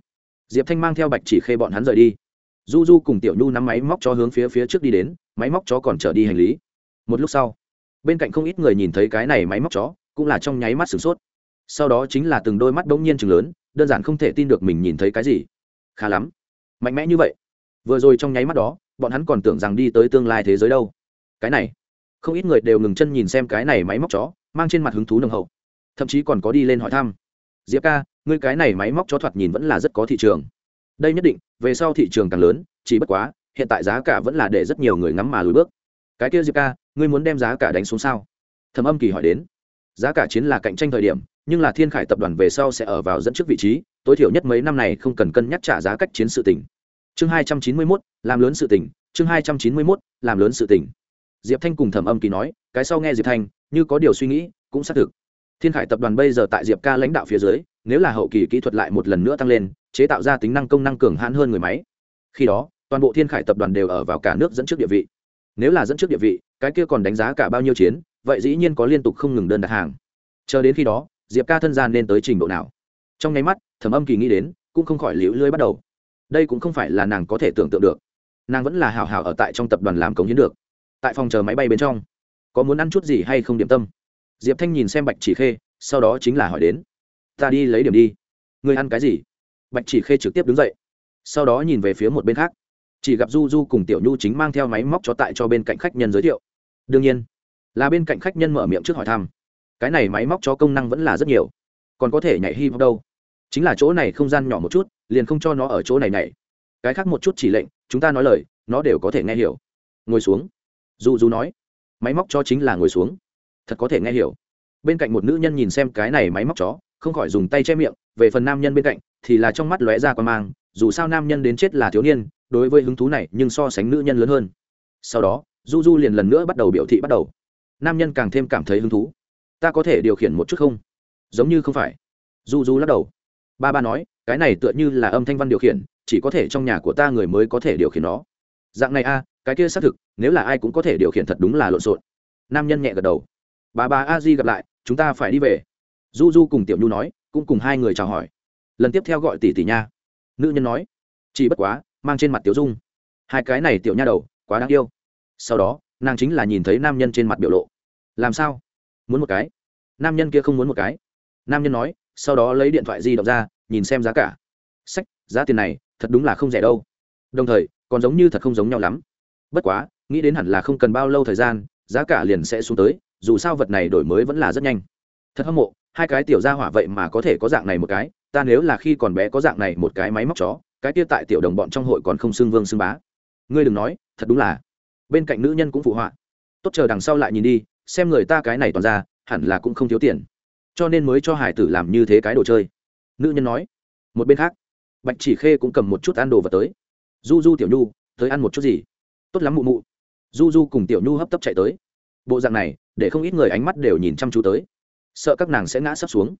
Diệp thanh mang theo bạch chỉ khê bọn hắn rời đi. Du du cùng tiểu nhu nắm máy móc cho hướng phía phía trước đi đến, máy móc chó còn trở đi hành lý. Một lúc sau, bên cạnh không ít người nhìn thấy cái này máy móc chó, cũng là trong nháy mắt sửng sốt. Sau đó chính là từng đôi mắt bỗng nhiên chừng lớn, đơn giản không thể tin được mình nhìn thấy cái gì. Khá lắm. Mạnh mẽ như vậy. Vừa rồi trong nháy mắt đó bọn hắn còn tưởng rằng đi tới tương lai thế giới đâu. Cái này, không ít người đều ngừng chân nhìn xem cái này máy móc chó, mang trên mặt hứng thú nồng hậu. Thậm chí còn có đi lên hỏi thăm. Diệp ca, ngươi cái này máy móc chó thoạt nhìn vẫn là rất có thị trường. Đây nhất định, về sau thị trường càng lớn, chỉ bất quá, hiện tại giá cả vẫn là để rất nhiều người ngắm mà lùi bước. Cái kia diệp ca, ngươi muốn đem giá cả đánh xuống sao? Thầm âm kỳ hỏi đến. Giá cả chiến là cạnh tranh thời điểm, nhưng là thiên khải tập đoàn về sau sẽ ở vào dẫn trước vị trí, tối thiểu nhất mấy năm này không cần cân nhắc trả giá cách chiến sự tỉnh chương hai trăm chín mươi mốt, làm lớn sự tỉnh chương hai trăm chín mươi mốt, làm lớn sự tỉnh diệp thanh cùng thẩm âm kỳ nói, cái sau nghe diệp thanh, như có điều suy nghĩ, cũng xác thực. Thiên khải tập đoàn bây giờ tại diệp ca lãnh đạo phía dưới, nếu là hậu kỳ kỹ thuật lại một lần nữa tăng lên, chế tạo ra tính năng công năng cường hãn hơn người máy. Khi đó, toàn bộ thiên khải tập đoàn đều ở vào cả nước dẫn trước địa vị. Nếu là dẫn trước địa vị, cái kia còn đánh giá cả bao nhiêu chiến, vậy dĩ nhiên có liên tục không ngừng đơn đặt hàng. Chờ đến khi đó, diệp ca thân gian nên tới trình độ nào? Trong nháy mắt, thẩm âm kỳ nghĩ đến, cũng không khỏi liễu lưới bắt đầu đây cũng không phải là nàng có thể tưởng tượng được. Nàng vẫn là hào hào ở tại trong tập đoàn làm cống hiến được. Tại phòng chờ máy bay bên trong, có muốn ăn chút gì hay không điểm tâm? Diệp thanh nhìn xem bạch chỉ khê, sau đó chính là hỏi đến, ta đi lấy điểm đi. Người ăn cái gì? Bạch chỉ khê trực tiếp đứng dậy, sau đó nhìn về phía một bên khác. Chỉ gặp du du cùng tiểu nhu chính mang theo máy móc cho tại cho bên cạnh khách nhân giới thiệu. Đương nhiên. Là bên cạnh khách nhân mở miệng trước hỏi thăm, cái này máy móc cho công năng vẫn là rất nhiều, còn có thể nhảy hi hop đâu? Chính là chỗ này không gian nhỏ một chút, liền không cho nó ở chỗ này này cái khác một chút chỉ lệnh, chúng ta nói lời, nó đều có thể nghe hiểu. Ngồi xuống. Dù dù nói, máy móc cho chính là ngồi xuống. Thật có thể nghe hiểu. Bên cạnh một nữ nhân nhìn xem cái này máy móc chó, không khỏi dùng tay che miệng, về phần nam nhân bên cạnh, thì là trong mắt lóe ra quan mang, dù sao nam nhân đến chết là thiếu niên, đối với hứng thú này nhưng so sánh nữ nhân lớn hơn. Sau đó, du du liền lần nữa bắt đầu biểu thị bắt đầu. Nam nhân càng thêm cảm thấy hứng thú. Ta có thể điều khiển một chút không? Giống như không phải. Du du lắc đầu ba ba nói, cái này tựa như là âm thanh văn điều khiển, chỉ có thể trong nhà của ta người mới có thể điều khiển nó. Dạng này a, cái kia xác thực, nếu là ai cũng có thể điều khiển thật đúng là lộn xộn. Nam nhân nhẹ gật đầu. Bà bà a di gặp lại, chúng ta phải đi về. Du du cùng tiểu nhu nói, cũng cùng hai người chào hỏi. Lần tiếp theo gọi tỷ tỷ nha. Nữ nhân nói, chỉ bất quá, mang trên mặt tiểu dung. Hai cái này tiểu nha đầu, quá đáng yêu. Sau đó, nàng chính là nhìn thấy nam nhân trên mặt biểu lộ. Làm sao? Muốn một cái. Nam nhân kia không muốn một cái. Nam nhân nói sau đó lấy điện thoại di động ra, nhìn xem giá cả. Sách, giá tiền này, thật đúng là không rẻ đâu. Đồng thời, còn giống như thật không giống nhau lắm. Bất quá, nghĩ đến hẳn là không cần bao lâu thời gian, giá cả liền sẽ xuống tới, dù sao vật này đổi mới vẫn là rất nhanh. Thật hâm mộ, hai cái tiểu gia hỏa vậy mà có thể có dạng này một cái, ta nếu là khi còn bé có dạng này một cái máy móc chó, cái kia tại tiểu đồng bọn trong hội còn không xưng vương xưng bá. Ngươi đừng nói, thật đúng là. Bên cạnh nữ nhân cũng phụ họa. Tốt, chờ đằng sau lại nhìn đi, xem người ta cái này toàn ra, hẳn là cũng không thiếu tiền cho nên mới cho hải tử làm như thế cái đồ chơi. Nữ nhân nói, một bên khác, bạch chỉ khê cũng cầm một chút ăn đồ và tới. Du du tiểu nhu, tới ăn một chút gì? Tốt lắm mụ mụ. Du du cùng tiểu nhu hấp tấp chạy tới. Bộ dạng này, để không ít người ánh mắt đều nhìn chăm chú tới. Sợ các nàng sẽ ngã sắp xuống.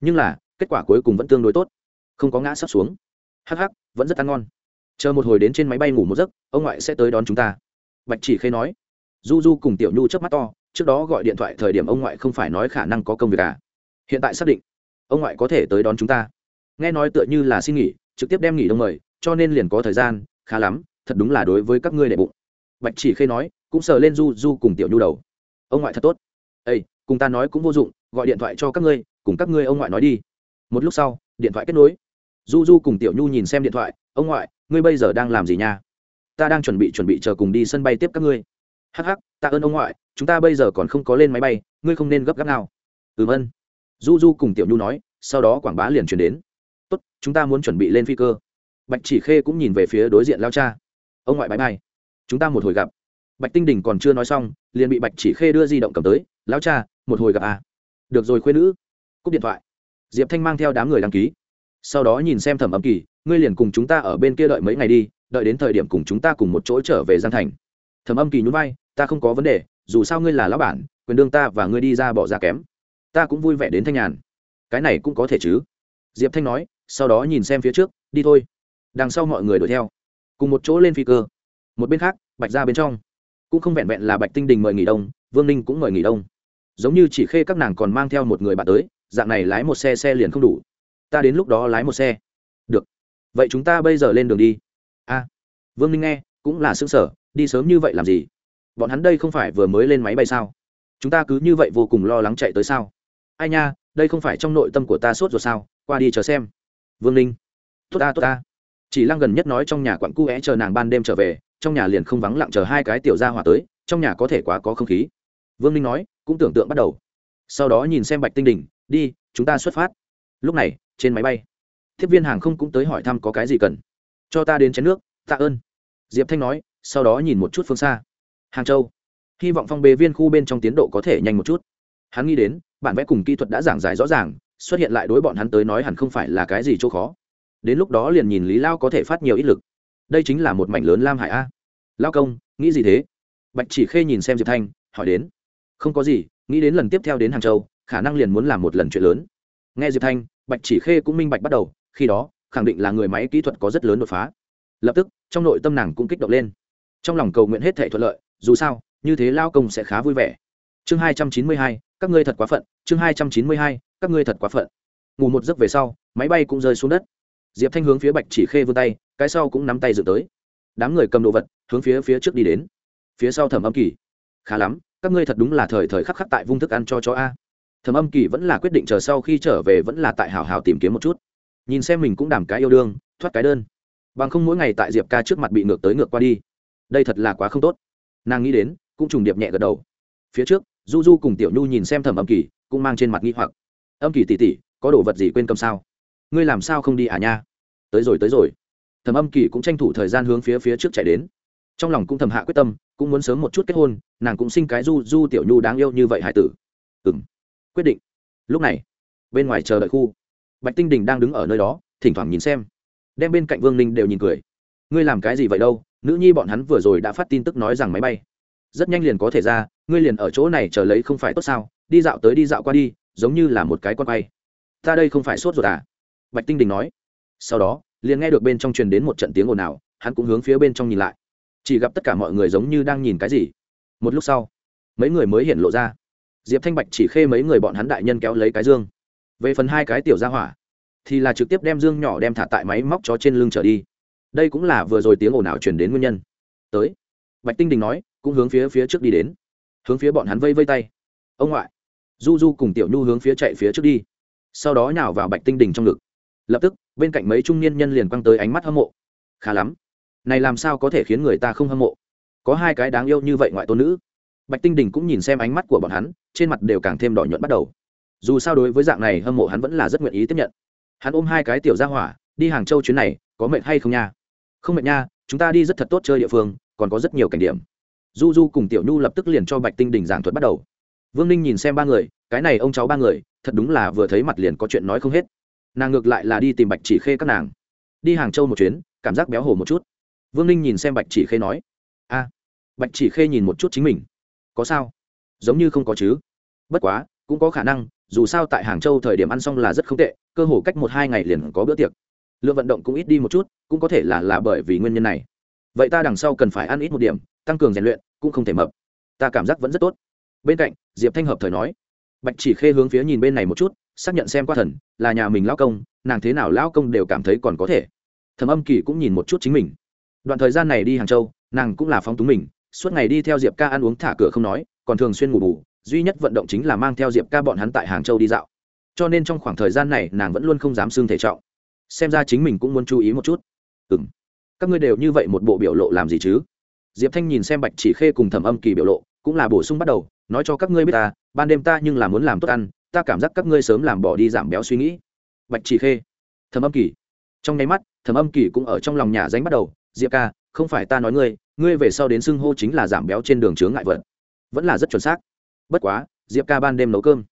Nhưng là, kết quả cuối cùng vẫn tương đối tốt. Không có ngã sắp xuống. Hắc hắc, vẫn rất ăn ngon. Chờ một hồi đến trên máy bay ngủ một giấc, ông ngoại sẽ tới đón chúng ta. Bạch chỉ khê nói. Du du cùng tiểu nhu chớp mắt to, trước đó gọi điện thoại thời điểm ông ngoại không phải nói khả năng có công việc à hiện tại xác định ông ngoại có thể tới đón chúng ta. Nghe nói tựa như là xin nghỉ, trực tiếp đem nghỉ đông mời, cho nên liền có thời gian, khá lắm, thật đúng là đối với các ngươi đệ bụng. Bạch chỉ khê nói, cũng sờ lên du du cùng tiểu nhu đầu. Ông ngoại thật tốt. Ây cùng ta nói cũng vô dụng, gọi điện thoại cho các ngươi, cùng các ngươi ông ngoại nói đi. Một lúc sau, điện thoại kết nối. Du du cùng tiểu nhu nhìn xem điện thoại, ông ngoại, ngươi bây giờ đang làm gì nha? Ta đang chuẩn bị chuẩn bị chờ cùng đi sân bay tiếp các ngươi. Hắc hắc tạ ơn ông ngoại, chúng ta bây giờ còn không có lên máy bay, ngươi không nên gấp gáp nào. Ừm, ân du du cùng tiểu nhu nói, sau đó quảng bá liền chuyển đến. Tốt, chúng ta muốn chuẩn bị lên phi cơ. Bạch chỉ khê cũng nhìn về phía đối diện lao cha. Ông ngoại bãi bay chúng ta một hồi gặp. Bạch tinh đình còn chưa nói xong, liền bị bạch chỉ khê đưa di động cầm tới, lao cha, một hồi gặp à? Được rồi khuyên nữ. Cúp điện thoại. Diệp thanh mang theo đám người đăng ký. Sau đó nhìn xem thẩm âm kỳ, ngươi liền cùng chúng ta ở bên kia đợi mấy ngày đi, đợi đến thời điểm cùng chúng ta cùng một chỗ trở về giang thành. Thẩm âm kỳ nhún vai, ta không có vấn đề, dù sao ngươi là lão bản, quyền đương ta và ngươi đi ra bỏ ra kém ta cũng vui vẻ đến thanh nhàn. Cái này cũng có thể chứ? Diệp thanh nói, sau đó nhìn xem phía trước, đi thôi. Đằng sau mọi người đuổi theo. Cùng một chỗ lên phi cơ. Một bên khác, bạch ra bên trong. Cũng không vẹn vẹn là bạch tinh đình mời nghỉ đông, vương ninh cũng mời nghỉ đông. Giống như chỉ khê các nàng còn mang theo một người bạn tới, dạng này lái một xe xe liền không đủ. Ta đến lúc đó lái một xe. Được. Vậy chúng ta bây giờ lên đường đi. A. Vương ninh nghe, cũng là xương sở đi sớm như vậy làm gì? Bọn hắn đây không phải vừa mới lên máy bay sao? Chúng ta cứ như vậy vô cùng lo lắng chạy tới sao? Ai nha, đây không phải trong nội tâm của ta sốt rồi sao? Qua đi chờ xem. Vương ninh. Tốt ta tốt ta. Chỉ lăng gần nhất nói trong nhà quặn cu é chờ nàng ban đêm trở về, trong nhà liền không vắng lặng chờ hai cái tiểu gia hỏa tới, trong nhà có thể quá có không khí. Vương ninh nói, cũng tưởng tượng bắt đầu. Sau đó nhìn xem bạch tinh đình đi, chúng ta xuất phát. Lúc này, trên máy bay, tiếp viên hàng không cũng tới hỏi thăm có cái gì cần. Cho ta đến chén nước, tạ ơn. Diệp thanh nói, sau đó nhìn một chút phương xa. Hàng châu. Hy vọng phong bế viên khu bên trong tiến độ có thể nhanh một chút. Hắn nghĩ đến bản vẽ cùng kỹ thuật đã giảng giải rõ ràng, xuất hiện lại đối bọn hắn tới nói hẳn không phải là cái gì chỗ khó. Đến lúc đó liền nhìn lý lao có thể phát nhiều ít lực. Đây chính là một mảnh lớn lam hải a. Lao công, nghĩ gì thế? Bạch chỉ khê nhìn xem diệp thanh, hỏi đến. Không có gì, nghĩ đến lần tiếp theo đến hàng châu, khả năng liền muốn làm một lần chuyện lớn. Nghe diệp thanh, bạch chỉ khê cũng minh bạch bắt đầu, khi đó, khẳng định là người máy kỹ thuật có rất lớn đột phá. Lập tức, trong nội tâm nàng cũng kích động lên. Trong lòng cầu nguyện hết thể thuận lợi, dù sao, như thế lao công sẽ khá vui vẻ. Chương hai trăm chín mươi hai các ngươi thật quá phận, chương hai trăm chín mươi hai, các ngươi thật quá phận. Ngủ một giấc về sau, máy bay cũng rơi xuống đất. Diệp thanh hướng phía bạch chỉ khê vươn tay, cái sau cũng nắm tay dựng tới. Đám người cầm đồ vật, hướng phía phía trước đi đến. Phía sau thẩm âm kỳ. Khá lắm, các ngươi thật đúng là thời thời khắc khắc tại vung thức ăn cho chó a. Thẩm âm kỳ vẫn là quyết định chờ sau khi trở về vẫn là tại hảo hảo tìm kiếm một chút. Nhìn xem mình cũng đảm cái yêu đương, thoát cái đơn. Bằng không mỗi ngày tại diệp ca trước mặt bị ngược tới ngược qua đi. Đây thật là quá không tốt. Nàng nghĩ đến, cũng trùng điệp nhẹ gật đầu. Phía trước du du cùng tiểu nhu nhìn xem thẩm âm kỳ, cũng mang trên mặt nghi hoặc. Âm kỳ tỉ tỉ có đồ vật gì quên cầm sao? Ngươi làm sao không đi à nha? Tới rồi tới rồi. Thẩm âm kỳ cũng tranh thủ thời gian hướng phía phía trước chạy đến. Trong lòng cũng thầm hạ quyết tâm, cũng muốn sớm một chút kết hôn, nàng cũng sinh cái du du tiểu nhu đáng yêu như vậy hải tử. Ừ m quyết định. Lúc này, bên ngoài chờ đợi khu, bạch tinh đình đang đứng ở nơi đó, thỉnh thoảng nhìn xem. Đem bên cạnh vương ninh đều nhìn cười. Ngươi làm cái gì vậy đâu? Nữ nhi bọn hắn vừa rồi đã phát tin tức nói rằng máy bay rất nhanh liền có thể ra, ngươi liền ở chỗ này chờ lấy không phải tốt sao? Đi dạo tới đi dạo qua đi, giống như là một cái con quay. Ta đây không phải sốt ruột à? Bạch tinh đình nói. Sau đó, liền nghe được bên trong truyền đến một trận tiếng ồn ào, hắn cũng hướng phía bên trong nhìn lại. Chỉ gặp tất cả mọi người giống như đang nhìn cái gì. Một lúc sau, mấy người mới hiện lộ ra. Diệp thanh bạch chỉ khê mấy người bọn hắn đại nhân kéo lấy cái dương. Về phần hai cái tiểu ra hỏa, thì là trực tiếp đem dương nhỏ đem thả tại máy móc chó trên lưng trở đi. Đây cũng là vừa rồi tiếng ồn ào truyền đến nguyên nhân. Tới, bạch tinh đình nói cũng hướng phía phía trước đi đến. Hướng phía bọn hắn vây vây tay. Ông ngoại, du du cùng tiểu nhu hướng phía chạy phía trước đi. Sau đó nhào vào bạch tinh đình trong ngực. Lập tức, bên cạnh mấy trung niên nhân liền quăng tới ánh mắt hâm mộ. Khá lắm. Này làm sao có thể khiến người ta không hâm mộ? Có hai cái đáng yêu như vậy ngoại tôn nữ. Bạch tinh đình cũng nhìn xem ánh mắt của bọn hắn, trên mặt đều càng thêm đỏ nhuận bắt đầu. Dù sao đối với dạng này hâm mộ hắn vẫn là rất nguyện ý tiếp nhận. Hắn ôm hai cái tiểu ra hỏa, đi hàng châu chuyến này, có mệt hay không nha? Không mệt nha, chúng ta đi rất thật tốt chơi địa phương, còn có rất nhiều cảnh điểm du du cùng tiểu nhu lập tức liền cho bạch tinh đình giảng thuật bắt đầu vương ninh nhìn xem ba người cái này ông cháu ba người thật đúng là vừa thấy mặt liền có chuyện nói không hết nàng ngược lại là đi tìm bạch chỉ khê các nàng đi hàng châu một chuyến cảm giác béo hổ một chút vương ninh nhìn xem bạch chỉ khê nói a bạch chỉ khê nhìn một chút chính mình có sao giống như không có chứ bất quá cũng có khả năng dù sao tại hàng châu thời điểm ăn xong là rất không tệ cơ hồ cách một hai ngày liền có bữa tiệc lượng vận động cũng ít đi một chút cũng có thể là là bởi vì nguyên nhân này vậy ta đằng sau cần phải ăn ít một điểm, tăng cường rèn luyện, cũng không thể mập. Ta cảm giác vẫn rất tốt. Bên cạnh, diệp thanh hợp thời nói. Bạch chỉ khê hướng phía nhìn bên này một chút, xác nhận xem qua thần, là nhà mình lão công, nàng thế nào lão công đều cảm thấy còn có thể. Thầm âm kỳ cũng nhìn một chút chính mình. Đoạn thời gian này đi hàng châu, nàng cũng là phóng túng mình, suốt ngày đi theo diệp ca ăn uống thả cửa không nói, còn thường xuyên ngủ bù, duy nhất vận động chính là mang theo diệp ca bọn hắn tại hàng châu đi dạo. Cho nên trong khoảng thời gian này, nàng vẫn luôn không dám xương thể trọng. Xem ra chính mình cũng muốn chú ý một chút. Ừ m các ngươi đều như vậy một bộ biểu lộ làm gì chứ? Diệp thanh nhìn xem bạch chỉ khê cùng thẩm âm kỳ biểu lộ, cũng là bổ sung bắt đầu, nói cho các ngươi biết ta, ban đêm ta nhưng là muốn làm tốt ăn, ta cảm giác các ngươi sớm làm bỏ đi giảm béo suy nghĩ. Bạch chỉ khê, thẩm âm kỳ. Trong nháy mắt, thẩm âm kỳ cũng ở trong lòng nhà danh bắt đầu, diệp ca, không phải ta nói ngươi ngươi về sau đến xưng hô chính là giảm béo trên đường chướng ngại vật. Vẫn là rất chuẩn xác. Bất quá, diệp ca ban đêm nấu cơm.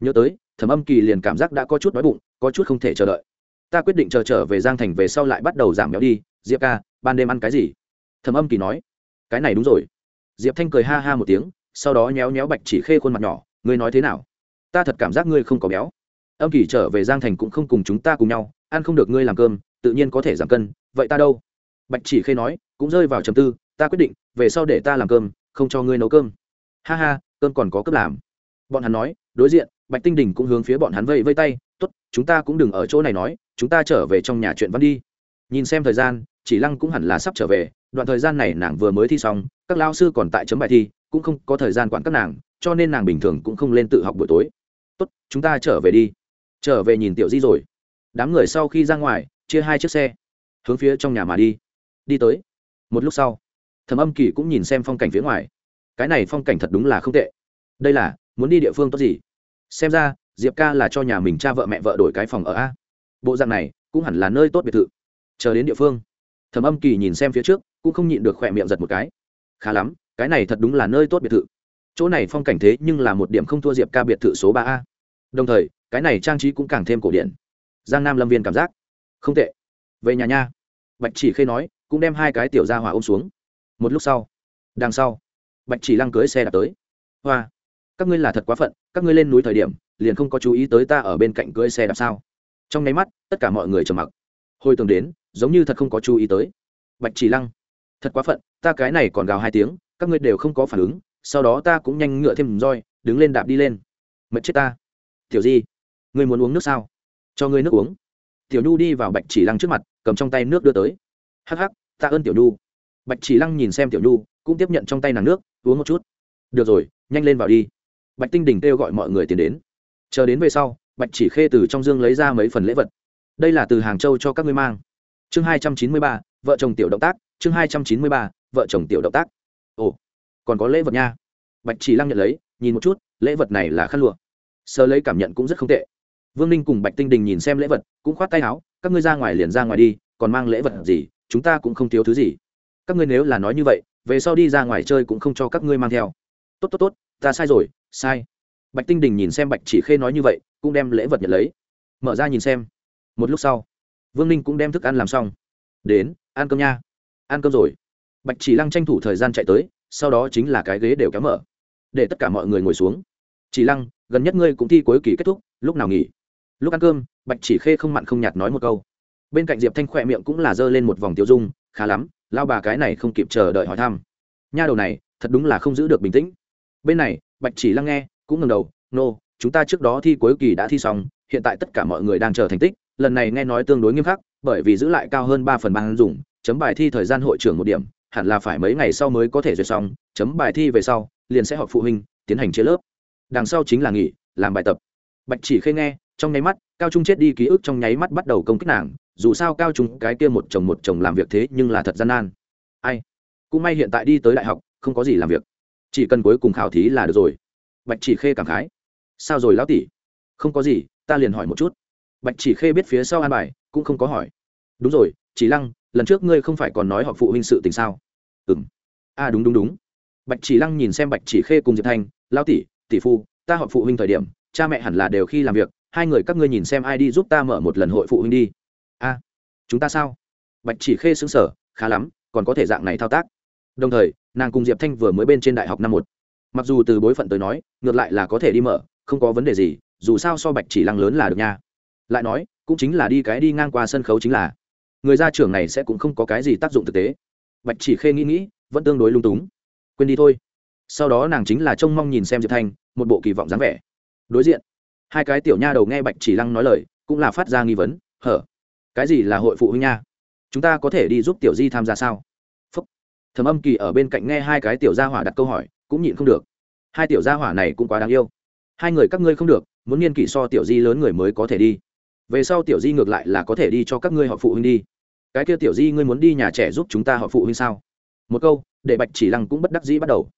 Nhớ tới, thẩm âm kỳ liền cảm giác đã có chút đói bụng, có chút không thể chờ đợi ta quyết định chờ trở về giang thành về sau lại bắt đầu giảm béo đi, diệp ca, ban đêm ăn cái gì? Thầm âm kỳ nói. Cái này đúng rồi. Diệp thanh cười ha ha một tiếng, sau đó nhéo nhéo bạch chỉ khê khuôn mặt nhỏ, ngươi nói thế nào? Ta thật cảm giác ngươi không có béo. Âm kỳ trở về giang thành cũng không cùng chúng ta cùng nhau, ăn không được ngươi làm cơm, tự nhiên có thể giảm cân, vậy ta đâu? Bạch chỉ khê nói, cũng rơi vào trầm tư, ta quyết định, về sau để ta làm cơm, không cho ngươi nấu cơm. Ha ha, cơm còn có cấp làm. Bọn hắn nói, đối diện, bạch tinh đình cũng hướng phía bọn hắn vây vây tay tốt, chúng ta cũng đừng ở chỗ này nói, chúng ta trở về trong nhà chuyện văn đi. Nhìn xem thời gian, chỉ lăng cũng hẳn là sắp trở về, đoạn thời gian này nàng vừa mới thi xong, các lao sư còn tại chấm bài thi, cũng không có thời gian quản các nàng, cho nên nàng bình thường cũng không lên tự học buổi tối. Tốt, chúng ta trở về đi. Trở về nhìn tiểu di rồi. Đám người sau khi ra ngoài, chia hai chiếc xe, hướng phía trong nhà mà đi. Đi tới. Một lúc sau thầm âm kỳ cũng nhìn xem phong cảnh phía ngoài. Cái này phong cảnh thật đúng là không tệ. Đây là, muốn đi địa phương tốt gì? Xem ra diệp ca là cho nhà mình cha vợ mẹ vợ đổi cái phòng ở a. Bộ dạng này cũng hẳn là nơi tốt biệt thự. Chờ đến địa phương thầm âm kỳ nhìn xem phía trước, cũng không nhịn được khỏe miệng giật một cái. Khá lắm, cái này thật đúng là nơi tốt biệt thự. Chỗ này phong cảnh thế nhưng là một điểm không thua diệp ca biệt thự số ba a. Đồng thời, cái này trang trí cũng càng thêm cổ điển. Giang nam lâm viên cảm giác không tệ. Về nhà nha. Bạch chỉ khê nói, cũng đem hai cái tiểu ra hỏa ôm xuống. Một lúc sau, đằng sau, bạch chỉ lăng cưới xe đạp tới. Hoa các ngươi là thật quá phận, các ngươi lên núi thời điểm, liền không có chú ý tới ta ở bên cạnh cưỡi xe đạp sao? Trong nháy mắt, tất cả mọi người trầm mặc. Hồi tưởng đến, giống như thật không có chú ý tới. Bạch chỉ lăng, thật quá phận, ta cái này còn gào hai tiếng, các ngươi đều không có phản ứng, sau đó ta cũng nhanh ngựa thêm roi, đứng lên đạp đi lên. Mệt chết ta. Tiểu di, ngươi muốn uống nước sao? Cho ngươi nước uống. Tiểu nhu đi vào bạch chỉ lăng trước mặt, cầm trong tay nước đưa tới. Hắc hắc tạ ơn tiểu nhu. Bạch chỉ lăng nhìn xem tiểu nhu, cũng tiếp nhận trong tay nàng nước, uống một chút. Được rồi, nhanh lên vào đi bạch tinh đình kêu gọi mọi người tiến đến. Chờ đến về sau, bạch chỉ khê từ trong dương lấy ra mấy phần lễ vật. Đây là từ hàng châu cho các ngươi mang. Chương hai trăm chín mươi ba, vợ chồng tiểu động tác. Chương hai trăm chín mươi ba, vợ chồng tiểu động tác. Ồ, còn có lễ vật nha. Bạch chỉ lăng nhận lấy, nhìn một chút, lễ vật này là khăn lụa. Sơ lấy cảm nhận cũng rất không tệ. Vương ninh cùng bạch tinh đình nhìn xem lễ vật, cũng khoát tay áo, các ngươi ra ngoài liền ra ngoài đi, còn mang lễ vật gì, chúng ta cũng không thiếu thứ gì. Các ngươi nếu là nói như vậy, về sau đi ra ngoài chơi cũng không cho các ngươi mang theo. Tốt tốt tốt, ta sai rồi sai. Bạch tinh đình nhìn xem bạch chỉ khê nói như vậy, cũng đem lễ vật nhận lấy. Mở ra nhìn xem. Một lúc sau, vương ninh cũng đem thức ăn làm xong. Đến, ăn cơm nha. Ăn cơm rồi. Bạch chỉ lăng tranh thủ thời gian chạy tới, sau đó chính là cái ghế đều kéo mở. Để tất cả mọi người ngồi xuống. Chỉ lăng, gần nhất ngươi cũng thi cuối kỳ kết thúc, lúc nào nghỉ? Lúc ăn cơm, bạch chỉ khê không mặn không nhạt nói một câu. Bên cạnh diệp thanh khỏe miệng cũng là giơ lên một vòng tiêu dung, khá lắm, lao bà cái này không kịp chờ đợi hỏi thăm. Nha đầu này, thật đúng là không giữ được bình tĩnh. Bên này bạch chỉ lăng nghe cũng ngầm đầu nô、no, chúng ta trước đó thi cuối kỳ đã thi xong hiện tại tất cả mọi người đang chờ thành tích. Lần này nghe nói tương đối nghiêm khắc bởi vì giữ lại cao hơn ba phần ban dùng chấm bài thi thời gian hội trưởng một điểm hẳn là phải mấy ngày sau mới có thể duyệt xong chấm bài thi về sau liền sẽ họp phụ huynh tiến hành chia lớp. Đằng sau chính là nghỉ làm bài tập. Bạch chỉ khê nghe trong nháy mắt cao trung chết đi ký ức trong nháy mắt bắt đầu công kích nàng. Dù sao cao trung cái kia một chồng một chồng làm việc thế nhưng là thật gian nan. Ai? Cũng may hiện tại đi tới đại học không có gì làm việc chỉ cần cuối cùng khảo thí là được rồi. Bạch chỉ khê cảm khái. Sao rồi lão tỷ? Không có gì, ta liền hỏi một chút. Bạch chỉ khê biết phía sau an bài, cũng không có hỏi. Đúng rồi, chỉ lăng, lần trước ngươi không phải còn nói họ phụ huynh sự tình sao? Ừ m à đúng đúng đúng. Bạch chỉ lăng nhìn xem bạch chỉ khê cùng diệp thanh, lão tỷ tỷ phu, ta họ phụ huynh thời điểm, cha mẹ hẳn là đều khi làm việc, hai người các ngươi nhìn xem ai đi giúp ta mở một lần hội phụ huynh đi. A, chúng ta sao? Bạch chỉ khê xứng sở khá lắm, còn có thể dạng này thao tác. Đồng thời nàng cùng diệp thanh vừa mới bên trên đại học năm một. Mặc dù từ bối phận tới nói, ngược lại là có thể đi mở, không có vấn đề gì, dù sao so bạch chỉ lăng lớn là được nha. Lại nói, cũng chính là đi cái đi ngang qua sân khấu chính là. Người gia trưởng này sẽ cũng không có cái gì tác dụng thực tế. Bạch chỉ khê nghĩ nghĩ, vẫn tương đối lung túng. Quên đi thôi. Sau đó nàng chính là trông mong nhìn xem diệp thanh, một bộ kỳ vọng dáng vẻ. Đối diện, hai cái tiểu nha đầu nghe bạch chỉ lăng nói lời, cũng là phát ra nghi vấn, hở, cái gì là hội phụ huynh nha? Chúng ta có thể đi giúp tiểu di tham gia sao? Thầm âm kỳ ở bên cạnh nghe hai cái tiểu gia hỏa đặt câu hỏi, cũng nhịn không được. Hai tiểu gia hỏa này cũng quá đáng yêu. Hai người các ngươi không được, muốn niên kỷ so tiểu di lớn người mới có thể đi. Về sau tiểu di ngược lại là có thể đi cho các ngươi họ phụ huynh đi. Cái kia tiểu di ngươi muốn đi nhà trẻ giúp chúng ta họ phụ huynh sao? Một câu, để bạch chỉ lăng cũng bất đắc dĩ bắt đầu.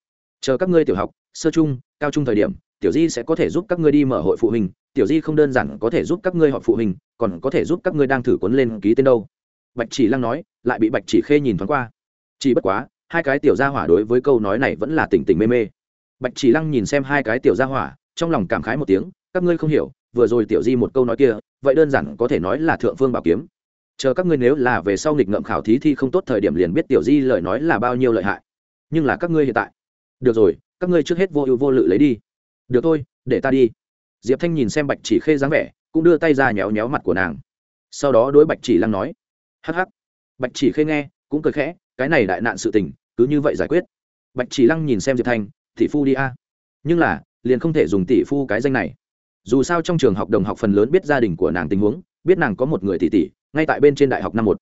Chờ các ngươi tiểu học, sơ trung, cao trung thời điểm, tiểu di sẽ có thể giúp các ngươi đi mở hội phụ huynh. Tiểu di không đơn giản có thể giúp các ngươi họ phụ huynh, còn có thể giúp các ngươi đang thử cuốn lên ký tên đâu. Bạch chỉ lăng nói, lại bị bạch chỉ khê nhìn thoáng qua chỉ bất quá, hai cái tiểu gia hỏa đối với câu nói này vẫn là tỉnh tỉnh mê mê. Bạch chỉ lăng nhìn xem hai cái tiểu gia hỏa, trong lòng cảm khái một tiếng, các ngươi không hiểu, vừa rồi tiểu di một câu nói kia, vậy đơn giản có thể nói là thượng phương bảo kiếm. Chờ các ngươi nếu là về sau nghịch ngợm khảo thí thi không tốt thời điểm liền biết tiểu di lời nói là bao nhiêu lợi hại. Nhưng là các ngươi hiện tại. Được rồi, các ngươi trước hết vô ưu vô lự lấy đi. Được thôi, để ta đi. Diệp thanh nhìn xem bạch chỉ khê dáng vẻ, cũng đưa tay ra nhéo nhéo mặt của nàng. Sau đó đối bạch chỉ lăng nói, hắc hắc. Bạch chỉ khê nghe, cũng cười khẽ cái này đại nạn sự tình, cứ như vậy giải quyết. Bạch chỉ lăng nhìn xem diệp thanh, tỷ phu đi a. Nhưng là, liền không thể dùng tỷ phu cái danh này. Dù sao trong trường học đồng học phần lớn biết gia đình của nàng tình huống, biết nàng có một người tỷ tỷ, ngay tại bên trên đại học năm một.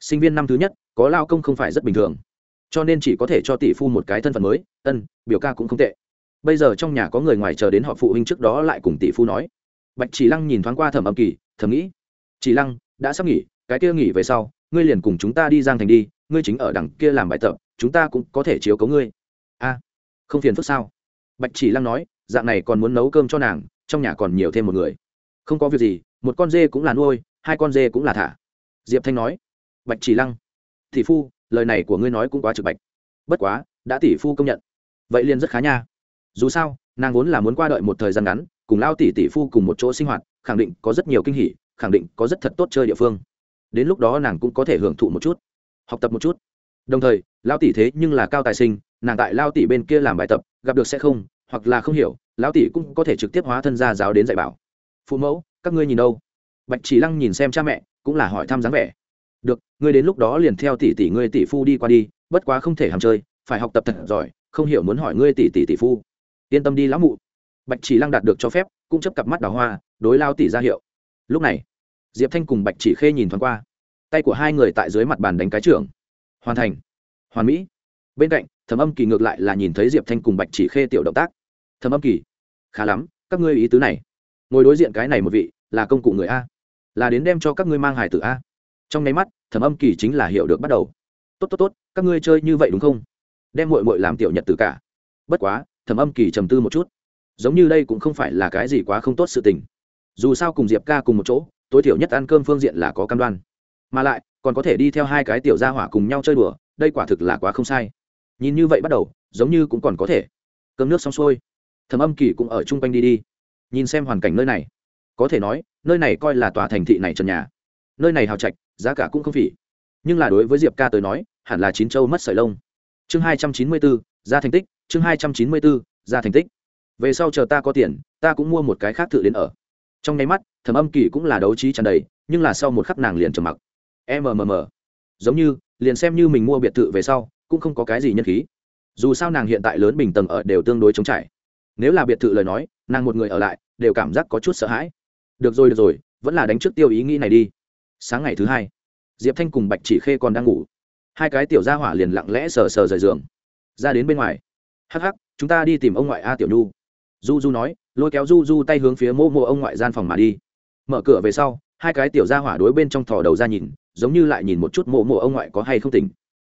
Sinh viên năm thứ nhất, có lao công không phải rất bình thường. Cho nên chỉ có thể cho tỷ phu một cái thân phận mới, ân, biểu ca cũng không tệ. Bây giờ trong nhà có người ngoài chờ đến họ phụ huynh trước đó lại cùng tỷ phu nói. Bạch chỉ lăng nhìn thoáng qua thẩm âm kỳ, thầm nghĩ, chỉ lăng, đã sắp nghỉ, cái kia nghỉ về sau, ngươi liền cùng chúng ta đi giang thành đi ngươi chính ở đằng kia làm bài tập, chúng ta cũng có thể chiếu cấu ngươi. A, không phiền phức sao? Bạch chỉ lăng nói, dạng này còn muốn nấu cơm cho nàng, trong nhà còn nhiều thêm một người. Không có việc gì, một con dê cũng là nuôi, hai con dê cũng là thả. Diệp thanh nói. Bạch chỉ lăng. Tỷ phu, lời này của ngươi nói cũng quá trực bạch. Bất quá, đã tỷ phu công nhận. Vậy liền rất khá nha. Dù sao, nàng vốn là muốn qua đợi một thời gian ngắn, cùng lao tỷ tỷ phu cùng một chỗ sinh hoạt, khẳng định có rất nhiều kinh hỉ, khẳng định có rất thật tốt chơi địa phương. Đến lúc đó nàng cũng có thể hưởng thụ một chút học tập một chút. Đồng thời lao tỷ thế nhưng là cao tài sinh, nàng tại lao tỷ bên kia làm bài tập, gặp được sẽ không, hoặc là không hiểu, lão tỷ cũng có thể trực tiếp hóa thân ra giáo đến dạy bảo. Phụ mẫu, các ngươi nhìn đâu? Bạch chỉ lăng nhìn xem cha mẹ, cũng là hỏi thăm dáng vẻ. Được, ngươi đến lúc đó liền theo tỷ tỷ ngươi tỷ phu đi qua đi, bất quá không thể hàm chơi, phải học tập thật giỏi, không hiểu muốn hỏi ngươi tỷ tỷ tỷ phu. Yên tâm đi lão mụ. Bạch chỉ lăng đạt được cho phép, cũng chấp cặp mắt đào hoa, đối lao tỷ ra hiệu. Lúc này, diệp thanh cùng bạch chỉ khê nhìn thoáng qua tay của hai người tại dưới mặt bàn đánh cái trưởng. Hoàn thành. Hoàn mỹ. Bên cạnh, thẩm âm kỳ ngược lại là nhìn thấy diệp thanh cùng bạch chỉ khê tiểu động tác. Thẩm âm kỳ, khá lắm, các ngươi ý tứ này. Ngồi đối diện cái này một vị, là công cụ người a. Là đến đem cho các ngươi mang hải tử a. Trong nháy mắt, thẩm âm kỳ chính là hiểu được bắt đầu. Tốt tốt tốt, các ngươi chơi như vậy đúng không? Đem mội mội làm tiểu nhật tử cả. Bất quá, thẩm âm kỳ trầm tư một chút. Giống như đây cũng không phải là cái gì quá không tốt sự tình. Dù sao cùng diệp ca cùng một chỗ, tối thiểu nhất ăn cơm phương diện là có cam đoan mà lại, còn có thể đi theo hai cái tiểu gia hỏa cùng nhau chơi đùa, đây quả thực là quá không sai. Nhìn như vậy bắt đầu, giống như cũng còn có thể. Cơm nước xong xuôi. Thầm âm kỳ cũng ở chung quanh đi đi. Nhìn xem hoàn cảnh nơi này. Có thể nói, nơi này coi là tòa thành thị này trần nhà. Nơi này hào trạch, giá cả cũng không phỉ. Nhưng là đối với diệp ca tới nói, hẳn là chín châu mất sợi lông. Chương hai trăm chín mươi bốn ra thành tích, chương hai trăm chín mươi bốn ra thành tích. Về sau chờ ta có tiền, ta cũng mua một cái khác thự đến ở. Trong nháy mắt, thẩm âm kỳ cũng là đấu trí tràn đầy, nhưng là sau một khắc nàng liền trầm mặc mmm giống như, liền xem như mình mua biệt thự về sau, cũng không có cái gì nhân khí. Dù sao nàng hiện tại lớn bình tầng ở đều tương đối chống trải. Nếu là biệt thự lời nói, nàng một người ở lại, đều cảm giác có chút sợ hãi. Được rồi được rồi, vẫn là đánh trước tiêu ý nghĩ này đi. Sáng ngày thứ hai, diệp thanh cùng bạch chỉ khê còn đang ngủ. Hai cái tiểu gia hỏa liền lặng lẽ sờ sờ rời giường. Ra đến bên ngoài. Hắc hắc, chúng ta đi tìm ông ngoại a tiểu nhu. Du du nói, lôi kéo du du tay hướng phía mô mô ông ngoại gian phòng mà đi. Mở cửa về sau, hai cái tiểu gia hỏa đối bên trong thò đầu ra nhìn giống như lại nhìn một chút mộ mộ ông ngoại có hay không tỉnh.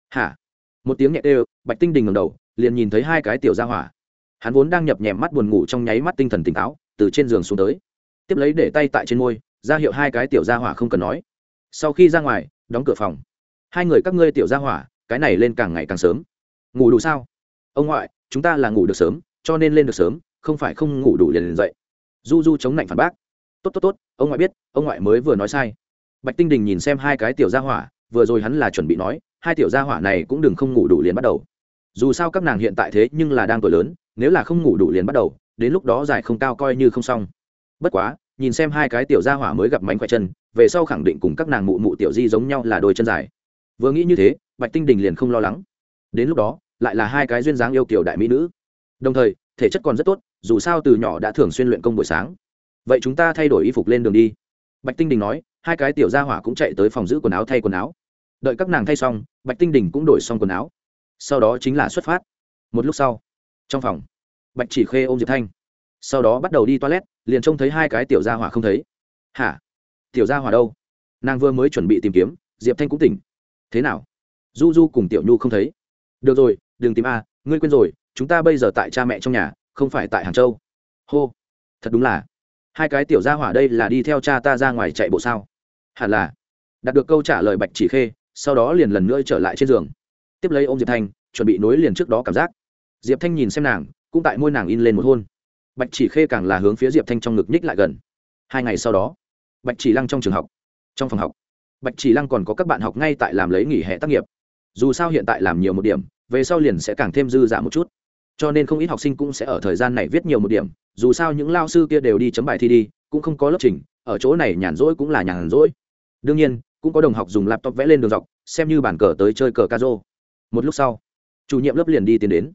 Hả? Một tiếng nhẹ tê bạch tinh đình ngầm đầu, liền nhìn thấy hai cái tiểu gia hỏa. Hắn vốn đang nhập nhèm mắt buồn ngủ trong nháy mắt tinh thần tỉnh táo, từ trên giường xuống tới. Tiếp lấy để tay tại trên môi, ra hiệu hai cái tiểu gia hỏa không cần nói. Sau khi ra ngoài, đóng cửa phòng. Hai người các ngươi tiểu gia hỏa, cái này lên càng ngày càng sớm. Ngủ đủ sao? Ông ngoại, chúng ta là ngủ được sớm, cho nên lên được sớm, không phải không ngủ đủ liền liền dậy. Du du chống lạnh phản bác. Tốt tốt tốt, ông ngoại biết, ông ngoại mới vừa nói sai bạch tinh đình nhìn xem hai cái tiểu gia hỏa, vừa rồi hắn là chuẩn bị nói, hai tiểu gia hỏa này cũng đừng không ngủ đủ liền bắt đầu. Dù sao các nàng hiện tại thế nhưng là đang tuổi lớn, nếu là không ngủ đủ liền bắt đầu, đến lúc đó dài không cao coi như không xong. Bất quá, nhìn xem hai cái tiểu gia hỏa mới gặp mánh khỏe chân, về sau khẳng định cùng các nàng mụ mụ tiểu di giống nhau là đôi chân dài. Vừa nghĩ như thế, bạch tinh đình liền không lo lắng. Đến lúc đó, lại là hai cái duyên dáng yêu kiểu đại mỹ nữ. Đồng thời, thể chất còn rất tốt, dù sao từ nhỏ đã thường xuyên luyện công buổi sáng. Vậy chúng ta thay đổi y phục lên đường đi bạch tinh đình nói, hai cái tiểu gia hỏa cũng chạy tới phòng giữ quần áo thay quần áo. Đợi các nàng thay xong, bạch tinh đình cũng đổi xong quần áo. Sau đó chính là xuất phát. Một lúc sau, trong phòng, bạch chỉ khê ôm diệp thanh. Sau đó bắt đầu đi toilet, liền trông thấy hai cái tiểu gia hỏa không thấy. Hả? Tiểu gia hỏa đâu? Nàng vừa mới chuẩn bị tìm kiếm, diệp thanh cũng tỉnh. Thế nào? Du du cùng tiểu nhu không thấy. Được rồi, đừng tìm a, ngươi quên rồi, chúng ta bây giờ tại cha mẹ trong nhà, không phải tại hàng châu. Hô, thật đúng là hai cái tiểu gia hỏa đây là đi theo cha ta ra ngoài chạy bộ sao? Hẳn là. Đạt được câu trả lời bạch chỉ khê, sau đó liền lần nữa trở lại trên giường. Tiếp lấy ô m diệp thanh, chuẩn bị nối liền trước đó cảm giác. Diệp thanh nhìn xem nàng, cũng tại môi nàng in lên một hôn. Bạch chỉ khê càng là hướng phía diệp thanh trong ngực nhích lại gần. Hai ngày sau đó, bạch chỉ lăng trong trường học, trong phòng học, bạch chỉ lăng còn có các bạn học ngay tại làm lấy nghỉ hè tác nghiệp. Dù sao hiện tại làm nhiều một điểm, về sau liền sẽ càng thêm dư dả một chút cho nên không ít học sinh cũng sẽ ở thời gian này viết nhiều một điểm, dù sao những lao sư kia đều đi chấm bài thi đi, cũng không có lớp trình, ở chỗ này nhàn rỗi cũng là nhàn rỗi. Đương nhiên, cũng có đồng học dùng laptop vẽ lên đường dọc, xem như bản cờ tới chơi cờ ca rô. Một lúc sau, chủ nhiệm lớp liền đi tiến đến,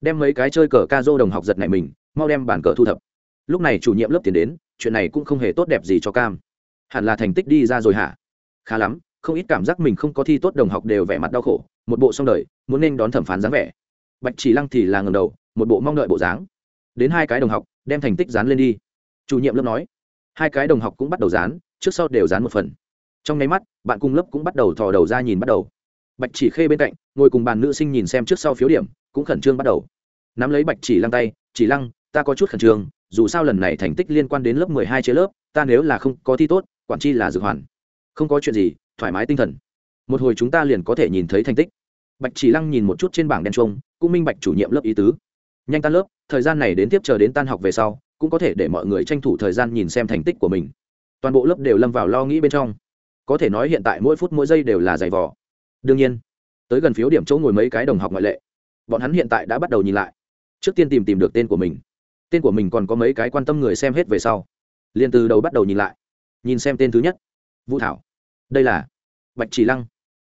đem mấy cái chơi cờ ca rô đồng học giật này mình, mau đem bản cờ thu thập. Lúc này chủ nhiệm lớp tiến đến, chuyện này cũng không hề tốt đẹp gì cho cam. Hẳn là thành tích đi ra rồi hả? Khá lắm, không ít cảm giác mình không có thi tốt đồng học đều vẻ mặt đau khổ, một bộ xong đời, muốn nên đón thẩm phán dáng vẻ bạch chỉ lăng thì là ngầm đầu, một bộ mong đợi bộ dáng. Đến hai cái đồng học, đem thành tích dán lên đi. Chủ nhiệm lớp nói. Hai cái đồng học cũng bắt đầu dán, trước sau đều dán một phần. Trong nháy mắt, bạn cùng lớp cũng bắt đầu thò đầu ra nhìn bắt đầu. Bạch chỉ khê bên cạnh, ngồi cùng bàn nữ sinh nhìn xem trước sau phiếu điểm, cũng khẩn trương bắt đầu. Nắm lấy bạch chỉ lăng tay, chỉ lăng, ta có chút khẩn trương, dù sao lần này thành tích liên quan đến lớp mười hai chế lớp, ta nếu là không có thi tốt, quản chi là dược hoàn. Không có chuyện gì, thoải mái tinh thần. Một hồi chúng ta liền có thể nhìn thấy thành tích. Bạch chỉ lăng nhìn một chút trên bảng đen trông cũng minh bạch chủ nhiệm lớp ý tứ. Nhanh tan lớp, thời gian này đến tiếp chờ đến tan học về sau, cũng có thể để mọi người tranh thủ thời gian nhìn xem thành tích của mình. Toàn bộ lớp đều lâm vào lo nghĩ bên trong. Có thể nói hiện tại mỗi phút mỗi giây đều là giày vò. Đương nhiên, tới gần phiếu điểm chỗ ngồi mấy cái đồng học ngoại lệ, bọn hắn hiện tại đã bắt đầu nhìn lại. Trước tiên tìm tìm được tên của mình. Tên của mình còn có mấy cái quan tâm người xem hết về sau. Liền từ đầu bắt đầu nhìn lại. Nhìn xem tên thứ nhất. Vũ thảo. Đây là bạch chỉ lăng.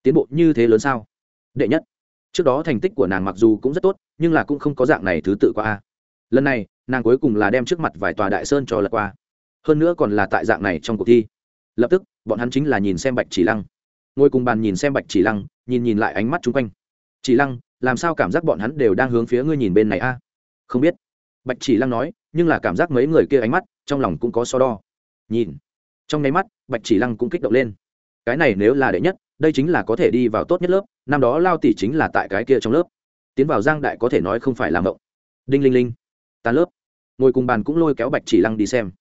Tiến bộ như thế lớn sao? Đệ nhất trước đó thành tích của nàng mặc dù cũng rất tốt, nhưng là cũng không có dạng này thứ tự qua a. Lần này, nàng cuối cùng là đem trước mặt vài tòa đại sơn cho lật qua. Hơn nữa còn là tại dạng này trong cuộc thi. Lập tức, bọn hắn chính là nhìn xem bạch chỉ lăng. Ngồi cùng bàn nhìn xem bạch chỉ lăng, nhìn nhìn lại ánh mắt chung quanh. Chỉ lăng, làm sao cảm giác bọn hắn đều đang hướng phía ngươi nhìn bên này a? Không biết. Bạch chỉ lăng nói, nhưng là cảm giác mấy người kia ánh mắt, trong lòng cũng có so đo. Nhìn. Trong nháy mắt, bạch chỉ lăng cũng kích động lên. Cái này nếu là đệ nhất đây chính là có thể đi vào tốt nhất lớp, năm đó lao tỷ chính là tại cái kia trong lớp. Tiến vào giang đại có thể nói không phải làm mộng. Đinh linh linh, tan lớp. Ngồi cùng bàn cũng lôi kéo bạch chỉ lăng đi xem.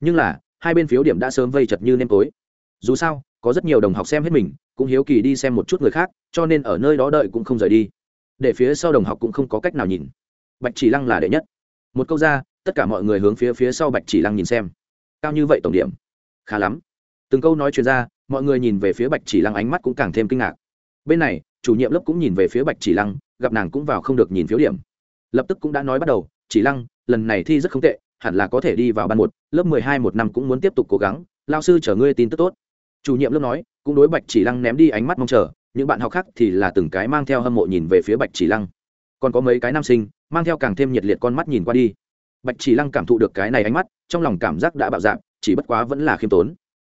Nhưng là, hai bên phiếu điểm đã sớm vây chật như nêm tối. Dù sao, có rất nhiều đồng học xem hết mình, cũng hiếu kỳ đi xem một chút người khác, cho nên ở nơi đó đợi cũng không rời đi. Để phía sau đồng học cũng không có cách nào nhìn. Bạch chỉ lăng là đệ nhất. Một câu ra, tất cả mọi người hướng phía phía sau bạch chỉ lăng nhìn xem. Cao như vậy tổng điểm. Khá lắm. Từng câu nói chuyện ra mọi người nhìn về phía bạch chỉ lăng ánh mắt cũng càng thêm kinh ngạc. Bên này, chủ nhiệm lớp cũng nhìn về phía bạch chỉ lăng, gặp nàng cũng vào không được nhìn phiếu điểm. Lập tức cũng đã nói bắt đầu, chỉ lăng, lần này thi rất không tệ, hẳn là có thể đi vào ban một, lớp mười hai một năm cũng muốn tiếp tục cố gắng, lao sư chở ngươi tin tức tốt. Chủ nhiệm lớp nói, cũng đối bạch chỉ lăng ném đi ánh mắt mong chờ, những bạn học khác thì là từng cái mang theo hâm mộ nhìn về phía bạch chỉ lăng. Còn có mấy cái nam sinh, mang theo càng thêm nhiệt liệt con mắt nhìn qua đi. Bạch chỉ lăng cảm thụ được cái này ánh mắt, trong lòng cảm giác đã bạo dạn, chỉ bất quá vẫn là khiêm tốn.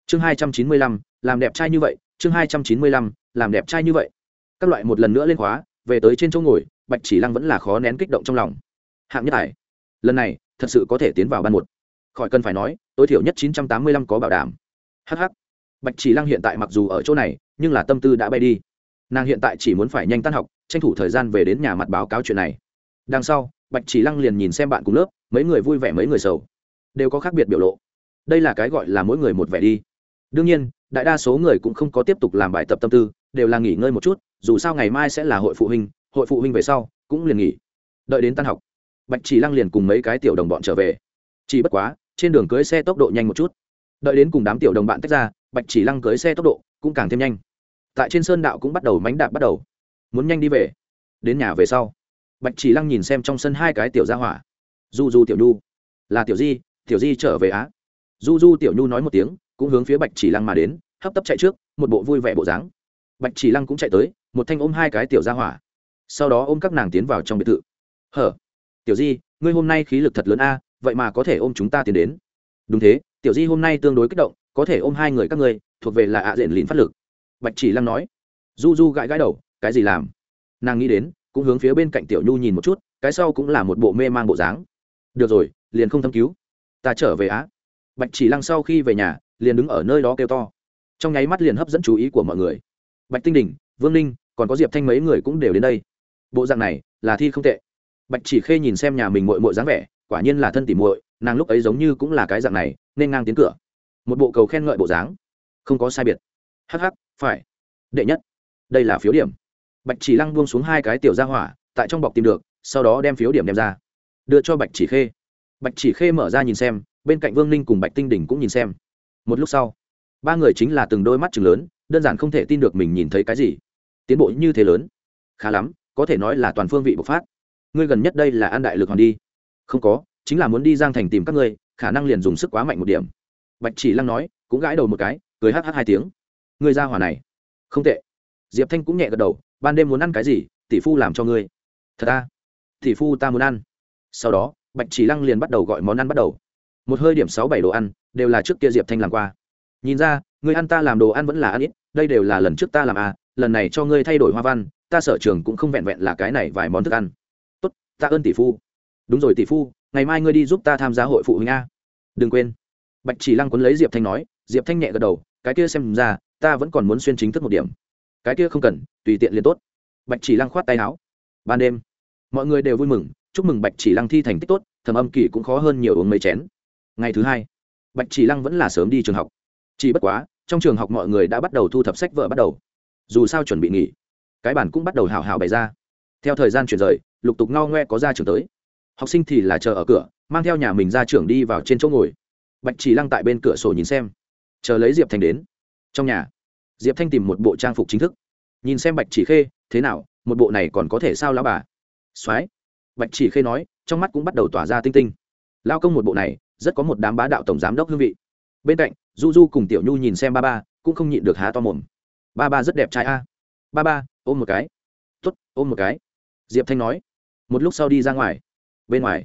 Chương hai trăm chín mươi lăm làm đẹp trai như vậy, chương hai trăm chín mươi lăm, làm đẹp trai như vậy. Các loại một lần nữa lên khóa, về tới trên chỗ ngồi, bạch chỉ lăng vẫn là khó nén kích động trong lòng. Hạng nhất hải, lần này, thật sự có thể tiến vào ban một. Khỏi cần phải nói, tối thiểu nhất chín trăm tám mươi lăm có bảo đảm. Hh bạch chỉ lăng hiện tại mặc dù ở chỗ này, nhưng là tâm tư đã bay đi. Nàng hiện tại chỉ muốn phải nhanh tan học, tranh thủ thời gian về đến nhà mặt báo cáo chuyện này. Đằng sau, bạch chỉ lăng liền nhìn xem bạn cùng lớp, mấy người vui vẻ mấy người sầu. Đều có khác biệt biểu lộ. Đây là cái gọi là mỗi người một vẻ đi. Đương nhiên đại đa số người cũng không có tiếp tục làm bài tập tâm tư, đều là nghỉ ngơi một chút, dù sao ngày mai sẽ là hội phụ huynh, hội phụ huynh về sau, cũng liền nghỉ. Đợi đến tan học, bạch chỉ lăng liền cùng mấy cái tiểu đồng bọn trở về. Chỉ bất quá, trên đường cưới xe tốc độ nhanh một chút. Đợi đến cùng đám tiểu đồng bạn tách ra, bạch chỉ lăng cưới xe tốc độ cũng càng thêm nhanh. Tại trên sơn đạo cũng bắt đầu mánh đạp bắt đầu. Muốn nhanh đi về, đến nhà về sau, bạch chỉ lăng nhìn xem trong sân hai cái tiểu gia hỏa. Du du tiểu nhu. Là tiểu di tiểu di trở về á? Du du tiểu nhu nói một tiếng cũng hướng phía bạch chỉ lăng mà đến, hấp tấp chạy trước, một bộ vui vẻ bộ dáng. Bạch chỉ lăng cũng chạy tới, một thanh ôm hai cái tiểu ra hỏa. Sau đó ôm các nàng tiến vào trong biệt thự. Hở, tiểu di, ngươi hôm nay khí lực thật lớn a, vậy mà có thể ôm chúng ta tiến đến. Đúng thế, tiểu di hôm nay tương đối kích động, có thể ôm hai người các ngươi, thuộc về là ạ diện lìn phát lực. Bạch chỉ lăng nói. Du du gãi gãi đầu, cái gì làm? Nàng nghĩ đến, cũng hướng phía bên cạnh tiểu nhu nhìn một chút, cái sau cũng là một bộ mê man bộ dáng. Được rồi, liền không thâm cứu. Ta trở về á. Bạch chỉ lăng sau khi về nhà liền đứng ở nơi đó kêu to. Trong nháy mắt liền hấp dẫn chú ý của mọi người. Bạch tinh đình, vương ninh, còn có diệp thanh mấy người cũng đều đến đây. Bộ dạng này là thi không tệ. Bạch chỉ khê nhìn xem nhà mình mội mội dáng vẻ, quả nhiên là thân tỉ muội, nàng lúc ấy giống như cũng là cái dạng này, nên ngang tiến cửa. Một bộ cầu khen ngợi bộ dáng. Không có sai biệt. Hh phải. Đệ nhất. Đây là phiếu điểm. Bạch chỉ lăng buông xuống hai cái tiểu ra hỏa, tại trong bọc tìm được, sau đó đem phiếu điểm đem ra. Đưa cho bạch chỉ khê. Bạch chỉ khê mở ra nhìn xem, bên cạnh vương ninh cùng bạch tinh đỉnh cũng nhìn xem một lúc sau, ba người chính là từng đôi mắt chừng lớn, đơn giản không thể tin được mình nhìn thấy cái gì. Tiến bộ như thế lớn, khá lắm, có thể nói là toàn phương vị bộc phát. Ngươi gần nhất đây là an đại lực hoàn đi. Không có, chính là muốn đi giang thành tìm các ngươi, khả năng liền dùng sức quá mạnh một điểm. Bạch chỉ lăng nói, cũng gãi đầu một cái, cười hh hai tiếng. Ngươi ra hòa này, không tệ. Diệp thanh cũng nhẹ gật đầu, ban đêm muốn ăn cái gì, tỷ phu làm cho ngươi. Thật ta tỷ phu ta muốn ăn. Sau đó, bạch chỉ lăng liền bắt đầu gọi món ăn bắt đầu một hơi điểm sáu bảy đồ ăn, đều là trước kia diệp thanh làm qua. Nhìn ra, người ăn ta làm đồ ăn vẫn là ăn ít, đây đều là lần trước ta làm à lần này cho ngươi thay đổi hoa văn, ta sở trường cũng không vẹn vẹn là cái này vài món thức ăn. Tốt, ta ơn tỷ phu. Đúng rồi tỷ phu, ngày mai ngươi đi giúp ta tham gia hội phụ huynh a. Đừng quên. Bạch chỉ lăng quấn lấy diệp thanh nói, diệp thanh nhẹ gật đầu, cái kia xem ra, ta vẫn còn muốn xuyên chính thức một điểm. Cái kia không cần, tùy tiện liền tốt. Bạch chỉ lăng khoát tay áo. Ban đêm, mọi người đều vui mừng, chúc mừng bạch chỉ lăng thi thành tích tốt, thầm âm kỳ cũng khó hơn nhiều uống mấy chén ngày thứ hai. Bạch chỉ lăng vẫn là sớm đi trường học. Chỉ bất quá, trong trường học mọi người đã bắt đầu thu thập sách vợ bắt đầu. Dù sao chuẩn bị nghỉ, cái bản cũng bắt đầu hào hào bày ra. Theo thời gian chuyển rời, lục tục ngao ngoe có ra trường tới. Học sinh thì là chờ ở cửa, mang theo nhà mình ra trường đi vào trên chỗ ngồi. Bạch chỉ lăng tại bên cửa sổ nhìn xem. Chờ lấy diệp thanh đến. Trong nhà, diệp thanh tìm một bộ trang phục chính thức. Nhìn xem bạch chỉ khê, thế nào, một bộ này còn có thể sao lão bà? Soái, bạch chỉ khê nói, trong mắt cũng bắt đầu tỏa ra tinh tinh. Lao công một bộ này rất có một đám bá đạo tổng giám đốc hương vị. Bên cạnh, du du cùng tiểu nhu nhìn xem ba ba, cũng không nhịn được há to mồm. Ba ba rất đẹp trai a. Ba ba, ôm một cái. T ố t ôm một cái. Diệp thanh nói. Một lúc sau đi ra ngoài. Bên ngoài,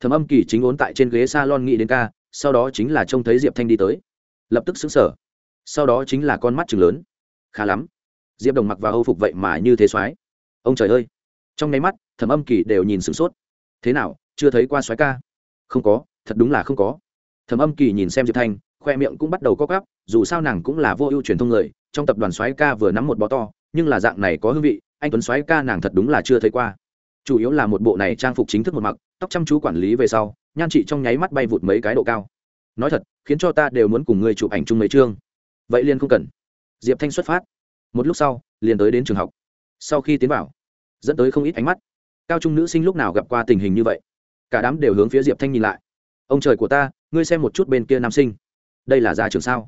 thầm âm kỳ chính ốn tại trên ghế s a lon nghĩ đến ca, sau đó chính là trông thấy diệp thanh đi tới. Lập tức xứng sở sau đó chính là con mắt chừng lớn. Khá lắm. Diệp đồng mặc và âu phục vậy mà như thế soái ông trời ơi. Trong nháy mắt thẩm âm kỳ đều nhìn sửng sốt. Thế nào, chưa thấy qua soái ca? Không có thật đúng là không có. Thẩm âm kỳ nhìn xem diệp thanh, khoe miệng cũng bắt đầu có cắp dù sao nàng cũng là vô ưu truyền thông người, trong tập đoàn soái ca vừa nắm một bó to, nhưng là dạng này có hương vị, anh tuấn soái ca nàng thật đúng là chưa thấy qua. Chủ yếu là một bộ này trang phục chính thức một mặc, tóc chăm chú quản lý về sau, nhan chị trong nháy mắt bay vụt mấy cái độ cao. Nói thật, khiến cho ta đều muốn cùng người chụp ảnh chung mấy chương. Vậy liền không cần. Diệp thanh xuất phát. Một lúc sau, liền tới đến trường học. Sau khi tiến vào, dẫn tới không ít ánh mắt. Cao trung nữ sinh lúc nào gặp qua tình hình như vậy? Cả đám đều hướng phía diệp thanh nhìn lại ông trời của ta, ngươi xem một chút bên kia nam sinh. Đây là gia trưởng sao?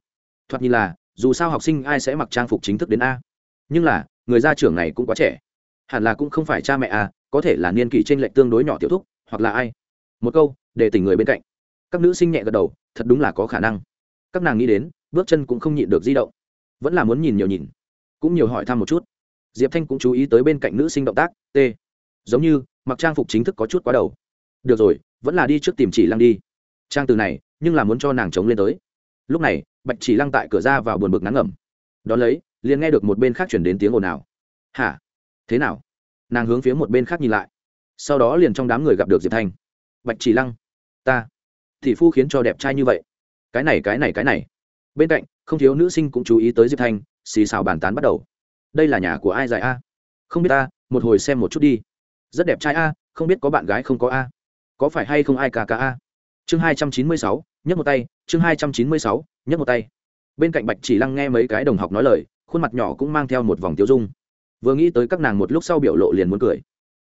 Thoạt nhìn là, dù sao học sinh ai sẽ mặc trang phục chính thức đến a. Nhưng là, người gia trưởng này cũng quá trẻ. Hẳn là cũng không phải cha mẹ a, có thể là niên kỷ t r ê n lệch tương đối nhỏ tiểu thúc, hoặc là ai. Một câu, để tỉnh người bên cạnh. Các nữ sinh nhẹ gật đầu, thật đúng là có khả năng. Các nàng nghĩ đến, bước chân cũng không nhịn được di động. Vẫn là muốn nhìn nhiều nhìn. Cũng nhiều hỏi thăm một chút. Diệp thanh cũng chú ý tới bên cạnh nữ sinh động tác, t. Giống như, mặc trang phục chính thức có chút quá đầu. Được rồi, vẫn là đi trước tìm chỉ lăng đi trang từ này nhưng là muốn cho nàng chống lên tới lúc này bạch chỉ lăng tại cửa ra vào buồn bực ngắn ngẩm đón lấy liền nghe được một bên khác chuyển đến tiếng ồn ào hả thế nào nàng hướng phía một bên khác nhìn lại sau đó liền trong đám người gặp được diệp thanh bạch chỉ lăng ta thị phu khiến cho đẹp trai như vậy cái này cái này cái này bên cạnh không thiếu nữ sinh cũng chú ý tới diệp thanh xì xào bàn tán bắt đầu đây là nhà của ai dài a không biết ta một hồi xem một chút đi rất đẹp trai a không biết có bạn gái không có a có phải hay không ai ca ca a chương hai trăm chín mươi sáu, nhấc một tay, chương hai trăm chín mươi sáu, nhấc một tay. Bên cạnh bạch chỉ lăng nghe mấy cái đồng học nói lời, khuôn mặt nhỏ cũng mang theo một vòng tiêu dung. Vừa nghĩ tới các nàng một lúc sau biểu lộ liền muốn cười.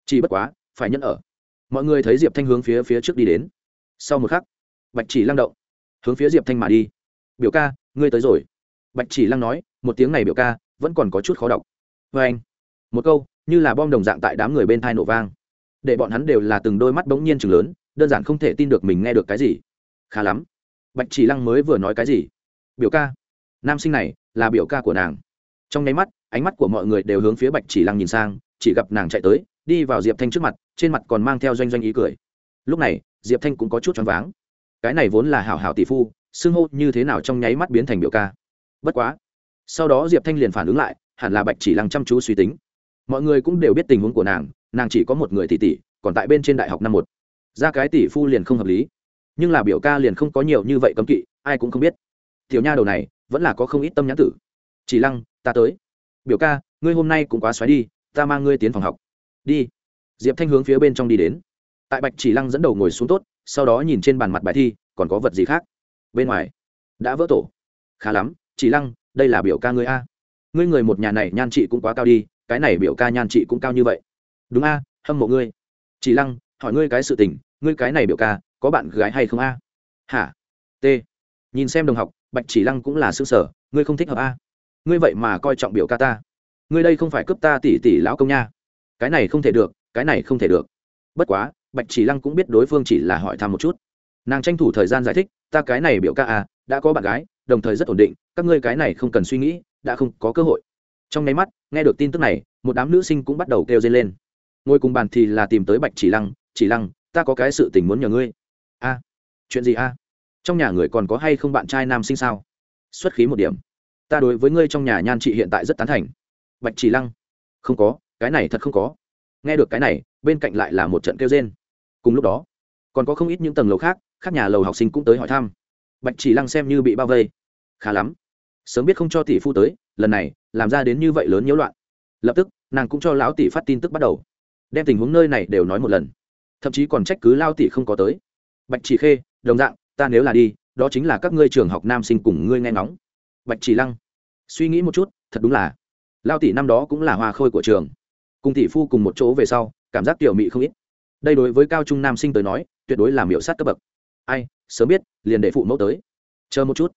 Chỉ bất quá, phải nhẫn ở. Mọi người thấy diệp thanh hướng phía phía trước đi đến. Sau một khắc, bạch chỉ lăng động. Hướng phía diệp thanh mà đi. Biểu ca, ngươi tới rồi. Bạch chỉ lăng nói, một tiếng này biểu ca, vẫn còn có chút khó đọc. Vê anh. Một câu, như là bom đồng dạng tại đám người bên thai nổ vang. Để bọn hắn đều là từng đôi mắt bỗng nhiên chừng lớn đơn giản không thể tin được mình nghe được cái gì. Khá lắm. Bạch chỉ lăng mới vừa nói cái gì? Biểu ca. Nam sinh này là biểu ca của nàng. Trong nháy mắt, ánh mắt của mọi người đều hướng phía bạch chỉ lăng nhìn sang, chỉ gặp nàng chạy tới, đi vào diệp thanh trước mặt, trên mặt còn mang theo doanh doanh ý cười. Lúc này, diệp thanh cũng có chút choáng váng. Cái này vốn là hảo hảo tỷ phu, xưng hô như thế nào trong nháy mắt biến thành biểu ca. Bất quá, sau đó diệp thanh liền phản ứng lại, hẳn là bạch chỉ lăng chăm chú suy tính. Mọi người cũng đều biết tình huống của nàng nàng chỉ có một người tỷ tỷ, còn tại bên trên đại học năm một ra cái tỷ phu liền không hợp lý. Nhưng là biểu ca liền không có nhiều như vậy cấm kỵ, ai cũng không biết. Tiểu nha đầu này, vẫn là có không ít tâm nhãn tử. Chỉ lăng, ta tới. Biểu ca, ngươi hôm nay cũng quá xoáy đi, ta mang ngươi tiến phòng học. Đi. Diệp thanh hướng phía bên trong đi đến. Tại bạch chỉ lăng dẫn đầu ngồi xuống tốt, sau đó nhìn trên bàn mặt bài thi, còn có vật gì khác? Bên ngoài, đã vỡ tổ. Khá lắm, chỉ lăng, đây là biểu ca ngươi a. Ngươi người một nhà này nhan chị cũng quá cao đi, cái này biểu ca nhan chị cũng cao như vậy. Đúng a, hâm mộ ngươi. Chỉ lăng hỏi ngươi cái sự tình, ngươi cái này biểu ca, có bạn gái hay không a? Hả? T. Nhìn xem đồng học, bạch chỉ lăng cũng là xương sở ngươi không thích hợp a? Ngươi vậy mà coi trọng biểu ca ta. Ngươi đây không phải cướp ta tỷ tỷ lão công nha. Cái này không thể được, cái này không thể được. Bất quá, bạch chỉ lăng cũng biết đối phương chỉ là hỏi thăm một chút. Nàng tranh thủ thời gian giải thích, ta cái này biểu ca à đã có bạn gái, đồng thời rất ổn định, các ngươi cái này không cần suy nghĩ, đã không có cơ hội. Trong nháy mắt, nghe được tin tức này, một đám nữ sinh cũng bắt đầu kêu dây lên. Ngồi cùng bàn thì là tìm tới bạch chỉ lăng chỉ lăng, ta có cái sự tình muốn nhờ ngươi. A, chuyện gì a? Trong nhà người còn có hay không bạn trai nam sinh sao? Xuất khí một điểm. Ta đối với ngươi trong nhà nhan chị hiện tại rất tán thành. Bạch chỉ lăng. Không có, cái này thật không có. Nghe được cái này, bên cạnh lại là một trận kêu rên. Cùng lúc đó, còn có không ít những tầng lầu khác khác nhà lầu học sinh cũng tới hỏi thăm. Bạch chỉ lăng xem như bị bao vây. Khá lắm. Sớm biết không cho tỷ phu tới, lần này, làm ra đến như vậy lớn nhiễu loạn. Lập tức, nàng cũng cho lão tỷ phát tin tức bắt đầu. Đem tình huống nơi này đều nói một lần thậm chí còn trách cứ lao tỷ không có tới. Bạch chỉ khê, đồng dạng, ta nếu là đi, đó chính là các ngươi trường học nam sinh cùng ngươi nghe ngóng. Bạch chỉ lăng, suy nghĩ một chút, thật đúng là, lao tỷ năm đó cũng là hoa khôi của trường. Cùng tỷ phu cùng một chỗ về sau, cảm giác tiểu mị không ít. Đây đối với cao trung nam sinh tới nói, tuyệt đối là miểu sát cấp bậc. Ai, sớm biết, liền để phụ mẫu tới. Chờ một chút.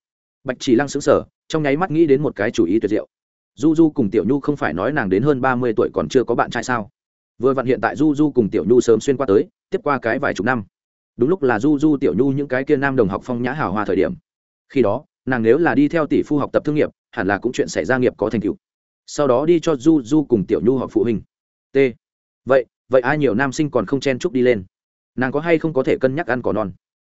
Bạch chỉ lăng xứng sở trong nháy mắt nghĩ đến một cái chủ ý tuyệt diệu. Du du cùng tiểu nhu không phải nói nàng đến hơn ba mươi tuổi còn chưa có bạn trai sao? Vừa vặn hiện tại du du cùng tiểu nhu sớm xuyên qua tới, tiếp qua cái vài chục năm. Đúng lúc là du du, tiểu nhu những cái kia nam đồng học phong nhã hào hoa thời điểm. Khi đó, nàng nếu là đi theo tỷ phu học tập thương nghiệp, hẳn là cũng chuyện xảy ra nghiệp có thành tựu. Sau đó đi cho du du cùng tiểu nhu học phụ huynh. T. Vậy vậy ai nhiều nam sinh còn không chen chúc đi lên? Nàng có hay không có thể cân nhắc ăn cỏ non?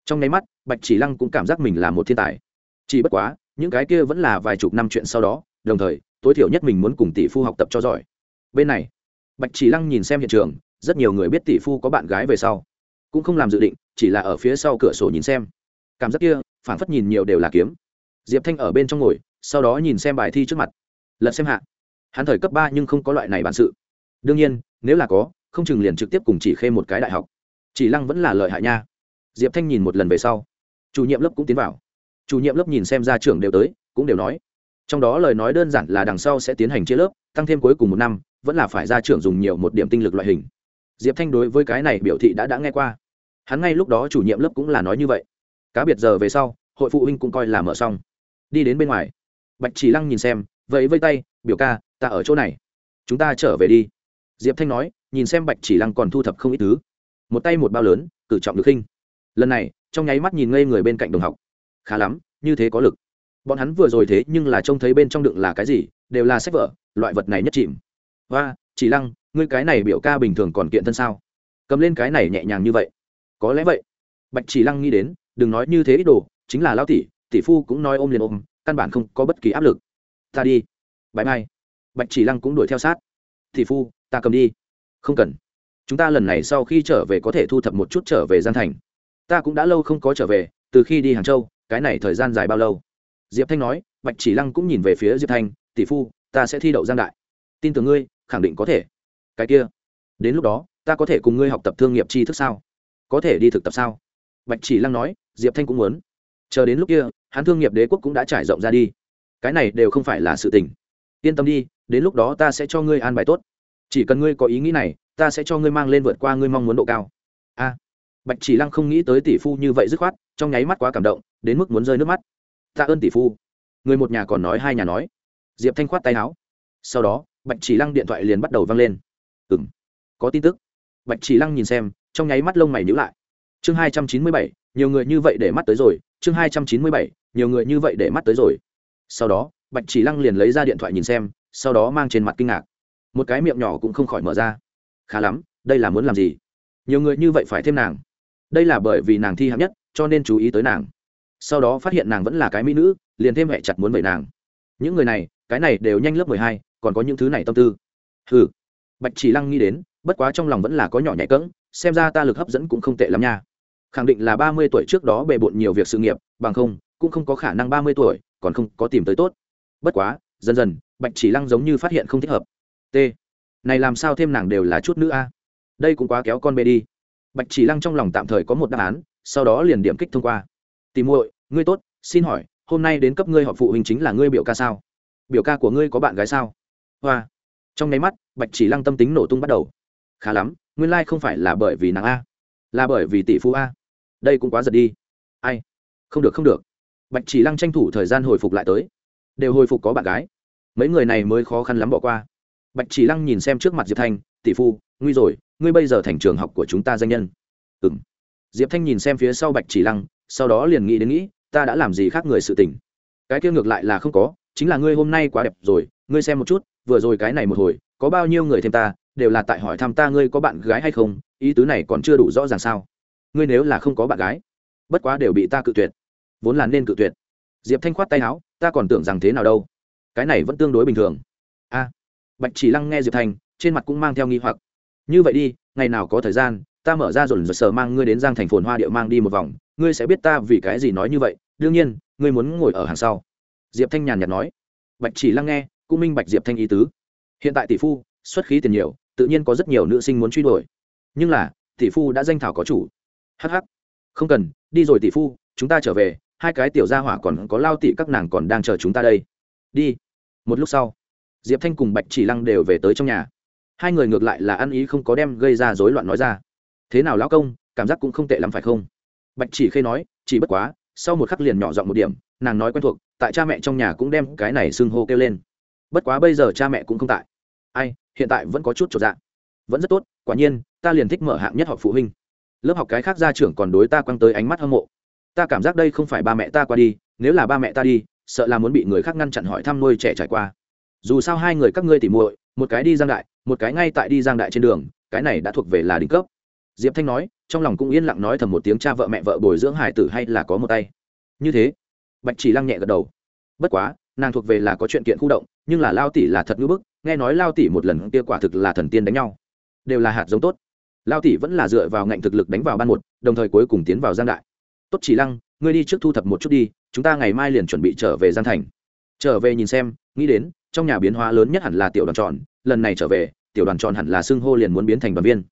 Trong nháy mắt, bạch chỉ lăng cũng cảm giác mình là một thiên tài. Chỉ bất quá, những cái kia vẫn là vài chục năm chuyện sau đó, đồng thời, tối thiểu nhất mình muốn cùng tỷ phu học tập cho giỏi. Bên này bạch chỉ lăng nhìn xem hiện trường, rất nhiều người biết tỷ phu có bạn gái về sau. Cũng không làm dự định, chỉ là ở phía sau cửa sổ nhìn xem. Cảm giác kia phản phất nhìn nhiều đều là kiếm. Diệp thanh ở bên trong ngồi, sau đó nhìn xem bài thi trước mặt. Lật xem hạ. Hắn thời cấp ba nhưng không có loại này bản sự. Đương nhiên, nếu là có, không chừng liền trực tiếp cùng chỉ khê một cái đại học. Chỉ lăng vẫn là lợi hại nha. Diệp thanh nhìn một lần về sau. Chủ nhiệm lớp cũng tiến vào. Chủ nhiệm lớp nhìn xem ra trưởng đều tới, cũng đều nói trong đó lời nói đơn giản là đằng sau sẽ tiến hành chia lớp, tăng thêm cuối cùng một năm, vẫn là phải ra trưởng dùng nhiều một điểm tinh lực loại hình. Diệp thanh đối với cái này biểu thị đã đã nghe qua. Hắn ngay lúc đó chủ nhiệm lớp cũng là nói như vậy. Cá biệt giờ về sau, hội phụ huynh cũng coi là mở xong. Đi đến bên ngoài. Bạch chỉ lăng nhìn xem vậy vây tay, biểu ca, ta ở chỗ này. Chúng ta trở về đi. Diệp thanh nói, nhìn xem bạch chỉ lăng còn thu thập không ít thứ. Một tay một bao lớn, cử trọng được khinh. Lần này, trong nháy mắt nhìn ngây người bên cạnh đồng học. Khá lắm, như thế có lực bọn hắn vừa rồi thế nhưng là trông thấy bên trong đựng là cái gì, đều là sách vở, loại vật này nhất chìm. Và chỉ lăng, ngươi cái này biểu ca bình thường còn kiện thân sao? Cầm lên cái này nhẹ nhàng như vậy. Có lẽ vậy. Bạch chỉ lăng nghĩ đến, đừng nói như thế ít đồ, chính là lao tỷ tỷ phu cũng nói ôm liền ôm, căn bản không có bất kỳ áp lực. Ta đi. Bãi mai. Bạch chỉ lăng cũng đuổi theo sát. Tỷ phu, ta cầm đi. Không cần. Chúng ta lần này sau khi trở về có thể thu thập một chút trở về gian thành. Ta cũng đã lâu không có trở về, từ khi đi hàng châu, cái này thời gian dài bao lâu? Diệp thanh nói, bạch chỉ lăng cũng nhìn về phía diệp thanh, tỷ phu, ta sẽ thi đậu giang đại. Tin tưởng ngươi, khẳng định có thể. Cái kia, đến lúc đó, ta có thể cùng ngươi học tập thương nghiệp tri thức sao? Có thể đi thực tập sao? Bạch chỉ lăng nói, diệp thanh cũng muốn. Chờ đến lúc kia, hắn thương nghiệp đế quốc cũng đã trải rộng ra đi. Cái này đều không phải là sự tình. Yên tâm đi, đến lúc đó ta sẽ cho ngươi an bài tốt. Chỉ cần ngươi có ý nghĩ này, ta sẽ cho ngươi mang lên vượt qua ngươi mong muốn độ cao. A. Bạch chỉ lăng không nghĩ tới tỷ phu như vậy dứt khoát, trong nháy mắt quá cảm động, đến mức muốn rơi nước mắt tạ ơn tỷ phu. Người một nhà còn nói hai nhà nói. Diệp thanh khoát tay áo. Sau đó, bạch chỉ lăng điện thoại liền bắt đầu văng lên. Ừ m có tin tức. Bạch chỉ lăng nhìn xem, trong nháy mắt lông mày nhữ lại. Chương hai trăm chín mươi bảy, nhiều người như vậy để mắt tới rồi. Chương hai trăm chín mươi bảy, nhiều người như vậy để mắt tới rồi. Sau đó, bạch chỉ lăng liền lấy ra điện thoại nhìn xem, sau đó mang trên mặt kinh ngạc. Một cái miệng nhỏ cũng không khỏi mở ra. Khá lắm, đây là muốn làm gì? Nhiều người như vậy phải thêm nàng. Đây là bởi vì nàng thi hạng nhất, cho nên chú ý tới nàng sau đó phát hiện nàng vẫn là cái mỹ nữ, liền thêm hẹ chặt muốn vậy nàng. Những người này, cái này đều nhanh lớp mười hai, còn có những thứ này tâm tư. Ừ bạch chỉ lăng nghĩ đến, bất quá trong lòng vẫn là có nhỏ nhạy cỡng xem ra ta lực hấp dẫn cũng không tệ lắm nha. Khẳng định là ba mươi tuổi trước đó bề bộn nhiều việc sự nghiệp, bằng không, cũng không có khả năng ba mươi tuổi, còn không có tìm tới tốt. Bất quá, dần dần, bạch chỉ lăng giống như phát hiện không thích hợp. T. Này làm sao thêm nàng đều là chút nữ a. Đây cũng quá kéo con bê đi. Bạch chỉ lăng trong lòng tạm thời có một đáp án, sau đó liền điểm kích thông qua tìm muội, ngươi tốt, xin hỏi, hôm nay đến cấp ngươi họp phụ huynh chính là ngươi biểu ca sao? Biểu ca của ngươi có bạn gái sao? Hoa. Trong nháy mắt, bạch chỉ lăng tâm tính nổ tung bắt đầu. Khá lắm, nguyên lai、like、không phải là bởi vì nàng a. Là bởi vì tỷ phú a. Đây cũng quá giật đi. Ai? Không được không được. Bạch chỉ lăng tranh thủ thời gian hồi phục lại tới. Đều hồi phục có bạn gái. Mấy người này mới khó khăn lắm bỏ qua. Bạch chỉ lăng nhìn xem trước mặt diệp thanh, tỷ phu, nguy rồi, ngươi bây giờ thành trường học của chúng ta danh nhân. Ừ m diệp thanh nhìn xem phía sau bạch chỉ lăng sau đó liền nghĩ đến nghĩ, ta đã làm gì khác người sự tình. Cái kia ngược lại là không có, chính là ngươi hôm nay quá đẹp rồi, ngươi xem một chút, vừa rồi cái này một hồi, có bao nhiêu người thêm ta, đều là tại hỏi thăm ta ngươi có bạn gái hay không, ý tứ này còn chưa đủ rõ ràng sao. Ngươi nếu là không có bạn gái, bất quá đều bị ta cự tuyệt. Vốn là nên cự tuyệt. Diệp thanh khoát tay áo, ta còn tưởng rằng thế nào đâu. Cái này vẫn tương đối bình thường. A. Bạch chỉ lăng nghe diệp thanh, trên mặt cũng mang theo nghi hoặc. Như vậy đi, ngày nào có thời gian ta mở ra rồi rồi sờ mang ngươi đến giang thành phồn hoa điệu mang đi một vòng, ngươi sẽ biết ta vì cái gì nói như vậy. Đương nhiên, ngươi muốn ngồi ở hàng sau. Diệp thanh nhàn nhạt nói. Bạch chỉ lăng nghe, cũng minh bạch diệp thanh ý tứ. Hiện tại tỷ phu, xuất khí tiền nhiều, tự nhiên có rất nhiều nữ sinh muốn truy đuổi. Nhưng là, tỷ phu đã danh thảo có chủ. Hh không cần, đi rồi tỷ phu, chúng ta trở về, hai cái tiểu gia hỏa còn có lao tỷ các nàng còn đang chờ chúng ta đây. Đi. Một lúc sau, diệp thanh cùng bạch chỉ lăng đều về tới trong nhà. Hai người ngược lại là ăn ý không có đem gây ra rối loạn nói ra thế nào lão công, cảm giác cũng không tệ lắm phải không? Bạch chỉ khê nói, chỉ bất quá, sau một khắc liền nhỏ giọng một điểm, nàng nói quen thuộc, tại cha mẹ trong nhà cũng đem cái này xưng hô kêu lên. Bất quá bây giờ cha mẹ cũng không tại. Ai, hiện tại vẫn có chút trọn dạng vẫn rất tốt, quả nhiên, ta liền thích mở hạng nhất học phụ huynh. Lớp học cái khác gia trưởng còn đối ta quăng tới ánh mắt hâm mộ. Ta cảm giác đây không phải ba mẹ ta qua đi, nếu là ba mẹ ta đi, sợ là muốn bị người khác ngăn chặn hỏi thăm nuôi trẻ trải qua. Dù sao hai người các ngươi tỉ muội, một cái đi giang đại, một cái ngay tại đi giang đại trên đường, cái này đã thuộc về là đỉnh cấp diệp thanh nói, trong lòng cũng yên lặng nói thầm một tiếng cha vợ mẹ vợ bồi dưỡng hải tử hay là có một tay. Như thế, bạch chỉ lăng nhẹ gật đầu. Bất quá, nàng thuộc về là có chuyện kiện khu động, nhưng là lao tỷ là thật ngưỡng bức, nghe nói lao tỷ một lần kia quả thực là thần tiên đánh nhau. Đều là hạt giống tốt. Lao tỷ vẫn là dựa vào ngạnh thực lực đánh vào ban một, đồng thời cuối cùng tiến vào giang đại. Tốt chỉ lăng, ngươi đi trước thu thập một chút đi, chúng ta ngày mai liền chuẩn bị trở về giang thành. Trở về nhìn xem, nghĩ đến, trong nhà biến hóa lớn nhất hẳn là tiểu đoàn tròn, lần này trở về, tiểu đoàn tròn hẳn là xưng hô liền muốn biến thành đoàn viên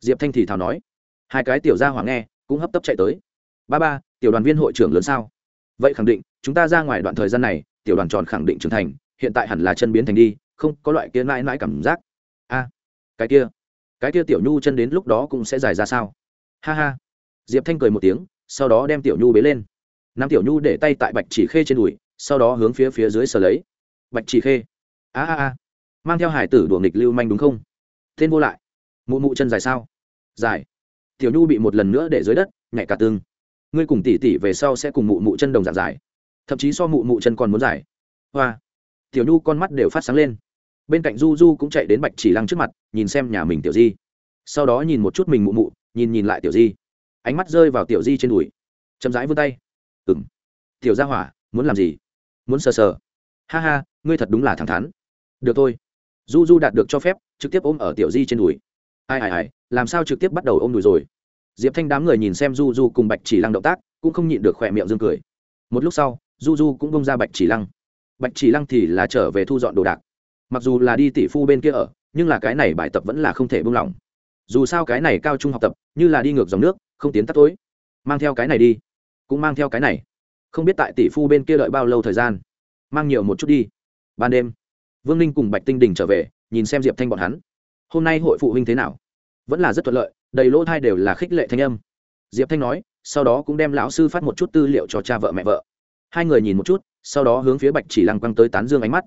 diệp thanh thì thào nói, hai cái tiểu gia hỏa nghe, cũng hấp tấp chạy tới. Ba ba, tiểu đoàn viên hội trưởng lớn sao? Vậy khẳng định, chúng ta ra ngoài đoạn thời gian này, tiểu đoàn tròn khẳng định trưởng thành, hiện tại hẳn là chân biến thành đi, không có loại kia mãi mãi cảm giác. A, cái kia cái kia tiểu nhu chân đến lúc đó cũng sẽ dài ra sao? Ha ha. Diệp thanh cười một tiếng, sau đó đem tiểu nhu bế lên. Nam tiểu nhu để tay tại bạch chỉ khê trên đùi, sau đó hướng phía phía dưới sờ lấy. Bạch chỉ khê. A a a. Mang theo hải tử đùa nghịch lưu manh đúng không? Tên vô lại mụ mụ chân dài sao? Dài. Tiểu nhu bị một lần nữa để dưới đất, nhảy cả tương ngươi cùng tỷ tỷ về sau sẽ cùng mụ mụ chân đồng dạng dài. Thậm chí so mụ mụ chân còn muốn dài. Hoa. Tiểu nhu con mắt đều phát sáng lên. Bên cạnh du du cũng chạy đến bạch chỉ lăng trước mặt, nhìn xem nhà mình tiểu di. Sau đó nhìn một chút mình mụ mụ, nhìn nhìn lại tiểu di. Ánh mắt rơi vào tiểu di trên đùi. Chậm rãi vươn tay. Ừng tiểu gia hỏa, muốn làm gì? Muốn sờ sờ. Ha ha, ngươi thật đúng là thẳng thắn. Được thôi. Du du đạt được cho phép, trực tiếp ôm ở tiểu di trên đùi ai ai ai, làm sao trực tiếp bắt đầu ôm đùi rồi? Diệp thanh đám người nhìn xem du du cùng bạch chỉ lăng động tác, cũng không nhịn được khỏe miệng dương cười. Một lúc sau, du du cũng bông ra bạch chỉ lăng. Bạch chỉ lăng thì là trở về thu dọn đồ đạc. Mặc dù là đi tỷ phu bên kia ở, nhưng là cái này bài tập vẫn là không thể buông lỏng. Dù sao cái này cao trung học tập, như là đi ngược dòng nước, không tiến tắt tối. Mang theo cái này đi. Cũng mang theo cái này. Không biết tại tỷ phu bên kia đợi bao lâu thời gian. Mang nhiều một chút đi. Ban đêm, vương ninh cùng bạch tinh đình trở về, nhìn xem diệp thanh bọn hắn hôm nay hội phụ huynh thế nào? Vẫn là rất thuận lợi, đầy lỗ thai đều là khích lệ thanh âm. Diệp thanh nói, sau đó cũng đem lão sư phát một chút tư liệu cho cha vợ mẹ vợ. Hai người nhìn một chút, sau đó hướng phía bạch chỉ lăng quăng tới tán dương ánh mắt.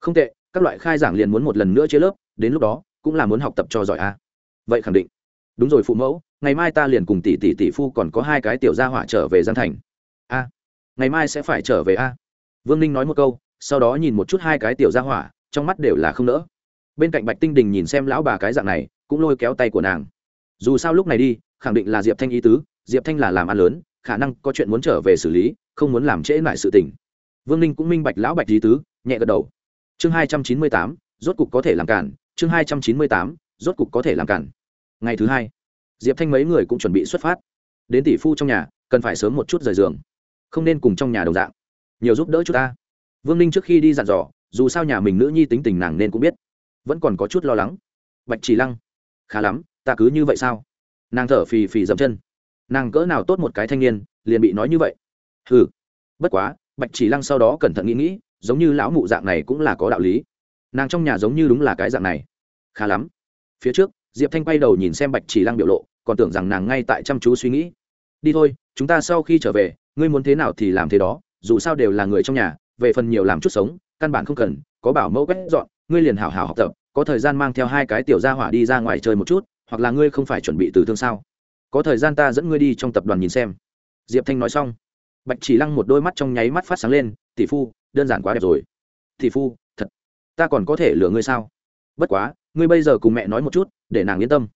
Không tệ, các loại khai giảng liền muốn một lần nữa chia lớp, đến lúc đó, cũng là muốn học tập cho giỏi a. À? vậy khẳng định. Đúng rồi phụ mẫu, ngày mai ta liền cùng tỷ tỷ tỷ phu còn có hai cái tiểu gia hỏa trở về giang thành. A, ngày mai sẽ phải trở về a. Vương ninh nói một câu, sau đó nhìn một chút hai cái tiểu gia hỏa, trong mắt đều là không nỡ bên cạnh bạch tinh đình nhìn xem lão bà cái dạng này cũng lôi kéo tay của nàng dù sao lúc này đi khẳng định là diệp thanh ý tứ diệp thanh là làm ăn lớn khả năng có chuyện muốn trở về xử lý không muốn làm trễ lại sự tình vương ninh cũng minh bạch lão bạch ý tứ nhẹ gật đầu chương hai trăm chín mươi tám rốt cục có thể làm cản chương hai trăm chín mươi tám rốt cục có thể làm cản ngày thứ hai diệp thanh mấy người cũng chuẩn bị xuất phát đến tỷ phu trong nhà cần phải sớm một chút rời giường không nên cùng trong nhà đồng dạng nhiều giúp đỡ chúng ta vương ninh trước khi đi dặn dò dù sao nhà mình nữ nhi tính tình nàng nên cũng biết vẫn còn có chút lo lắng. Bạch chỉ lăng, khá lắm, ta cứ như vậy sao? Nàng thở phì phì dậm chân. Nàng cỡ nào tốt một cái thanh niên, liền bị nói như vậy. Hừ. bất quá, bạch chỉ lăng sau đó cẩn thận nghĩ nghĩ, giống như lão mụ dạng này cũng là có đạo lý. Nàng trong nhà giống như đúng là cái dạng này. Khá lắm. Phía trước, diệp thanh quay đầu nhìn xem bạch chỉ lăng biểu lộ, còn tưởng rằng nàng ngay tại chăm chú suy nghĩ. Đi thôi, chúng ta sau khi trở về, ngươi muốn thế nào thì làm thế đó, dù sao đều là người trong nhà, về phần nhiều làm chút sống, căn bản không cần, có bảo mẫu quét dọn ngươi liền hảo hảo học tập, có thời gian mang theo hai cái tiểu gia hỏa đi ra ngoài chơi một chút, hoặc là ngươi không phải chuẩn bị từ thương sao? Có thời gian ta dẫn ngươi đi trong tập đoàn nhìn xem. Diệp thanh nói xong, bạch chỉ lăng một đôi mắt trong nháy mắt phát sáng lên, tỷ phu, đơn giản quá đẹp rồi. Tỷ phu, thật, ta còn có thể lừa ngươi sao? Bất quá, ngươi bây giờ cùng mẹ nói một chút, để nàng yên tâm.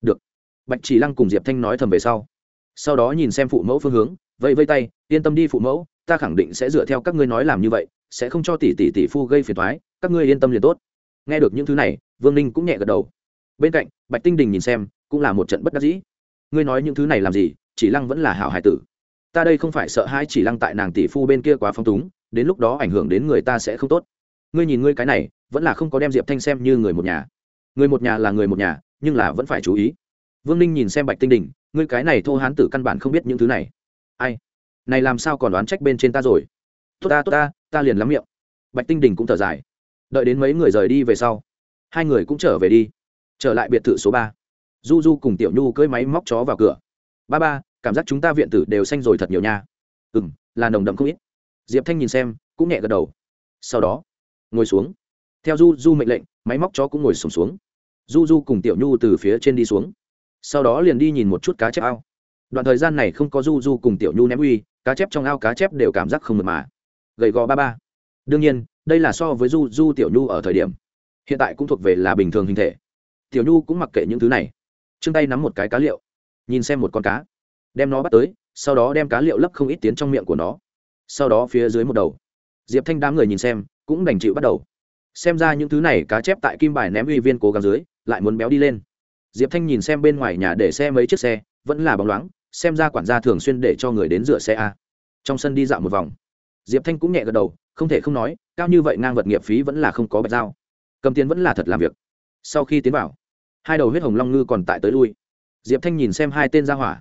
Được. Bạch chỉ lăng cùng diệp thanh nói thầm về sau. Sau đó nhìn xem phụ mẫu phương hướng, vẫy vây tay, yên tâm đi phụ mẫu, ta khẳng định sẽ dựa theo các ngươi nói làm như vậy, sẽ không cho tỷ tỷ tỷ phu gây phiền toái các ngươi yên tâm liền tốt. Nghe được những thứ này, vương ninh cũng nhẹ gật đầu. Bên cạnh, bạch tinh đình nhìn xem, cũng là một trận bất đắc dĩ. Ngươi nói những thứ này làm gì, chỉ lăng vẫn là hảo hải tử. Ta đây không phải sợ hai chỉ lăng tại nàng tỷ phu bên kia quá phong túng, đến lúc đó ảnh hưởng đến người ta sẽ không tốt. Ngươi nhìn ngươi cái này, vẫn là không có đem diệp thanh xem như người một nhà. Người một nhà là người một nhà, nhưng là vẫn phải chú ý. Vương ninh nhìn xem bạch tinh đình, ngươi cái này thô hán tử căn bản không biết những thứ này. Ai? Này làm sao còn đoán trách bên trên ta rồi? Tốt ta tốt ta ta liền lắm miệng. Bạch tinh đình cũng thở dài đợi đến mấy người rời đi về sau hai người cũng trở về đi. Trở lại biệt thự số ba. Du du cùng tiểu nhu cưỡi máy móc chó vào cửa. Ba ba cảm giác chúng ta viện tử đều xanh rồi thật nhiều nha. Ừ m là nồng đậm không ít. Diệp thanh nhìn xem cũng nhẹ gật đầu. Sau đó ngồi xuống. Theo du du mệnh lệnh máy móc chó cũng ngồi sùng xuống, xuống du du cùng tiểu nhu từ phía trên đi xuống. Sau đó liền đi nhìn một chút cá chép ao. Đoạn thời gian này không có du du cùng tiểu nhu ném uy cá chép trong ao cá chép đều cảm giác không mượt mà. Gầy gò ba ba. Đương nhiên đây là so với du du tiểu nhu ở thời điểm. Hiện tại cũng thuộc về là bình thường hình thể. Tiểu nhu cũng mặc kệ những thứ này. Chân tay nắm một cái cá liệu. Nhìn xem một con cá. Đem nó bắt tới, sau đó đem cá liệu lấp không ít tiến trong miệng của nó. Sau đó phía dưới một đầu. Diệp thanh đám người nhìn xem, cũng đành chịu bắt đầu. Xem ra những thứ này cá chép tại kim bài ném uy viên cố gắng dưới, lại muốn béo đi lên. Diệp thanh nhìn xem bên ngoài nhà để xe mấy chiếc xe, vẫn là bóng loáng, xem ra quản gia thường xuyên để cho người đến rửa xe a. Trong sân đi dạo một vòng. Diệp thanh cũng nhẹ gật đầu không thể không nói, cao như vậy ngang vật nghiệp phí vẫn là không có bạch dao cầm tiền vẫn là thật làm việc. Sau khi tiến vào, hai đầu huyết hồng long ngư còn tại tới lui. Diệp thanh nhìn xem hai tên ra hỏa,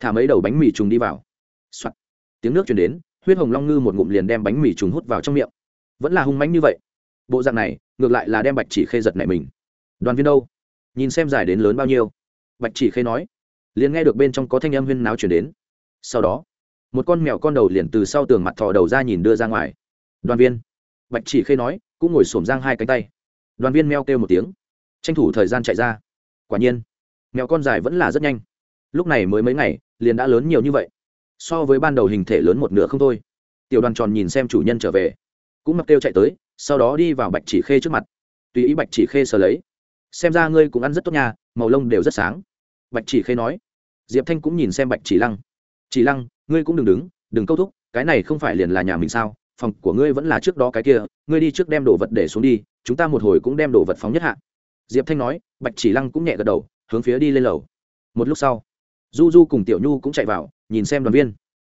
thả mấy đầu bánh mì trùng đi vào、Soạn. tiếng nước chuyển đến, huyết hồng long ngư một ngụm liền đem bánh mì trùng hút vào trong miệng. Vẫn là hung mánh như vậy. Bộ dạng này, ngược lại là đem bạch chỉ khê giật này mình. Đoàn viên đâu? Nhìn xem dài đến lớn bao nhiêu. Bạch chỉ khê nói. Liền nghe được bên trong có thanh âm huyên náo chuyển đến. Sau đó, một con mèo con đầu liền từ sau tường mặt thò đầu ra nhìn đưa ra ngoài đoàn viên. Bạch chỉ khê nói, cũng ngồi xổm giang hai cánh tay. Đoàn viên meo kêu một tiếng. Tranh thủ thời gian chạy ra. Quả nhiên, mèo con dài vẫn là rất nhanh. Lúc này mới mấy ngày, liền đã lớn nhiều như vậy. So với ban đầu hình thể lớn một nửa không thôi. Tiểu đoàn tròn nhìn xem chủ nhân trở về. Cũng mặc kêu chạy tới, sau đó đi vào bạch chỉ khê trước mặt. Tùy ý bạch chỉ khê sờ lấy. Xem ra ngươi cũng ăn rất tốt nha, màu lông đều rất sáng. Bạch chỉ khê nói. Diệp thanh cũng nhìn xem bạch chỉ lăng. Chỉ lăng, ngươi cũng đừng đứng, đừng câu thúc, cái này không phải liền là nhà mình sao? Phòng của ngươi vẫn là trước đó cái kia, ngươi đi trước đem đồ vật để xuống đi, chúng ta một hồi cũng đem đồ vật phóng nhất hạ. Diệp thanh nói, bạch chỉ lăng cũng nhẹ gật đầu, hướng phía đi lên lầu. Một lúc sau, du du cùng tiểu nhu cũng chạy vào, nhìn xem đoàn viên.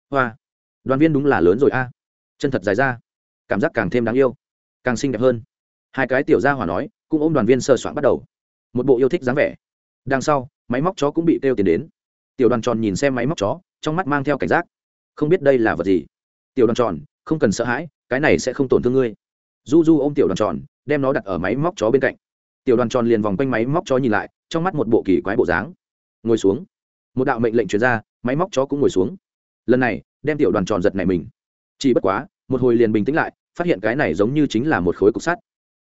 Hoa, đoàn viên đúng là lớn rồi a. Chân thật dài ra, cảm giác càng thêm đáng yêu, càng xinh đẹp hơn. Hai cái tiểu gia hỏa nói, cũng ôm đoàn viên sơ soạn bắt đầu. Một bộ yêu thích dáng vẻ. Đằng sau, máy móc chó cũng bị kêu tiền đến. Tiểu đoàn tròn nhìn xem máy móc chó, trong mắt mang theo cảnh giác. Không biết đây là vật gì. Tiểu đoàn tròn không cần sợ hãi, cái này sẽ không tổn thương ngươi. Du du ôm tiểu đoàn tròn, đem nó đặt ở máy móc chó bên cạnh. Tiểu đoàn tròn liền vòng quanh máy móc chó nhìn lại, trong mắt một bộ kỳ quái bộ dáng. Ngồi xuống. Một đạo mệnh lệnh chuyển ra, máy móc chó cũng ngồi xuống. Lần này, đem tiểu đoàn tròn giật này mình. Chỉ bất quá, một hồi liền bình tĩnh lại, phát hiện cái này giống như chính là một khối cục sắt.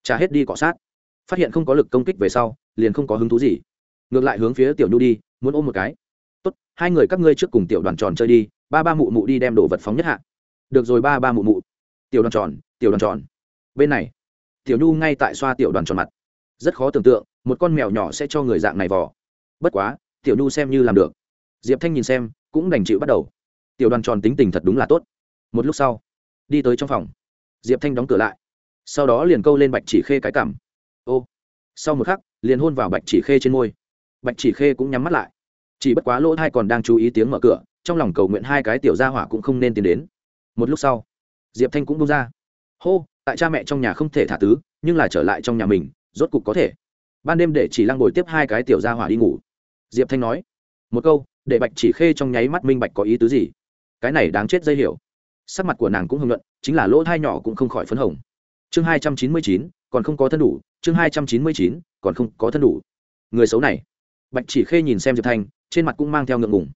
Trả hết đi cọ sát. Phát hiện không có lực công kích về sau, liền không có hứng thú gì. Ngược lại hướng phía tiểu nhu đi, muốn ôm một cái. Tốt, hai người các ngươi trước cùng tiểu đoàn tròn chơi đi, ba ba mụ mụ đi đem đồ vật phóng nhất hạ được rồi ba ba mụ mụ. Tiểu đoàn tròn, tiểu đoàn tròn. Bên này, tiểu nhu ngay tại xoa tiểu đoàn tròn mặt. Rất khó tưởng tượng, một con mèo nhỏ sẽ cho người dạng này vò. Bất quá, tiểu nhu xem như làm được. Diệp thanh nhìn xem, cũng đành chịu bắt đầu. Tiểu đoàn tròn tính tình thật đúng là tốt. Một lúc sau, đi tới trong phòng. Diệp thanh đóng cửa lại. Sau đó liền câu lên bạch chỉ khê cái cảm. Ô. Sau một khắc, liền hôn vào bạch chỉ khê trên môi. Bạch chỉ khê cũng nhắm mắt lại. Chỉ bất quá lỗ thai còn đang chú ý tiếng mở cửa, trong lòng cầu nguyện hai cái tiểu gia hỏa cũng không nên tiến đến một lúc sau, diệp thanh cũng bung ra. Hô, tại cha mẹ trong nhà không thể thả tứ, nhưng là trở lại trong nhà mình, rốt cục có thể. Ban đêm để chỉ lăng bồi tiếp hai cái tiểu gia hỏa đi ngủ. Diệp thanh nói, một câu, để bạch chỉ khê trong nháy mắt minh bạch có ý tứ gì. Cái này đáng chết dây hiểu. Sắc mặt của nàng cũng hưng luận chính là lỗ thai nhỏ cũng không khỏi phấn hồng. Chương hai trăm chín mươi chín, còn không có thân đủ. Chương hai trăm chín mươi chín, còn không có thân đủ. Người xấu này. Bạch chỉ khê nhìn xem diệp thanh, trên mặt cũng mang theo ngượng ngùng.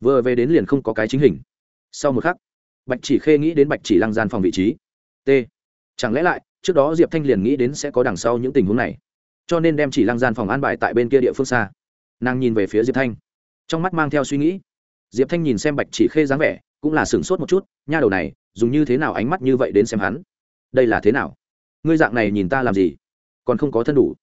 Vừa về đến liền không có cái chính hình. Sau một khắc bạch chỉ khê nghĩ đến bạch chỉ lăng gian phòng vị trí. T. Chẳng lẽ lại, trước đó diệp thanh liền nghĩ đến sẽ có đằng sau những tình huống này. Cho nên đem chỉ lăng gian phòng an bài tại bên kia địa phương xa. Nàng nhìn về phía diệp thanh. Trong mắt mang theo suy nghĩ. Diệp thanh nhìn xem bạch chỉ khê dáng vẻ, cũng là sửng sốt một chút, nha đầu này, dùng như thế nào ánh mắt như vậy đến xem hắn? Đây là thế nào? Ngươi dạng này nhìn ta làm gì? Còn không có thân đủ.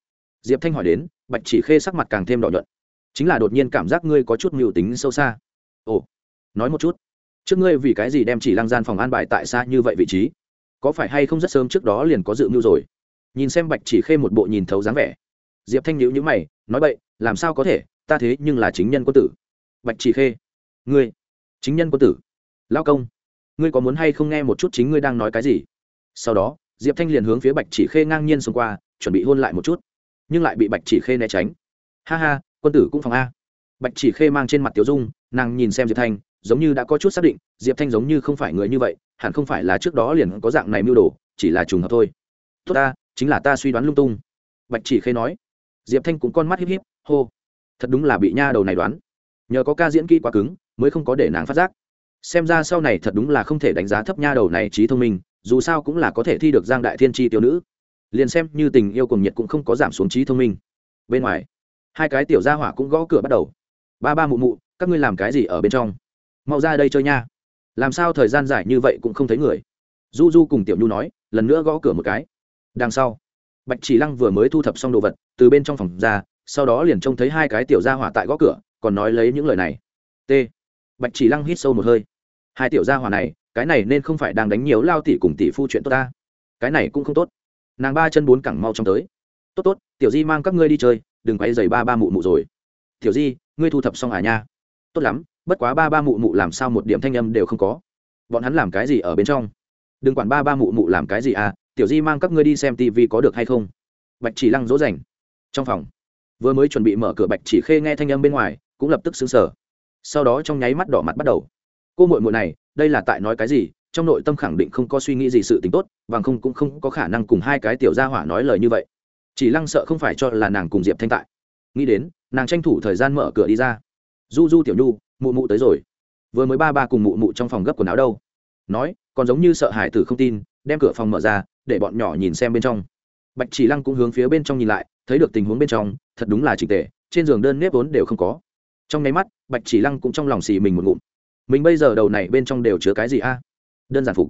Diệp thanh hỏi đến, bạch chỉ khê sắc mặt càng thêm đỏ nhuận. Chính là đột nhiên cảm giác ngươi có chút mưu tính sâu xa. Ồ, nói một chút trước ngươi vì cái gì đem chỉ lăng gian phòng an bài tại xa như vậy vị trí? Có phải hay không rất sớm trước đó liền có dự mưu rồi? Nhìn xem bạch chỉ khê một bộ nhìn thấu dáng vẻ. Diệp thanh nhữ nhữ mày, nói vậy làm sao có thể? Ta thế nhưng là chính nhân quân tử. Bạch chỉ khê, ngươi, chính nhân quân tử. Lao công, ngươi có muốn hay không nghe một chút chính ngươi đang nói cái gì? Sau đó, diệp thanh liền hướng phía bạch chỉ khê ngang nhiên xông qua, chuẩn bị hôn lại một chút. Nhưng lại bị bạch chỉ khê né tránh. Ha ha, quân tử cũng phòng a. Bạch chỉ khê mang trên mặt tiểu dung, nàng nhìn xem diệp thanh giống như đã có chút xác định, diệp thanh giống như không phải người như vậy, hẳn không phải là trước đó liền có dạng này mưu đồ, chỉ là trùng hợp thôi. Tốt ta, chính là ta suy đoán lung tung. Bạch chỉ khê nói. Diệp thanh cũng con mắt híp híp, hô, thật đúng là bị nha đầu này đoán. Nhờ có ca diễn kỹ quá cứng, mới không có để nàng phát giác. Xem ra sau này thật đúng là không thể đánh giá thấp nha đầu này trí thông minh, dù sao cũng là có thể thi được giang đại thiên tri tiêu nữ. Liền xem như tình yêu cùng nhiệt cũng không có giảm xuống trí thông minh. Bên ngoài, hai cái tiểu gia hỏa cũng gõ cửa bắt đầu. Ba ba mụ mụ, các ngươi làm cái gì ở bên trong? Mau ra đây chơi nha. Làm sao thời gian dài như vậy cũng không thấy người. Du du cùng tiểu nhu nói, lần nữa gõ cửa một cái. Đằng sau, bạch chỉ lăng vừa mới thu thập xong đồ vật, từ bên trong phòng ra, sau đó liền trông thấy hai cái tiểu gia hỏa tại gõ cửa, còn nói lấy những lời này. T. Bạch chỉ lăng hít sâu một hơi. Hai tiểu gia hỏa này, cái này nên không phải đang đánh nhiều lao tỷ cùng tỷ phu chuyện tốt ta. Cái này cũng không tốt. Nàng ba chân bốn cẳng mau trong tới. Tốt tốt, tiểu di mang các ngươi đi chơi, đừng quay giày ba ba mụ mụ rồi. Tiểu di, ngươi thu thập xong à nha? Tốt lắm bất quá ba ba mụ mụ làm sao một điểm thanh âm đều không có? Bọn hắn làm cái gì ở bên trong? Đừng quản ba ba mụ mụ làm cái gì à tiểu di mang các ngươi đi xem tv có được hay không? Bạch chỉ lăng dỗ dành. Trong phòng, vừa mới chuẩn bị mở cửa bạch chỉ khê nghe thanh âm bên ngoài, cũng lập tức xứng sở sau đó trong nháy mắt đỏ mặt bắt đầu. Cô mội mội này, đây là tại nói cái gì? Trong nội tâm khẳng định không có suy nghĩ gì sự t ì n h tốt, bằng không cũng không có khả năng cùng hai cái tiểu gia hỏa nói lời như vậy. Chỉ lăng sợ không phải cho là nàng cùng diệp thanh tại. Nghĩ đến, nàng tranh thủ thời gian mở cửa đi ra. Du du tiểu nhu mụ mụ tới rồi. Vừa mới ba ba cùng mụ mụ trong phòng gấp quần áo đâu. Nói, còn giống như sợ hải tử không tin, đem cửa phòng mở ra, để bọn nhỏ nhìn xem bên trong. Bạch chỉ lăng cũng hướng phía bên trong nhìn lại, thấy được tình huống bên trong, thật đúng là trình tề, trên giường đơn nếp vốn đều không có. Trong nháy mắt, bạch chỉ lăng cũng trong lòng xì mình một ngụm. Mình bây giờ đầu này bên trong đều chứa cái gì a? Đơn giản phục.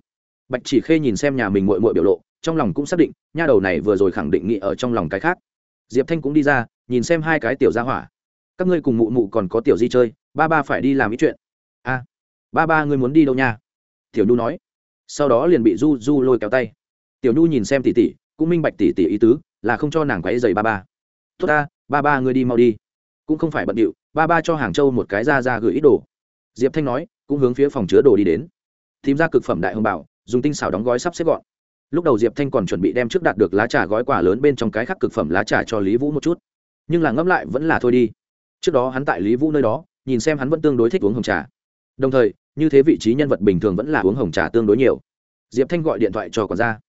Bạch chỉ khê nhìn xem nhà mình mội mội biểu lộ, trong lòng cũng xác định, nha đầu này vừa rồi khẳng định nghĩ ở trong lòng cái khác. Diệp thanh cũng đi ra, nhìn xem hai cái tiểu gia hỏa các ngươi cùng mụ mụ còn có tiểu di chơi, ba ba phải đi làm ý chuyện. A ba ba ngươi muốn đi đâu nha? Tiểu nhu nói. Sau đó liền bị du du lôi kéo tay. Tiểu nhu nhìn xem tỉ tỉ cũng minh bạch tỉ tỉ ý tứ, là không cho nàng quấy dày ba ba. Tốt ta, ba ba ngươi đi mau đi. Cũng không phải bận điệu, ba ba cho hàng châu một cái ra ra gửi ít đồ. Diệp thanh nói, cũng hướng phía phòng chứa đồ đi đến. Tìm ra cực phẩm đại hồng bảo, dùng tinh xảo đóng gói sắp xếp gọn. Lúc đầu diệp thanh còn chuẩn bị đem trước đạt được lá trà gói quả lớn bên trong cái khắc cực phẩm lá trà cho lý vũ một chút. Nhưng là ngẫm lại vẫn là thôi đi trước đó hắn tại lý vũ nơi đó, nhìn xem hắn vẫn tương đối thích uống hồng trà. Đồng thời, như thế vị trí nhân vật bình thường vẫn là uống hồng trà tương đối nhiều. Diệp thanh gọi điện thoại cho còn ra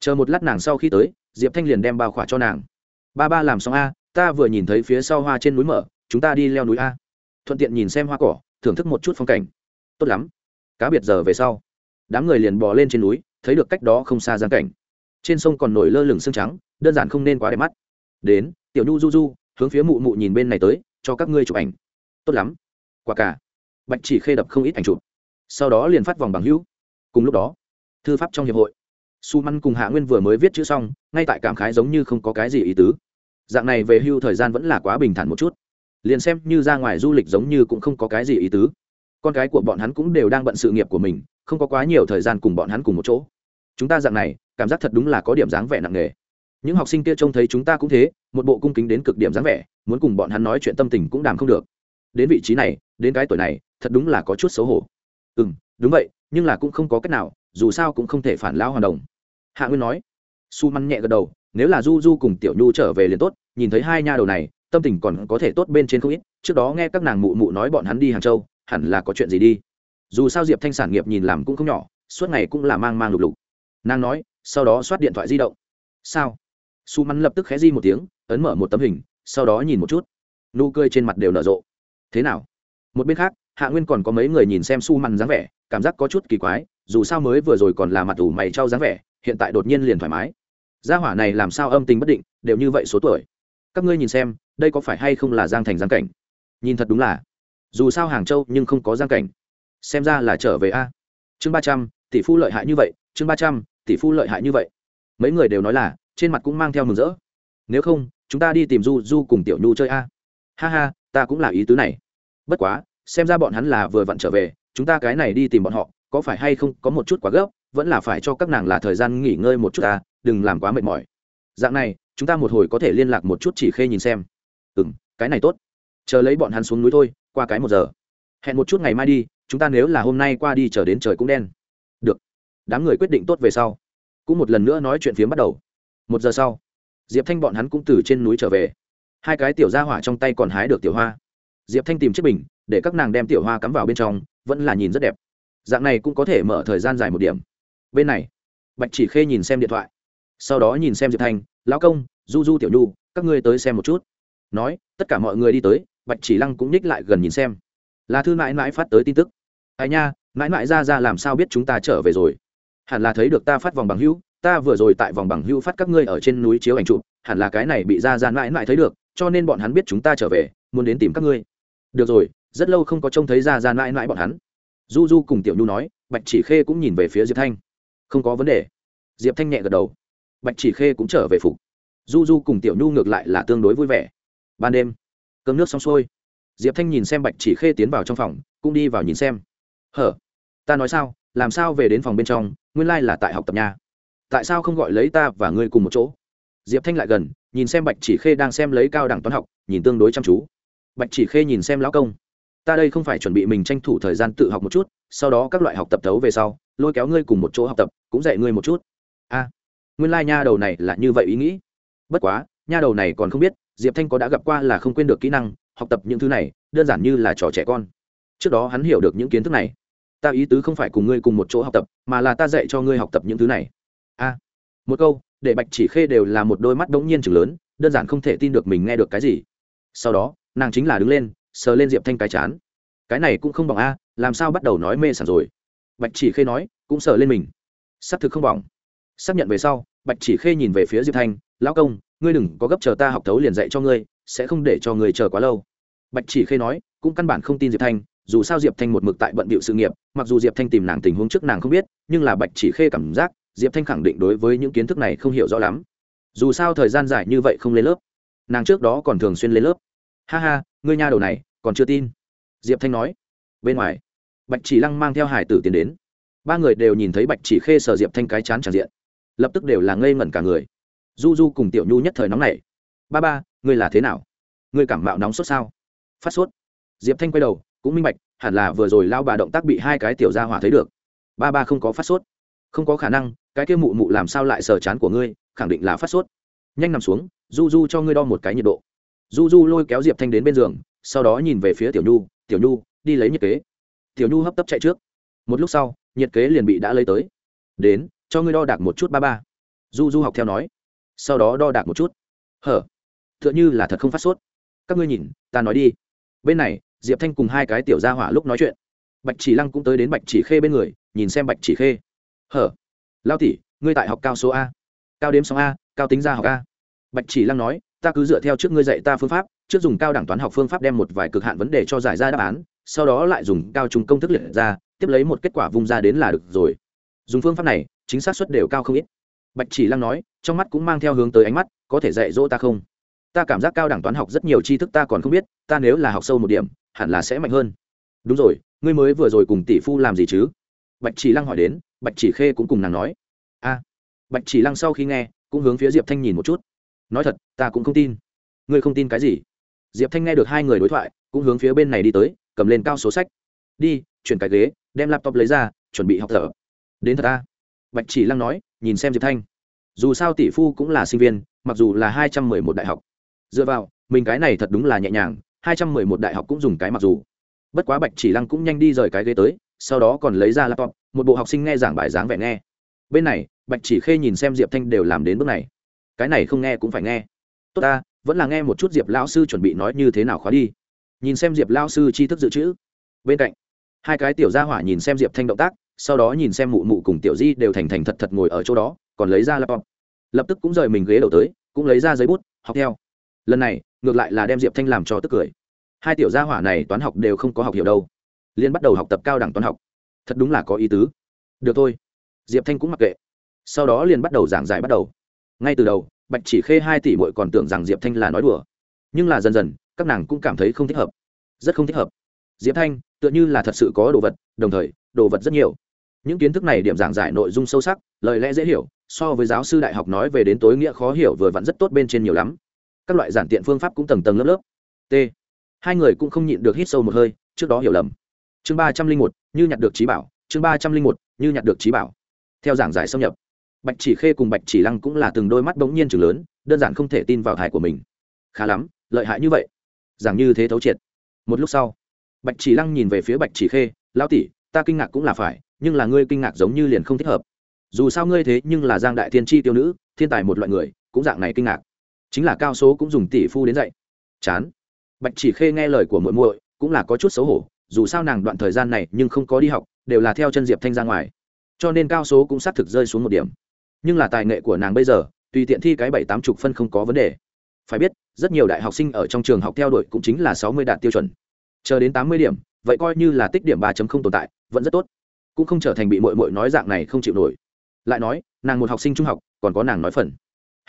chờ một lát nàng sau khi tới, diệp thanh liền đem bao khỏa cho nàng. Ba ba làm xong a, ta vừa nhìn thấy phía sau hoa trên núi mở, chúng ta đi leo núi a. Thuận tiện nhìn xem hoa cỏ, thưởng thức một chút phong cảnh. Tốt lắm, cá biệt giờ về sau. Đám người liền bò lên trên núi, thấy được cách đó không xa giang cảnh. Trên sông còn nổi lơ lửng xương trắng, đơn giản không nên quá đẹp mắt. Đến, tiểu nhu du du, hướng phía mụ mụ nhìn bên này tới cho các ngươi chụp ảnh. Tốt lắm. Quả cả. Bạch chỉ khê đập không ít ảnh chụp. Sau đó liền phát vòng bằng hữu. Cùng lúc đó, thư pháp trong hiệp hội, su măn cùng hạ nguyên vừa mới viết chữ xong, ngay tại cảm khái giống như không có cái gì ý tứ. Dạng này về hưu thời gian vẫn là quá bình thản một chút. Liền xem như ra ngoài du lịch giống như cũng không có cái gì ý tứ. Con cái của bọn hắn cũng đều đang bận sự nghiệp của mình, không có quá nhiều thời gian cùng bọn hắn cùng một chỗ. Chúng ta dạng này, cảm giác thật đúng là có điểm dáng vẻ nặng nề những học sinh kia trông thấy chúng ta cũng thế, một bộ cung kính đến cực điểm dáng vẻ, muốn cùng bọn hắn nói chuyện tâm tình cũng đàm không được. Đến vị trí này, đến cái tuổi này, thật đúng là có chút xấu hổ. Ừ m đúng vậy, nhưng là cũng không có cách nào, dù sao cũng không thể phản lão hoàn đồng. Hạ nguyên nói. Su măn nhẹ gật đầu, nếu là du du cùng tiểu nhu trở về liền tốt, nhìn thấy hai nha đầu này, tâm tình còn có thể tốt bên trên không ít, trước đó nghe các nàng mụ mụ nói bọn hắn đi hàng châu, hẳn là có chuyện gì đi. Dù sao diệp thanh sản nghiệp nhìn làm cũng không nhỏ, suốt ngày cũng là mang mang lục lục. Nàng nói, sau đó xoát điện thoại di động. Sao? Su mắn lập tức khé di một tiếng, ấn mở một tấm hình, sau đó nhìn một chút. Nụ cười trên mặt đều nở rộ. Thế nào? Một bên khác, hạ nguyên còn có mấy người nhìn xem su mắn dáng vẻ, cảm giác có chút kỳ quái, dù sao mới vừa rồi còn là mặt ủ mày trao dáng vẻ, hiện tại đột nhiên liền thoải mái. Gia hỏa này làm sao âm tình bất định, đều như vậy số tuổi. Các ngươi nhìn xem, đây có phải hay không là giang thành giang cảnh? Nhìn thật đúng là. Dù sao hàng châu nhưng không có giang cảnh. Xem ra là trở về a. Chương ba trăm, tỷ phu lợi hại như vậy, chương ba trăm, tỷ phu lợi hại như vậy. Mấy người đều nói là trên mặt cũng mang theo mừng rỡ. Nếu không, chúng ta đi tìm du du cùng tiểu nhu chơi a. Ha ha, ta cũng là ý tứ này. Bất quá, xem ra bọn hắn là vừa vặn trở về, chúng ta cái này đi tìm bọn họ, có phải hay không có một chút quá gấp, vẫn là phải cho các nàng là thời gian nghỉ ngơi một chút ta đừng làm quá mệt mỏi. Dạng này, chúng ta một hồi có thể liên lạc một chút chỉ khê nhìn xem. Ừ m cái này tốt. Chờ lấy bọn hắn xuống núi thôi, qua cái một giờ. Hẹn một chút ngày mai đi, chúng ta nếu là hôm nay qua đi chờ đến trời cũng đen. Được. Đám người quyết định tốt về sau. Cũng một lần nữa nói chuyện phiếm bắt đầu một giờ sau, diệp thanh bọn hắn cũng từ trên núi trở về. Hai cái tiểu ra hỏa trong tay còn hái được tiểu hoa. Diệp thanh tìm chiếc bình, để các nàng đem tiểu hoa cắm vào bên trong, vẫn là nhìn rất đẹp. Dạng này cũng có thể mở thời gian dài một điểm. Bên này, bạch chỉ khê nhìn xem điện thoại. Sau đó nhìn xem diệp thanh, lão công, du du tiểu nhu, các ngươi tới xem một chút. Nói, tất cả mọi người đi tới. Bạch chỉ lăng cũng ních lại gần nhìn xem. Là thư mãi mãi phát tới tin tức. Ai nha, mãi mãi ra ra làm sao biết chúng ta trở về rồi? Hẳn là thấy được ta phát vòng bằng hữu ta vừa rồi tại vòng bằng hưu phát các ngươi ở trên núi chiếu ảnh chụp, hẳn là cái này bị ra ra mãi mãi thấy được, cho nên bọn hắn biết chúng ta trở về, muốn đến tìm các ngươi. Được rồi, rất lâu không có trông thấy ra ra mãi mãi bọn hắn. Du du cùng tiểu nhu nói, bạch chỉ khê cũng nhìn về phía diệp thanh. Không có vấn đề. Diệp thanh nhẹ gật đầu. Bạch chỉ khê cũng trở về phục. Du du cùng tiểu nhu ngược lại là tương đối vui vẻ. Ban đêm, cơm nước xong xuôi. Diệp thanh nhìn xem bạch chỉ khê tiến vào trong phòng, cũng đi vào nhìn xem. Hở, ta nói sao? Làm sao về đến phòng bên trong? Nguyên lai là tại học tập nhà tại sao không gọi lấy ta và ngươi cùng một chỗ? Diệp thanh lại gần, nhìn xem bạch chỉ khê đang xem lấy cao đẳng toán học, nhìn tương đối chăm chú. Bạch chỉ khê nhìn xem lão công. Ta đây không phải chuẩn bị mình tranh thủ thời gian tự học một chút, sau đó các loại học tập thấu về sau, lôi kéo ngươi cùng một chỗ học tập, cũng dạy ngươi một chút. A, nguyên lai、like、nha đầu này là như vậy ý nghĩ. Bất quá, nha đầu này còn không biết, diệp thanh có đã gặp qua là không quên được kỹ năng, học tập những thứ này, đơn giản như là trò trẻ con. Trước đó hắn hiểu được những kiến thức này. Ta ý tứ không phải cùng ngươi cùng một chỗ học tập, mà là ta dạy cho ngươi học tập những thứ này a một câu, để bạch chỉ khê đều là một đôi mắt đống nhiên chừng lớn, đơn giản không thể tin được mình nghe được cái gì. Sau đó, nàng chính là đứng lên, sờ lên diệp thanh cái chán. Cái này cũng không bằng a, làm sao bắt đầu nói mê sảng rồi? Bạch chỉ khê nói, cũng sờ lên mình. S ắ c thực không bỏng. Xác nhận về sau, bạch chỉ khê nhìn về phía diệp thanh, lão công, ngươi đừng có gấp chờ ta học thấu liền dạy cho ngươi, sẽ không để cho ngươi chờ quá lâu. Bạch chỉ khê nói, cũng căn bản không tin diệp thanh, dù sao diệp thanh một mực tại bận bịu sự nghiệp, mặc dù diệp thanh tìm nàng tình huống trước nàng không biết, nhưng là bạch chỉ khê cảm giác diệp thanh khẳng định đối với những kiến thức này không hiểu rõ lắm. Dù sao thời gian dài như vậy không lên lớp, nàng trước đó còn thường xuyên lên lớp. Ha ha, ngươi nha đầu này, còn chưa tin. Diệp thanh nói. Bên ngoài, bạch chỉ lăng mang theo hải tử tiến đến. Ba người đều nhìn thấy bạch chỉ khê sờ diệp thanh cái chán tràn diện. Lập tức đều là ngây ngẩn cả người. Du du cùng tiểu nhu nhất thời nóng này ba ba, ngươi là thế nào? Ngươi cảm mạo nóng sốt sao? Phát sốt. Diệp thanh quay đầu, cũng minh bạch, hẳn là vừa rồi lao bà động tác bị hai cái tiểu gia hỏa thấy được. Ba ba không có phát sốt. Không có khả năng cái kia mụ mụ làm sao lại sờ chán của ngươi, khẳng định là phát sốt. Nhanh nằm xuống du du cho ngươi đo một cái nhiệt độ. Du du lôi kéo diệp thanh đến bên giường, sau đó nhìn về phía tiểu nhu tiểu nhu, đi lấy nhiệt kế. Tiểu nhu hấp tấp chạy trước. Một lúc sau, nhiệt kế liền bị đã lấy tới. Đến, cho ngươi đo đạc một chút ba ba. Du du học theo nói. Sau đó đo đạc một chút. Hở t h ư ợ n h ư là thật không phát sốt. Các ngươi nhìn, ta nói đi. Bên này, diệp thanh cùng hai cái tiểu gia hỏa lúc nói chuyện. Bạch chỉ lăng cũng tới đến bạch chỉ khê bên người, nhìn xem bạch chỉ khê. Hở lao tỷ, ngươi tại học cao số a. Cao đếm sóng a, cao tính ra học a. Bạch chỉ lăng nói, ta cứ dựa theo trước ngươi dạy ta phương pháp, trước dùng cao đẳng toán học phương pháp đem một vài cực hạn vấn đề cho giải ra đáp án, sau đó lại dùng cao trung công thức liệt ra, tiếp lấy một kết quả vung ra đến là được rồi. Dùng phương pháp này, chính xác suất đều cao không ít. Bạch chỉ lăng nói, trong mắt cũng mang theo hướng tới ánh mắt, có thể dạy dỗ ta không? Ta cảm giác cao đẳng toán học rất nhiều tri thức ta còn không biết, ta nếu là học sâu một điểm, hẳn là sẽ mạnh hơn. Đúng rồi, ngươi mới vừa rồi cùng tỷ phu làm gì chứ? Bạch chỉ lăng hỏi đến bạch chỉ khê cũng cùng nàng nói. A. Bạch chỉ lăng sau khi nghe, cũng hướng phía diệp thanh nhìn một chút. Nói thật, ta cũng không tin. Ngươi không tin cái gì? Diệp thanh nghe được hai người đối thoại, cũng hướng phía bên này đi tới, cầm lên cao số sách. Đi, chuyển cái ghế, đem laptop lấy ra, chuẩn bị học thở đến thật ta bạch chỉ lăng nói, nhìn xem diệp thanh. Dù sao tỷ phu cũng là sinh viên, mặc dù là hai trăm mười một đại học. Dựa vào, mình cái này thật đúng là nhẹ nhàng, hai trăm mười một đại học cũng dùng cái mặc dù. Bất quá bạch chỉ lăng cũng nhanh đi rời cái ghế tới, sau đó còn lấy ra laptop một bộ học sinh nghe giảng bài dáng vẻ nghe. Bên này, bạch chỉ khê nhìn xem diệp thanh đều làm đến bước này. Cái này không nghe cũng phải nghe. Tốt ta, vẫn là nghe một chút diệp lão sư chuẩn bị nói như thế nào khóa đi. Nhìn xem diệp lão sư tri thức dự trữ. Bên cạnh, hai cái tiểu gia hỏa nhìn xem diệp thanh động tác, sau đó nhìn xem mụ mụ cùng tiểu di đều thành thành thật thật ngồi ở chỗ đó, còn lấy ra laptop. Lập tức cũng rời mình ghế đầu tới, cũng lấy ra giấy bút, học theo. Lần này, ngược lại là đem diệp thanh làm cho tức cười. Hai tiểu gia hỏa này toán học đều không có học hiểu đâu. Liên bắt đầu học tập cao đẳng toán học thật đúng là có ý tứ. Được thôi. Diệp thanh cũng mặc kệ. Sau đó liền bắt đầu giảng giải bắt đầu. Ngay từ đầu, bạch chỉ khê hai tỷ bội còn tưởng rằng diệp thanh là nói đùa. Nhưng là dần dần, các nàng cũng cảm thấy không thích hợp. Rất không thích hợp. Diệp thanh, tựa như là thật sự có đồ vật, đồng thời, đồ vật rất nhiều. Những kiến thức này điểm giảng giải nội dung sâu sắc, lời lẽ dễ hiểu, so với giáo sư đại học nói về đến tối nghĩa khó hiểu vừa vặn rất tốt bên trên nhiều lắm. Các loại giản tiện phương pháp cũng tầng tầng lớp lớp. T. Hai người cũng không nhịn được hít sâu một hơi, trước đó hiểu lầm chương ba trăm linh một, như nhặt được trí bảo. Chương ba trăm linh một, như nhặt được trí bảo. Theo giảng giải xâm nhập, bạch chỉ khê cùng bạch chỉ lăng cũng là từng đôi mắt bỗng nhiên chừng lớn, đơn giản không thể tin vào thải của mình. Khá lắm, lợi hại như vậy. Giảng như thế thấu triệt. Một lúc sau, bạch chỉ lăng nhìn về phía bạch chỉ khê lao tỷ, ta kinh ngạc cũng là phải, nhưng là ngươi kinh ngạc giống như liền không thích hợp. Dù sao ngươi thế nhưng là giang đại thiên tri tiêu nữ, thiên tài một loại người, cũng dạng này kinh ngạc. Chính là cao số cũng dùng tỷ phu đến dạy. Chán. Bạch chỉ khê nghe lời của muội muội, cũng là có chút xấu hổ dù sao nàng đoạn thời gian này nhưng không có đi học, đều là theo chân diệp thanh ra ngoài. Cho nên cao số cũng xác thực rơi xuống một điểm. Nhưng là tài nghệ của nàng bây giờ, tùy tiện thi cái bảy tám chục phân không có vấn đề. Phải biết, rất nhiều đại học sinh ở trong trường học theo đuổi cũng chính là sáu mươi đạt tiêu chuẩn. Chờ đến tám mươi điểm, vậy coi như là tích điểm ba tồn tại, vẫn rất tốt. Cũng không trở thành bị mội mội nói dạng này không chịu nổi. Lại nói, nàng một học sinh trung học, còn có nàng nói phần.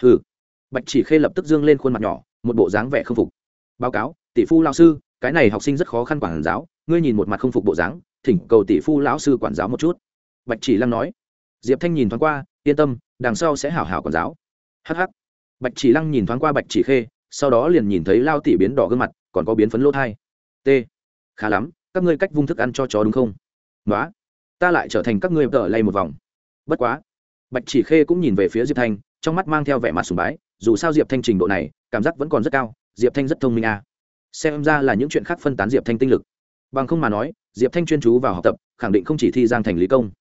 Ừ bạch chỉ khê lập tức dương lên khuôn mặt nhỏ, một bộ dáng vẻ không phục. Báo cáo, tỷ phu lao sư cái này học sinh rất khó khăn quản giáo, ngươi nhìn một mặt không phục bộ dáng, thỉnh cầu tỷ phu lão sư quản giáo một chút. Bạch chỉ lăng nói. Diệp thanh nhìn thoáng qua, yên tâm, đằng sau sẽ hảo hảo quản giáo. Hh bạch chỉ lăng nhìn thoáng qua bạch chỉ khê, sau đó liền nhìn thấy lao tỷ biến đỏ gương mặt, còn có biến phấn lỗ thai. T, khá lắm, các ngươi cách vung thức ăn cho chó đúng không? Nói ta lại trở thành các ngươi tờ lay một vòng. Bất quá. Bạch chỉ khê cũng nhìn về phía diệp thanh, trong mắt mang theo vẻ mặt sùng bái, dù sao diệp thanh trình độ này, cảm giác vẫn còn rất cao, diệp thanh rất thông minh à xem ra là những chuyện khác phân tán diệp thanh tinh lực. Bằng không mà nói, diệp thanh chuyên chú vào học tập, khẳng định không chỉ thi giang thành lý công.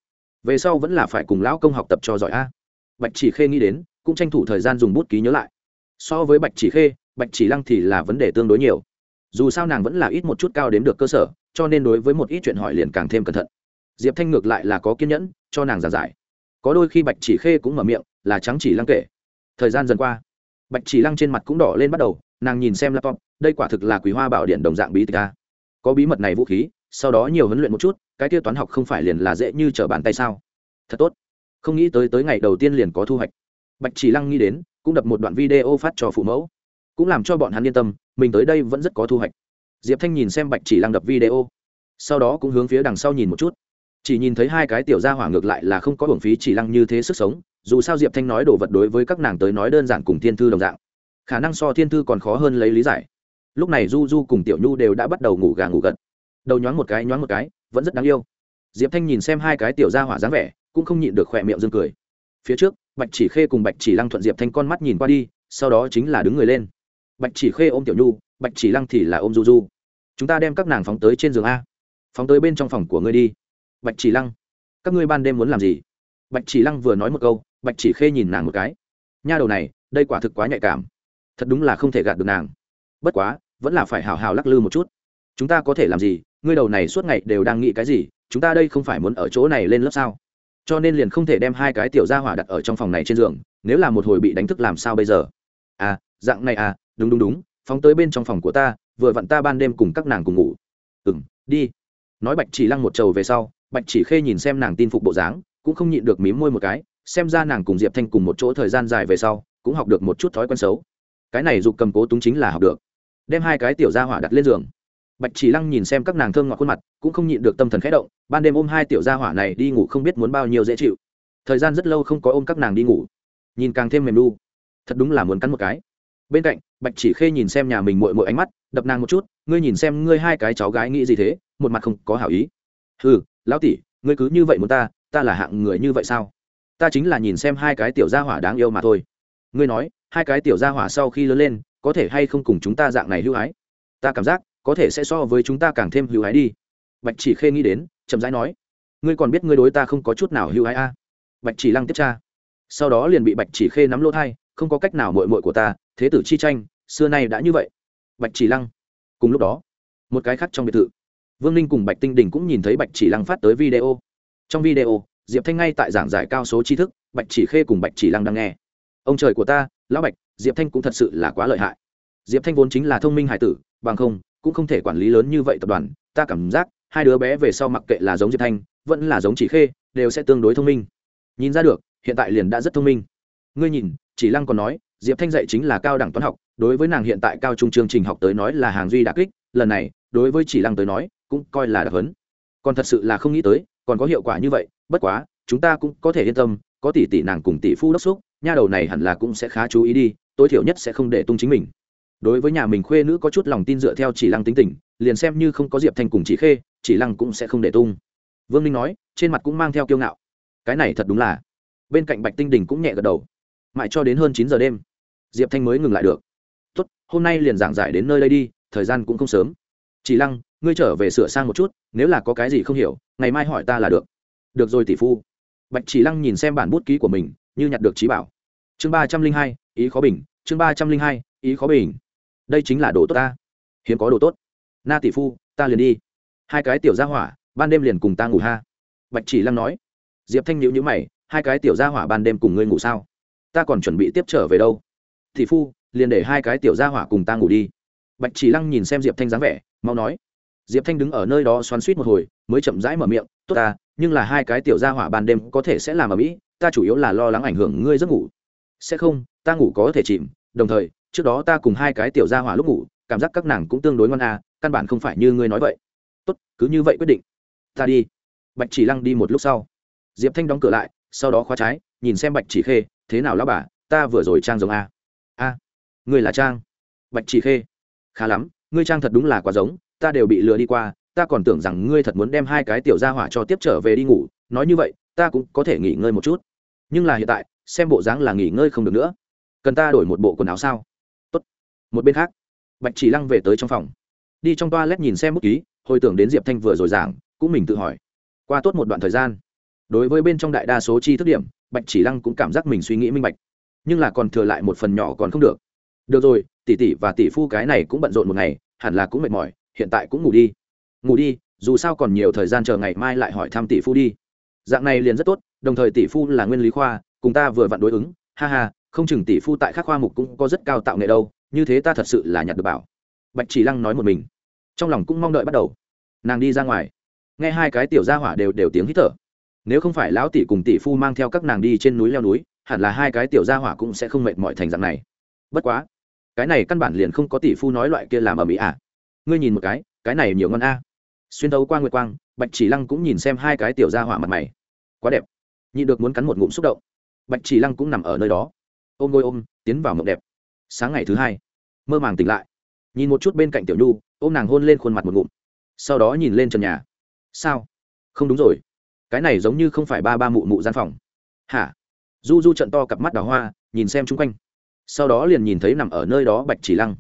Về sau vẫn là phải cùng lão công học tập cho giỏi a. Bạch chỉ khê nghĩ đến, cũng tranh thủ thời gian dùng bút ký nhớ lại. So với bạch chỉ khê, bạch chỉ lăng thì là vấn đề tương đối nhiều. Dù sao nàng vẫn là ít một chút cao đến được cơ sở, cho nên đối với một ít chuyện hỏi liền càng thêm cẩn thận. Diệp thanh ngược lại là có kiên nhẫn, cho nàng giàn giải. Có đôi khi bạch chỉ khê cũng mở miệng, là trắng chỉ lăng kể. Thời gian dần qua, bạch chỉ lăng trên mặt cũng đỏ lên bắt đầu, nàng nhìn xem laptop đây quả thực là quý hoa bảo điện đồng dạng bí tịch a. Có bí mật này vũ khí, sau đó nhiều huấn luyện một chút, cái kia toán học không phải liền là dễ như trở bàn tay sao? Thật tốt. Không nghĩ tới tới ngày đầu tiên liền có thu hoạch. Bạch chỉ lăng nghĩ đến, cũng đập một đoạn video phát cho phụ mẫu. Cũng làm cho bọn hắn yên tâm, mình tới đây vẫn rất có thu hoạch. Diệp thanh nhìn xem bạch chỉ lăng đập video. Sau đó cũng hướng phía đằng sau nhìn một chút. Chỉ nhìn thấy hai cái tiểu gia hỏa ngược lại là không có hưởng phí chỉ lăng như thế sức sống, dù sao diệp thanh nói đồ vật đối với các nàng tới nói đơn giản cùng thiên thư đồng dạng. Khả năng so thiên thư còn khó hơn lấy lý giải lúc này du du cùng tiểu nhu đều đã bắt đầu ngủ gà ngủ gật. Đầu nhoáng một cái, nhoáng một cái, vẫn rất đáng yêu. Diệp thanh nhìn xem hai cái tiểu gia hỏa dáng vẻ, cũng không nhịn được khỏe miệng dương cười. Phía trước, bạch chỉ khê cùng bạch chỉ lăng thuận diệp thanh con mắt nhìn qua đi, sau đó chính là đứng người lên. Bạch chỉ khê ôm tiểu nhu, bạch chỉ lăng thì là ôm du du. Chúng ta đem các nàng phóng tới trên giường a. Phóng tới bên trong phòng của ngươi đi. Bạch chỉ lăng, các ngươi ban đêm muốn làm gì? Bạch chỉ lăng vừa nói một câu, bạch chỉ khê nhìn nàng một cái. Nha đầu này, đây quả thực quá nhạy cảm. Thật đúng là không thể gạt được nàng. Bất quá vẫn là phải hào hào lắc lư một chút. Chúng ta có thể làm gì? Ngươi đầu này suốt ngày đều đang nghĩ cái gì? Chúng ta đây không phải muốn ở chỗ này lên lớp sao? Cho nên liền không thể đem hai cái tiểu gia hỏa đặt ở trong phòng này trên giường, nếu là một hồi bị đánh thức làm sao bây giờ? À dạng này à đúng đúng đúng, phóng tới bên trong phòng của ta, vừa vặn ta ban đêm cùng các nàng cùng ngủ. Ừ m đi. Nói bạch chỉ lăng một trầu về sau, bạch chỉ khê nhìn xem nàng tin phục bộ dáng, cũng không nhịn được mím môi một cái, xem ra nàng cùng diệp thanh cùng một chỗ thời gian dài về sau, cũng học được một chút thói quen xấu. Cái này dục cầm cố túng chính là học được đem hai cái tiểu gia hỏa đặt lên giường. Bạch chỉ lăng nhìn xem các nàng thơm ngọt khuôn mặt, cũng không nhịn được tâm thần khẽ động, ban đêm ôm hai tiểu gia hỏa này đi ngủ không biết muốn bao nhiêu dễ chịu. Thời gian rất lâu không có ôm các nàng đi ngủ. Nhìn càng thêm mềm lu thật đúng là muốn cắn một cái. Bên cạnh, bạch chỉ khê nhìn xem nhà mình mội mội ánh mắt, đập nàng một chút, ngươi nhìn xem ngươi hai cái cháu gái nghĩ gì thế, một mặt không có hảo ý. Ừ lão tỷ, ngươi cứ như vậy muốn ta ta là hạng người như vậy sao? Ta chính là nhìn xem hai cái tiểu gia hỏa đáng yêu mà thôi. Ngươi nói, hai cái tiểu gia hỏa sau khi lớn lên có thể hay không cùng chúng ta dạng này hữu ái? Ta cảm giác, có thể sẽ so với chúng ta càng thêm hữu ái đi. Bạch chỉ khê nghĩ đến, chậm rãi nói, ngươi còn biết ngươi đối ta không có chút nào hữu ái a à? bạch chỉ lăng tiếp tra. Sau đó liền bị bạch chỉ khê nắm lỗ thai, không có cách nào mội mội của ta, thế tử chi tranh, xưa nay đã như vậy. Bạch chỉ lăng. Cùng lúc đó, một cái khác trong biệt thự, vương ninh cùng bạch tinh đình cũng nhìn thấy bạch chỉ lăng phát tới video. Trong video, diệp thanh ngay tại giảng giải cao số tri thức, bạch chỉ khê cùng bạch chỉ lăng đang nghe. Ông trời của ta, lão bạch diệp thanh cũng thật sự là quá lợi hại. Diệp thanh vốn chính là thông minh hải tử, bằng không, cũng không thể quản lý lớn như vậy tập đoàn. Ta cảm giác, hai đứa bé về sau mặc kệ là giống diệp thanh, vẫn là giống chỉ khê, đều sẽ tương đối thông minh. Nhìn ra được, hiện tại liền đã rất thông minh. Ngươi nhìn chỉ lăng còn nói, diệp thanh dạy chính là cao đẳng toán học, đối với nàng hiện tại cao trung chương trình học tới nói là hàng duy đặc kích, lần này, đối với chỉ lăng tới nói, cũng coi là đặc hấn còn thật sự là không nghĩ tới, còn có hiệu quả như vậy, bất quá, chúng ta cũng có thể yên tâm, có tỷ tỷ nàng cùng tỷ phu đốc xúc, nha đầu này hẳn là cũng sẽ khá chú ý đi tối thiểu nhất sẽ không để tung chính mình. Đối với nhà mình khuê nữ có chút lòng tin dựa theo chỉ lăng tính tình, liền xem như không có diệp thanh cùng chỉ khê, chỉ lăng cũng sẽ không để tung. Vương ninh nói, trên mặt cũng mang theo kiêu ngạo. Cái này thật đúng là. Bên cạnh bạch tinh đình cũng nhẹ gật đầu. Mãi cho đến hơn chín giờ đêm, diệp thanh mới ngừng lại được. Tốt, hôm nay liền giảng giải đến nơi đây đi, thời gian cũng không sớm. Chỉ lăng, ngươi trở về sửa sang một chút, nếu là có cái gì không hiểu, ngày mai hỏi ta là được. Được rồi tỷ phu. Bạch chỉ lăng nhìn xem bản bút ký của mình, như nhặt được trí bảo chương ba trăm linh hai, ý khó bình, chương ba trăm linh hai, ý khó bình. Đây chính là đồ tốt ta. Hiếm có đồ tốt. Na tỷ phu, ta liền đi. Hai cái tiểu gia hỏa, ban đêm liền cùng ta ngủ ha. Bạch chỉ lăng nói. Diệp thanh nhữ nhữ mày, hai cái tiểu gia hỏa ban đêm cùng ngươi ngủ sao? Ta còn chuẩn bị tiếp trở về đâu. Tỷ phu, liền để hai cái tiểu gia hỏa cùng ta ngủ đi. Bạch chỉ lăng nhìn xem diệp thanh dáng vẻ, mau nói. Diệp thanh đứng ở nơi đó xoắn suýt một hồi, mới chậm rãi mở miệng. Tốt ta, nhưng là hai cái tiểu gia hỏa ban đêm có thể sẽ làm ở mỹ, ta chủ yếu là lo lắng ảnh hưởng ngươi giấc ngủ sẽ không, ta ngủ có thể chìm, đồng thời, trước đó ta cùng hai cái tiểu gia hỏa lúc ngủ, cảm giác các nàng cũng tương đối ngon à căn bản không phải như ngươi nói vậy. Tốt, cứ như vậy quyết định. Ta đi. Bạch chỉ lăng đi một lúc sau. Diệp thanh đóng cửa lại, sau đó khóa trái, nhìn xem bạch chỉ khê, thế nào lão bà, ta vừa rồi trang giống a? A, ngươi là trang. Bạch chỉ khê, khá lắm, ngươi trang thật đúng là quá giống, ta đều bị lừa đi qua, ta còn tưởng rằng ngươi thật muốn đem hai cái tiểu gia hỏa cho tiếp trở về đi ngủ, nói như vậy, ta cũng có thể nghỉ ngơi một chút. Nhưng là hiện tại xem bộ dáng là nghỉ ngơi không được nữa. Cần ta đổi một bộ quần áo sao? Tốt. một bên khác, bạch chỉ lăng về tới trong phòng. Đi trong toa lét nhìn xem bút ký, hồi tưởng đến diệp thanh vừa rồi giảng, cũng mình tự hỏi. Qua tốt một đoạn thời gian, đối với bên trong đại đa số chi thức điểm, bạch chỉ lăng cũng cảm giác mình suy nghĩ minh bạch. Nhưng là còn thừa lại một phần nhỏ còn không được. Được rồi, tỷ tỷ và tỷ phu cái này cũng bận rộn một ngày, hẳn là cũng mệt mỏi, hiện tại cũng ngủ đi. Ngủ đi, dù sao còn nhiều thời gian chờ ngày mai lại hỏi thăm tỷ phu đi. Dạng này liền rất tốt, đồng thời tỷ phu là nguyên lý khoa cùng ta vừa vặn đối ứng, ha ha, không chừng tỷ phu tại các khoa mục cũng có rất cao tạo nghệ đâu, như thế ta thật sự là nhặt được bảo. Bạch chỉ lăng nói một mình, trong lòng cũng mong đợi bắt đầu. Nàng đi ra ngoài, nghe hai cái tiểu gia hỏa đều đều tiếng hít thở. Nếu không phải lão tỷ cùng tỷ phu mang theo các nàng đi trên núi leo núi, hẳn là hai cái tiểu gia hỏa cũng sẽ không mệt mỏi thành dạng này. Bất quá, cái này căn bản liền không có tỷ phu nói loại kia làm ở mỹ à. Ngươi nhìn một cái cái này nhiều ngon a. Xuyên đấu qua nguyệt quang, bạch chỉ lăng cũng nhìn xem hai cái tiểu gia hỏa mặt mày. Quá đẹp. Nhị được muốn cắn một ngụm xúc động bạch chỉ lăng cũng nằm ở nơi đó. Ôm ngôi ôm, tiến vào mộng đẹp. Sáng ngày thứ hai, mơ màng tỉnh lại. Nhìn một chút bên cạnh tiểu nhu, ôm nàng hôn lên khuôn mặt một ngụm. Sau đó nhìn lên trần nhà. Sao? Không đúng rồi. Cái này giống như không phải ba ba mụ mụ gian phòng. Hả? Du du trận to cặp mắt đào hoa, nhìn xem chung quanh. Sau đó liền nhìn thấy nằm ở nơi đó bạch chỉ lăng.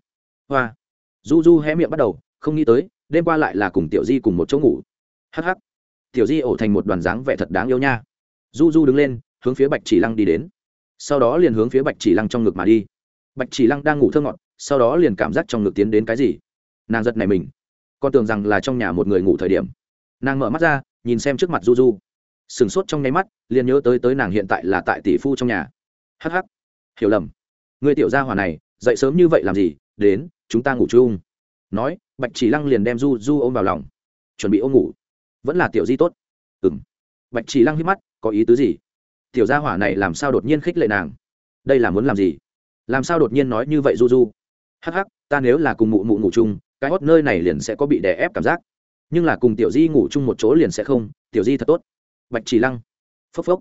Hoa. Du du hé miệng bắt đầu, không nghĩ tới, đêm qua lại là cùng tiểu di cùng một chỗ ngủ. Hh tiểu di ổ thành một đoàn dáng vẻ thật đáng yêu nha. Du du đứng lên hướng phía bạch chỉ lăng đi đến. Sau đó liền hướng phía bạch chỉ lăng trong ngực mà đi. Bạch chỉ lăng đang ngủ thơ ngọt, sau đó liền cảm giác trong ngực tiến đến cái gì. Nàng giật này mình. Con tưởng rằng là trong nhà một người ngủ thời điểm. Nàng mở mắt ra, nhìn xem trước mặt du du. Sửng sốt trong nháy mắt, liền nhớ tới tới nàng hiện tại là tại tỷ phu trong nhà. Hh hiểu lầm. Người tiểu gia hỏa này, dậy sớm như vậy làm gì? Đến, chúng ta ngủ chung. Nói, bạch chỉ lăng liền đem du du ôm vào lòng. Chuẩn bị ôm ngủ. Vẫn là tiểu di tốt. Ừng bạch chỉ lăng hít mắt, có ý tứ gì? Tiểu gia hỏa này làm sao đột nhiên khích lệ nàng? Đây là muốn làm gì? Làm sao đột nhiên nói như vậy du du? Hắc hắc, ta nếu là cùng mụ mụ ngủ chung, cái hót nơi này liền sẽ có bị đè ép cảm giác. Nhưng là cùng tiểu di ngủ chung một chỗ liền sẽ không, tiểu di thật tốt. Bạch chỉ lăng, phốc phốc.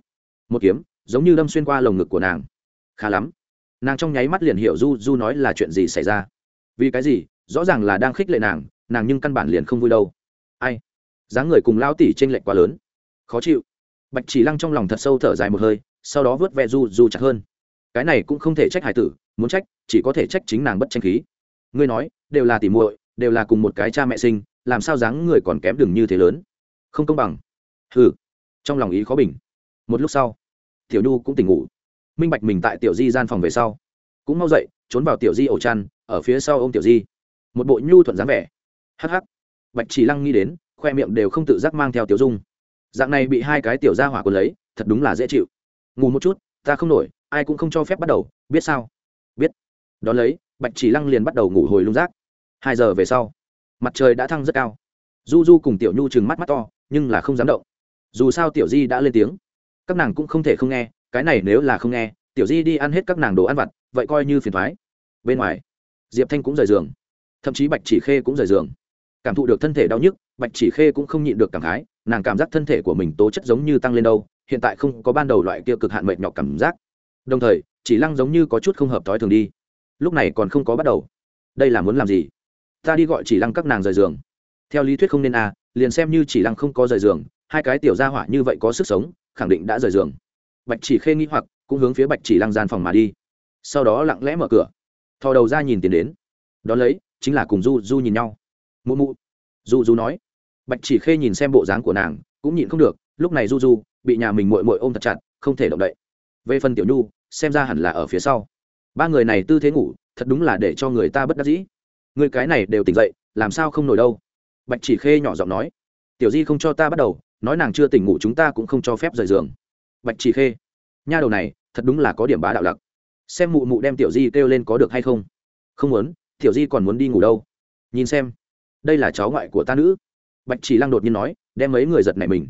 Một kiếm, giống như đâm xuyên qua lồng ngực của nàng. Khá lắm. Nàng trong nháy mắt liền hiểu du du nói là chuyện gì xảy ra. Vì cái gì? Rõ ràng là đang khích lệ nàng nàng nhưng căn bản liền không vui đâu. Ai? Dáng người cùng lao tỉ t r ê n lệch quá lớn. Khó chịu bạch chỉ lăng trong lòng thật sâu thở dài một hơi, sau đó vớt ve du du chặt hơn. Cái này cũng không thể trách hải tử, muốn trách, chỉ có thể trách chính nàng bất tranh khí. Ngươi nói, đều là tỉ muội, đều là cùng một cái cha mẹ sinh, làm sao dáng người còn kém đừng như thế lớn? Không công bằng. Hừ. Trong lòng ý khó bình. Một lúc sau, tiểu nhu cũng tỉnh ngủ. Minh bạch mình tại tiểu di gian phòng về sau, cũng mau dậy, trốn vào tiểu di ổ chăn, ở phía sau ô m tiểu di. Một bộ nhu thuận dáng vẻ. Hắc hắc. Bạch chỉ lăng nghĩ đến, khoe miệng đều không tự giác mang theo tiểu dung dạng này bị hai cái tiểu ra hỏa quân lấy, thật đúng là dễ chịu. Ngủ một chút, ta không nổi, ai cũng không cho phép bắt đầu, biết sao? Biết. Đón lấy, bạch chỉ lăng liền bắt đầu ngủ hồi lung rác hai giờ về sau, mặt trời đã thăng rất cao. Du du cùng tiểu nhu chừng mắt mắt to, nhưng là không dám động. Dù sao tiểu di đã lên tiếng. Các nàng cũng không thể không nghe, cái này nếu là không nghe, tiểu di đi ăn hết các nàng đồ ăn vặt, vậy coi như phiền thoái. Bên ngoài, diệp thanh cũng rời giường. Thậm chí bạch chỉ khê cũng rời giường cảm thụ được thân thể đau nhức, bạch chỉ khê cũng không nhịn được cảm khái, nàng cảm giác thân thể của mình tố chất giống như tăng lên đâu, hiện tại không có ban đầu loại kia cực hạn mệt nhọc cảm giác. Đồng thời, chỉ lăng giống như có chút không hợp thói thường đi. Lúc này còn không có bắt đầu. Đây là muốn làm gì? Ta đi gọi chỉ lăng các nàng rời giường. Theo lý thuyết không nên à liền xem như chỉ lăng không có rời giường, hai cái tiểu gia hỏa như vậy có sức sống, khẳng định đã rời giường. Bạch chỉ khê nghĩ hoặc, cũng hướng phía bạch chỉ lăng gian phòng mà đi. Sau đó lặng lẽ mở cửa. Thò đầu ra nhìn tiền đến. Đón lấy, chính là cùng du du nhìn nhau mụ mụ. Du du nói, bạch chỉ khê nhìn xem bộ dáng của nàng, cũng nhịn không được, lúc này du du bị nhà mình mội mội ôm thật chặt, không thể động đậy. Về phần tiểu nhu, xem ra hẳn là ở phía sau. Ba người này tư thế ngủ, thật đúng là để cho người ta bất đắc dĩ. Người cái này đều tỉnh dậy, làm sao không nổi đâu? Bạch chỉ khê nhỏ giọng nói. Tiểu di không cho ta bắt đầu, nói nàng chưa tỉnh ngủ chúng ta cũng không cho phép rời giường. Bạch chỉ khê. Nha đầu này, thật đúng là có điểm bá đạo lặc. Xem mụ mụ đem tiểu di kêu lên có được hay không? Không muốn, tiểu di còn muốn đi ngủ đâu? Nhìn xem đây là cháu ngoại của ta nữ. Bạch chỉ lăng đột nhiên nói, đem mấy người giật này mình.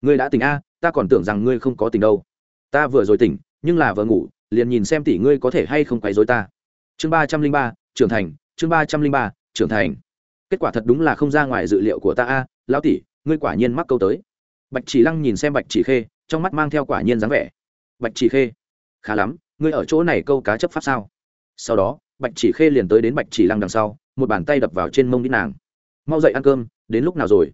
Ngươi đã tỉnh a, ta còn tưởng rằng ngươi không có tỉnh đâu. Ta vừa rồi tỉnh, nhưng là vừa ngủ, liền nhìn xem tỷ ngươi có thể hay không quấy dối ta. Chương ba trăm linh ba, trưởng thành, chương ba trăm linh ba, trưởng thành. Kết quả thật đúng là không ra ngoài dự liệu của ta a, lão tỷ, ngươi quả nhiên mắc câu tới. Bạch chỉ lăng nhìn xem bạch chỉ khê, trong mắt mang theo quả nhiên dáng vẻ. Bạch chỉ khê, khá lắm, ngươi ở chỗ này câu cá chấp pháp sao? Sau đó, bạch chỉ khê liền tới đến bạch chỉ lăng đằng sau, một bàn tay đập vào trên mông đít nàng mau dậy ăn cơm, đến lúc nào rồi?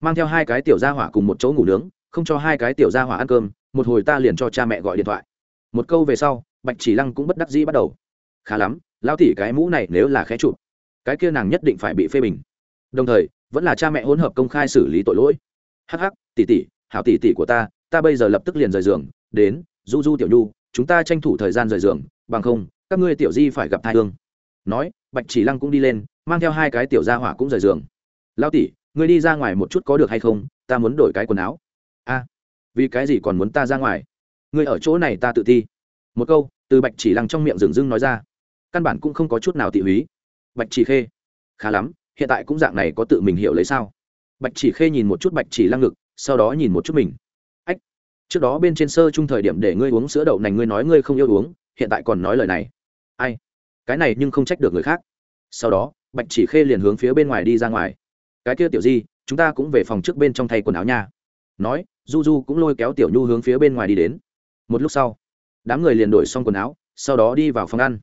Mang theo hai cái tiểu gia hỏa cùng một chỗ ngủ nướng, không cho hai cái tiểu gia hỏa ăn cơm, một hồi ta liền cho cha mẹ gọi điện thoại. Một câu về sau, bạch chỉ lăng cũng bất đắc dĩ bắt đầu. Khá lắm, lão tỷ cái mũ này nếu là khé chụp, cái kia nàng nhất định phải bị phê bình. Đồng thời, vẫn là cha mẹ hỗn hợp công khai xử lý tội lỗi. Hắc hắc, tỷ tỷ, hảo tỷ tỷ của ta ta bây giờ lập tức liền rời giường, đến, du du tiểu nhu, chúng ta tranh thủ thời gian rời giường, bằng không, các ngươi tiểu di phải gặp thai hương. Nói, bạch chỉ lăng cũng đi lên, mang theo hai cái tiểu gia hỏa cũng rời giường lao tỷ, ngươi đi ra ngoài một chút có được hay không? Ta muốn đổi cái quần áo. A, vì cái gì còn muốn ta ra ngoài? Ngươi ở chỗ này ta tự thi. một câu, từ bạch chỉ lăng trong miệng dừng dưng nói ra. Căn bản cũng không có chút nào tị húy. Bạch chỉ khê, khá lắm, hiện tại cũng dạng này có tự mình hiểu lấy sao? Bạch chỉ khê nhìn một chút bạch chỉ lăng ngực, sau đó nhìn một chút mình. Ách, trước đó bên trên sơ chung thời điểm để ngươi uống sữa đậu nành ngươi nói ngươi không yêu uống, hiện tại còn nói lời này. Ai? Cái này nhưng không trách được người khác. Sau đó, bạch chỉ khê liền hướng phía bên ngoài đi ra ngoài cái kia tiểu di, chúng ta cũng về phòng trước bên trong thay quần áo nha. Nói, du du cũng lôi kéo tiểu nhu hướng phía bên ngoài đi đến. Một lúc sau, đám người liền đổi xong quần áo, sau đó đi vào phòng ăn.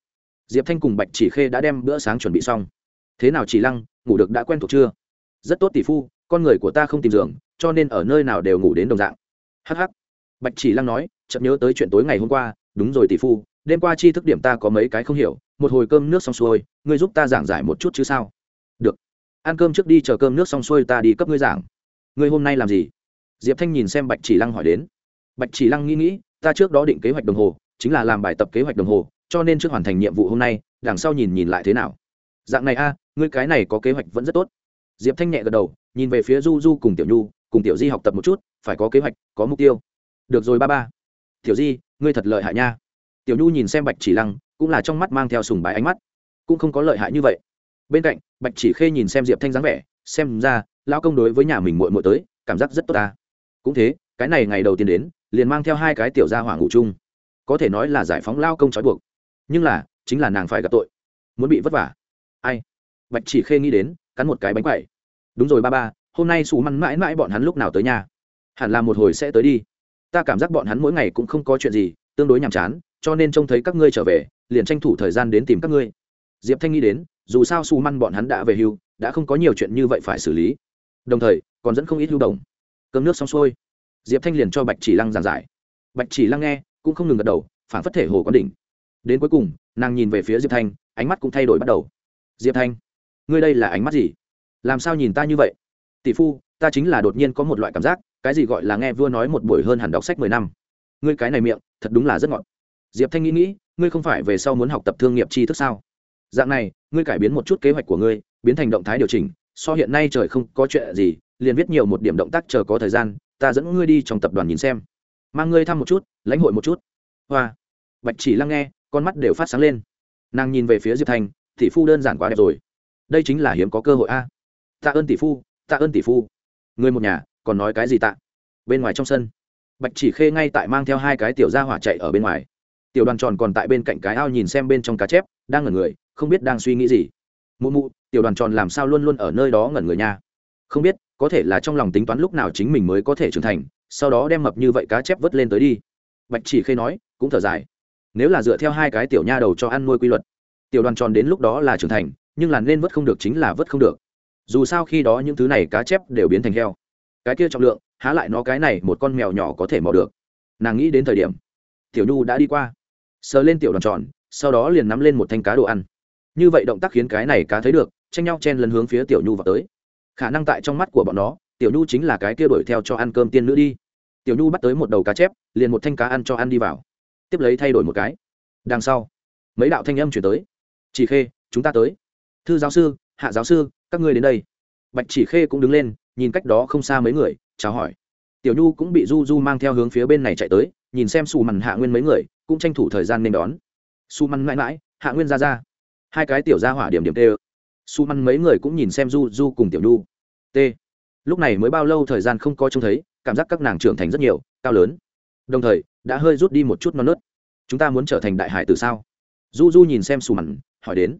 Diệp thanh cùng bạch chỉ khê đã đem bữa sáng chuẩn bị xong. Thế nào chỉ lăng, ngủ được đã quen thuộc chưa? Rất tốt tỷ phu, con người của ta không tìm giường, cho nên ở nơi nào đều ngủ đến đồng dạng. Hh bạch chỉ lăng nói chậm nhớ tới chuyện tối ngày hôm qua, đúng rồi tỷ phu, đêm qua chi thức điểm ta có mấy cái không hiểu, một hồi cơm nước xong xuôi, ngươi giúp ta giảng giải một chút chứ sao? Ăn cơm trước đi, chờ cơm nước xong xuôi ta đi cấp ngươi giảng. Ngươi hôm nay làm gì? Diệp thanh nhìn xem bạch chỉ lăng hỏi đến. Bạch chỉ lăng nghĩ nghĩ, ta trước đó định kế hoạch đồng hồ, chính là làm bài tập kế hoạch đồng hồ, cho nên trước hoàn thành nhiệm vụ hôm nay, đằng sau nhìn nhìn lại thế nào. Dạng này a, ngươi cái này có kế hoạch vẫn rất tốt. Diệp thanh nhẹ gật đầu, nhìn về phía du du cùng tiểu nhu, cùng tiểu di học tập một chút, phải có kế hoạch, có mục tiêu. Được rồi ba ba. Tiểu di, ngươi thật lợi hại nha. Tiểu nhu nhìn xem bạch chỉ lăng, cũng là trong mắt mang theo sùng bái ánh mắt. Cũng không có lợi hại như vậy bên cạnh, bạch chỉ khê nhìn xem diệp thanh dáng vẻ, xem ra, lão công đối với nhà mình muội muội tới, cảm giác rất tốt ta. Cũng thế, cái này ngày đầu tiên đến, liền mang theo hai cái tiểu gia hỏa ngủ chung. Có thể nói là giải phóng lao công trói buộc. Nhưng là, chính là nàng phải gặp tội. Muốn bị vất vả. Ai? Bạch chỉ khê nghĩ đến, cắn một cái bánh quậy đúng rồi ba ba, hôm nay xù măn mãi mãi bọn hắn lúc nào tới nhà? Hẳn là một hồi sẽ tới đi. Ta cảm giác bọn hắn mỗi ngày cũng không có chuyện gì, tương đối nhàm chán, cho nên trông thấy các ngươi trở về, liền tranh thủ thời gian đến tìm các ngươi. Diệp thanh nghĩ đến dù sao Su măn bọn hắn đã về hưu, đã không có nhiều chuyện như vậy phải xử lý. Đồng thời, còn dẫn không ít hưu đồng. Cơm nước xong xuôi, diệp thanh liền cho bạch chỉ lăng giảng giải. Bạch chỉ lăng nghe, cũng không ngừng gật đầu, phản phất thể hồ quán đỉnh. Đến cuối cùng, nàng nhìn về phía diệp thanh, ánh mắt cũng thay đổi bắt đầu. Diệp thanh, ngươi đây là ánh mắt gì? Làm sao nhìn ta như vậy? Tỷ phu, ta chính là đột nhiên có một loại cảm giác, cái gì gọi là nghe vua nói một buổi hơn hẳn đọc sách mười năm. Ngươi cái này miệng, thật đúng là rất ngọt. Diệp thanh nghĩ nghĩ, ngươi không phải về sau muốn học tập thương nghiệp tri thức sao? Dạng này, ngươi cải biến một chút kế hoạch của ngươi, biến thành động thái điều chỉnh, so hiện nay trời không có chuyện gì, liền viết nhiều một điểm động tác chờ có thời gian, ta dẫn ngươi đi trong tập đoàn nhìn xem. Mang ngươi thăm một chút, lãnh hội một chút. Hoa. Bạch chỉ lắng nghe, con mắt đều phát sáng lên. Nàng nhìn về phía diệp thành, tỷ phu đơn giản quá đẹp rồi. Đây chính là hiếm có cơ hội a. Tạ ơn tỷ phu, tạ ơn tỷ phu. Người một nhà, còn nói cái gì tạ? Bên ngoài trong sân. Bạch chỉ khê ngay tại mang theo hai cái tiểu gia hỏa chạy ở bên ngoài. Tiểu đoàn tròn còn tại bên cạnh cái ao nhìn xem bên trong cá chép, đang ngẩn người không biết đang suy nghĩ gì. Mụ mụ, tiểu đoàn tròn làm sao luôn luôn ở nơi đó ngẩn người nha? Không biết, có thể là trong lòng tính toán lúc nào chính mình mới có thể trưởng thành, sau đó đem mập như vậy cá chép vớt lên tới đi. Bạch chỉ khê nói, cũng thở dài. Nếu là dựa theo hai cái tiểu nha đầu cho ăn nuôi quy luật, tiểu đoàn tròn đến lúc đó là trưởng thành, nhưng là nên vớt không được chính là vớt không được. Dù sao khi đó những thứ này cá chép đều biến thành heo. Cái kia trọng lượng, há lại nó cái này một con mèo nhỏ có thể mò được. Nàng nghĩ đến thời điểm, tiểu nhu đã đi qua. Sờ lên tiểu đoàn tròn, sau đó liền nắm lên một thanh cá đồ ăn như vậy động tác khiến cái này cá thấy được, tranh nhau chen lấn hướng phía tiểu nhu vào tới. Khả năng tại trong mắt của bọn nó, tiểu nhu chính là cái kia đuổi theo cho ăn cơm tiên nữ đi. Tiểu nhu bắt tới một đầu cá chép, liền một thanh cá ăn cho ăn đi vào. Tiếp lấy thay đổi một cái. Đằng sau, mấy đạo thanh âm chuyển tới. Chỉ khê, chúng ta tới. Thư giáo sư, hạ giáo sư, các ngươi đến đây. Bạch chỉ khê cũng đứng lên, nhìn cách đó không xa mấy người, chào hỏi. Tiểu nhu cũng bị du du mang theo hướng phía bên này chạy tới, nhìn xem xù mằn hạ nguyên mấy người, cũng tranh thủ thời gian nên đón. Xù mằn mãi mãi, hạ nguyên ra ra hai cái tiểu gia hỏa điểm điểm tê ơ. Su măn mấy người cũng nhìn xem du du cùng tiểu nhu. T. Lúc này mới bao lâu thời gian không có trông thấy, cảm giác các nàng trưởng thành rất nhiều, cao lớn. Đồng thời, đã hơi rút đi một chút non nớt. Chúng ta muốn trở thành đại hải từ sao? Du du nhìn xem su măn, hỏi đến.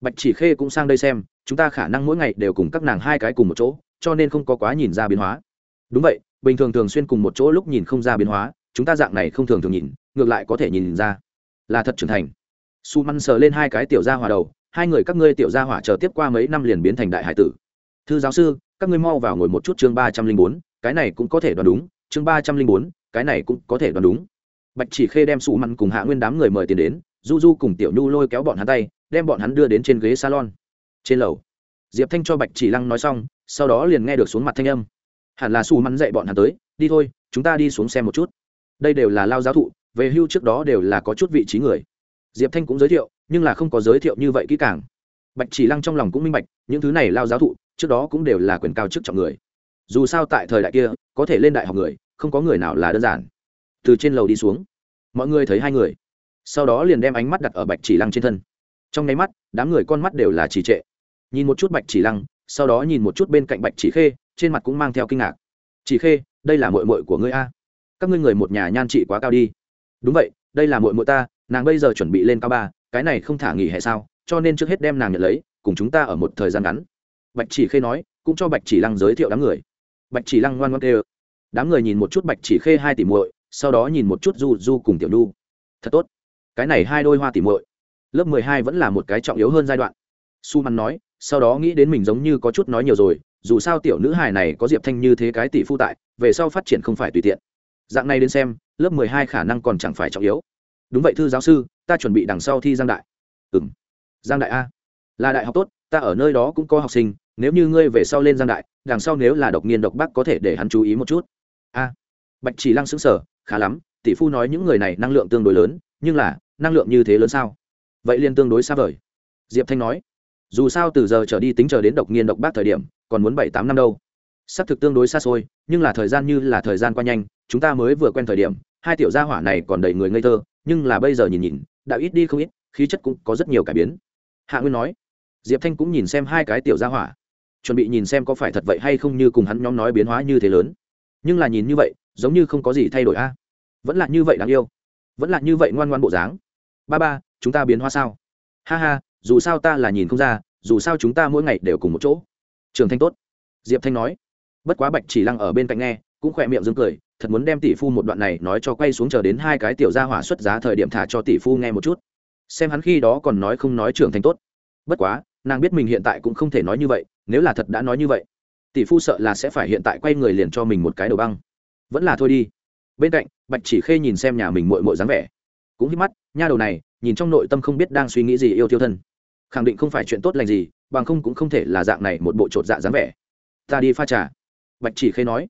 Bạch chỉ khê cũng sang đây xem, chúng ta khả năng mỗi ngày đều cùng các nàng hai cái cùng một chỗ, cho nên không có quá nhìn ra biến hóa. Đúng vậy, bình thường thường xuyên cùng một chỗ lúc nhìn không ra biến hóa, chúng ta dạng này không thường thường nhìn, ngược lại có thể nhìn ra. Là thật trưởng thành su măn sờ lên hai cái tiểu gia hỏa đầu, hai người các ngươi tiểu gia hỏa chờ tiếp qua mấy năm liền biến thành đại hải tử. Thư giáo sư, các ngươi mau vào ngồi một chút chương ba trăm linh bốn, cái này cũng có thể đoán đúng, chương ba trăm linh bốn, cái này cũng có thể đoán đúng. Bạch chỉ khê đem su măn cùng hạ nguyên đám người mời tiền đến, du du cùng tiểu nhu lôi kéo bọn hắn tay, đem bọn hắn đưa đến trên ghế salon. Trên lầu, diệp thanh cho bạch chỉ lăng nói xong, sau đó liền nghe được xuống mặt thanh âm. Hẳn là su mắn dậy bọn hắn tới, đi thôi, chúng ta đi xuống xem một chút. Đây đều là lao giáo thụ, về hưu trước đó đều là có chút vị trí người diệp thanh cũng giới thiệu, nhưng là không có giới thiệu như vậy kỹ càng. Bạch chỉ lăng trong lòng cũng minh bạch, những thứ này lao giáo thụ, trước đó cũng đều là quyền cao chức trọng người. Dù sao tại thời đại kia, có thể lên đại học người, không có người nào là đơn giản. Từ trên lầu đi xuống, mọi người thấy hai người. Sau đó liền đem ánh mắt đặt ở bạch chỉ lăng trên thân. Trong nháy mắt, đám người con mắt đều là trì trệ. Nhìn một chút bạch chỉ lăng, sau đó nhìn một chút bên cạnh bạch chỉ khê, trên mặt cũng mang theo kinh ngạc. Chỉ khê, đây là mội mội của ngươi a. Các ngươi người một nhà nhan trị quá cao đi. Đúng vậy, đây là mội mội ta nàng bây giờ chuẩn bị lên cao ba cái này không thả nghỉ hay sao? Cho nên trước hết đem nàng nhận lấy cùng chúng ta ở một thời gian ngắn. Bạch chỉ khê nói cũng cho bạch chỉ lăng giới thiệu đám người. Bạch chỉ lăng ngoan ngoan kêu, đám người nhìn một chút bạch chỉ khê hai tỷ muội sau đó nhìn một chút du du cùng tiểu du thật tốt. Cái này hai đôi hoa tỷ muội. Lớp mười hai vẫn là một cái trọng yếu hơn giai đoạn. Su mắn nói sau đó nghĩ đến mình giống như có chút nói nhiều rồi dù sao tiểu nữ hài này có diệp thanh như thế cái tỷ phu tại về sau phát triển không phải tùy tiện. Dạng này đến xem lớp mười hai khả năng còn chẳng phải trọng yếu đúng vậy thư giáo sư, ta chuẩn bị đằng sau thi giang đại. Ừ m giang đại a. Là đại học tốt, ta ở nơi đó cũng có học sinh, nếu như ngươi về sau lên giang đại, đằng sau nếu là độc nghiên độc bác có thể để hắn chú ý một chút. A. Bạch chỉ lăng xứng sở khá lắm, tỷ phu nói những người này năng lượng tương đối lớn, nhưng là, năng lượng như thế lớn sao? Vậy liên tương đối xa vời. Diệp thanh nói, dù sao từ giờ trở đi tính chờ đến độc nghiên độc bác thời điểm, còn muốn bảy tám năm đâu. Xác thực tương đối xa xôi, nhưng là thời gian như là thời gian qua nhanh, chúng ta mới vừa quen thời điểm, hai tiểu gia hỏa này còn đầy người ngây thơ nhưng là bây giờ nhìn nhìn, đã ít đi không ít, khí chất cũng có rất nhiều cải biến. Hạ nguyên nói, diệp thanh cũng nhìn xem hai cái tiểu gia hỏa, chuẩn bị nhìn xem có phải thật vậy hay không như cùng hắn nhóm nói biến hóa như thế lớn. Nhưng là nhìn như vậy, giống như không có gì thay đổi a. Vẫn là như vậy đáng yêu, vẫn là như vậy ngoan ngoan bộ dáng. Ba ba, chúng ta biến hóa sao? Ha ha, dù sao ta là nhìn không ra, dù sao chúng ta mỗi ngày đều cùng một chỗ. Trường thanh tốt, diệp thanh nói, bất quá bạch chỉ lăng ở bên cạnh nghe cũng khỏe miệng dương cười, thật muốn đem tỷ phu một đoạn này nói cho quay xuống chờ đến hai cái tiểu gia hỏa xuất giá thời điểm thả cho tỷ phu nghe một chút. Xem hắn khi đó còn nói không nói trưởng thành tốt. Bất quá, nàng biết mình hiện tại cũng không thể nói như vậy, nếu là thật đã nói như vậy, tỷ phu sợ là sẽ phải hiện tại quay người liền cho mình một cái đầu băng. Vẫn là thôi đi. Bên cạnh, bạch chỉ khê nhìn xem nhà mình mội mội dáng vẻ, cũng hít mắt, nha đầu này, nhìn trong nội tâm không biết đang suy nghĩ gì yêu tiêu thân. Khẳng định không phải chuyện tốt lành gì, bằng không cũng không thể là dạng này một bộ t dạ dáng vẻ. Ta đi pha trà. Bạch chỉ khê nói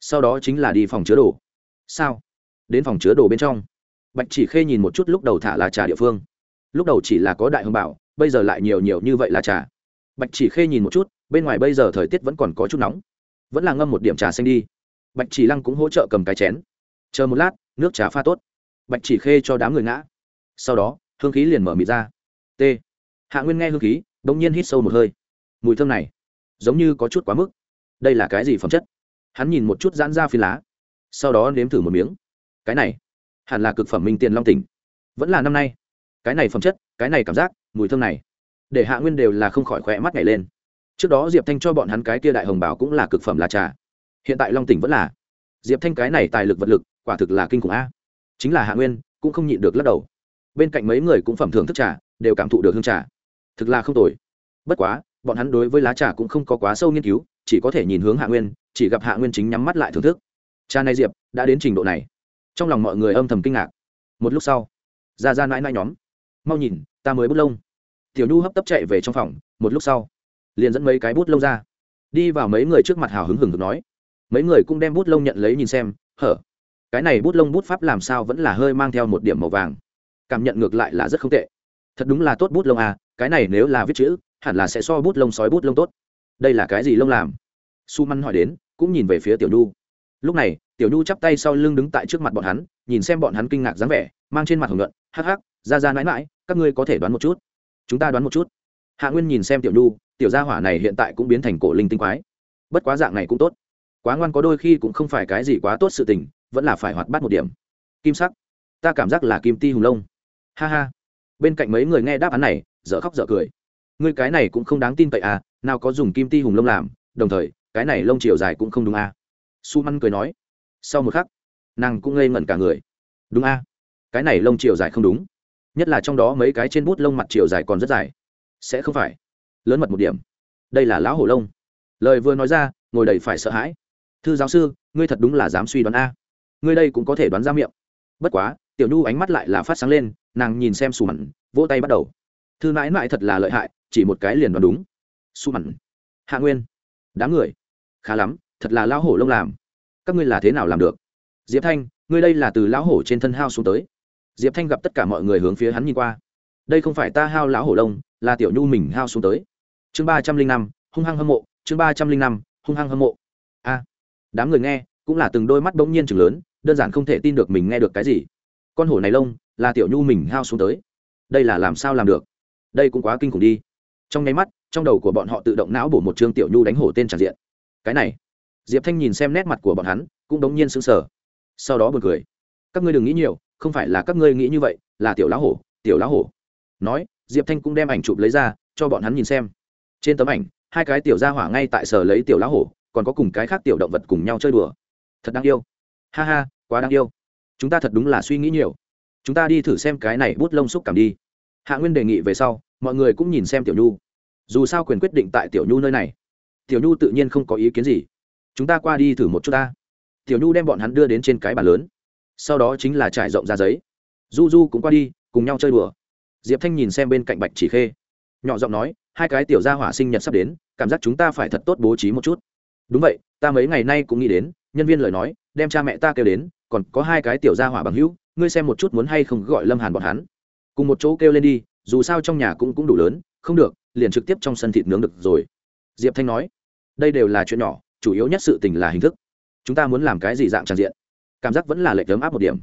sau đó chính là đi phòng chứa đồ. Sao? Đến phòng chứa đồ bên trong. Bạch chỉ khê nhìn một chút lúc đầu thả là trà địa phương. Lúc đầu chỉ là có đại hồng bảo, bây giờ lại nhiều nhiều như vậy là trà. Bạch chỉ khê nhìn một chút, bên ngoài bây giờ thời tiết vẫn còn có chút nóng. Vẫn là ngâm một điểm trà xanh đi. Bạch chỉ lăng cũng hỗ trợ cầm cái chén. Chờ một lát, nước trà pha tốt. Bạch chỉ khê cho đám người ngã. Sau đó, hương khí liền mở mịt ra. T. Hạ nguyên nghe hương khí đ ỗ n g nhiên hít sâu một hơi. Mùi thơm này, giống như có chút quá mức. Đây là cái gì phẩm chất? Hắn nhìn một chút giãn ra phi lá, sau đó nếm thử một miếng. Cái này, hẳn là cực phẩm minh tiền long tỉnh. Vẫn là năm nay. Cái này phẩm chất, cái này cảm giác, mùi thơm này, để hạ nguyên đều là không khỏi khỏe mắt nhảy lên. Trước đó diệp thanh cho bọn hắn cái kia đại hồng bảo cũng là cực phẩm là trà. Hiện tại long tỉnh vẫn là. Diệp thanh cái này tài lực vật lực, quả thực là kinh khủng a. Chính là hạ nguyên, cũng không nhịn được lắc đầu. Bên cạnh mấy người cũng phẩm thưởng thức trà, đều cảm thụ được hương trà. Thực là không tồi. Bất quá, bọn hắn đối với lá trà cũng không có quá sâu nghiên cứu, chỉ có thể nhìn hướng hạ nguyên chỉ gặp hạ nguyên chính nhắm mắt lại thưởng thức. Cha này diệp, đã đến trình độ này. Trong lòng mọi người âm thầm kinh ngạc. Một lúc sau ra ra mãi mãi nhóm, mau nhìn, ta mới bút lông. Tiểu nhu hấp tấp chạy về trong phòng, một lúc sau, liền dẫn mấy cái bút lông ra. Đi vào mấy người trước mặt hào hứng hừng hực nói, mấy người cũng đem bút lông nhận lấy nhìn xem, hở, cái này bút lông bút pháp làm sao vẫn là hơi mang theo một điểm màu vàng. Cảm nhận ngược lại là rất không tệ. Thật đúng là tốt bút lông à cái này nếu là viết chữ, hẳn là sẽ so bút lông sói bút lông tốt. Đây là cái gì lông làm? Su măn hỏi đến cũng nhìn về phía tiểu nhu. Lúc này, tiểu nhu chắp tay sau lưng đứng tại trước mặt bọn hắn, nhìn xem bọn hắn kinh ngạc dáng vẻ, mang trên mặt hồng luận hắc hắc, ra ra mãi mãi, các ngươi có thể đoán một chút. Chúng ta đoán một chút. Hạ nguyên nhìn xem tiểu nhu, tiểu gia hỏa này hiện tại cũng biến thành cổ linh tinh quái. Bất quá dạng này cũng tốt. Quá ngoan có đôi khi cũng không phải cái gì quá tốt sự tình, vẫn là phải hoạt bát một điểm. Kim sắc. Ta cảm giác là kim ti hùng lông. Ha ha. Bên cạnh mấy người nghe đáp án này, dở khóc dở cười. Ngươi cái này cũng không đáng tin cậy à nào có dùng kim ti hùng lông làm, đồng thời cái này lông chiều dài cũng không đúng à su măn cười nói. Sau một khắc, nàng cũng ngây ngẩn cả người. Đúng à cái này lông chiều dài không đúng. Nhất là trong đó mấy cái trên bút lông mặt chiều dài còn rất dài. Sẽ không phải. Lớn mật một điểm. Đây là lão hổ lông. Lời vừa nói ra, ngồi đầy phải sợ hãi. Thư giáo sư, ngươi thật đúng là dám suy đoán a. Ngươi đây cũng có thể đoán ra miệng. Bất quá, tiểu nhu ánh mắt lại là phát sáng lên, nàng nhìn xem xù mặn vỗ tay bắt đầu. Thư mãi mãi thật là lợi hại, chỉ một cái liền đoán đúng. Xù mặn hạ nguyên. Đám người khá lắm, thật là lão hổ lông làm. Các ngươi là thế nào làm được? Diệp thanh, ngươi đây là từ lão hổ trên thân hao xuống tới. Diệp thanh gặp tất cả mọi người hướng phía hắn nhìn qua. Đây không phải ta hao lão hổ lông, là tiểu nhu mình hao xuống tới. Chương ba trăm linh năm, hung hăng hâm mộ, chương ba trăm linh năm, hung hăng hâm mộ. A, đám người nghe, cũng là từng đôi mắt bỗng nhiên chừng lớn, đơn giản không thể tin được mình nghe được cái gì. Con hổ này lông, là tiểu nhu mình hao xuống tới. Đây là làm sao làm được? Đây cũng quá kinh khủng đi. Trong nháy mắt, trong đầu của bọn họ tự động não bổ một chương tiểu nhu đánh hổ tên tràn diện cái này. Diệp thanh nhìn xem nét mặt của bọn hắn, cũng đống nhiên sững sờ. Sau đó b u ồ n cười. Các ngươi đừng nghĩ nhiều, không phải là các ngươi nghĩ như vậy, là tiểu lá hổ, tiểu lá hổ. Nói, diệp thanh cũng đem ảnh chụp lấy ra, cho bọn hắn nhìn xem. Trên tấm ảnh, hai cái tiểu ra hỏa ngay tại sở lấy tiểu lá hổ, còn có cùng cái khác tiểu động vật cùng nhau chơi đùa. Thật đáng yêu. Ha ha, quá đáng yêu. Chúng ta thật đúng là suy nghĩ nhiều. Chúng ta đi thử xem cái này bút lông xúc cảm đi. Hạ nguyên đề nghị về sau, mọi người cũng nhìn xem tiểu nhu. Dù sao quyền quyết định tại tiểu nhu nơi này tiểu nhu tự nhiên không có ý kiến gì. Chúng ta qua đi thử một chút ta. Tiểu nhu đem bọn hắn đưa đến trên cái bàn lớn. Sau đó chính là trải rộng ra giấy. Du du cũng qua đi, cùng nhau chơi đùa. Diệp thanh nhìn xem bên cạnh bạch chỉ khê. Nhỏ giọng nói, hai cái tiểu gia hỏa sinh nhật sắp đến, cảm giác chúng ta phải thật tốt bố trí một chút. Đúng vậy, ta mấy ngày nay cũng nghĩ đến, nhân viên lời nói, đem cha mẹ ta kêu đến, còn có hai cái tiểu gia hỏa bằng hữu, ngươi xem một chút muốn hay không gọi lâm hàn bọn hắn. Cùng một chỗ kêu lên đi, dù sao trong nhà cũng cũng đủ lớn, không được, liền trực tiếp trong sân thịt nướng được rồi. Diệp thanh nói đây đều là chuyện nhỏ, chủ yếu nhất sự tình là hình thức. Chúng ta muốn làm cái gì dạng tràn diện? Cảm giác vẫn là lệch ấm áp một điểm.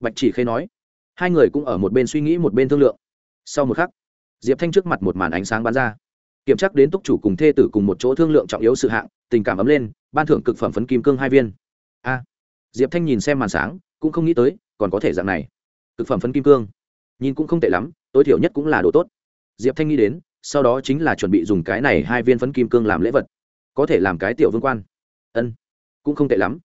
Bạch chỉ khê nói. Hai người cũng ở một bên suy nghĩ một bên thương lượng. Sau một khắc, diệp thanh trước mặt một màn ánh sáng bắn ra. Kiểm tra đến túc chủ cùng thê tử cùng một chỗ thương lượng trọng yếu sự hạng, tình cảm ấm lên, ban thưởng cực phẩm phấn kim cương hai viên. A. Diệp thanh nhìn xem màn sáng, cũng không nghĩ tới, còn có thể dạng này. Cực phẩm phấn kim cương. Nhìn cũng không tệ lắm, tối thiểu nhất cũng là đồ tốt. Diệp thanh nghĩ đến, sau đó chính là chuẩn bị dùng cái này hai viên phấn kim cương làm lễ vật có thể làm cái tiểu vương quan. Ân, cũng không tệ lắm.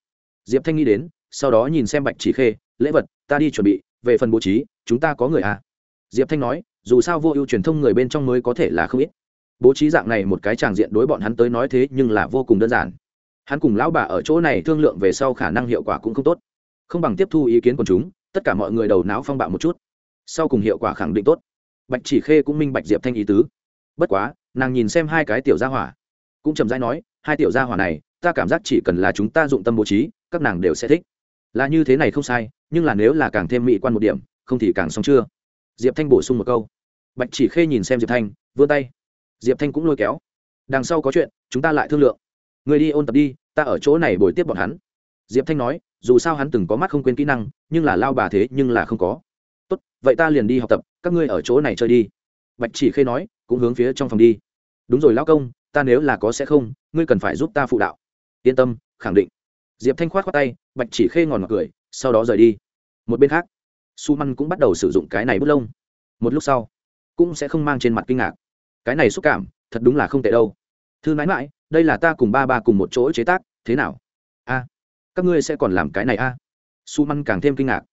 Diệp thanh nghĩ đến, sau đó nhìn xem bạch chỉ khê, lễ vật, ta đi chuẩn bị, về phần bố trí, chúng ta có người à? Diệp thanh nói, dù sao vô ưu truyền thông người bên trong mới có thể là không ít. Bố trí dạng này một cái tràng diện đối bọn hắn tới nói thế nhưng là vô cùng đơn giản. Hắn cùng lão bà ở chỗ này thương lượng về sau khả năng hiệu quả cũng không tốt. Không bằng tiếp thu ý kiến của chúng, tất cả mọi người đầu não phong bạo một chút. Sau cùng hiệu quả khẳng định tốt. Bạch chỉ khê cũng minh bạch diệp thanh ý tứ. Bất quá, nàng nhìn xem hai cái tiểu gia hỏa cũng chậm rãi nói, hai tiểu gia hỏa này, ta cảm giác chỉ cần là chúng ta dụng tâm bố trí, các nàng đều sẽ thích. Là như thế này không sai, nhưng là nếu là càng thêm mỹ quan một điểm, không thì càng xong chưa? Diệp thanh bổ sung một câu. Bạch chỉ khê nhìn xem diệp thanh, vươn tay. Diệp thanh cũng lôi kéo. Đằng sau có chuyện, chúng ta lại thương lượng. Người đi ôn tập đi, ta ở chỗ này bồi tiếp bọn hắn. Diệp thanh nói, dù sao hắn từng có mắt không quên kỹ năng, nhưng là lao bà thế nhưng là không có. Tốt, vậy ta liền đi học tập, các ngươi ở chỗ này chơi đi. Bạch chỉ khê nói, cũng hướng phía trong phòng đi. Đúng rồi lao công ta nếu là có sẽ không, ngươi cần phải giúp ta phụ đạo. Yên tâm, khẳng định. Diệp thanh khoát khoát tay, bạch chỉ khê ngòn ngọt cười, sau đó rời đi. Một bên khác, su măn cũng bắt đầu sử dụng cái này bút lông. Một lúc sau, cũng sẽ không mang trên mặt kinh ngạc. Cái này xúc cảm, thật đúng là không tệ đâu. Thư mãi mãi, đây là ta cùng ba ba cùng một chỗ chế tác, thế nào? A, các ngươi sẽ còn làm cái này a? Su măn càng thêm kinh ngạc.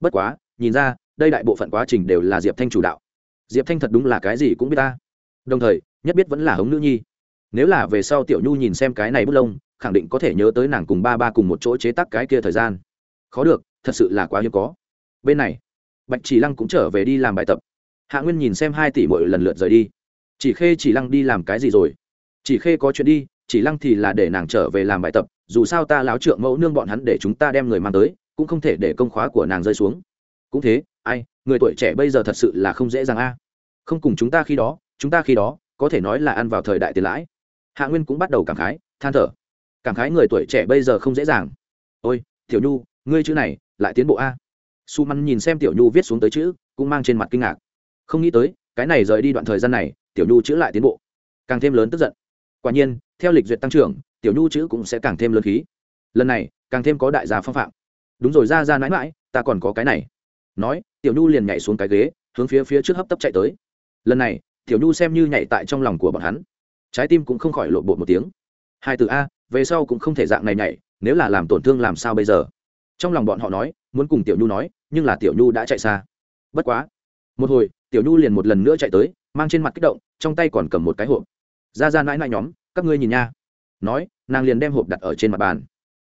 Bất quá, nhìn ra, đây đại bộ phận quá trình đều là diệp thanh chủ đạo. Diệp thanh thật đúng là cái gì cũng biết ta. Đồng thời, nhất biết vẫn là hống nữ nhi nếu là về sau tiểu nhu nhìn xem cái này bút lông, khẳng định có thể nhớ tới nàng cùng ba ba cùng một chỗ chế tác cái kia thời gian. Khó được, thật sự là quá hiếm có. Bên này, bạch chỉ lăng cũng trở về đi làm bài tập. Hạ nguyên nhìn xem hai tỷ mỗi lần lượt rời đi. Chỉ khê, chỉ lăng đi làm cái gì rồi? Chỉ khê có chuyện đi, chỉ lăng thì là để nàng trở về làm bài tập, dù sao ta láo trượng mẫu nương bọn hắn để chúng ta đem người mang tới, cũng không thể để công khóa của nàng rơi xuống. Cũng thế, ai, người tuổi trẻ bây giờ thật sự là không dễ dàng a. Không cùng chúng ta khi đó, chúng ta khi đó, có thể nói là ăn vào thời đại tiền lãi hạ nguyên cũng bắt đầu cảm khái, than thở. Cảm khái người tuổi trẻ bây giờ không dễ dàng. Ôi, tiểu nhu, ngươi chữ này lại tiến bộ a. Su măn nhìn xem tiểu nhu viết xuống tới chữ, cũng mang trên mặt kinh ngạc. Không nghĩ tới, cái này rời đi đoạn thời gian này, tiểu nhu chữ lại tiến bộ. Càng thêm lớn tức giận. Quả nhiên, theo lịch duyệt tăng trưởng, tiểu nhu chữ cũng sẽ càng thêm lớn khí. Lần này, càng thêm có đại gia phong phạm. Đúng rồi, ra ra mãi mãi, ta còn có cái này. Nói, tiểu nhu liền nhảy xuống cái ghế, hướng phía phía trước hấp tấp chạy tới. Lần này, tiểu nhu xem như nhảy tại trong lòng của bọn hắn trái tim cũng không khỏi lộn bột một tiếng. Hai từ a, về sau cũng không thể dạng này nhảy, nếu là làm tổn thương làm sao bây giờ? Trong lòng bọn họ nói, muốn cùng tiểu nhu nói, nhưng là tiểu nhu đã chạy xa. Bất quá. Một hồi, tiểu nhu liền một lần nữa chạy tới, mang trên mặt kích động, trong tay còn cầm một cái hộp. Ra ra mãi mãi nhóm, các ngươi nhìn nha. Nói, nàng liền đem hộp đặt ở trên mặt bàn.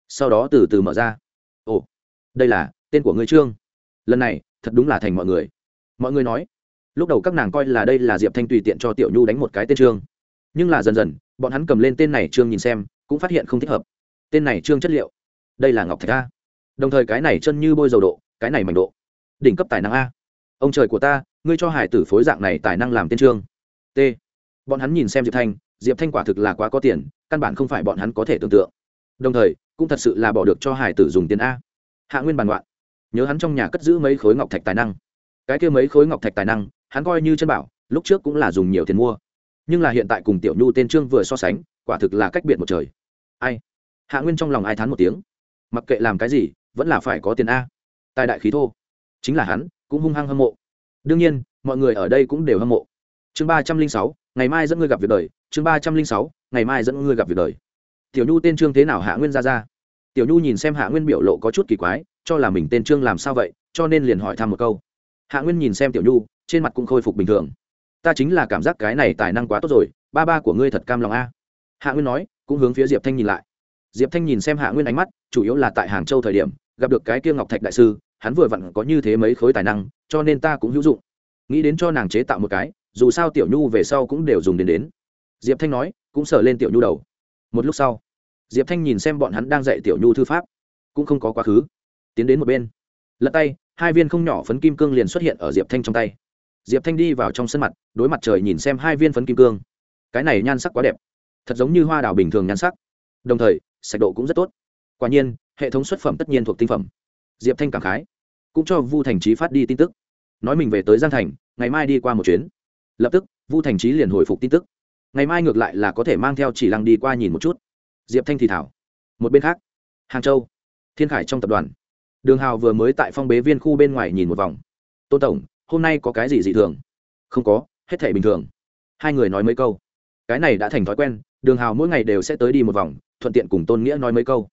Sau đó từ từ mở ra. Ồ, đây là tên của ngươi trương. Lần này, thật đúng là thành mọi người. Mọi người nói, lúc đầu các nàng coi là đây là diệp thanh tùy tiện cho tiểu nhu đánh một cái tên trương nhưng là dần dần, bọn hắn cầm lên tên này trương nhìn xem, cũng phát hiện không thích hợp. Tên này trương chất liệu. Đây là ngọc thạch a. Đồng thời cái này chân như bôi dầu độ, cái này mảnh độ. Đỉnh cấp tài năng a. Ông trời của ta, ngươi cho hải tử phối dạng này tài năng làm tên trương. T. Bọn hắn nhìn xem diệp thanh diệp thanh quả thực là quá có tiền, căn bản không phải bọn hắn có thể tưởng tượng. Đồng thời, cũng thật sự là bỏ được cho hải tử dùng tiền a. Hạ nguyên bàn loạn. Nhớ hắn trong nhà cất giữ mấy khối ngọc thạch tài năng. Cái kia mấy khối ngọc thạch tài năng, hắn coi như chân bảo, lúc trước cũng là dùng nhiều tiền mua nhưng là hiện tại cùng tiểu nhu tên trương vừa so sánh, quả thực là cách biệt một trời. Ai? Hạ nguyên trong lòng ai thán một tiếng. Mặc kệ làm cái gì, vẫn là phải có tiền a. Tài đại khí thô. Chính là hắn, cũng hung hăng hâm mộ. Đương nhiên, mọi người ở đây cũng đều hâm mộ. Chương ba trăm linh sáu, ngày mai dẫn ngươi gặp việc đời. Chương ba trăm linh sáu, ngày mai dẫn ngươi gặp việc đời. Tiểu nhu tên trương thế nào hạ nguyên ra ra? Tiểu nhu nhìn xem hạ nguyên biểu lộ có chút kỳ quái, cho là mình tên trương làm sao vậy, cho nên liền hỏi thăm một câu. Hạ nguyên nhìn xem tiểu nhu, trên mặt cũng khôi phục bình thường ta chính là cảm giác cái này tài năng quá tốt rồi, ba ba của ngươi thật cam lòng a. Hạ nguyên nói, cũng hướng phía diệp thanh nhìn lại. Diệp thanh nhìn xem hạ nguyên ánh mắt, chủ yếu là tại hàng châu thời điểm, gặp được cái kia ngọc thạch đại sư, hắn vừa vặn có như thế mấy khối tài năng, cho nên ta cũng hữu dụng. Nghĩ đến cho nàng chế tạo một cái, dù sao tiểu nhu về sau cũng đều dùng đến đến. Diệp thanh nói, cũng sờ lên tiểu nhu đầu. Một lúc sau, diệp thanh nhìn xem bọn hắn đang dạy tiểu nhu thư pháp, cũng không có quá khứ. Tiến đến một bên. Lật tay, hai viên không nhỏ phấn kim cương liền xuất hiện ở diệp thanh trong tay diệp thanh đi vào trong sân mặt, đối mặt trời nhìn xem hai viên phấn kim cương. Cái này nhan sắc quá đẹp, thật giống như hoa đào bình thường nhan sắc. Đồng thời, sạch độ cũng rất tốt. Quả nhiên, hệ thống xuất phẩm tất nhiên thuộc tinh phẩm. Diệp thanh cảm khái, cũng cho vu thành trí phát đi tin tức. Nói mình về tới giang thành, ngày mai đi qua một chuyến. Lập tức, vu thành trí liền hồi phục tin tức. Ngày mai ngược lại là có thể mang theo chỉ lăng đi qua nhìn một chút. Diệp thanh thì thảo. Một bên khác, hàng châu, thiên khải trong tập đoàn. Đường hào vừa mới tại phong bế viên khu bên ngoài nhìn một vòng. Tôn tổng hôm nay có cái gì dị thường? Không có, hết thể bình thường. Hai người nói mấy câu. Cái này đã thành thói quen, đường hào mỗi ngày đều sẽ tới đi một vòng, thuận tiện cùng tôn nghĩa nói mấy câu.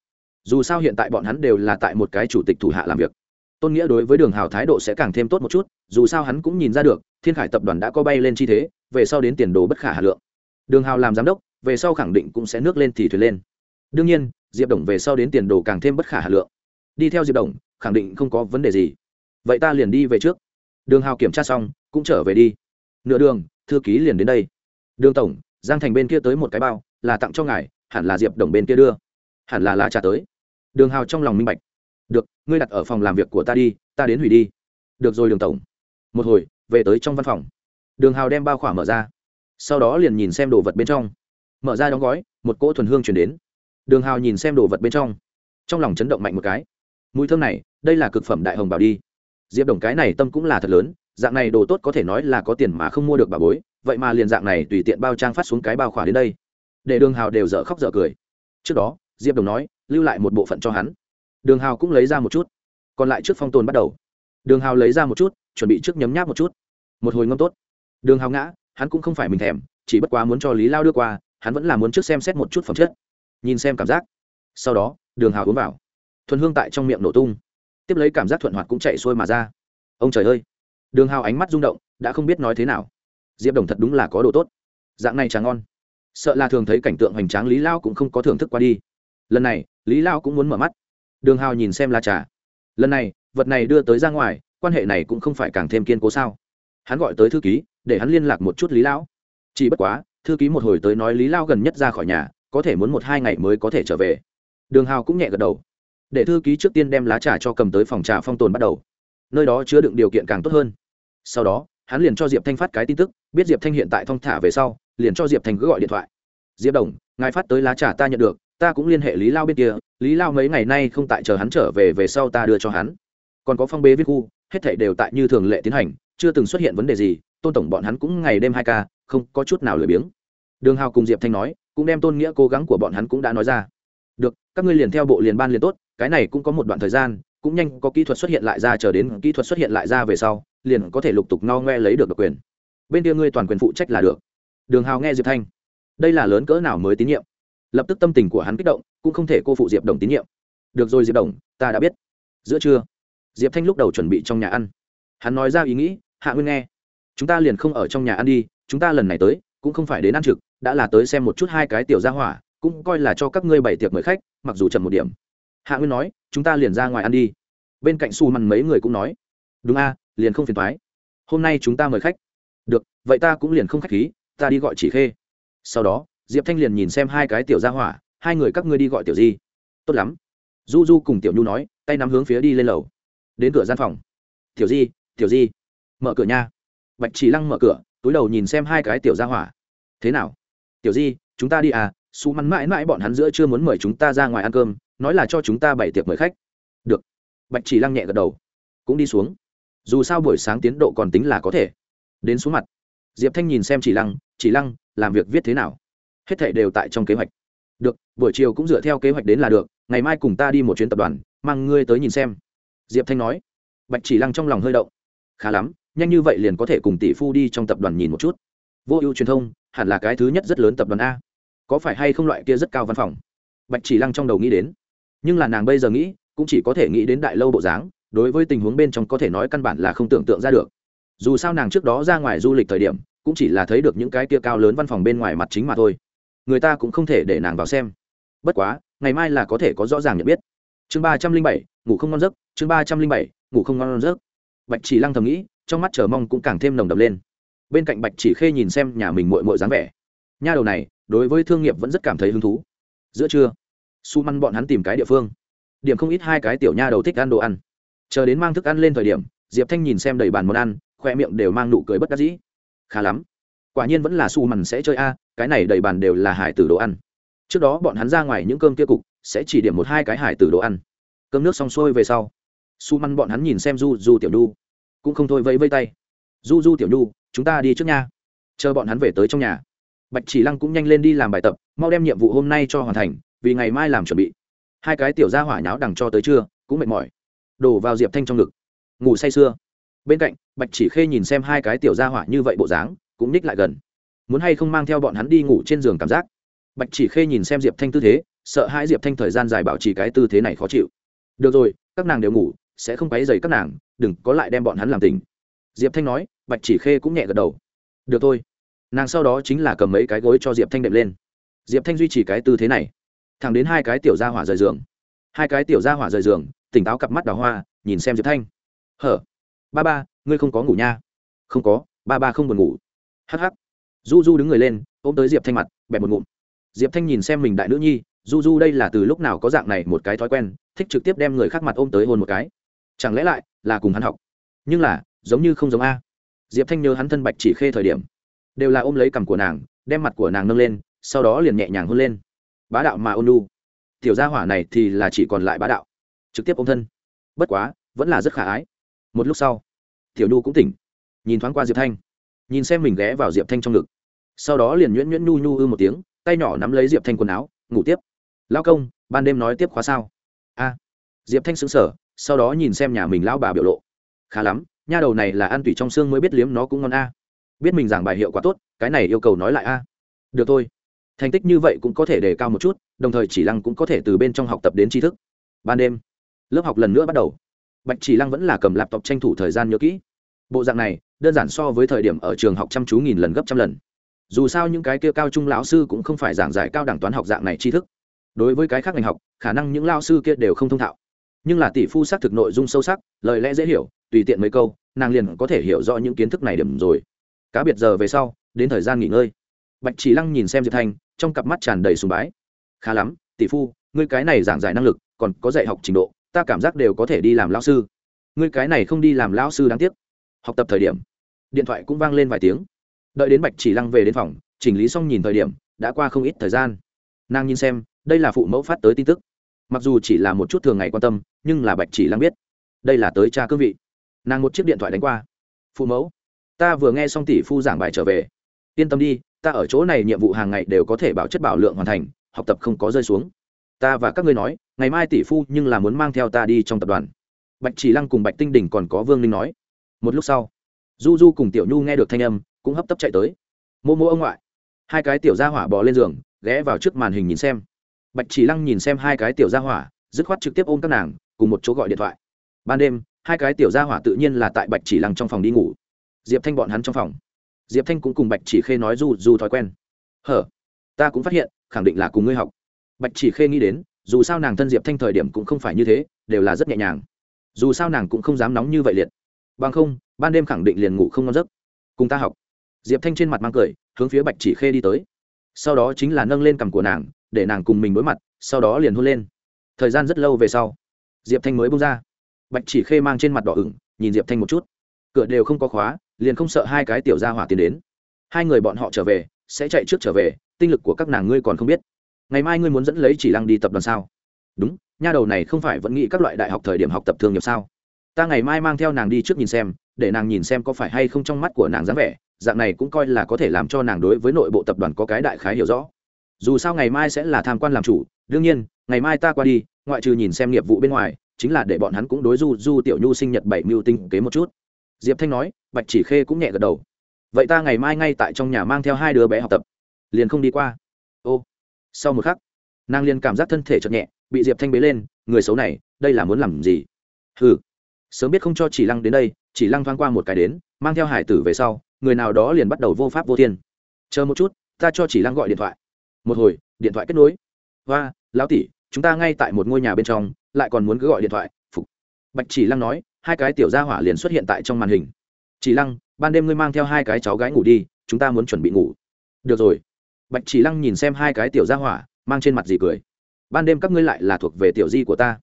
Dù sao hiện tại bọn hắn đều là tại một cái chủ tịch thủ hạ làm việc. Tôn nghĩa đối với đường hào thái độ sẽ càng thêm tốt một chút, dù sao hắn cũng nhìn ra được, thiên khải tập đoàn đã có bay lên chi thế, về sau đến tiền đồ bất khả hà lượng. Đường hào làm giám đốc, về sau khẳng định cũng sẽ nước lên thì thuyền lên. Đương nhiên, diệp đồng về sau đến tiền đồ càng thêm bất khả hà lượng. Đi theo diệp đồng, khẳng định không có vấn đề gì. Vậy ta liền đi về trước đường hào kiểm tra xong, cũng trở về đi. Nửa đường, thư ký liền đến đây. Đường tổng, giang thành bên kia tới một cái bao, là tặng cho ngài, hẳn là diệp đồng bên kia đưa. Hẳn là lá trà tới. Đường hào trong lòng minh bạch. Được, ngươi đặt ở phòng làm việc của ta đi, ta đến hủy đi. Được rồi đường tổng. Một hồi, về tới trong văn phòng. Đường hào đem bao khỏa mở ra. Sau đó liền nhìn xem đồ vật bên trong. Mở ra đóng gói, một cỗ thuần hương chuyển đến. Đường hào nhìn xem đồ vật bên trong. Trong lòng chấn động mạnh một cái. Mùi thơm này, đây là cực phẩm đại hồng bảo đi diệp đồng cái này tâm cũng là thật lớn, dạng này đồ tốt có thể nói là có tiền mà không mua được bà bối, vậy mà liền dạng này tùy tiện bao trang phát xuống cái bao khỏa đến đây. Để đường hào đều dở khóc dở cười. Trước đó, diệp đồng nói, lưu lại một bộ phận cho hắn. Đường hào cũng lấy ra một chút. Còn lại trước phong tồn bắt đầu. Đường hào lấy ra một chút, chuẩn bị trước nhấm nháp một chút. Một hồi ngâm tốt. Đường hào ngã, hắn cũng không phải mình thèm, chỉ bất quá muốn cho lý lao đưa qua, hắn vẫn là muốn trước xem xét một chút phẩm chất. Nhìn xem cảm giác. Sau đó, đường hào uống vào. Thuần hương tại trong miệng nổ tung tiếp lấy cảm giác thuận hoạt cũng chạy xuôi mà ra. Ông trời ơi! Đường hào ánh mắt rung động, đã không biết nói thế nào. Diệp đồng thật đúng là có đồ tốt. Dạng này trà ngon. Sợ là thường thấy cảnh tượng hoành tráng lý lao cũng không có thưởng thức qua đi. Lần này, lý lao cũng muốn mở mắt. Đường hào nhìn xem là trà. Lần này, vật này đưa tới ra ngoài, quan hệ này cũng không phải càng thêm kiên cố sao? Hắn gọi tới thư ký, để hắn liên lạc một chút lý lão chỉ bất quá, thư ký một hồi tới nói lý lao gần nhất ra khỏi nhà, có thể muốn một hai ngày mới có thể trở về. Đường hào cũng nhẹ gật đầu để thư ký trước tiên đem lá trà cho cầm tới phòng trà phong tồn bắt đầu. Nơi đó chứa đựng điều kiện càng tốt hơn. Sau đó, hắn liền cho diệp thanh phát cái tin tức, biết diệp thanh hiện tại thong thả về sau, liền cho diệp thanh cứ gọi điện thoại. Diệp đồng, ngài phát tới lá trà ta nhận được, ta cũng liên hệ lý lao bên kia, lý lao mấy ngày nay không tại chờ hắn trở về về sau ta đưa cho hắn. Còn có phong bế viết khu, hết thảy đều tại như thường lệ tiến hành, chưa từng xuất hiện vấn đề gì, tôn tổng bọn hắn cũng ngày đêm hai ca, không có chút nào lười biếng. Đường hào cùng diệp thanh nói, cũng đem tôn nghĩa cố gắng của bọn hắn cũng đã nói ra. Được, các ngươi liền theo bộ liền ban liền tốt cái này cũng có một đoạn thời gian, cũng nhanh có kỹ thuật xuất hiện lại ra, chờ đến kỹ thuật xuất hiện lại ra về sau, liền có thể lục tục no ngoe lấy được độc quyền. Bên kia ngươi toàn quyền phụ trách là được. Đường hào nghe diệp thanh. Đây là lớn cỡ nào mới tín nhiệm? Lập tức tâm tình của hắn kích động, cũng không thể cô phụ diệp đồng tín nhiệm. Được rồi diệp đồng, ta đã biết. Giữa trưa, diệp thanh lúc đầu chuẩn bị trong nhà ăn. Hắn nói ra ý nghĩ, hạ nguyên nghe. Chúng ta liền không ở trong nhà ăn đi, chúng ta lần này tới, cũng không phải đến ăn trực, đã là tới xem một chút hai cái tiểu gia hỏa, cũng coi là cho các ngươi bày tiệc mời khách, mặc dù chậm một điểm hạ nguyên nói, chúng ta liền ra ngoài ăn đi. Bên cạnh su mằn mấy người cũng nói, đúng a, liền không phiền thoái hôm nay chúng ta mời khách. Được, vậy ta cũng liền không khách khí, ta đi gọi chỉ khê. Sau đó, diệp thanh liền nhìn xem hai cái tiểu gia hỏa, hai người các ngươi đi gọi tiểu di. Tốt lắm. Du du cùng tiểu nhu nói, tay nắm hướng phía đi lên lầu. Đến cửa gian phòng. Tiểu di tiểu di, mở cửa nha. Bạch chỉ lăng mở cửa, túi đầu nhìn xem hai cái tiểu gia hỏa. Thế nào? Tiểu di, chúng ta đi à su mắn mãi mãi bọn hắn giữa chưa muốn mời chúng ta ra ngoài ăn cơm nói là cho chúng ta bảy tiệc mời khách. Được. Bạch chỉ lăng nhẹ gật đầu. Cũng đi xuống. Dù sao buổi sáng tiến độ còn tính là có thể. Đến xuống mặt. Diệp thanh nhìn xem chỉ lăng chỉ lăng, làm việc viết thế nào? Hết thể đều tại trong kế hoạch. Được, buổi chiều cũng dựa theo kế hoạch đến là được, ngày mai cùng ta đi một chuyến tập đoàn, mang ngươi tới nhìn xem. Diệp thanh nói. Bạch chỉ lăng trong lòng hơi động. Khá lắm, nhanh như vậy liền có thể cùng tỷ phu đi trong tập đoàn nhìn một chút. Vô ưu truyền thông, hẳn là cái thứ nhất rất lớn tập đoàn a. Có phải hay không loại kia rất cao văn phòng? Bạch chỉ lăng trong đầu nghĩ đến nhưng là nàng bây giờ nghĩ, cũng chỉ có thể nghĩ đến đại lâu bộ dáng, đối với tình huống bên trong có thể nói căn bản là không tưởng tượng ra được. Dù sao nàng trước đó ra ngoài du lịch thời điểm, cũng chỉ là thấy được những cái kia cao lớn văn phòng bên ngoài mặt chính mà thôi. Người ta cũng không thể để nàng vào xem. Bất quá, ngày mai là có thể có rõ ràng nhận biết. Chương ba trăm linh bảy, ngủ không ngon giấc, chương ba trăm linh bảy, ngủ không ngon giấc. Bạch chỉ lăng thầm nghĩ, trong mắt chờ mong cũng càng thêm nồng đập lên. Bên cạnh bạch chỉ khê nhìn xem nhà mình mội mội dáng vẻ. Nha đầu này, đối với thương nghiệp vẫn rất cảm thấy hứng thú. Giữa trưa su măn bọn hắn tìm cái địa phương. Điểm không ít hai cái tiểu nha đầu thích ăn đồ ăn. Chờ đến mang thức ăn lên thời điểm, diệp thanh nhìn xem đầy bàn món ăn, khoe miệng đều mang nụ cười bất đắc dĩ. Khá lắm. Quả nhiên vẫn là su mằn sẽ chơi a, cái này đầy bàn đều là hải tử đồ ăn. Trước đó bọn hắn ra ngoài những cơm kia cục, sẽ chỉ điểm một hai cái hải tử đồ ăn. Cơm nước xong xuôi về sau, su măn bọn hắn nhìn xem du du tiểu nhu, cũng không thôi vẫy vây tay. Du du tiểu nhu, chúng ta đi trước nha. Chờ bọn hắn về tới trong nhà. Bạch chỉ lăng cũng nhanh lên đi làm bài tập, mau đem nhiệm vụ hôm nay cho hoàn thành vì ngày mai làm chuẩn bị. Hai cái tiểu gia hỏa nháo đằng cho tới trưa, cũng mệt mỏi. Đổ vào diệp thanh trong ngực. Ngủ say sưa. Bên cạnh, bạch chỉ khê nhìn xem hai cái tiểu gia hỏa như vậy bộ dáng, cũng ních lại gần. Muốn hay không mang theo bọn hắn đi ngủ trên giường cảm giác? Bạch chỉ khê nhìn xem diệp thanh tư thế, sợ hãi diệp thanh thời gian dài bảo trì cái tư thế này khó chịu. Được rồi, các nàng đều ngủ, sẽ không quấy dày các nàng, đừng có lại đem bọn hắn làm tình diệp thanh nói, bạch chỉ khê cũng nhẹ gật đầu. Được thôi. Nàng sau đó chính là cầm mấy cái gối cho diệp thanh đệm lên. Diệp thanh duy trì cái tư thế này thẳng đến hai cái tiểu gia hỏa rời giường. Hai cái tiểu gia hỏa rời giường, tỉnh táo cặp mắt đào hoa, nhìn xem diệp thanh. Hở, ba ba, ngươi không có ngủ nha. Không có, ba ba không buồn ngủ. Hh du du đứng người lên, ôm tới diệp thanh mặt, bẹp một ngụm. Diệp thanh nhìn xem mình đại nữ nhi du du đây là từ lúc nào có dạng này một cái thói quen, thích trực tiếp đem người khác mặt ôm tới hôn một cái. Chẳng lẽ lại là cùng hắn học? Nhưng là, giống như không giống a. Diệp thanh nhớ hắn thân bạch chỉ khê thời điểm, đều là ôm lấy cằm của nàng, đem mặt của nàng nâng lên, sau đó liền nhẹ nhàng hôn lên bá đạo mà ôn lu tiểu gia hỏa này thì là chỉ còn lại bá đạo, trực tiếp ôm thân. Bất quá, vẫn là rất khả ái. Một lúc sau, tiểu nhu cũng tỉnh, nhìn thoáng qua diệp thanh, nhìn xem mình ghé vào diệp thanh trong ngực. Sau đó liền nhuyễn nhuyễn nhu nhu ư một tiếng, tay nhỏ nắm lấy diệp thanh quần áo, ngủ tiếp. Lao công, ban đêm nói tiếp khóa sao? A. Diệp thanh xứng sở sau đó nhìn xem nhà mình lao bà biểu lộ. Khá lắm, nha đầu này là ăn tủy trong xương mới biết liếm nó cũng ngon a. Biết mình giảng bài hiệu quả tốt, cái này yêu cầu nói lại a. Được thôi thành tích như vậy cũng có thể đề cao một chút, đồng thời chỉ lăng cũng có thể từ bên trong học tập đến tri thức. Ban đêm, lớp học lần nữa bắt đầu. Bạch chỉ lăng vẫn là cầm laptop tranh thủ thời gian nhớ kỹ. Bộ dạng này, đơn giản so với thời điểm ở trường học chăm chú nghìn lần gấp trăm lần. Dù sao những cái kia cao trung lão sư cũng không phải giảng giải cao đẳng toán học dạng này tri thức. Đối với cái khác ngành học, khả năng những lao sư kia đều không thông thạo. Nhưng là tỷ phu xác thực nội dung sâu sắc, lời lẽ dễ hiểu, tùy tiện mấy câu, nàng liền có thể hiểu rõ những kiến thức này điểm rồi. Cá biệt giờ về sau, đến thời gian nghỉ ngơi. Bạch chỉ lăng nhìn xem diệp thanh trong cặp mắt tràn đầy sùng bái. Khá lắm, tỷ phu, ngươi cái này giảng giải năng lực, còn có dạy học trình độ, ta cảm giác đều có thể đi làm lao sư. Ngươi cái này không đi làm lao sư đáng tiếc. Học tập thời điểm, điện thoại cũng vang lên vài tiếng. Đợi đến bạch chỉ lăng về đến phòng, chỉnh lý xong nhìn thời điểm, đã qua không ít thời gian. Nàng nhìn xem, đây là phụ mẫu phát tới tin tức. Mặc dù chỉ là một chút thường ngày quan tâm, nhưng là bạch chỉ lăng biết. Đây là tới cha cương vị. Nàng một chiếc điện thoại đánh qua. Phụ mẫu, ta vừa nghe xong tỷ phu giảng bài trở về. Yên tâm đi ta ở chỗ này nhiệm vụ hàng ngày đều có thể bảo chất bảo lượng hoàn thành, học tập không có rơi xuống. Ta và các ngươi nói, ngày mai tỷ phu nhưng là muốn mang theo ta đi trong tập đoàn. Bạch chỉ lăng cùng bạch tinh đỉnh còn có vương linh nói. Một lúc sau, du du cùng tiểu nhu nghe được thanh âm, cũng hấp tấp chạy tới. Mô mô ông ngoại. Hai cái tiểu gia hỏa bò lên giường, ghé vào trước màn hình nhìn xem. Bạch chỉ lăng nhìn xem hai cái tiểu gia hỏa, dứt khoát trực tiếp ôm các nàng, cùng một chỗ gọi điện thoại. Ban đêm, hai cái tiểu gia hỏa tự nhiên là tại bạch chỉ lăng trong phòng đi ngủ. Diệp thanh bọn hắn trong phòng diệp thanh cũng cùng bạch chỉ khê nói du du thói quen. Hở? Ta cũng phát hiện, khẳng định là cùng ngươi học. Bạch chỉ khê nghĩ đến, dù sao nàng thân diệp thanh thời điểm cũng không phải như thế, đều là rất nhẹ nhàng. Dù sao nàng cũng không dám nóng như vậy liệt. Bằng không, ban đêm khẳng định liền ngủ không ngon giấc. Cùng ta học. Diệp thanh trên mặt mang cười, hướng phía bạch chỉ khê đi tới. Sau đó chính là nâng lên cằm của nàng, để nàng cùng mình đối mặt, sau đó liền hôn lên. Thời gian rất lâu về sau, diệp thanh mới bung ra. Bạch chỉ khê mang trên mặt đỏ ửng, nhìn diệp thanh một chút. Cửa đều không có khóa liền không sợ hai cái tiểu gia hỏa tiến đến. Hai người bọn họ trở về, sẽ chạy trước trở về, tinh lực của các nàng ngươi còn không biết. Ngày mai ngươi muốn dẫn lấy chỉ lăng đi tập đoàn sao? Đúng, nha đầu này không phải vẫn nghĩ các loại đại học thời điểm học tập thường nghiệp sao? Ta ngày mai mang theo nàng đi trước nhìn xem, để nàng nhìn xem có phải hay không trong mắt của nàng dáng vẻ, dạng này cũng coi là có thể làm cho nàng đối với nội bộ tập đoàn có cái đại khái hiểu rõ. Dù sao ngày mai sẽ là tham quan làm chủ, đương nhiên, ngày mai ta qua đi, ngoại trừ nhìn xem nghiệp vụ bên ngoài, chính là để bọn hắn cũng đối du du tiểu nhu sinh nhật bảy mưu tinh kế một chút diệp thanh nói bạch chỉ khê cũng nhẹ gật đầu. Vậy ta ngày mai ngay tại trong nhà mang theo hai đứa bé học tập. Liền không đi qua. Ô. Sau một khắc nàng liền cảm giác thân thể chợt nhẹ bị diệp thanh bế lên người xấu này đây là muốn làm gì? Hừ, sớm biết không cho chỉ lăng đến đây chỉ lăng thoáng qua một cái đến mang theo hải tử về sau người nào đó liền bắt đầu vô pháp vô thiên. Chờ một chút ta cho chỉ lăng gọi điện thoại. Một hồi điện thoại kết nối. Và lão tỷ chúng ta ngay tại một ngôi nhà bên trong lại còn muốn cứ gọi điện thoại. Phục. Bạch chỉ lăng nói hai cái tiểu gia hỏa liền xuất hiện tại trong màn hình. Chỉ lăng, ban đêm ngươi mang theo hai cái cháu gái ngủ đi, chúng ta muốn chuẩn bị ngủ. Được rồi. Bạch chỉ lăng nhìn xem hai cái tiểu gia hỏa, mang trên mặt gì cười. Ban đêm các ngươi lại là thuộc về tiểu di của ta.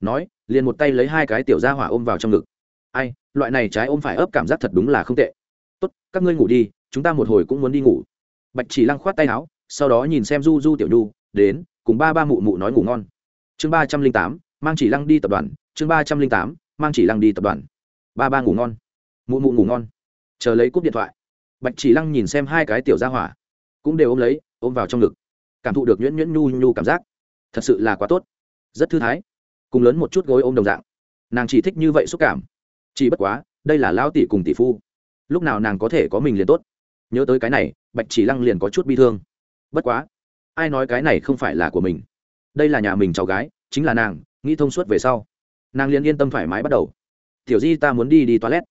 Nói, liền một tay lấy hai cái tiểu gia hỏa ôm vào trong ngực. Ai, loại này trái ôm phải ấp cảm giác thật đúng là không tệ. Tốt, các ngươi ngủ đi, chúng ta một hồi cũng muốn đi ngủ. Bạch chỉ lăng khoát tay áo, sau đó nhìn xem du du tiểu nhu, đến, cùng ba ba mụ mụ nói ngủ ngon. Chương ba trăm linh tám, mang chỉ lăng đi tập đoàn. Chương ba trăm linh tám mang chỉ lăng đi tập đoàn. Ba ba ngủ ngon. Mụ mụ ngủ ngon. Chờ lấy cúp điện thoại. Bạch chỉ lăng nhìn xem hai cái tiểu ra hỏa. Cũng đều ôm lấy, ôm vào trong ngực. Cảm thụ được nhuyễn nhuyễn nhu nhu cảm giác. Thật sự là quá tốt. Rất thư thái. Cùng lớn một chút gối ôm đồng dạng. Nàng chỉ thích như vậy xúc cảm. Chỉ bất quá, đây là lao tỷ cùng tỷ phu. Lúc nào nàng có thể có mình liền tốt. Nhớ tới cái này, bạch chỉ lăng liền có chút bi thương. Bất quá, ai nói cái này không phải là của mình? Đây là nhà mình cháu gái, chính là nàng, nghĩ thông suốt về sau nàng liền yên tâm thoải mái bắt đầu. Tiểu di ta muốn đi đi toilet.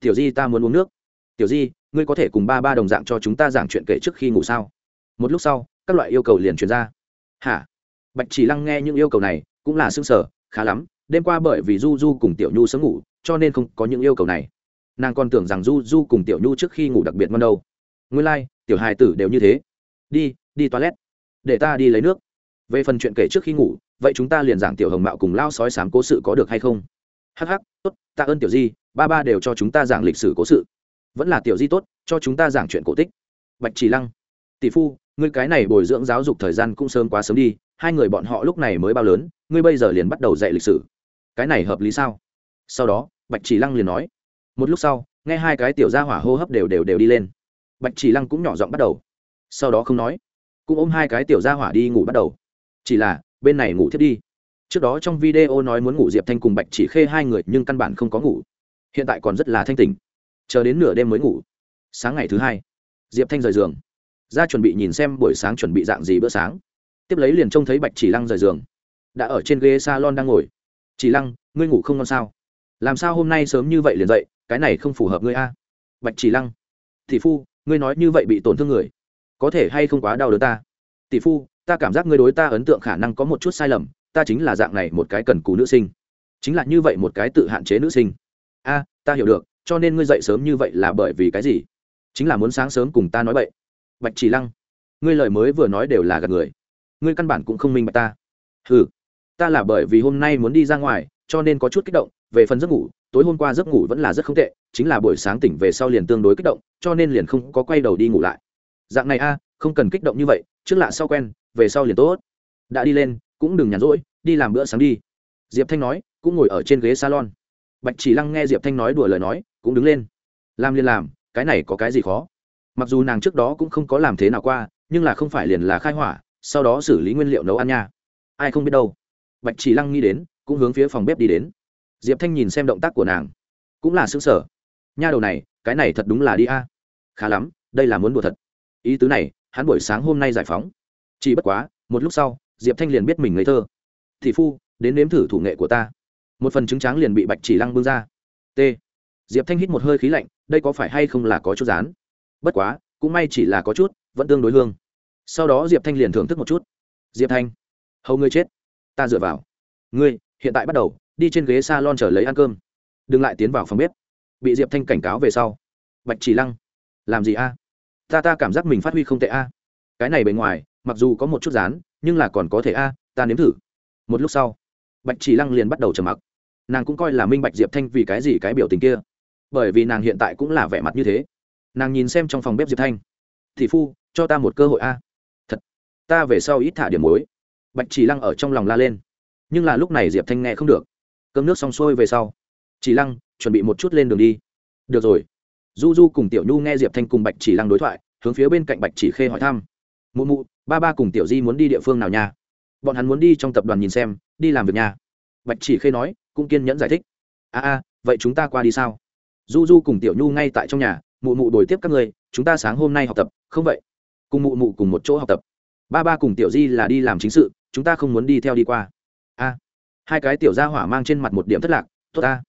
Tiểu di ta muốn uống nước. Tiểu di ngươi có thể cùng ba ba đồng dạng cho chúng ta giảng chuyện kể trước khi ngủ sao? Một lúc sau các loại yêu cầu liền truyền ra. Hả? Bạch chỉ lăng nghe những yêu cầu này cũng là xương sở khá lắm. Đêm qua bởi vì du du cùng tiểu nhu sớm ngủ cho nên không có những yêu cầu này. Nàng còn tưởng rằng du du cùng tiểu nhu trước khi ngủ đặc biệt ngon đâu. Nguyên lai、like, tiểu hài tử đều như thế. Đi đi toilet. Để ta đi lấy nước. Về phần chuyện kể trước khi ngủ vậy chúng ta liền giảng tiểu hồng mạo cùng lao sói sám cố sự có được hay không? Hắc hắc, tốt, tạ ơn tiểu di, ba ba đều cho chúng ta giảng lịch sử cố sự. Vẫn là tiểu di tốt, cho chúng ta giảng chuyện cổ tích. Bạch chỉ lăng, tỷ phu, ngươi cái này bồi dưỡng giáo dục thời gian cũng sớm quá sớm đi, hai người bọn họ lúc này mới bao lớn, ngươi bây giờ liền bắt đầu dạy lịch sử. Cái này hợp lý sao? Sau đó, bạch chỉ lăng liền nói. Một lúc sau, nghe hai cái tiểu gia hỏa hô hấp đều đều đều đi lên. Bạch chỉ lăng cũng nhỏ giọng bắt đầu. Sau đó không nói, cũng ôm hai cái tiểu gia hỏa đi ngủ bắt đầu. Chỉ là bên này ngủ thiết đi. Trước đó trong video nói muốn ngủ diệp thanh cùng bạch chỉ khê hai người nhưng căn bản không có ngủ. Hiện tại còn rất là thanh tình chờ đến nửa đêm mới ngủ. Sáng ngày thứ hai, diệp thanh rời giường. Ra chuẩn bị nhìn xem buổi sáng chuẩn bị dạng gì bữa sáng. Tiếp lấy liền trông thấy bạch chỉ lăng rời giường. Đã ở trên ghế salon đang ngồi. Chỉ lăng, ngươi ngủ không ngon sao? Làm sao hôm nay sớm như vậy liền dậy? Cái này không phù hợp ngươi a. Bạch chỉ lăng thị phu, ngươi nói như vậy bị tổn thương người, có thể hay không quá đau đớn ta? Tỷ phu, ta cảm giác ngươi đối ta ấn tượng khả năng có một chút sai lầm, ta chính là dạng này một cái cần cù nữ sinh. Chính là như vậy một cái tự hạn chế nữ sinh. A, ta hiểu được, cho nên ngươi dậy sớm như vậy là bởi vì cái gì? Chính là muốn sáng sớm cùng ta nói vậy bạch chỉ lăng, ngươi lời mới vừa nói đều là gạt người. Ngươi căn bản cũng không minh bạch ta. Ừ ta là bởi vì hôm nay muốn đi ra ngoài, cho nên có chút kích động, về phần giấc ngủ, tối hôm qua giấc ngủ vẫn là rất không tệ, chính là buổi sáng tỉnh về sau liền tương đối kích động, cho nên liền không có quay đầu đi ngủ lại. Dạng này a không cần kích động như vậy, trước lạ sau quen, về sau liền tốt. Đã đi lên, cũng đừng nhàn rỗi, đi làm bữa sáng đi. Diệp thanh nói, cũng ngồi ở trên ghế salon. Bạch chỉ lăng nghe diệp thanh nói đùa lời nói, cũng đứng lên. Làm liền làm, cái này có cái gì khó? Mặc dù nàng trước đó cũng không có làm thế nào qua, nhưng là không phải liền là khai hỏa, sau đó xử lý nguyên liệu nấu ăn nha. Ai không biết đâu. Bạch chỉ lăng nghĩ đến, cũng hướng phía phòng bếp đi đến. Diệp thanh nhìn xem động tác của nàng. Cũng là xứng sở. Nha đầu này, cái này thật đúng là đi a. Khá lắm, đây là muốn đùa thật. Ý tứ này hắn buổi sáng hôm nay giải phóng. Chỉ bất quá, một lúc sau, diệp thanh liền biết mình ngây thơ. Thị phu, đến nếm thử thủ nghệ của ta. Một phần trứng tráng liền bị bạch chỉ lăng bưng ra. T. Diệp thanh hít một hơi khí lạnh, đây có phải hay không là có chút rán? Bất quá, cũng may chỉ là có chút, vẫn tương đối hương. Sau đó diệp thanh liền thưởng thức một chút. Diệp thanh, hầu ngươi chết. Ta dựa vào. Ngươi, hiện tại bắt đầu, đi trên ghế s a lon chờ lấy ăn cơm. Đừng lại tiến vào phòng bếp. Bị diệp thanh cảnh cáo về sau, bạch chỉ lăng, làm gì a? Ta ta cảm giác mình phát huy không tệ a. Cái này bề ngoài, mặc dù có một chút rán nhưng là còn có thể a, ta nếm thử. Một lúc sau, bạch chỉ lăng liền bắt đầu trầm mặc. Nàng cũng coi là minh bạch diệp thanh vì cái gì cái biểu tình kia. Bởi vì nàng hiện tại cũng là vẻ mặt như thế. Nàng nhìn xem trong phòng bếp diệp thanh. Thị phu, cho ta một cơ hội a. Thật, ta về sau ít thả điểm muối. Bạch chỉ lăng ở trong lòng la lên. Nhưng là lúc này diệp thanh nghe không được. Cơm nước xong xuôi về sau, chỉ lăng, chuẩn bị một chút lên đường đi. Được rồi du du cùng tiểu nhu nghe diệp thanh cùng bạch chỉ lăng đối thoại, hướng phía bên cạnh bạch chỉ khê hỏi thăm. Mụ mụ, ba ba cùng tiểu di muốn đi địa phương nào nha? Bọn hắn muốn đi trong tập đoàn nhìn xem, đi làm việc nhà bạch chỉ khê nói, cũng kiên nhẫn giải thích. A a, vậy chúng ta qua đi sao? Du du cùng tiểu nhu ngay tại trong nhà, mụ mụ đổi tiếp các người chúng ta sáng hôm nay học tập, không vậy? Cùng mụ mụ cùng một chỗ học tập. Ba ba cùng tiểu di là đi làm chính sự, chúng ta không muốn đi theo đi qua. A. Hai cái tiểu gia hỏa mang trên mặt một điểm thất lạc, tốt ta.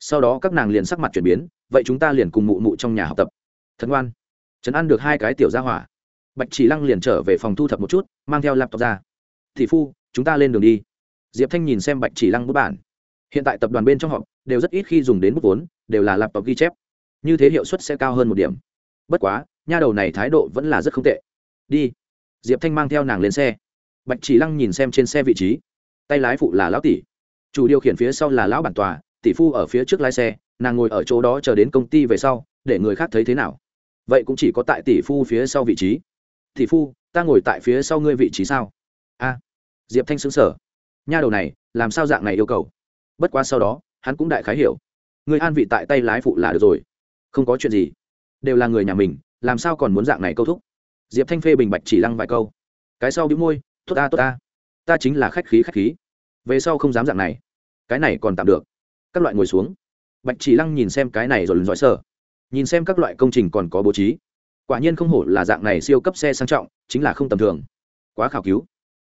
Sau đó các nàng liền sắc mặt chuyển biến vậy chúng ta liền cùng mụ mụ trong nhà học tập. Thật ngoan. Trấn ăn được hai cái tiểu gia hỏa. Bạch chỉ lăng liền trở về phòng thu thập một chút, mang theo laptop ra. Thị phu, chúng ta lên đường đi. Diệp thanh nhìn xem bạch chỉ lăng bút bản. Hiện tại tập đoàn bên trong họ đều rất ít khi dùng đến bút vốn, đều là laptop ghi chép. Như thế hiệu suất sẽ cao hơn một điểm. Bất quá, nha đầu này thái độ vẫn là rất không tệ. Đi. Diệp thanh mang theo nàng lên xe. Bạch chỉ lăng nhìn xem trên xe vị trí. Tay lái phụ là lão tỷ. Chủ điều khiển phía sau là lão bản tòa tỷ phu ở phía trước lái xe, nàng ngồi ở chỗ đó chờ đến công ty về sau, để người khác thấy thế nào. Vậy cũng chỉ có tại tỷ phu phía sau vị trí. Tỷ phu, ta ngồi tại phía sau ngươi vị trí sao? A, diệp thanh xứng sở nha đầu này, làm sao dạng này yêu cầu? Bất quá sau đó, hắn cũng đại khái hiểu. Người an vị tại tay lái phụ là được rồi. Không có chuyện gì. Đều là người nhà mình, làm sao còn muốn dạng này câu thúc? Diệp thanh phê bình bạch chỉ lăng vài câu. Cái sau đĩu môi, tốt ta tốt ta. Ta chính là khách khí khách khí. Về sau không dám dạng này. Cái này còn tạm được các loại ngồi xuống. Bạch chỉ lăng nhìn xem cái này rồi lần dõi sở nhìn xem các loại công trình còn có bố trí. Quả nhiên không hổ là dạng này siêu cấp xe sang trọng, chính là không tầm thường. Quá khảo cứu.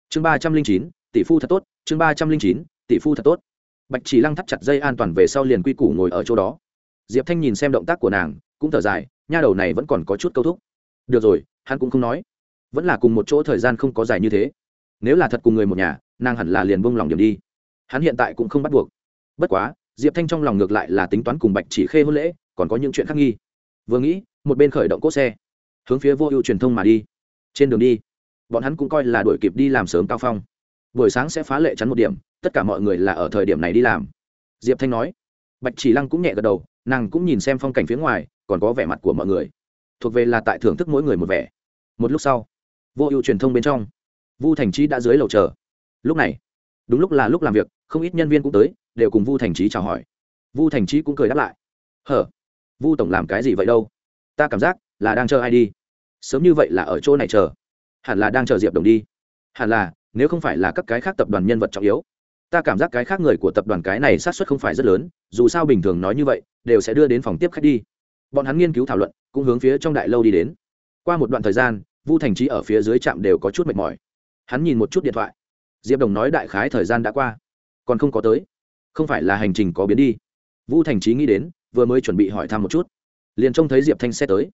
Chương ba trăm linh chín, tỷ phu thật tốt, chương ba trăm linh chín, tỷ phu thật tốt. Bạch chỉ lăng thắt chặt dây an toàn về sau liền quy củ ngồi ở chỗ đó. Diệp thanh nhìn xem động tác của nàng, cũng thở dài, nha đầu này vẫn còn có chút câu thúc. Được rồi, hắn cũng không nói. Vẫn là cùng một chỗ thời gian không có dài như thế. Nếu là thật cùng người một nhà, nàng hẳn là liền bông lòng điểm đi. Hắn hiện tại cũng không bắt buộc. Bất quá diệp thanh trong lòng ngược lại là tính toán cùng bạch chỉ khê hôn lễ, còn có những chuyện khác nghi. Vừa nghĩ, một bên khởi động cốt xe, hướng phía vô ưu truyền thông mà đi. Trên đường đi, bọn hắn cũng coi là đuổi kịp đi làm sớm cao phong. Buổi sáng sẽ phá lệ chắn một điểm, tất cả mọi người là ở thời điểm này đi làm. Diệp thanh nói. Bạch chỉ lăng cũng nhẹ gật đầu, nàng cũng nhìn xem phong cảnh phía ngoài, còn có vẻ mặt của mọi người. Thuộc về là tại thưởng thức mỗi người một vẻ. Một lúc sau, vô ưu truyền thông bên trong, vu thành trí đã dưới lầu chờ. Lúc này, đúng lúc là lúc làm việc, không ít nhân viên cũng tới đều cùng vu thành trí chào hỏi. Vu thành trí cũng cười đáp lại. Hở, vu tổng làm cái gì vậy đâu? Ta cảm giác là đang chờ ai đi. Sớm như vậy là ở chỗ này chờ. Hẳn là đang chờ diệp đồng đi. Hẳn là, nếu không phải là các cái khác tập đoàn nhân vật trọng yếu, ta cảm giác cái khác người của tập đoàn cái này sát xuất không phải rất lớn, dù sao bình thường nói như vậy, đều sẽ đưa đến phòng tiếp khách đi. Bọn hắn nghiên cứu thảo luận, cũng hướng phía trong đại lâu đi đến. Qua một đoạn thời gian, vu thành trí ở phía dưới trạm đều có chút mệt mỏi. Hắn nhìn một chút điện thoại. Diệp đồng nói đại khái thời gian đã qua, còn không có tới không phải là hành trình có biến đi. Vu thành trí nghĩ đến, vừa mới chuẩn bị hỏi thăm một chút. Liền trông thấy diệp thanh xe tới.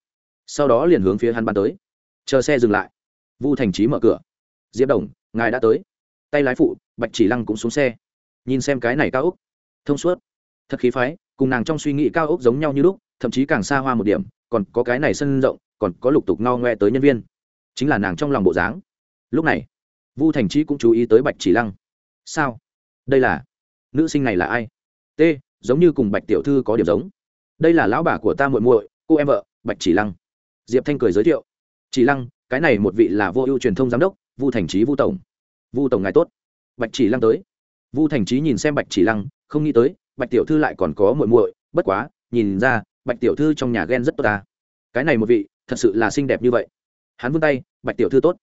Sau đó liền hướng phía hắn bắn tới. Chờ xe dừng lại. Vu thành trí mở cửa. Diệp đồng, ngài đã tới. Tay lái phụ, bạch chỉ lăng cũng xuống xe. Nhìn xem cái này cao úc thông suốt. Thật khí phái, cùng nàng trong suy nghĩ cao úc giống nhau như lúc, thậm chí càng xa hoa một điểm, còn có cái này sân rộng, còn có lục tục no ngoe tới nhân viên. Chính là nàng trong lòng bộ dáng. Lúc này, vu thành trí cũng chú ý tới bạch chỉ lăng. Sao? Đây là nữ sinh này là ai? T, giống như cùng bạch tiểu thư có điểm giống. Đây là lão bà của ta muội muội, cô em vợ, bạch chỉ lăng. Diệp thanh cười giới thiệu. Chỉ lăng, cái này một vị là vô ưu truyền thông giám đốc, vu thành trí vu tổng. Vu tổng ngài tốt. Bạch chỉ lăng tới. Vu thành trí nhìn xem bạch chỉ lăng, không nghĩ tới, bạch tiểu thư lại còn có muội muội, bất quá, nhìn ra, bạch tiểu thư trong nhà ghen rất tốt ta. Cái này một vị, thật sự là xinh đẹp như vậy. Hắn vươn tay, bạch tiểu thư tốt.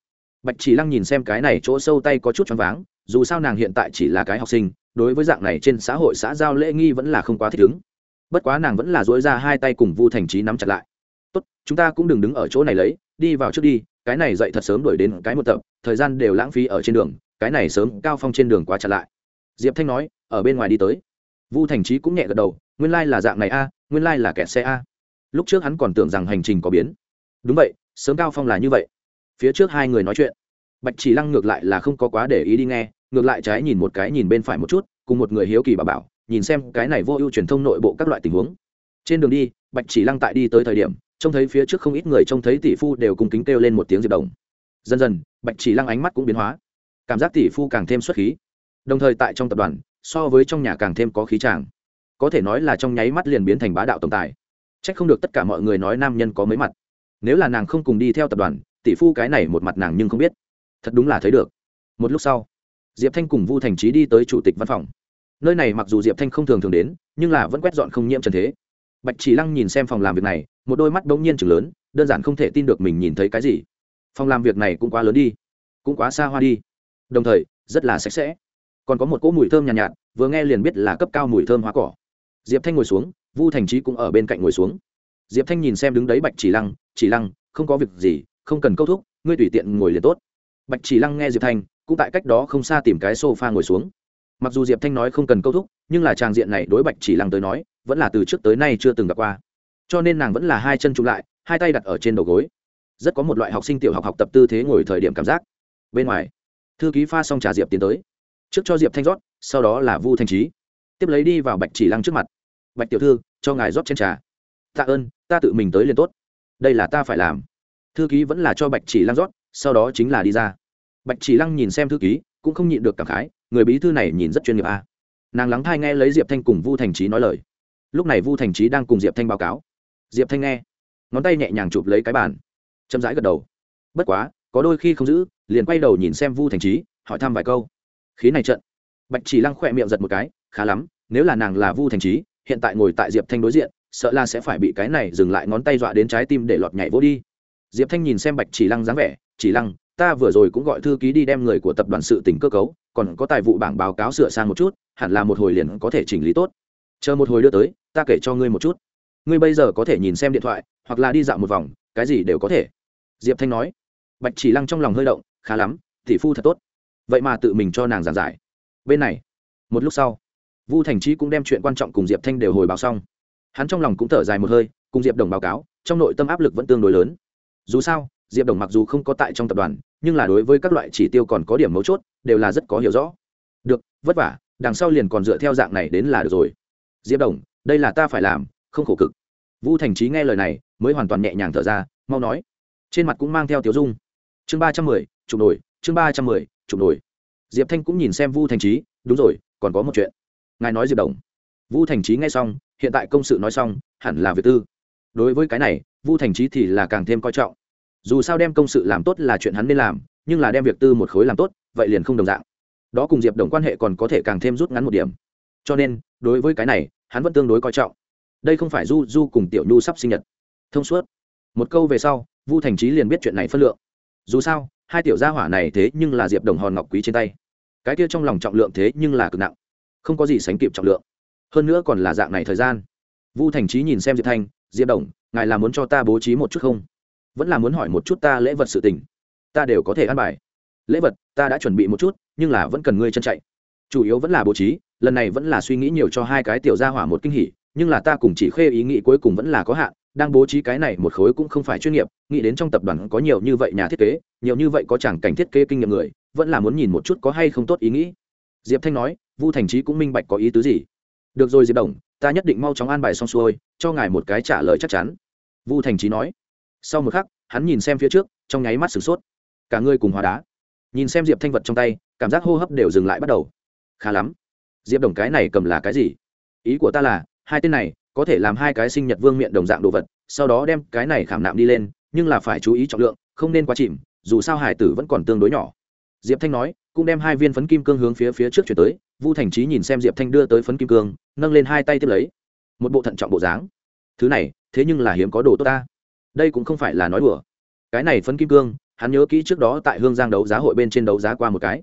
Bạch chỉ lăng nhìn xem cái này chỗ sâu tay có chút choáng váng, dù sao nàng hiện tại chỉ là cái học sinh đối với dạng này trên xã hội xã giao lễ nghi vẫn là không quá thích ứng. Bất quá nàng vẫn là dối ra hai tay cùng vu thành trí nắm chặt lại. Tốt, chúng ta cũng đừng đứng ở chỗ này lấy, đi vào trước đi, cái này dậy thật sớm đuổi đến cái một tập, thời gian đều lãng phí ở trên đường, cái này sớm, cao phong trên đường quá chặt lại. Diệp thanh nói, ở bên ngoài đi tới. Vu thành trí cũng nhẹ gật đầu, nguyên lai、like、là dạng này a, nguyên lai、like、là kẹt xe a. Lúc trước hắn còn tưởng rằng hành trình có biến. Đúng vậy, sớm cao phong là như vậy. Phía trước hai người nói chuyện. Bạch chỉ lăng ngược lại là không có quá để ý đi nghe ngược lại trái nhìn một cái nhìn bên phải một chút, cùng một người hiếu kỳ bà bảo, nhìn xem cái này vô ưu truyền thông nội bộ các loại tình huống. Trên đường đi, bạch chỉ lăng tại đi tới thời điểm, trông thấy phía trước không ít người, trông thấy tỷ phu đều cùng kính kêu lên một tiếng diệp đồng. Dần dần, bạch chỉ lăng ánh mắt cũng biến hóa. Cảm giác tỷ phu càng thêm xuất khí. Đồng thời tại trong tập đoàn, so với trong nhà càng thêm có khí tràng. Có thể nói là trong nháy mắt liền biến thành bá đạo tổng tài. C h ắ c không được tất cả mọi người nói nam nhân có mấy mặt. Nếu là nàng không cùng đi theo tập đoàn, tỷ phu cái này một mặt nàng nhưng không biết. Thật đúng là thấy được. Một lúc sau diệp thanh cùng vu thành trí đi tới chủ tịch văn phòng. Nơi này mặc dù diệp thanh không thường thường đến nhưng là vẫn quét dọn không nhiễm trần thế. Bạch chỉ lăng nhìn xem phòng làm việc này một đôi mắt bỗng nhiên chừng lớn đơn giản không thể tin được mình nhìn thấy cái gì. Phòng làm việc này cũng quá lớn đi cũng quá xa hoa đi. Đồng thời rất là sạch sẽ. Còn có một cỗ mùi thơm nhàn nhạt, nhạt vừa nghe liền biết là cấp cao mùi thơm hoa cỏ. Diệp thanh ngồi xuống vu thành trí cũng ở bên cạnh ngồi xuống. Diệp thanh nhìn xem đứng đấy bạch chỉ lăng chỉ lăng không có việc gì không cần câu thúc ngươi tùy tiện ngồi liền tốt bạch chỉ lăng nghe diệp thanh, cũng tại cách đó không xa tìm cái sofa ngồi xuống. Mặc dù diệp thanh nói không cần câu thúc, nhưng là trang diện này đối bạch chỉ lăng tới nói, vẫn là từ trước tới nay chưa từng gặp qua. Cho nên nàng vẫn là hai chân chụm lại, hai tay đặt ở trên đầu gối. Rất có một loại học sinh tiểu học học tập tư thế ngồi thời điểm cảm giác. Bên ngoài, thư ký pha xong trà diệp tiến tới. Trước cho diệp thanh rót, sau đó là vu thanh trí tiếp lấy đi vào bạch chỉ lăng trước mặt. Bạch tiểu thư, cho ngài rót trên trà. Tạ ơn, ta tự mình tới liền tốt. Đây là ta phải làm. Thư ký vẫn là cho bạch chỉ lăng rót, sau đó chính là đi ra bạch chỉ lăng nhìn xem thư ký, cũng không nhịn được cảm khái, người bí thư này nhìn rất chuyên nghiệp a à. nàng lắng thai nghe lấy diệp thanh cùng vu thành trí nói lời. Lúc này vu thành trí đang cùng diệp thanh báo cáo. Diệp thanh nghe, ngón tay nhẹ nhàng chụp lấy cái bàn. Chậm rãi gật đầu. Bất quá, có đôi khi không giữ, liền quay đầu nhìn xem vu thành trí hỏi thăm vài câu. Khí này trận. Bạch chỉ lăng khỏe miệng giật một cái, khá lắm, nếu là nàng là vu thành trí hiện tại ngồi tại diệp thanh đối diện, sợ là sẽ phải bị cái này dừng lại ngón tay dọa đến trái tim để lọt nhảy vô đi. Diệp thanh nhìn xem bạch chỉ lăng dáng vẻ, chỉ lăng ta vừa rồi cũng gọi thư ký đi đem người của tập đoàn sự tỉnh cơ cấu, còn có tài vụ bảng báo cáo sửa sang một chút, hẳn là một hồi liền có thể chỉnh lý tốt. Chờ một hồi đưa tới, ta kể cho ngươi một chút. Ngươi bây giờ có thể nhìn xem điện thoại, hoặc là đi dạo một vòng, cái gì đều có thể. Diệp thanh nói. Bạch chỉ lăng trong lòng hơi động, khá lắm, tỷ phu thật tốt. Vậy mà tự mình cho nàng giảng giải. Bên này, một lúc sau, vu thành trí cũng đem chuyện quan trọng cùng diệp thanh đều hồi báo xong. Hắn trong lòng cũng thở dài một hơi, cùng diệp đồng báo cáo, trong nội tâm áp lực vẫn tương đối lớn. Dù sao, diệp đồng mặc dù không có tại trong tập đoàn nhưng là đối với các loại chỉ tiêu còn có điểm mấu chốt, đều là rất có hiểu rõ. Được, vất vả, đằng sau liền còn dựa theo dạng này đến là được rồi. Diệp đồng, đây là ta phải làm, không khổ cực. Vu thành trí nghe lời này, mới hoàn toàn nhẹ nhàng thở ra, mau nói. Trên mặt cũng mang theo tiếu dung. Chương ba trăm mười, chụp nổi, chương ba trăm mười, chụp nổi. Diệp thanh cũng nhìn xem vu thành trí đúng rồi, còn có một chuyện. Ngài nói diệp đồng. Vu thành trí nghe xong, hiện tại công sự nói xong, hẳn là việc tư. Đối với cái này, vu thành trí thì là càng thêm coi trọng dù sao đem công sự làm tốt là chuyện hắn nên làm, nhưng là đem việc tư một khối làm tốt, vậy liền không đồng dạng. Đó cùng diệp đồng quan hệ còn có thể càng thêm rút ngắn một điểm. Cho nên, đối với cái này, hắn vẫn tương đối coi trọng. Đây không phải du du cùng tiểu nhu sắp sinh nhật. Thông suốt. Một câu về sau, vu thành trí liền biết chuyện này phân lượng. Dù sao, hai tiểu gia hỏa này thế nhưng là diệp đồng hòn ngọc quý trên tay. Cái kia trong lòng trọng lượng thế nhưng là cực nặng. Không có gì sánh kịp trọng lượng. Hơn nữa còn là dạng này thời gian. Vu thành trí nhìn xem diệp thanh, diệp đồng, ngài là muốn cho ta bố trí một chút không? Vẫn là muốn hỏi một chút ta lễ vật sự tình. Ta đều có thể ăn bài. Lễ vật, ta đã chuẩn bị một chút, nhưng là vẫn cần ngươi chân chạy. Chủ yếu vẫn là bố trí, lần này vẫn là suy nghĩ nhiều cho hai cái tiểu gia hỏa một kinh hỉ, nhưng là ta cùng chỉ khê ý nghĩ cuối cùng vẫn là có hạn, đang bố trí cái này một khối cũng không phải chuyên nghiệp, nghĩ đến trong tập đoàn có nhiều như vậy nhà thiết kế, nhiều như vậy có chẳng cảnh thiết kế kinh nghiệm người, vẫn là muốn nhìn một chút có hay không tốt ý nghĩ. Diệp thanh nói, vu thành trí cũng minh bạch có ý tứ gì. Được rồi diệp đồng, ta nhất định mau chóng an bài xong xuôi, cho ngài một cái trả lời chắc chắn. Vu thành trí nói sau một khắc, hắn nhìn xem phía trước, trong nháy mắt sửng sốt. Cả người cùng hóa đá. Nhìn xem diệp thanh vật trong tay, cảm giác hô hấp đều dừng lại bắt đầu. Khá lắm. Diệp đồng cái này cầm là cái gì? Ý của ta là, hai tên này có thể làm hai cái sinh nhật vương miệng đồng dạng đồ vật, sau đó đem cái này khảm nạm đi lên, nhưng là phải chú ý trọng lượng, không nên quá chìm, dù sao hải tử vẫn còn tương đối nhỏ. Diệp thanh nói, cũng đem hai viên phấn kim cương hướng phía phía trước chuyển tới, vu thành trí nhìn xem diệp thanh đưa tới phấn kim cương, nâng lên hai tay tiếp lấy. Một bộ thận trọng bộ dáng. Thứ này, thế nhưng là hiếm có đồ tốt ta đây cũng không phải là nói đùa. Cái này phấn kim cương, hắn nhớ kỹ trước đó tại hương giang đấu giá hội bên trên đấu giá qua một cái.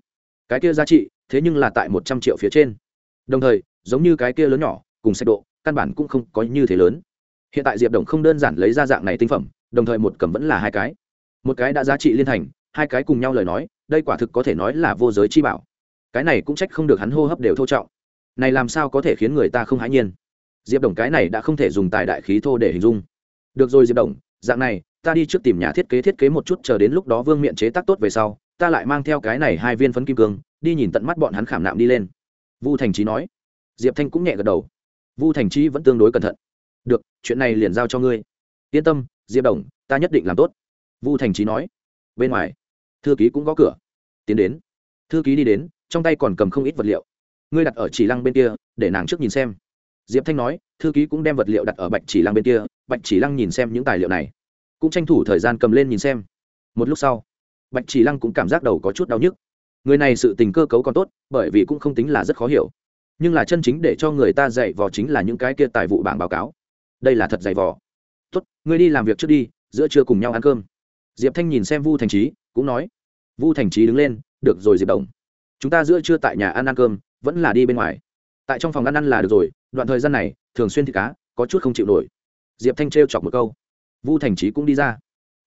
Cái kia giá trị, thế nhưng là tại một trăm triệu phía trên. Đồng thời, giống như cái kia lớn nhỏ, cùng xe độ, căn bản cũng không có như thế lớn. Hiện tại diệp đồng không đơn giản lấy ra dạng này tinh phẩm, đồng thời một cầm vẫn là hai cái. Một cái đã giá trị liên thành, hai cái cùng nhau lời nói, đây quả thực có thể nói là vô giới chi bảo. Cái này cũng trách không được hắn hô hấp đều thô trọng. Này làm sao có thể khiến người ta không hãi nhiên? Diệp đồng cái này đã không thể dùng tài đại khí thô để hình dung. Được rồi diệp đồng dạng này, ta đi trước tìm nhà thiết kế thiết kế một chút, chờ đến lúc đó vương miện chế tác tốt về sau, ta lại mang theo cái này hai viên phấn kim cương, đi nhìn tận mắt bọn hắn khảm nạm đi lên. Vu thành trí nói. Diệp thanh cũng nhẹ gật đầu. Vu thành trí vẫn tương đối cẩn thận. Được, chuyện này liền giao cho ngươi. Yên tâm, diệp đồng, ta nhất định làm tốt. Vu thành trí nói. Bên ngoài, thư ký cũng gõ cửa. Tiến đến. Thư ký đi đến, trong tay còn cầm không ít vật liệu. Ngươi đặt ở chỉ lăng bên kia, để nàng trước nhìn xem. Diệp thanh nói, thư ký cũng đem vật liệu đặt ở bạch chỉ lăng bên kia. Bạch chỉ lăng nhìn xem những tài liệu này cũng tranh thủ thời gian cầm lên nhìn xem. Một lúc sau, bạch chỉ lăng cũng cảm giác đầu có chút đau nhức. Người này sự tình cơ cấu còn tốt, bởi vì cũng không tính là rất khó hiểu. Nhưng là chân chính để cho người ta dạy vò chính là những cái kia tài vụ bảng báo cáo. Đây là thật dạy vò. Tốt, ngươi đi làm việc trước đi, giữa trưa cùng nhau ăn cơm. Diệp thanh nhìn xem vu thành trí, cũng nói. Vu thành trí đứng lên, được rồi, diệp đồng. Chúng ta giữa trưa tại nhà ăn ăn cơm, vẫn là đi bên ngoài. Tại trong phòng ăn ăn là được rồi, đoạn thời gian này, thường xuyên thịt cá, có chút không chịu nổi. Diệp thanh trêu chọc một câu vu thành trí cũng đi ra.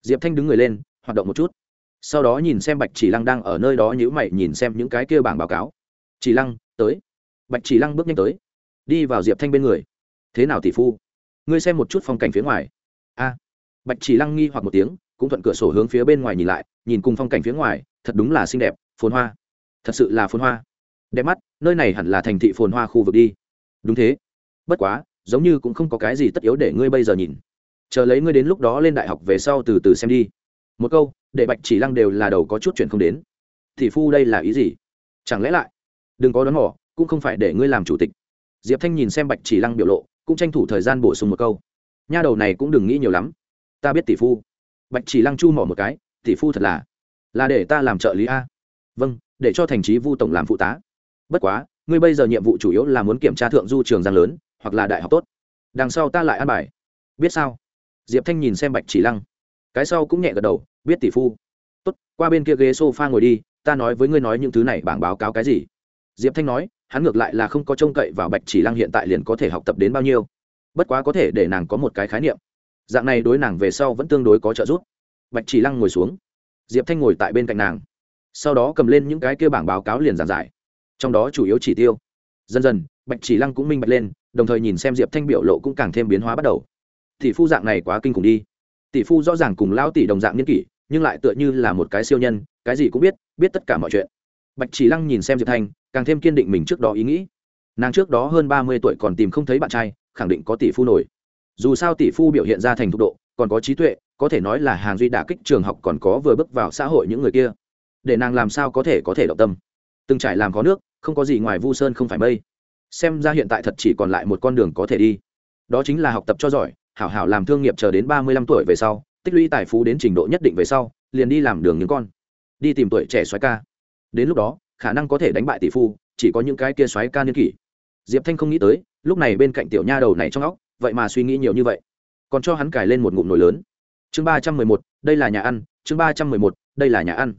Diệp thanh đứng người lên, hoạt động một chút. Sau đó nhìn xem bạch chỉ lăng đang ở nơi đó nhữ mày nhìn xem những cái kia bảng báo cáo. Chỉ lăng, tới. Bạch chỉ lăng bước nhanh tới. Đi vào diệp thanh bên người. Thế nào tỷ phu? Ngươi xem một chút phong cảnh phía ngoài. A. Bạch chỉ lăng nghi hoặc một tiếng, cũng thuận cửa sổ hướng phía bên ngoài nhìn lại, nhìn cùng phong cảnh phía ngoài, thật đúng là xinh đẹp, phồn hoa. Thật sự là phồn hoa. Đẹp mắt, nơi này hẳn là thành thị phồn hoa khu vực đi. Đúng thế. Bất quá, giống như cũng không có cái gì tất yếu để ngươi bây giờ nhìn chờ lấy ngươi đến lúc đó lên đại học về sau từ từ xem đi. Một câu, để bạch chỉ lăng đều là đầu có chút chuyện không đến. Thì phu đây là ý gì? Chẳng lẽ lại? Đừng có đón mỏ cũng không phải để ngươi làm chủ tịch. Diệp thanh nhìn xem bạch chỉ lăng biểu lộ, cũng tranh thủ thời gian bổ sung một câu. Nha đầu này cũng đừng nghĩ nhiều lắm. Ta biết tỷ phu. Bạch chỉ lăng chu mỏ một cái, tỷ phu thật là là để ta làm trợ lý a. Vâng để cho thành trí vu tổng làm phụ tá. Bất quá, ngươi bây giờ nhiệm vụ chủ yếu là muốn kiểm tra thượng du trường giang lớn, hoặc là đại học tốt. Đằng sau ta lại ăn bài. Biết sao? Diệp thanh nhìn xem bạch chỉ lăng. Cái sau cũng nhẹ gật đầu, biết tỷ phu. Tốt, qua bên kia ghế s o f a ngồi đi, ta nói với ngươi nói những thứ này bảng báo cáo cái gì? Diệp thanh nói, hắn ngược lại là không có trông cậy vào bạch chỉ lăng hiện tại liền có thể học tập đến bao nhiêu. Bất quá có thể để nàng có một cái khái niệm. Dạng này đối nàng về sau vẫn tương đối có trợ giúp. Bạch chỉ lăng ngồi xuống. Diệp thanh ngồi tại bên cạnh nàng. Sau đó cầm lên những cái kia bảng báo cáo liền giảng giải. Trong đó chủ yếu chỉ tiêu. Dần dần, bạch chỉ lăng cũng minh bạch lên, đồng thời nhìn xem diệp thanh biểu lộ cũng càng thêm biến hóa bắt đầu tỷ phu dạng này quá kinh khủng đi. Tỷ phu rõ ràng cùng lão tỷ đồng dạng niên kỷ, nhưng lại tựa như là một cái siêu nhân, cái gì cũng biết biết tất cả mọi chuyện. Bạch chỉ lăng nhìn xem diệp thanh, càng thêm kiên định mình trước đó ý nghĩ. Nàng trước đó hơn ba mươi tuổi còn tìm không thấy bạn trai, khẳng định có tỷ phu nổi. Dù sao tỷ phu biểu hiện ra thành thục độ, còn có trí tuệ, có thể nói là hàng duy đả kích trường học còn có vừa bước vào xã hội những người kia. Để nàng làm sao có thể có thể động tâm? Từng trải làm có nước, không có gì ngoài vu sơn không phải mây. Xem ra hiện tại thật chỉ còn lại một con đường có thể đi. Đó chính là học tập cho giỏi hảo hảo làm thương nghiệp chờ đến ba mươi lăm tuổi về sau, tích lũy tài phú đến trình độ nhất định về sau, liền đi làm đường những con. Đi tìm tuổi trẻ xoáy ca. Đến lúc đó, khả năng có thể đánh bại tỷ phu, chỉ có những cái kia xoáy ca niên kỷ. Diệp thanh không nghĩ tới, lúc này bên cạnh tiểu nha đầu này trong óc, vậy mà suy nghĩ nhiều như vậy. Còn cho hắn cài lên một ngụm nồi lớn. Chương ba trăm mười một, đây là nhà ăn, chương ba trăm mười một, đây là nhà ăn.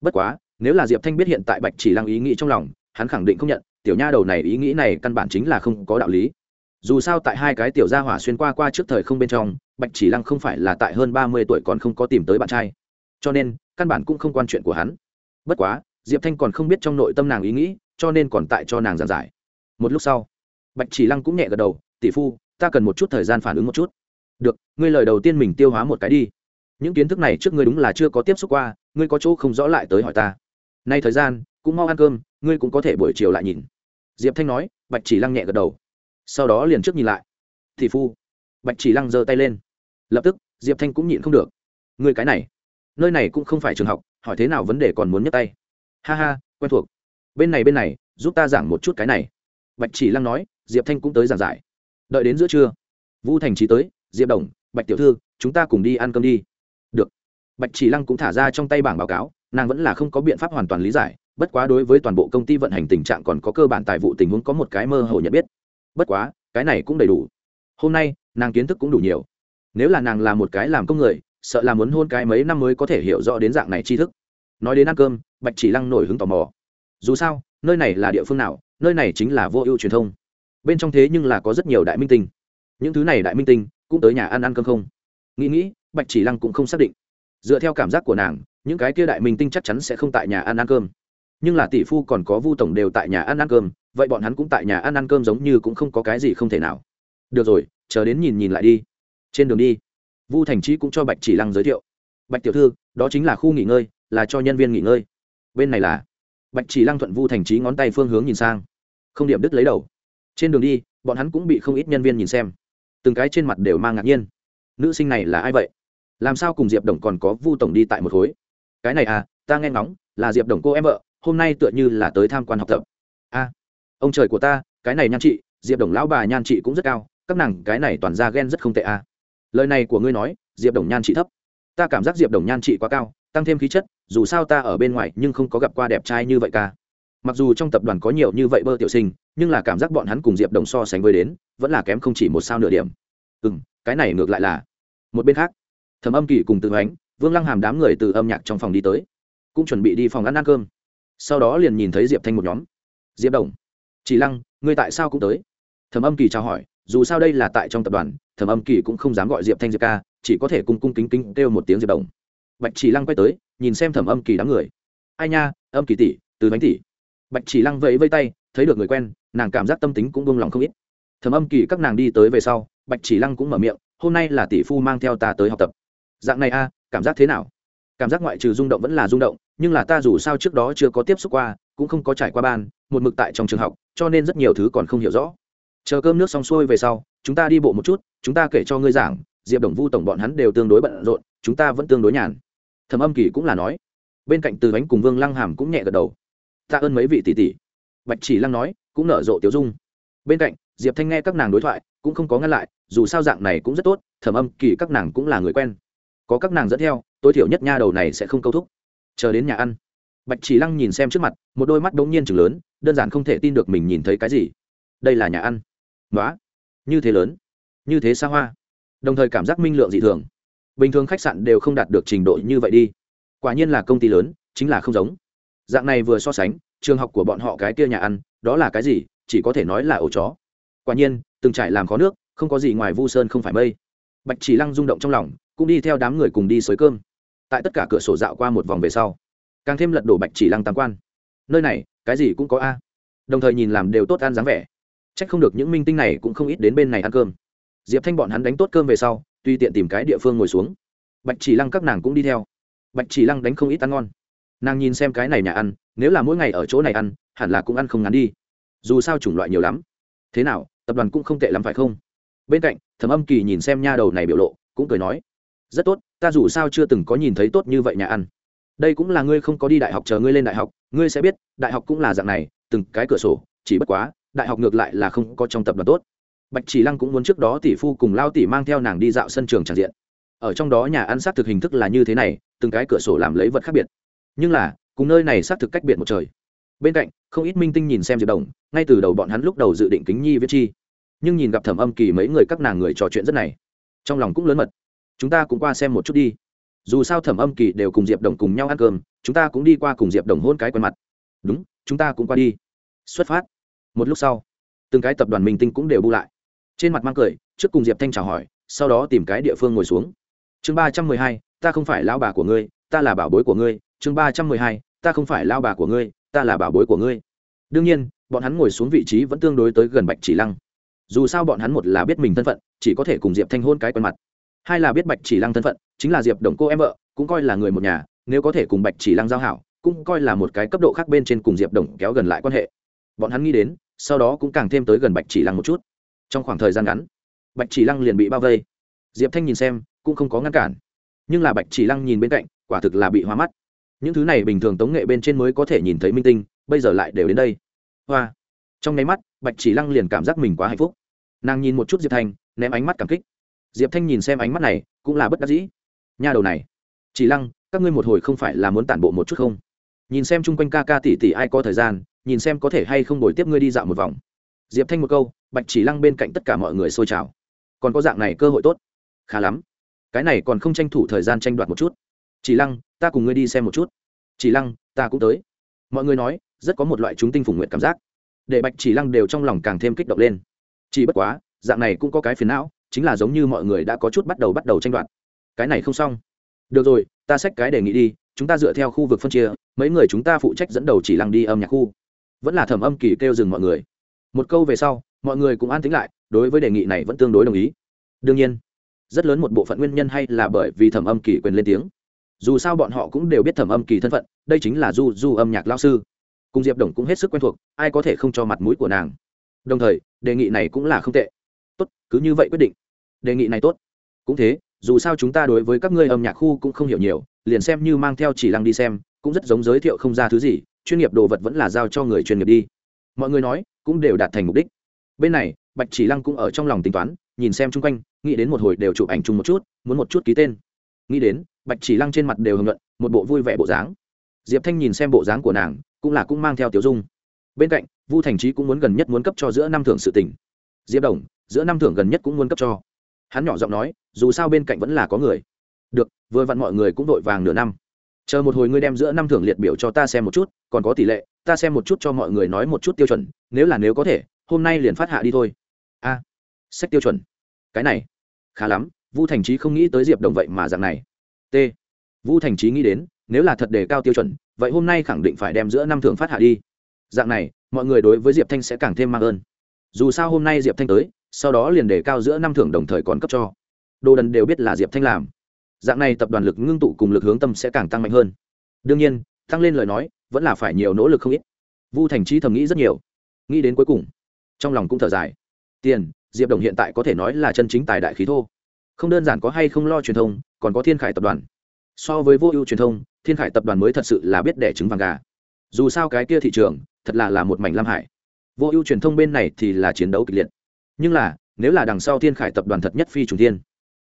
Bất quá, nếu là diệp thanh biết hiện tại bạch chỉ lăng ý nghĩ trong lòng, hắn khẳng định không nhận, tiểu nha đầu này ý nghĩ này căn bản chính là không có đạo lý dù sao tại hai cái tiểu gia hỏa xuyên qua qua trước thời không bên trong, bạch chỉ lăng không phải là tại hơn ba mươi tuổi còn không có tìm tới bạn trai. Cho nên, căn bản cũng không quan chuyện của hắn. Bất quá, diệp thanh còn không biết trong nội tâm nàng ý nghĩ, cho nên còn tại cho nàng giảng giải. Một lúc sau, bạch chỉ lăng cũng nhẹ gật đầu, tỷ phu, ta cần một chút thời gian phản ứng một chút. Được, ngươi lời đầu tiên mình tiêu hóa một cái đi. Những kiến thức này trước ngươi đúng là chưa có tiếp xúc qua, ngươi có chỗ không rõ lại tới hỏi ta. Nay thời gian, cũng mau ăn cơm, ngươi cũng có thể buổi chiều lại nhìn. Diệp thanh nói, bạch chỉ lăng nhẹ gật đầu sau đó liền trước nhìn lại. Thì phu, bạch chỉ lăng giơ tay lên. Lập tức, diệp thanh cũng nhịn không được. Người cái này, nơi này cũng không phải trường học, hỏi thế nào vấn đề còn muốn nhấc tay. Ha ha, quen thuộc. Bên này bên này, giúp ta giảng một chút cái này. Bạch chỉ lăng nói, diệp thanh cũng tới giảng giải. Đợi đến giữa trưa, vu thành trí tới, diệp đồng, bạch tiểu thư, chúng ta cùng đi ăn cơm đi. Được. Bạch chỉ lăng cũng thả ra trong tay bảng báo cáo, nàng vẫn là không có biện pháp hoàn toàn lý giải, bất quá đối với toàn bộ công ty vận hành tình trạng còn có cơ bản tài vụ tình huống có một cái mơ hồ nhận biết bất quá, cái này cũng đầy đủ. Hôm nay, nàng kiến thức cũng đủ nhiều. Nếu là nàng là một cái làm công người, sợ là muốn hôn cái mấy năm mới có thể hiểu rõ đến dạng này tri thức. Nói đến ăn cơm, bạch chỉ lăng nổi hứng tò mò. Dù sao, nơi này là địa phương nào, nơi này chính là vô ưu truyền thông. Bên trong thế nhưng là có rất nhiều đại minh tinh. Những thứ này đại minh tinh, cũng tới nhà ăn ăn cơm không? Nghĩ nghĩ, bạch chỉ lăng cũng không xác định. Dựa theo cảm giác của nàng, những cái kia đại minh tinh chắc chắn sẽ không tại nhà ăn ăn cơm. Nhưng là tỷ phu còn có vu tổng đều tại nhà ăn ăn cơm vậy bọn hắn cũng tại nhà ăn ăn cơm giống như cũng không có cái gì không thể nào. Được rồi, chờ đến nhìn nhìn lại đi. Trên đường đi, vu thành trí cũng cho bạch chỉ lăng giới thiệu. Bạch tiểu thư, đó chính là khu nghỉ ngơi, là cho nhân viên nghỉ ngơi. Bên này là, bạch chỉ lăng thuận vu thành trí ngón tay phương hướng nhìn sang. Không điểm đứt lấy đầu. Trên đường đi, bọn hắn cũng bị không ít nhân viên nhìn xem. Từng cái trên mặt đều mang ngạc nhiên. Nữ sinh này là ai vậy? Làm sao cùng diệp đồng còn có vu tổng đi tại một khối? Cái này à ta nghe ngóng, là diệp đồng cô em vợ, hôm nay tựa như là tới tham quan học tập. A ông trời của ta, cái này nhan chị diệp đồng lão bà nhan chị cũng rất cao, các nàng cái này toàn ra ghen rất không tệ a lời này của ngươi nói, diệp đồng nhan chị thấp. Ta cảm giác diệp đồng nhan chị quá cao, tăng thêm khí chất, dù sao ta ở bên ngoài nhưng không có gặp qua đẹp trai như vậy ca mặc dù trong tập đoàn có nhiều như vậy bơ tiểu sinh, nhưng là cảm giác bọn hắn cùng diệp đồng so sánh với đến, vẫn là kém không chỉ một sao nửa điểm. Ừ m cái này ngược lại là một bên khác. Thầm âm kỳ cùng tự ánh vương lăng hàm đám người từ âm nhạc trong phòng đi tới, cũng chuẩn bị đi phòng ăn ăn cơm. Sau đó liền nhìn thấy diệp thanh một nhóm. Diệp đồng chỉ lăng, ngươi tại sao cũng tới? Thẩm âm kỳ chào hỏi, dù sao đây là tại trong tập đoàn, thẩm âm kỳ cũng không dám gọi diệp thanh diệp ca, chỉ có thể cung cung kính kính kêu một tiếng diệp đồng. Bạch chỉ lăng quay tới, nhìn xem thẩm âm kỳ đám người. Ai nha, âm kỳ tỷ, từ bánh tỷ. Bạch chỉ lăng vẫy vây tay, thấy được người quen, nàng cảm giác tâm tính cũng buông lòng không ít. Thẩm âm kỳ các nàng đi tới về sau, bạch chỉ lăng cũng mở miệng, hôm nay là tỷ phu mang theo ta tới học tập. Dạng này a, cảm giác thế nào? Cảm giác ngoại trừ rung động vẫn là rung động, nhưng là ta dù sao trước đó chưa có tiếp xúc qua, cũng không có trải qua ban, một mực tại trong trường học cho nên rất nhiều thứ còn không hiểu rõ. Chờ cơm nước xong xuôi về sau, chúng ta đi bộ một chút, chúng ta kể cho ngươi giảng, diệp đồng vu tổng bọn hắn đều tương đối bận rộn, chúng ta vẫn tương đối nhàn. Thẩm âm kỳ cũng là nói. Bên cạnh từ bánh cùng vương lăng hàm cũng nhẹ gật đầu. Ta ơn mấy vị tỷ tỷ. Bạch chỉ lăng nói, cũng nở rộ tiểu dung. Bên cạnh, diệp thanh nghe các nàng đối thoại, cũng không có ngăn lại, dù sao dạng này cũng rất tốt, thẩm âm kỳ các nàng cũng là người quen. Có các nàng dẫn theo, tối thiểu nhất nha đầu này sẽ không câu thúc. Chờ đến nhà ăn. Bạch chỉ lăng nhìn xem trước mặt, một đôi mắt đ ố n g nhiên chừng lớn đơn giản không thể tin được mình nhìn thấy cái gì. Đây là nhà ăn. Nói như thế lớn. Như thế xa hoa. Đồng thời cảm giác minh lượng dị thường. Bình thường khách sạn đều không đạt được trình độ như vậy đi. Quả nhiên là công ty lớn, chính là không giống. Dạng này vừa so sánh, trường học của bọn họ cái kia nhà ăn, đó là cái gì, chỉ có thể nói là ổ chó. Quả nhiên, từng trải làm khó nước, không có gì ngoài vu sơn không phải mây. Bạch chỉ lăng rung động trong lòng, cũng đi theo đám người cùng đi xới cơm. Tại tất cả cửa sổ dạo qua một vòng về sau, càng thêm lật đổ bạch chỉ lăng tam quan. Nơi này cái gì cũng có a. Đồng thời nhìn làm đều tốt ăn dáng vẻ. C h ắ c không được những minh tinh này cũng không ít đến bên này ăn cơm. Diệp thanh bọn hắn đánh tốt cơm về sau, tuy tiện tìm cái địa phương ngồi xuống. Bạch chỉ lăng các nàng cũng đi theo. Bạch chỉ lăng đánh không ít ăn ngon. Nàng nhìn xem cái này nhà ăn, nếu là mỗi ngày ở chỗ này ăn, hẳn là cũng ăn không ngắn đi. Dù sao chủng loại nhiều lắm. Thế nào, tập đoàn cũng không tệ lắm phải không? Bên cạnh, thẩm âm kỳ nhìn xem nha đầu này biểu lộ, cũng cười nói, rất tốt, ta dù sao chưa từng có nhìn thấy tốt như vậy nhà ăn đây cũng là ngươi không có đi đại học chờ ngươi lên đại học, ngươi sẽ biết, đại học cũng là dạng này, từng cái cửa sổ, chỉ bất quá, đại học ngược lại là không có trong tập đoàn tốt. Bạch chỉ lăng cũng muốn trước đó tỷ phu cùng lao tỷ mang theo nàng đi dạo sân trường tràn diện. Ở trong đó nhà ăn xác thực hình thức là như thế này, từng cái cửa sổ làm lấy vật khác biệt. Nhưng là, cùng nơi này xác thực cách biệt một trời. Bên cạnh, không ít minh tinh nhìn xem diệp đồng, ngay từ đầu bọn hắn lúc đầu dự định kính nhi viết chi. Nhưng nhìn gặp thẩm âm kỳ mấy người các nàng người trò chuyện rất này, trong lòng cũng lớn mật. Chúng ta cũng qua xem một chút đi dù sao thẩm âm kỳ đều cùng diệp đồng cùng nhau ăn cơm, chúng ta cũng đi qua cùng diệp đồng hôn cái quen mặt. Đúng, chúng ta cũng qua đi. Xuất phát. Một lúc sau, từng cái tập đoàn minh tinh cũng đều bu lại. Trên mặt mang cười, trước cùng diệp thanh chào hỏi, sau đó tìm cái địa phương ngồi xuống. Chương ba trăm mười hai, ta không phải lao bà của ngươi, ta là bảo bối của ngươi. Chương ba trăm mười hai, ta không phải lao bà của ngươi, ta là bảo bối của ngươi. Đương nhiên, bọn hắn ngồi xuống vị trí vẫn tương đối tới gần bạch chỉ lăng. Dù sao bọn hắn một là biết mình thân phận, chỉ có thể cùng diệp thanh hôn cái quen mặt. Hai là biết bạch chỉ lăng thân phận chính là diệp đồng cô em vợ, cũng coi là người một nhà, nếu có thể cùng bạch chỉ lăng giao hảo, cũng coi là một cái cấp độ khác bên trên cùng diệp đồng kéo gần lại quan hệ. Bọn hắn nghĩ đến, sau đó cũng càng thêm tới gần bạch chỉ lăng một chút. Trong khoảng thời gian ngắn, bạch chỉ lăng liền bị bao vây. Diệp thanh nhìn xem, cũng không có ngăn cản. Nhưng là bạch chỉ lăng nhìn bên cạnh, quả thực là bị hoa mắt. Những thứ này bình thường tống nghệ bên trên mới có thể nhìn thấy minh tinh, bây giờ lại đều đến đây. Hoa. Trong nháy mắt, bạch chỉ lăng liền cảm giác mình quá hạnh phúc. Nàng nhìn một chút diệp thanh, ném ánh mắt cảm kích. Diệp thanh nhìn xem ánh mắt này, cũng là bất đắc dĩ nha đầu này. Chỉ lăng, các ngươi một hồi không phải là muốn tản bộ một chút không? Nhìn xem chung quanh ca ca tỷ tỷ ai có thời gian, nhìn xem có thể hay không đổi tiếp ngươi đi dạo một vòng. Diệp thanh một câu, bạch chỉ lăng bên cạnh tất cả mọi người xôi trào. Còn có dạng này cơ hội tốt? Khá lắm. Cái này còn không tranh thủ thời gian tranh đoạt một chút. Chỉ lăng, ta cùng ngươi đi xem một chút. Chỉ lăng, ta cũng tới. Mọi người nói, rất có một loại chúng tinh phủng nguyện cảm giác. Để bạch chỉ lăng đều trong lòng càng thêm kích động lên. Chỉ bất quá, dạng này cũng có cái phiền não, chính là giống như mọi người đã có chút bắt đầu bắt đầu tranh đoạt cái này không xong. Được rồi, ta xách cái đề nghị đi, chúng ta dựa theo khu vực phân chia, mấy người chúng ta phụ trách dẫn đầu chỉ lăng đi âm nhạc khu. Vẫn là thẩm âm kỳ kêu dừng mọi người. Một câu về sau, mọi người cũng an tính lại, đối với đề nghị này vẫn tương đối đồng ý. Đương nhiên, rất lớn một bộ phận nguyên nhân hay là bởi vì thẩm âm kỳ quyền lên tiếng. Dù sao bọn họ cũng đều biết thẩm âm kỳ thân phận, đây chính là du du âm nhạc lao sư. Cùng diệp đồng cũng hết sức quen thuộc, ai có thể không cho mặt mũi của nàng. Đồng thời, đề nghị này cũng là không tệ. Tốt, cứ như vậy quyết định. Đề nghị này tốt. Cũng thế dù sao chúng ta đối với các ngươi âm nhạc khu cũng không hiểu nhiều, liền xem như mang theo chỉ lăng đi xem, cũng rất giống giới thiệu không ra thứ gì, chuyên nghiệp đồ vật vẫn là giao cho người chuyên nghiệp đi. Mọi người nói, cũng đều đạt thành mục đích. Bên này, bạch chỉ lăng cũng ở trong lòng tính toán, nhìn xem chung quanh, nghĩ đến một hồi đều chụp ảnh chung một chút, muốn một chút ký tên. Nghĩ đến, bạch chỉ lăng trên mặt đều hưởng luận, một bộ vui vẻ bộ dáng. Diệp thanh nhìn xem bộ dáng của nàng, cũng là cũng mang theo tiểu dung. Bên cạnh, vu thành trí cũng muốn gần nhất muốn cấp cho giữa năm thưởng sự tỉnh diệp đồng, giữa năm thưởng gần nhất cũng muốn cấp cho hắn nhỏ giọng nói dù sao bên cạnh vẫn là có người. Được vừa vặn mọi người cũng vội vàng nửa năm. Chờ một hồi ngươi đem giữa năm thưởng liệt biểu cho ta xem một chút còn có tỷ lệ ta xem một chút cho mọi người nói một chút tiêu chuẩn nếu là nếu có thể hôm nay liền phát hạ đi thôi. A à, sách tiêu chuẩn. Cái này khá lắm vu thành trí không nghĩ tới diệp đồng vậy mà dạng này. T vu thành trí nghĩ đến nếu là thật đề cao tiêu chuẩn vậy hôm nay khẳng định phải đem giữa năm thưởng phát hạ đi. Dạng này mọi người đối với diệp thanh sẽ càng thêm mang ơn. Dù sao hôm nay diệp thanh tới sau đó liền đề cao giữa năm thưởng đồng thời còn cấp cho. Đồ đần đều biết là diệp thanh làm. Dạng này tập đoàn lực ngưng tụ cùng lực hướng tâm sẽ càng tăng mạnh hơn. Đương nhiên, tăng lên lời nói, vẫn là phải nhiều nỗ lực không ít. Vu thành trí thầm nghĩ rất nhiều. Nghĩ đến cuối cùng, trong lòng cũng thở dài. Tiền, diệp đồng hiện tại có thể nói là chân chính tài đại khí thô. Không đơn giản có hay không lo truyền thông, còn có thiên khải tập đoàn. So với vô ưu truyền thông, thiên khải tập đoàn mới thật sự là biết đẻ trứng vàng gà. Dù sao cái kia thị trường, thật là là một mảnh lam hải. Vô ưu truyền thông bên này thì là chiến đấu kịch liệt nhưng là, nếu là đằng sau thiên khải tập đoàn thật nhất phi trùng thiên,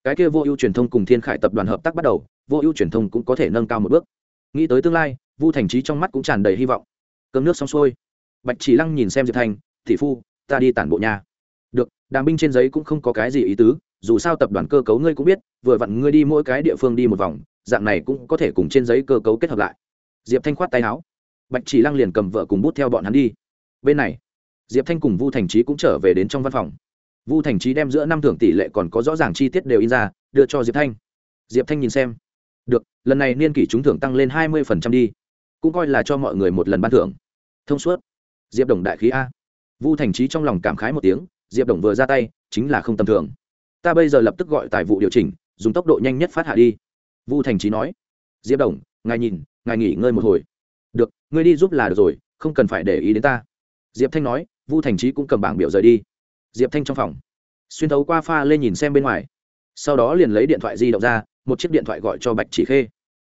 cái kia vô ưu truyền thông cùng thiên khải tập đoàn hợp tác bắt đầu, vô ưu truyền thông cũng có thể nâng cao một bước. Nghĩ tới tương lai, vu thành trí trong mắt cũng tràn đầy hy vọng. Cơm nước xong xuôi, bạch chỉ lăng nhìn xem diệp thành thị phu, ta đi tản bộ nhà. Được, đàm binh trên giấy cũng không có cái gì ý tứ, dù sao tập đoàn cơ cấu ngươi cũng biết, vừa vặn ngươi đi mỗi cái địa phương đi một vòng, dạng này cũng có thể cùng trên giấy cơ cấu kết hợp lại. Diệp thanh khoát tay áo. Bạch chỉ lăng liền cầm vợ cùng bút theo bọn hắn đi. Bên này diệp thanh cùng vu thành trí cũng trở về đến trong văn phòng. Vu thành trí đem giữa năm thưởng tỷ lệ còn có rõ ràng chi tiết đều in ra, đưa cho diệp thanh. Diệp thanh nhìn xem. Được, lần này niên kỷ trúng thưởng tăng lên hai mươi phần trăm đi. Cũng coi là cho mọi người một lần ban thưởng. Thông suốt. Diệp đồng đại khí a. Vu thành trí trong lòng cảm khái một tiếng, diệp đồng vừa ra tay, chính là không tầm thường. Ta bây giờ lập tức gọi tài vụ điều chỉnh, dùng tốc độ nhanh nhất phát hạ đi. Vu thành trí nói. Diệp đồng, ngài nhìn, ngài nghỉ ngơi một hồi. Được, ngươi đi giúp là được rồi, không cần phải để ý đến ta. Diệp thanh nói vu thành trí cũng cầm bảng biểu rời đi. Diệp thanh trong phòng. Xuyên thấu qua pha lên nhìn xem bên ngoài. Sau đó liền lấy điện thoại di động ra, một chiếc điện thoại gọi cho bạch chỉ khê.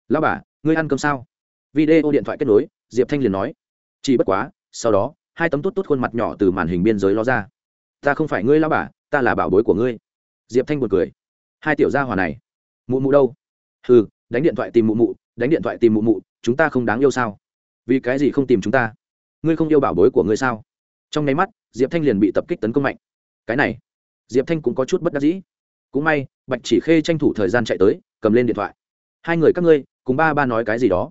Lao bà, ngươi ăn cơm sao? Video điện thoại kết nối, diệp thanh liền nói. Chỉ bất quá, sau đó, hai tấm tốt tốt khuôn mặt nhỏ từ màn hình biên giới lo ra. Ta không phải ngươi lao bà, ta là bảo bối của ngươi. Diệp thanh buồn cười. Hai tiểu gia hòa này, mụ mụ đâu? Ừ đánh điện thoại tìm mụ mụ, đánh điện thoại tìm mụ mụ, chúng ta không đáng yêu sao? Vì cái gì không tìm chúng ta? Ngươi không yêu bảo bối của ngươi sao? Trong nháy mắt, diệp thanh liền bị tập kích tấn công mạnh. Cái này, diệp thanh cũng có chút bất đắc dĩ. Cũng may, bạch chỉ khê tranh thủ thời gian chạy tới, cầm lên điện thoại. Hai người các ngươi, cùng ba ba nói cái gì đó.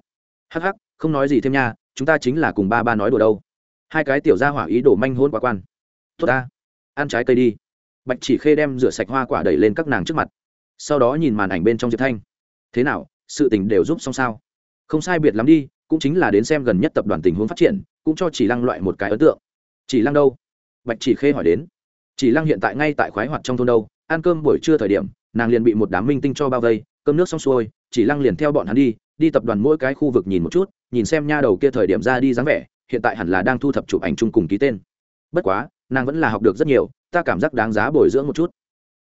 Hắc hắc, không nói gì thêm nha, chúng ta chính là cùng ba ba nói đùa đâu. Hai cái tiểu ra hỏa ý đồ manh hôn quá quan. Tốt ta, ăn trái cây đi. Bạch chỉ khê đem rửa sạch hoa quả đẩy lên các nàng trước mặt. Sau đó nhìn màn ảnh bên trong diệp thanh. Thế nào, sự tình đều giúp xong sao? Không sai biệt lắm đi, cũng chính là đến xem gần nhất tập đoàn tình huống phát triển, cũng cho chỉ lăng loại một cái ấn tượng chỉ lăng đâu? Bạch chỉ khê hỏi đến. Chỉ lăng hiện tại ngay tại khoái hoạt trong thôn đâu, ăn cơm buổi trưa thời điểm, nàng liền bị một đám minh tinh cho bao vây, cơm nước xong xuôi, chỉ lăng liền theo bọn hắn đi đi tập đoàn mỗi cái khu vực nhìn một chút, nhìn xem nha đầu kia thời điểm ra đi dáng vẻ, hiện tại hẳn là đang thu thập chụp ảnh chung cùng ký tên. Bất quá, nàng vẫn là học được rất nhiều, ta cảm giác đáng giá bồi dưỡng một chút.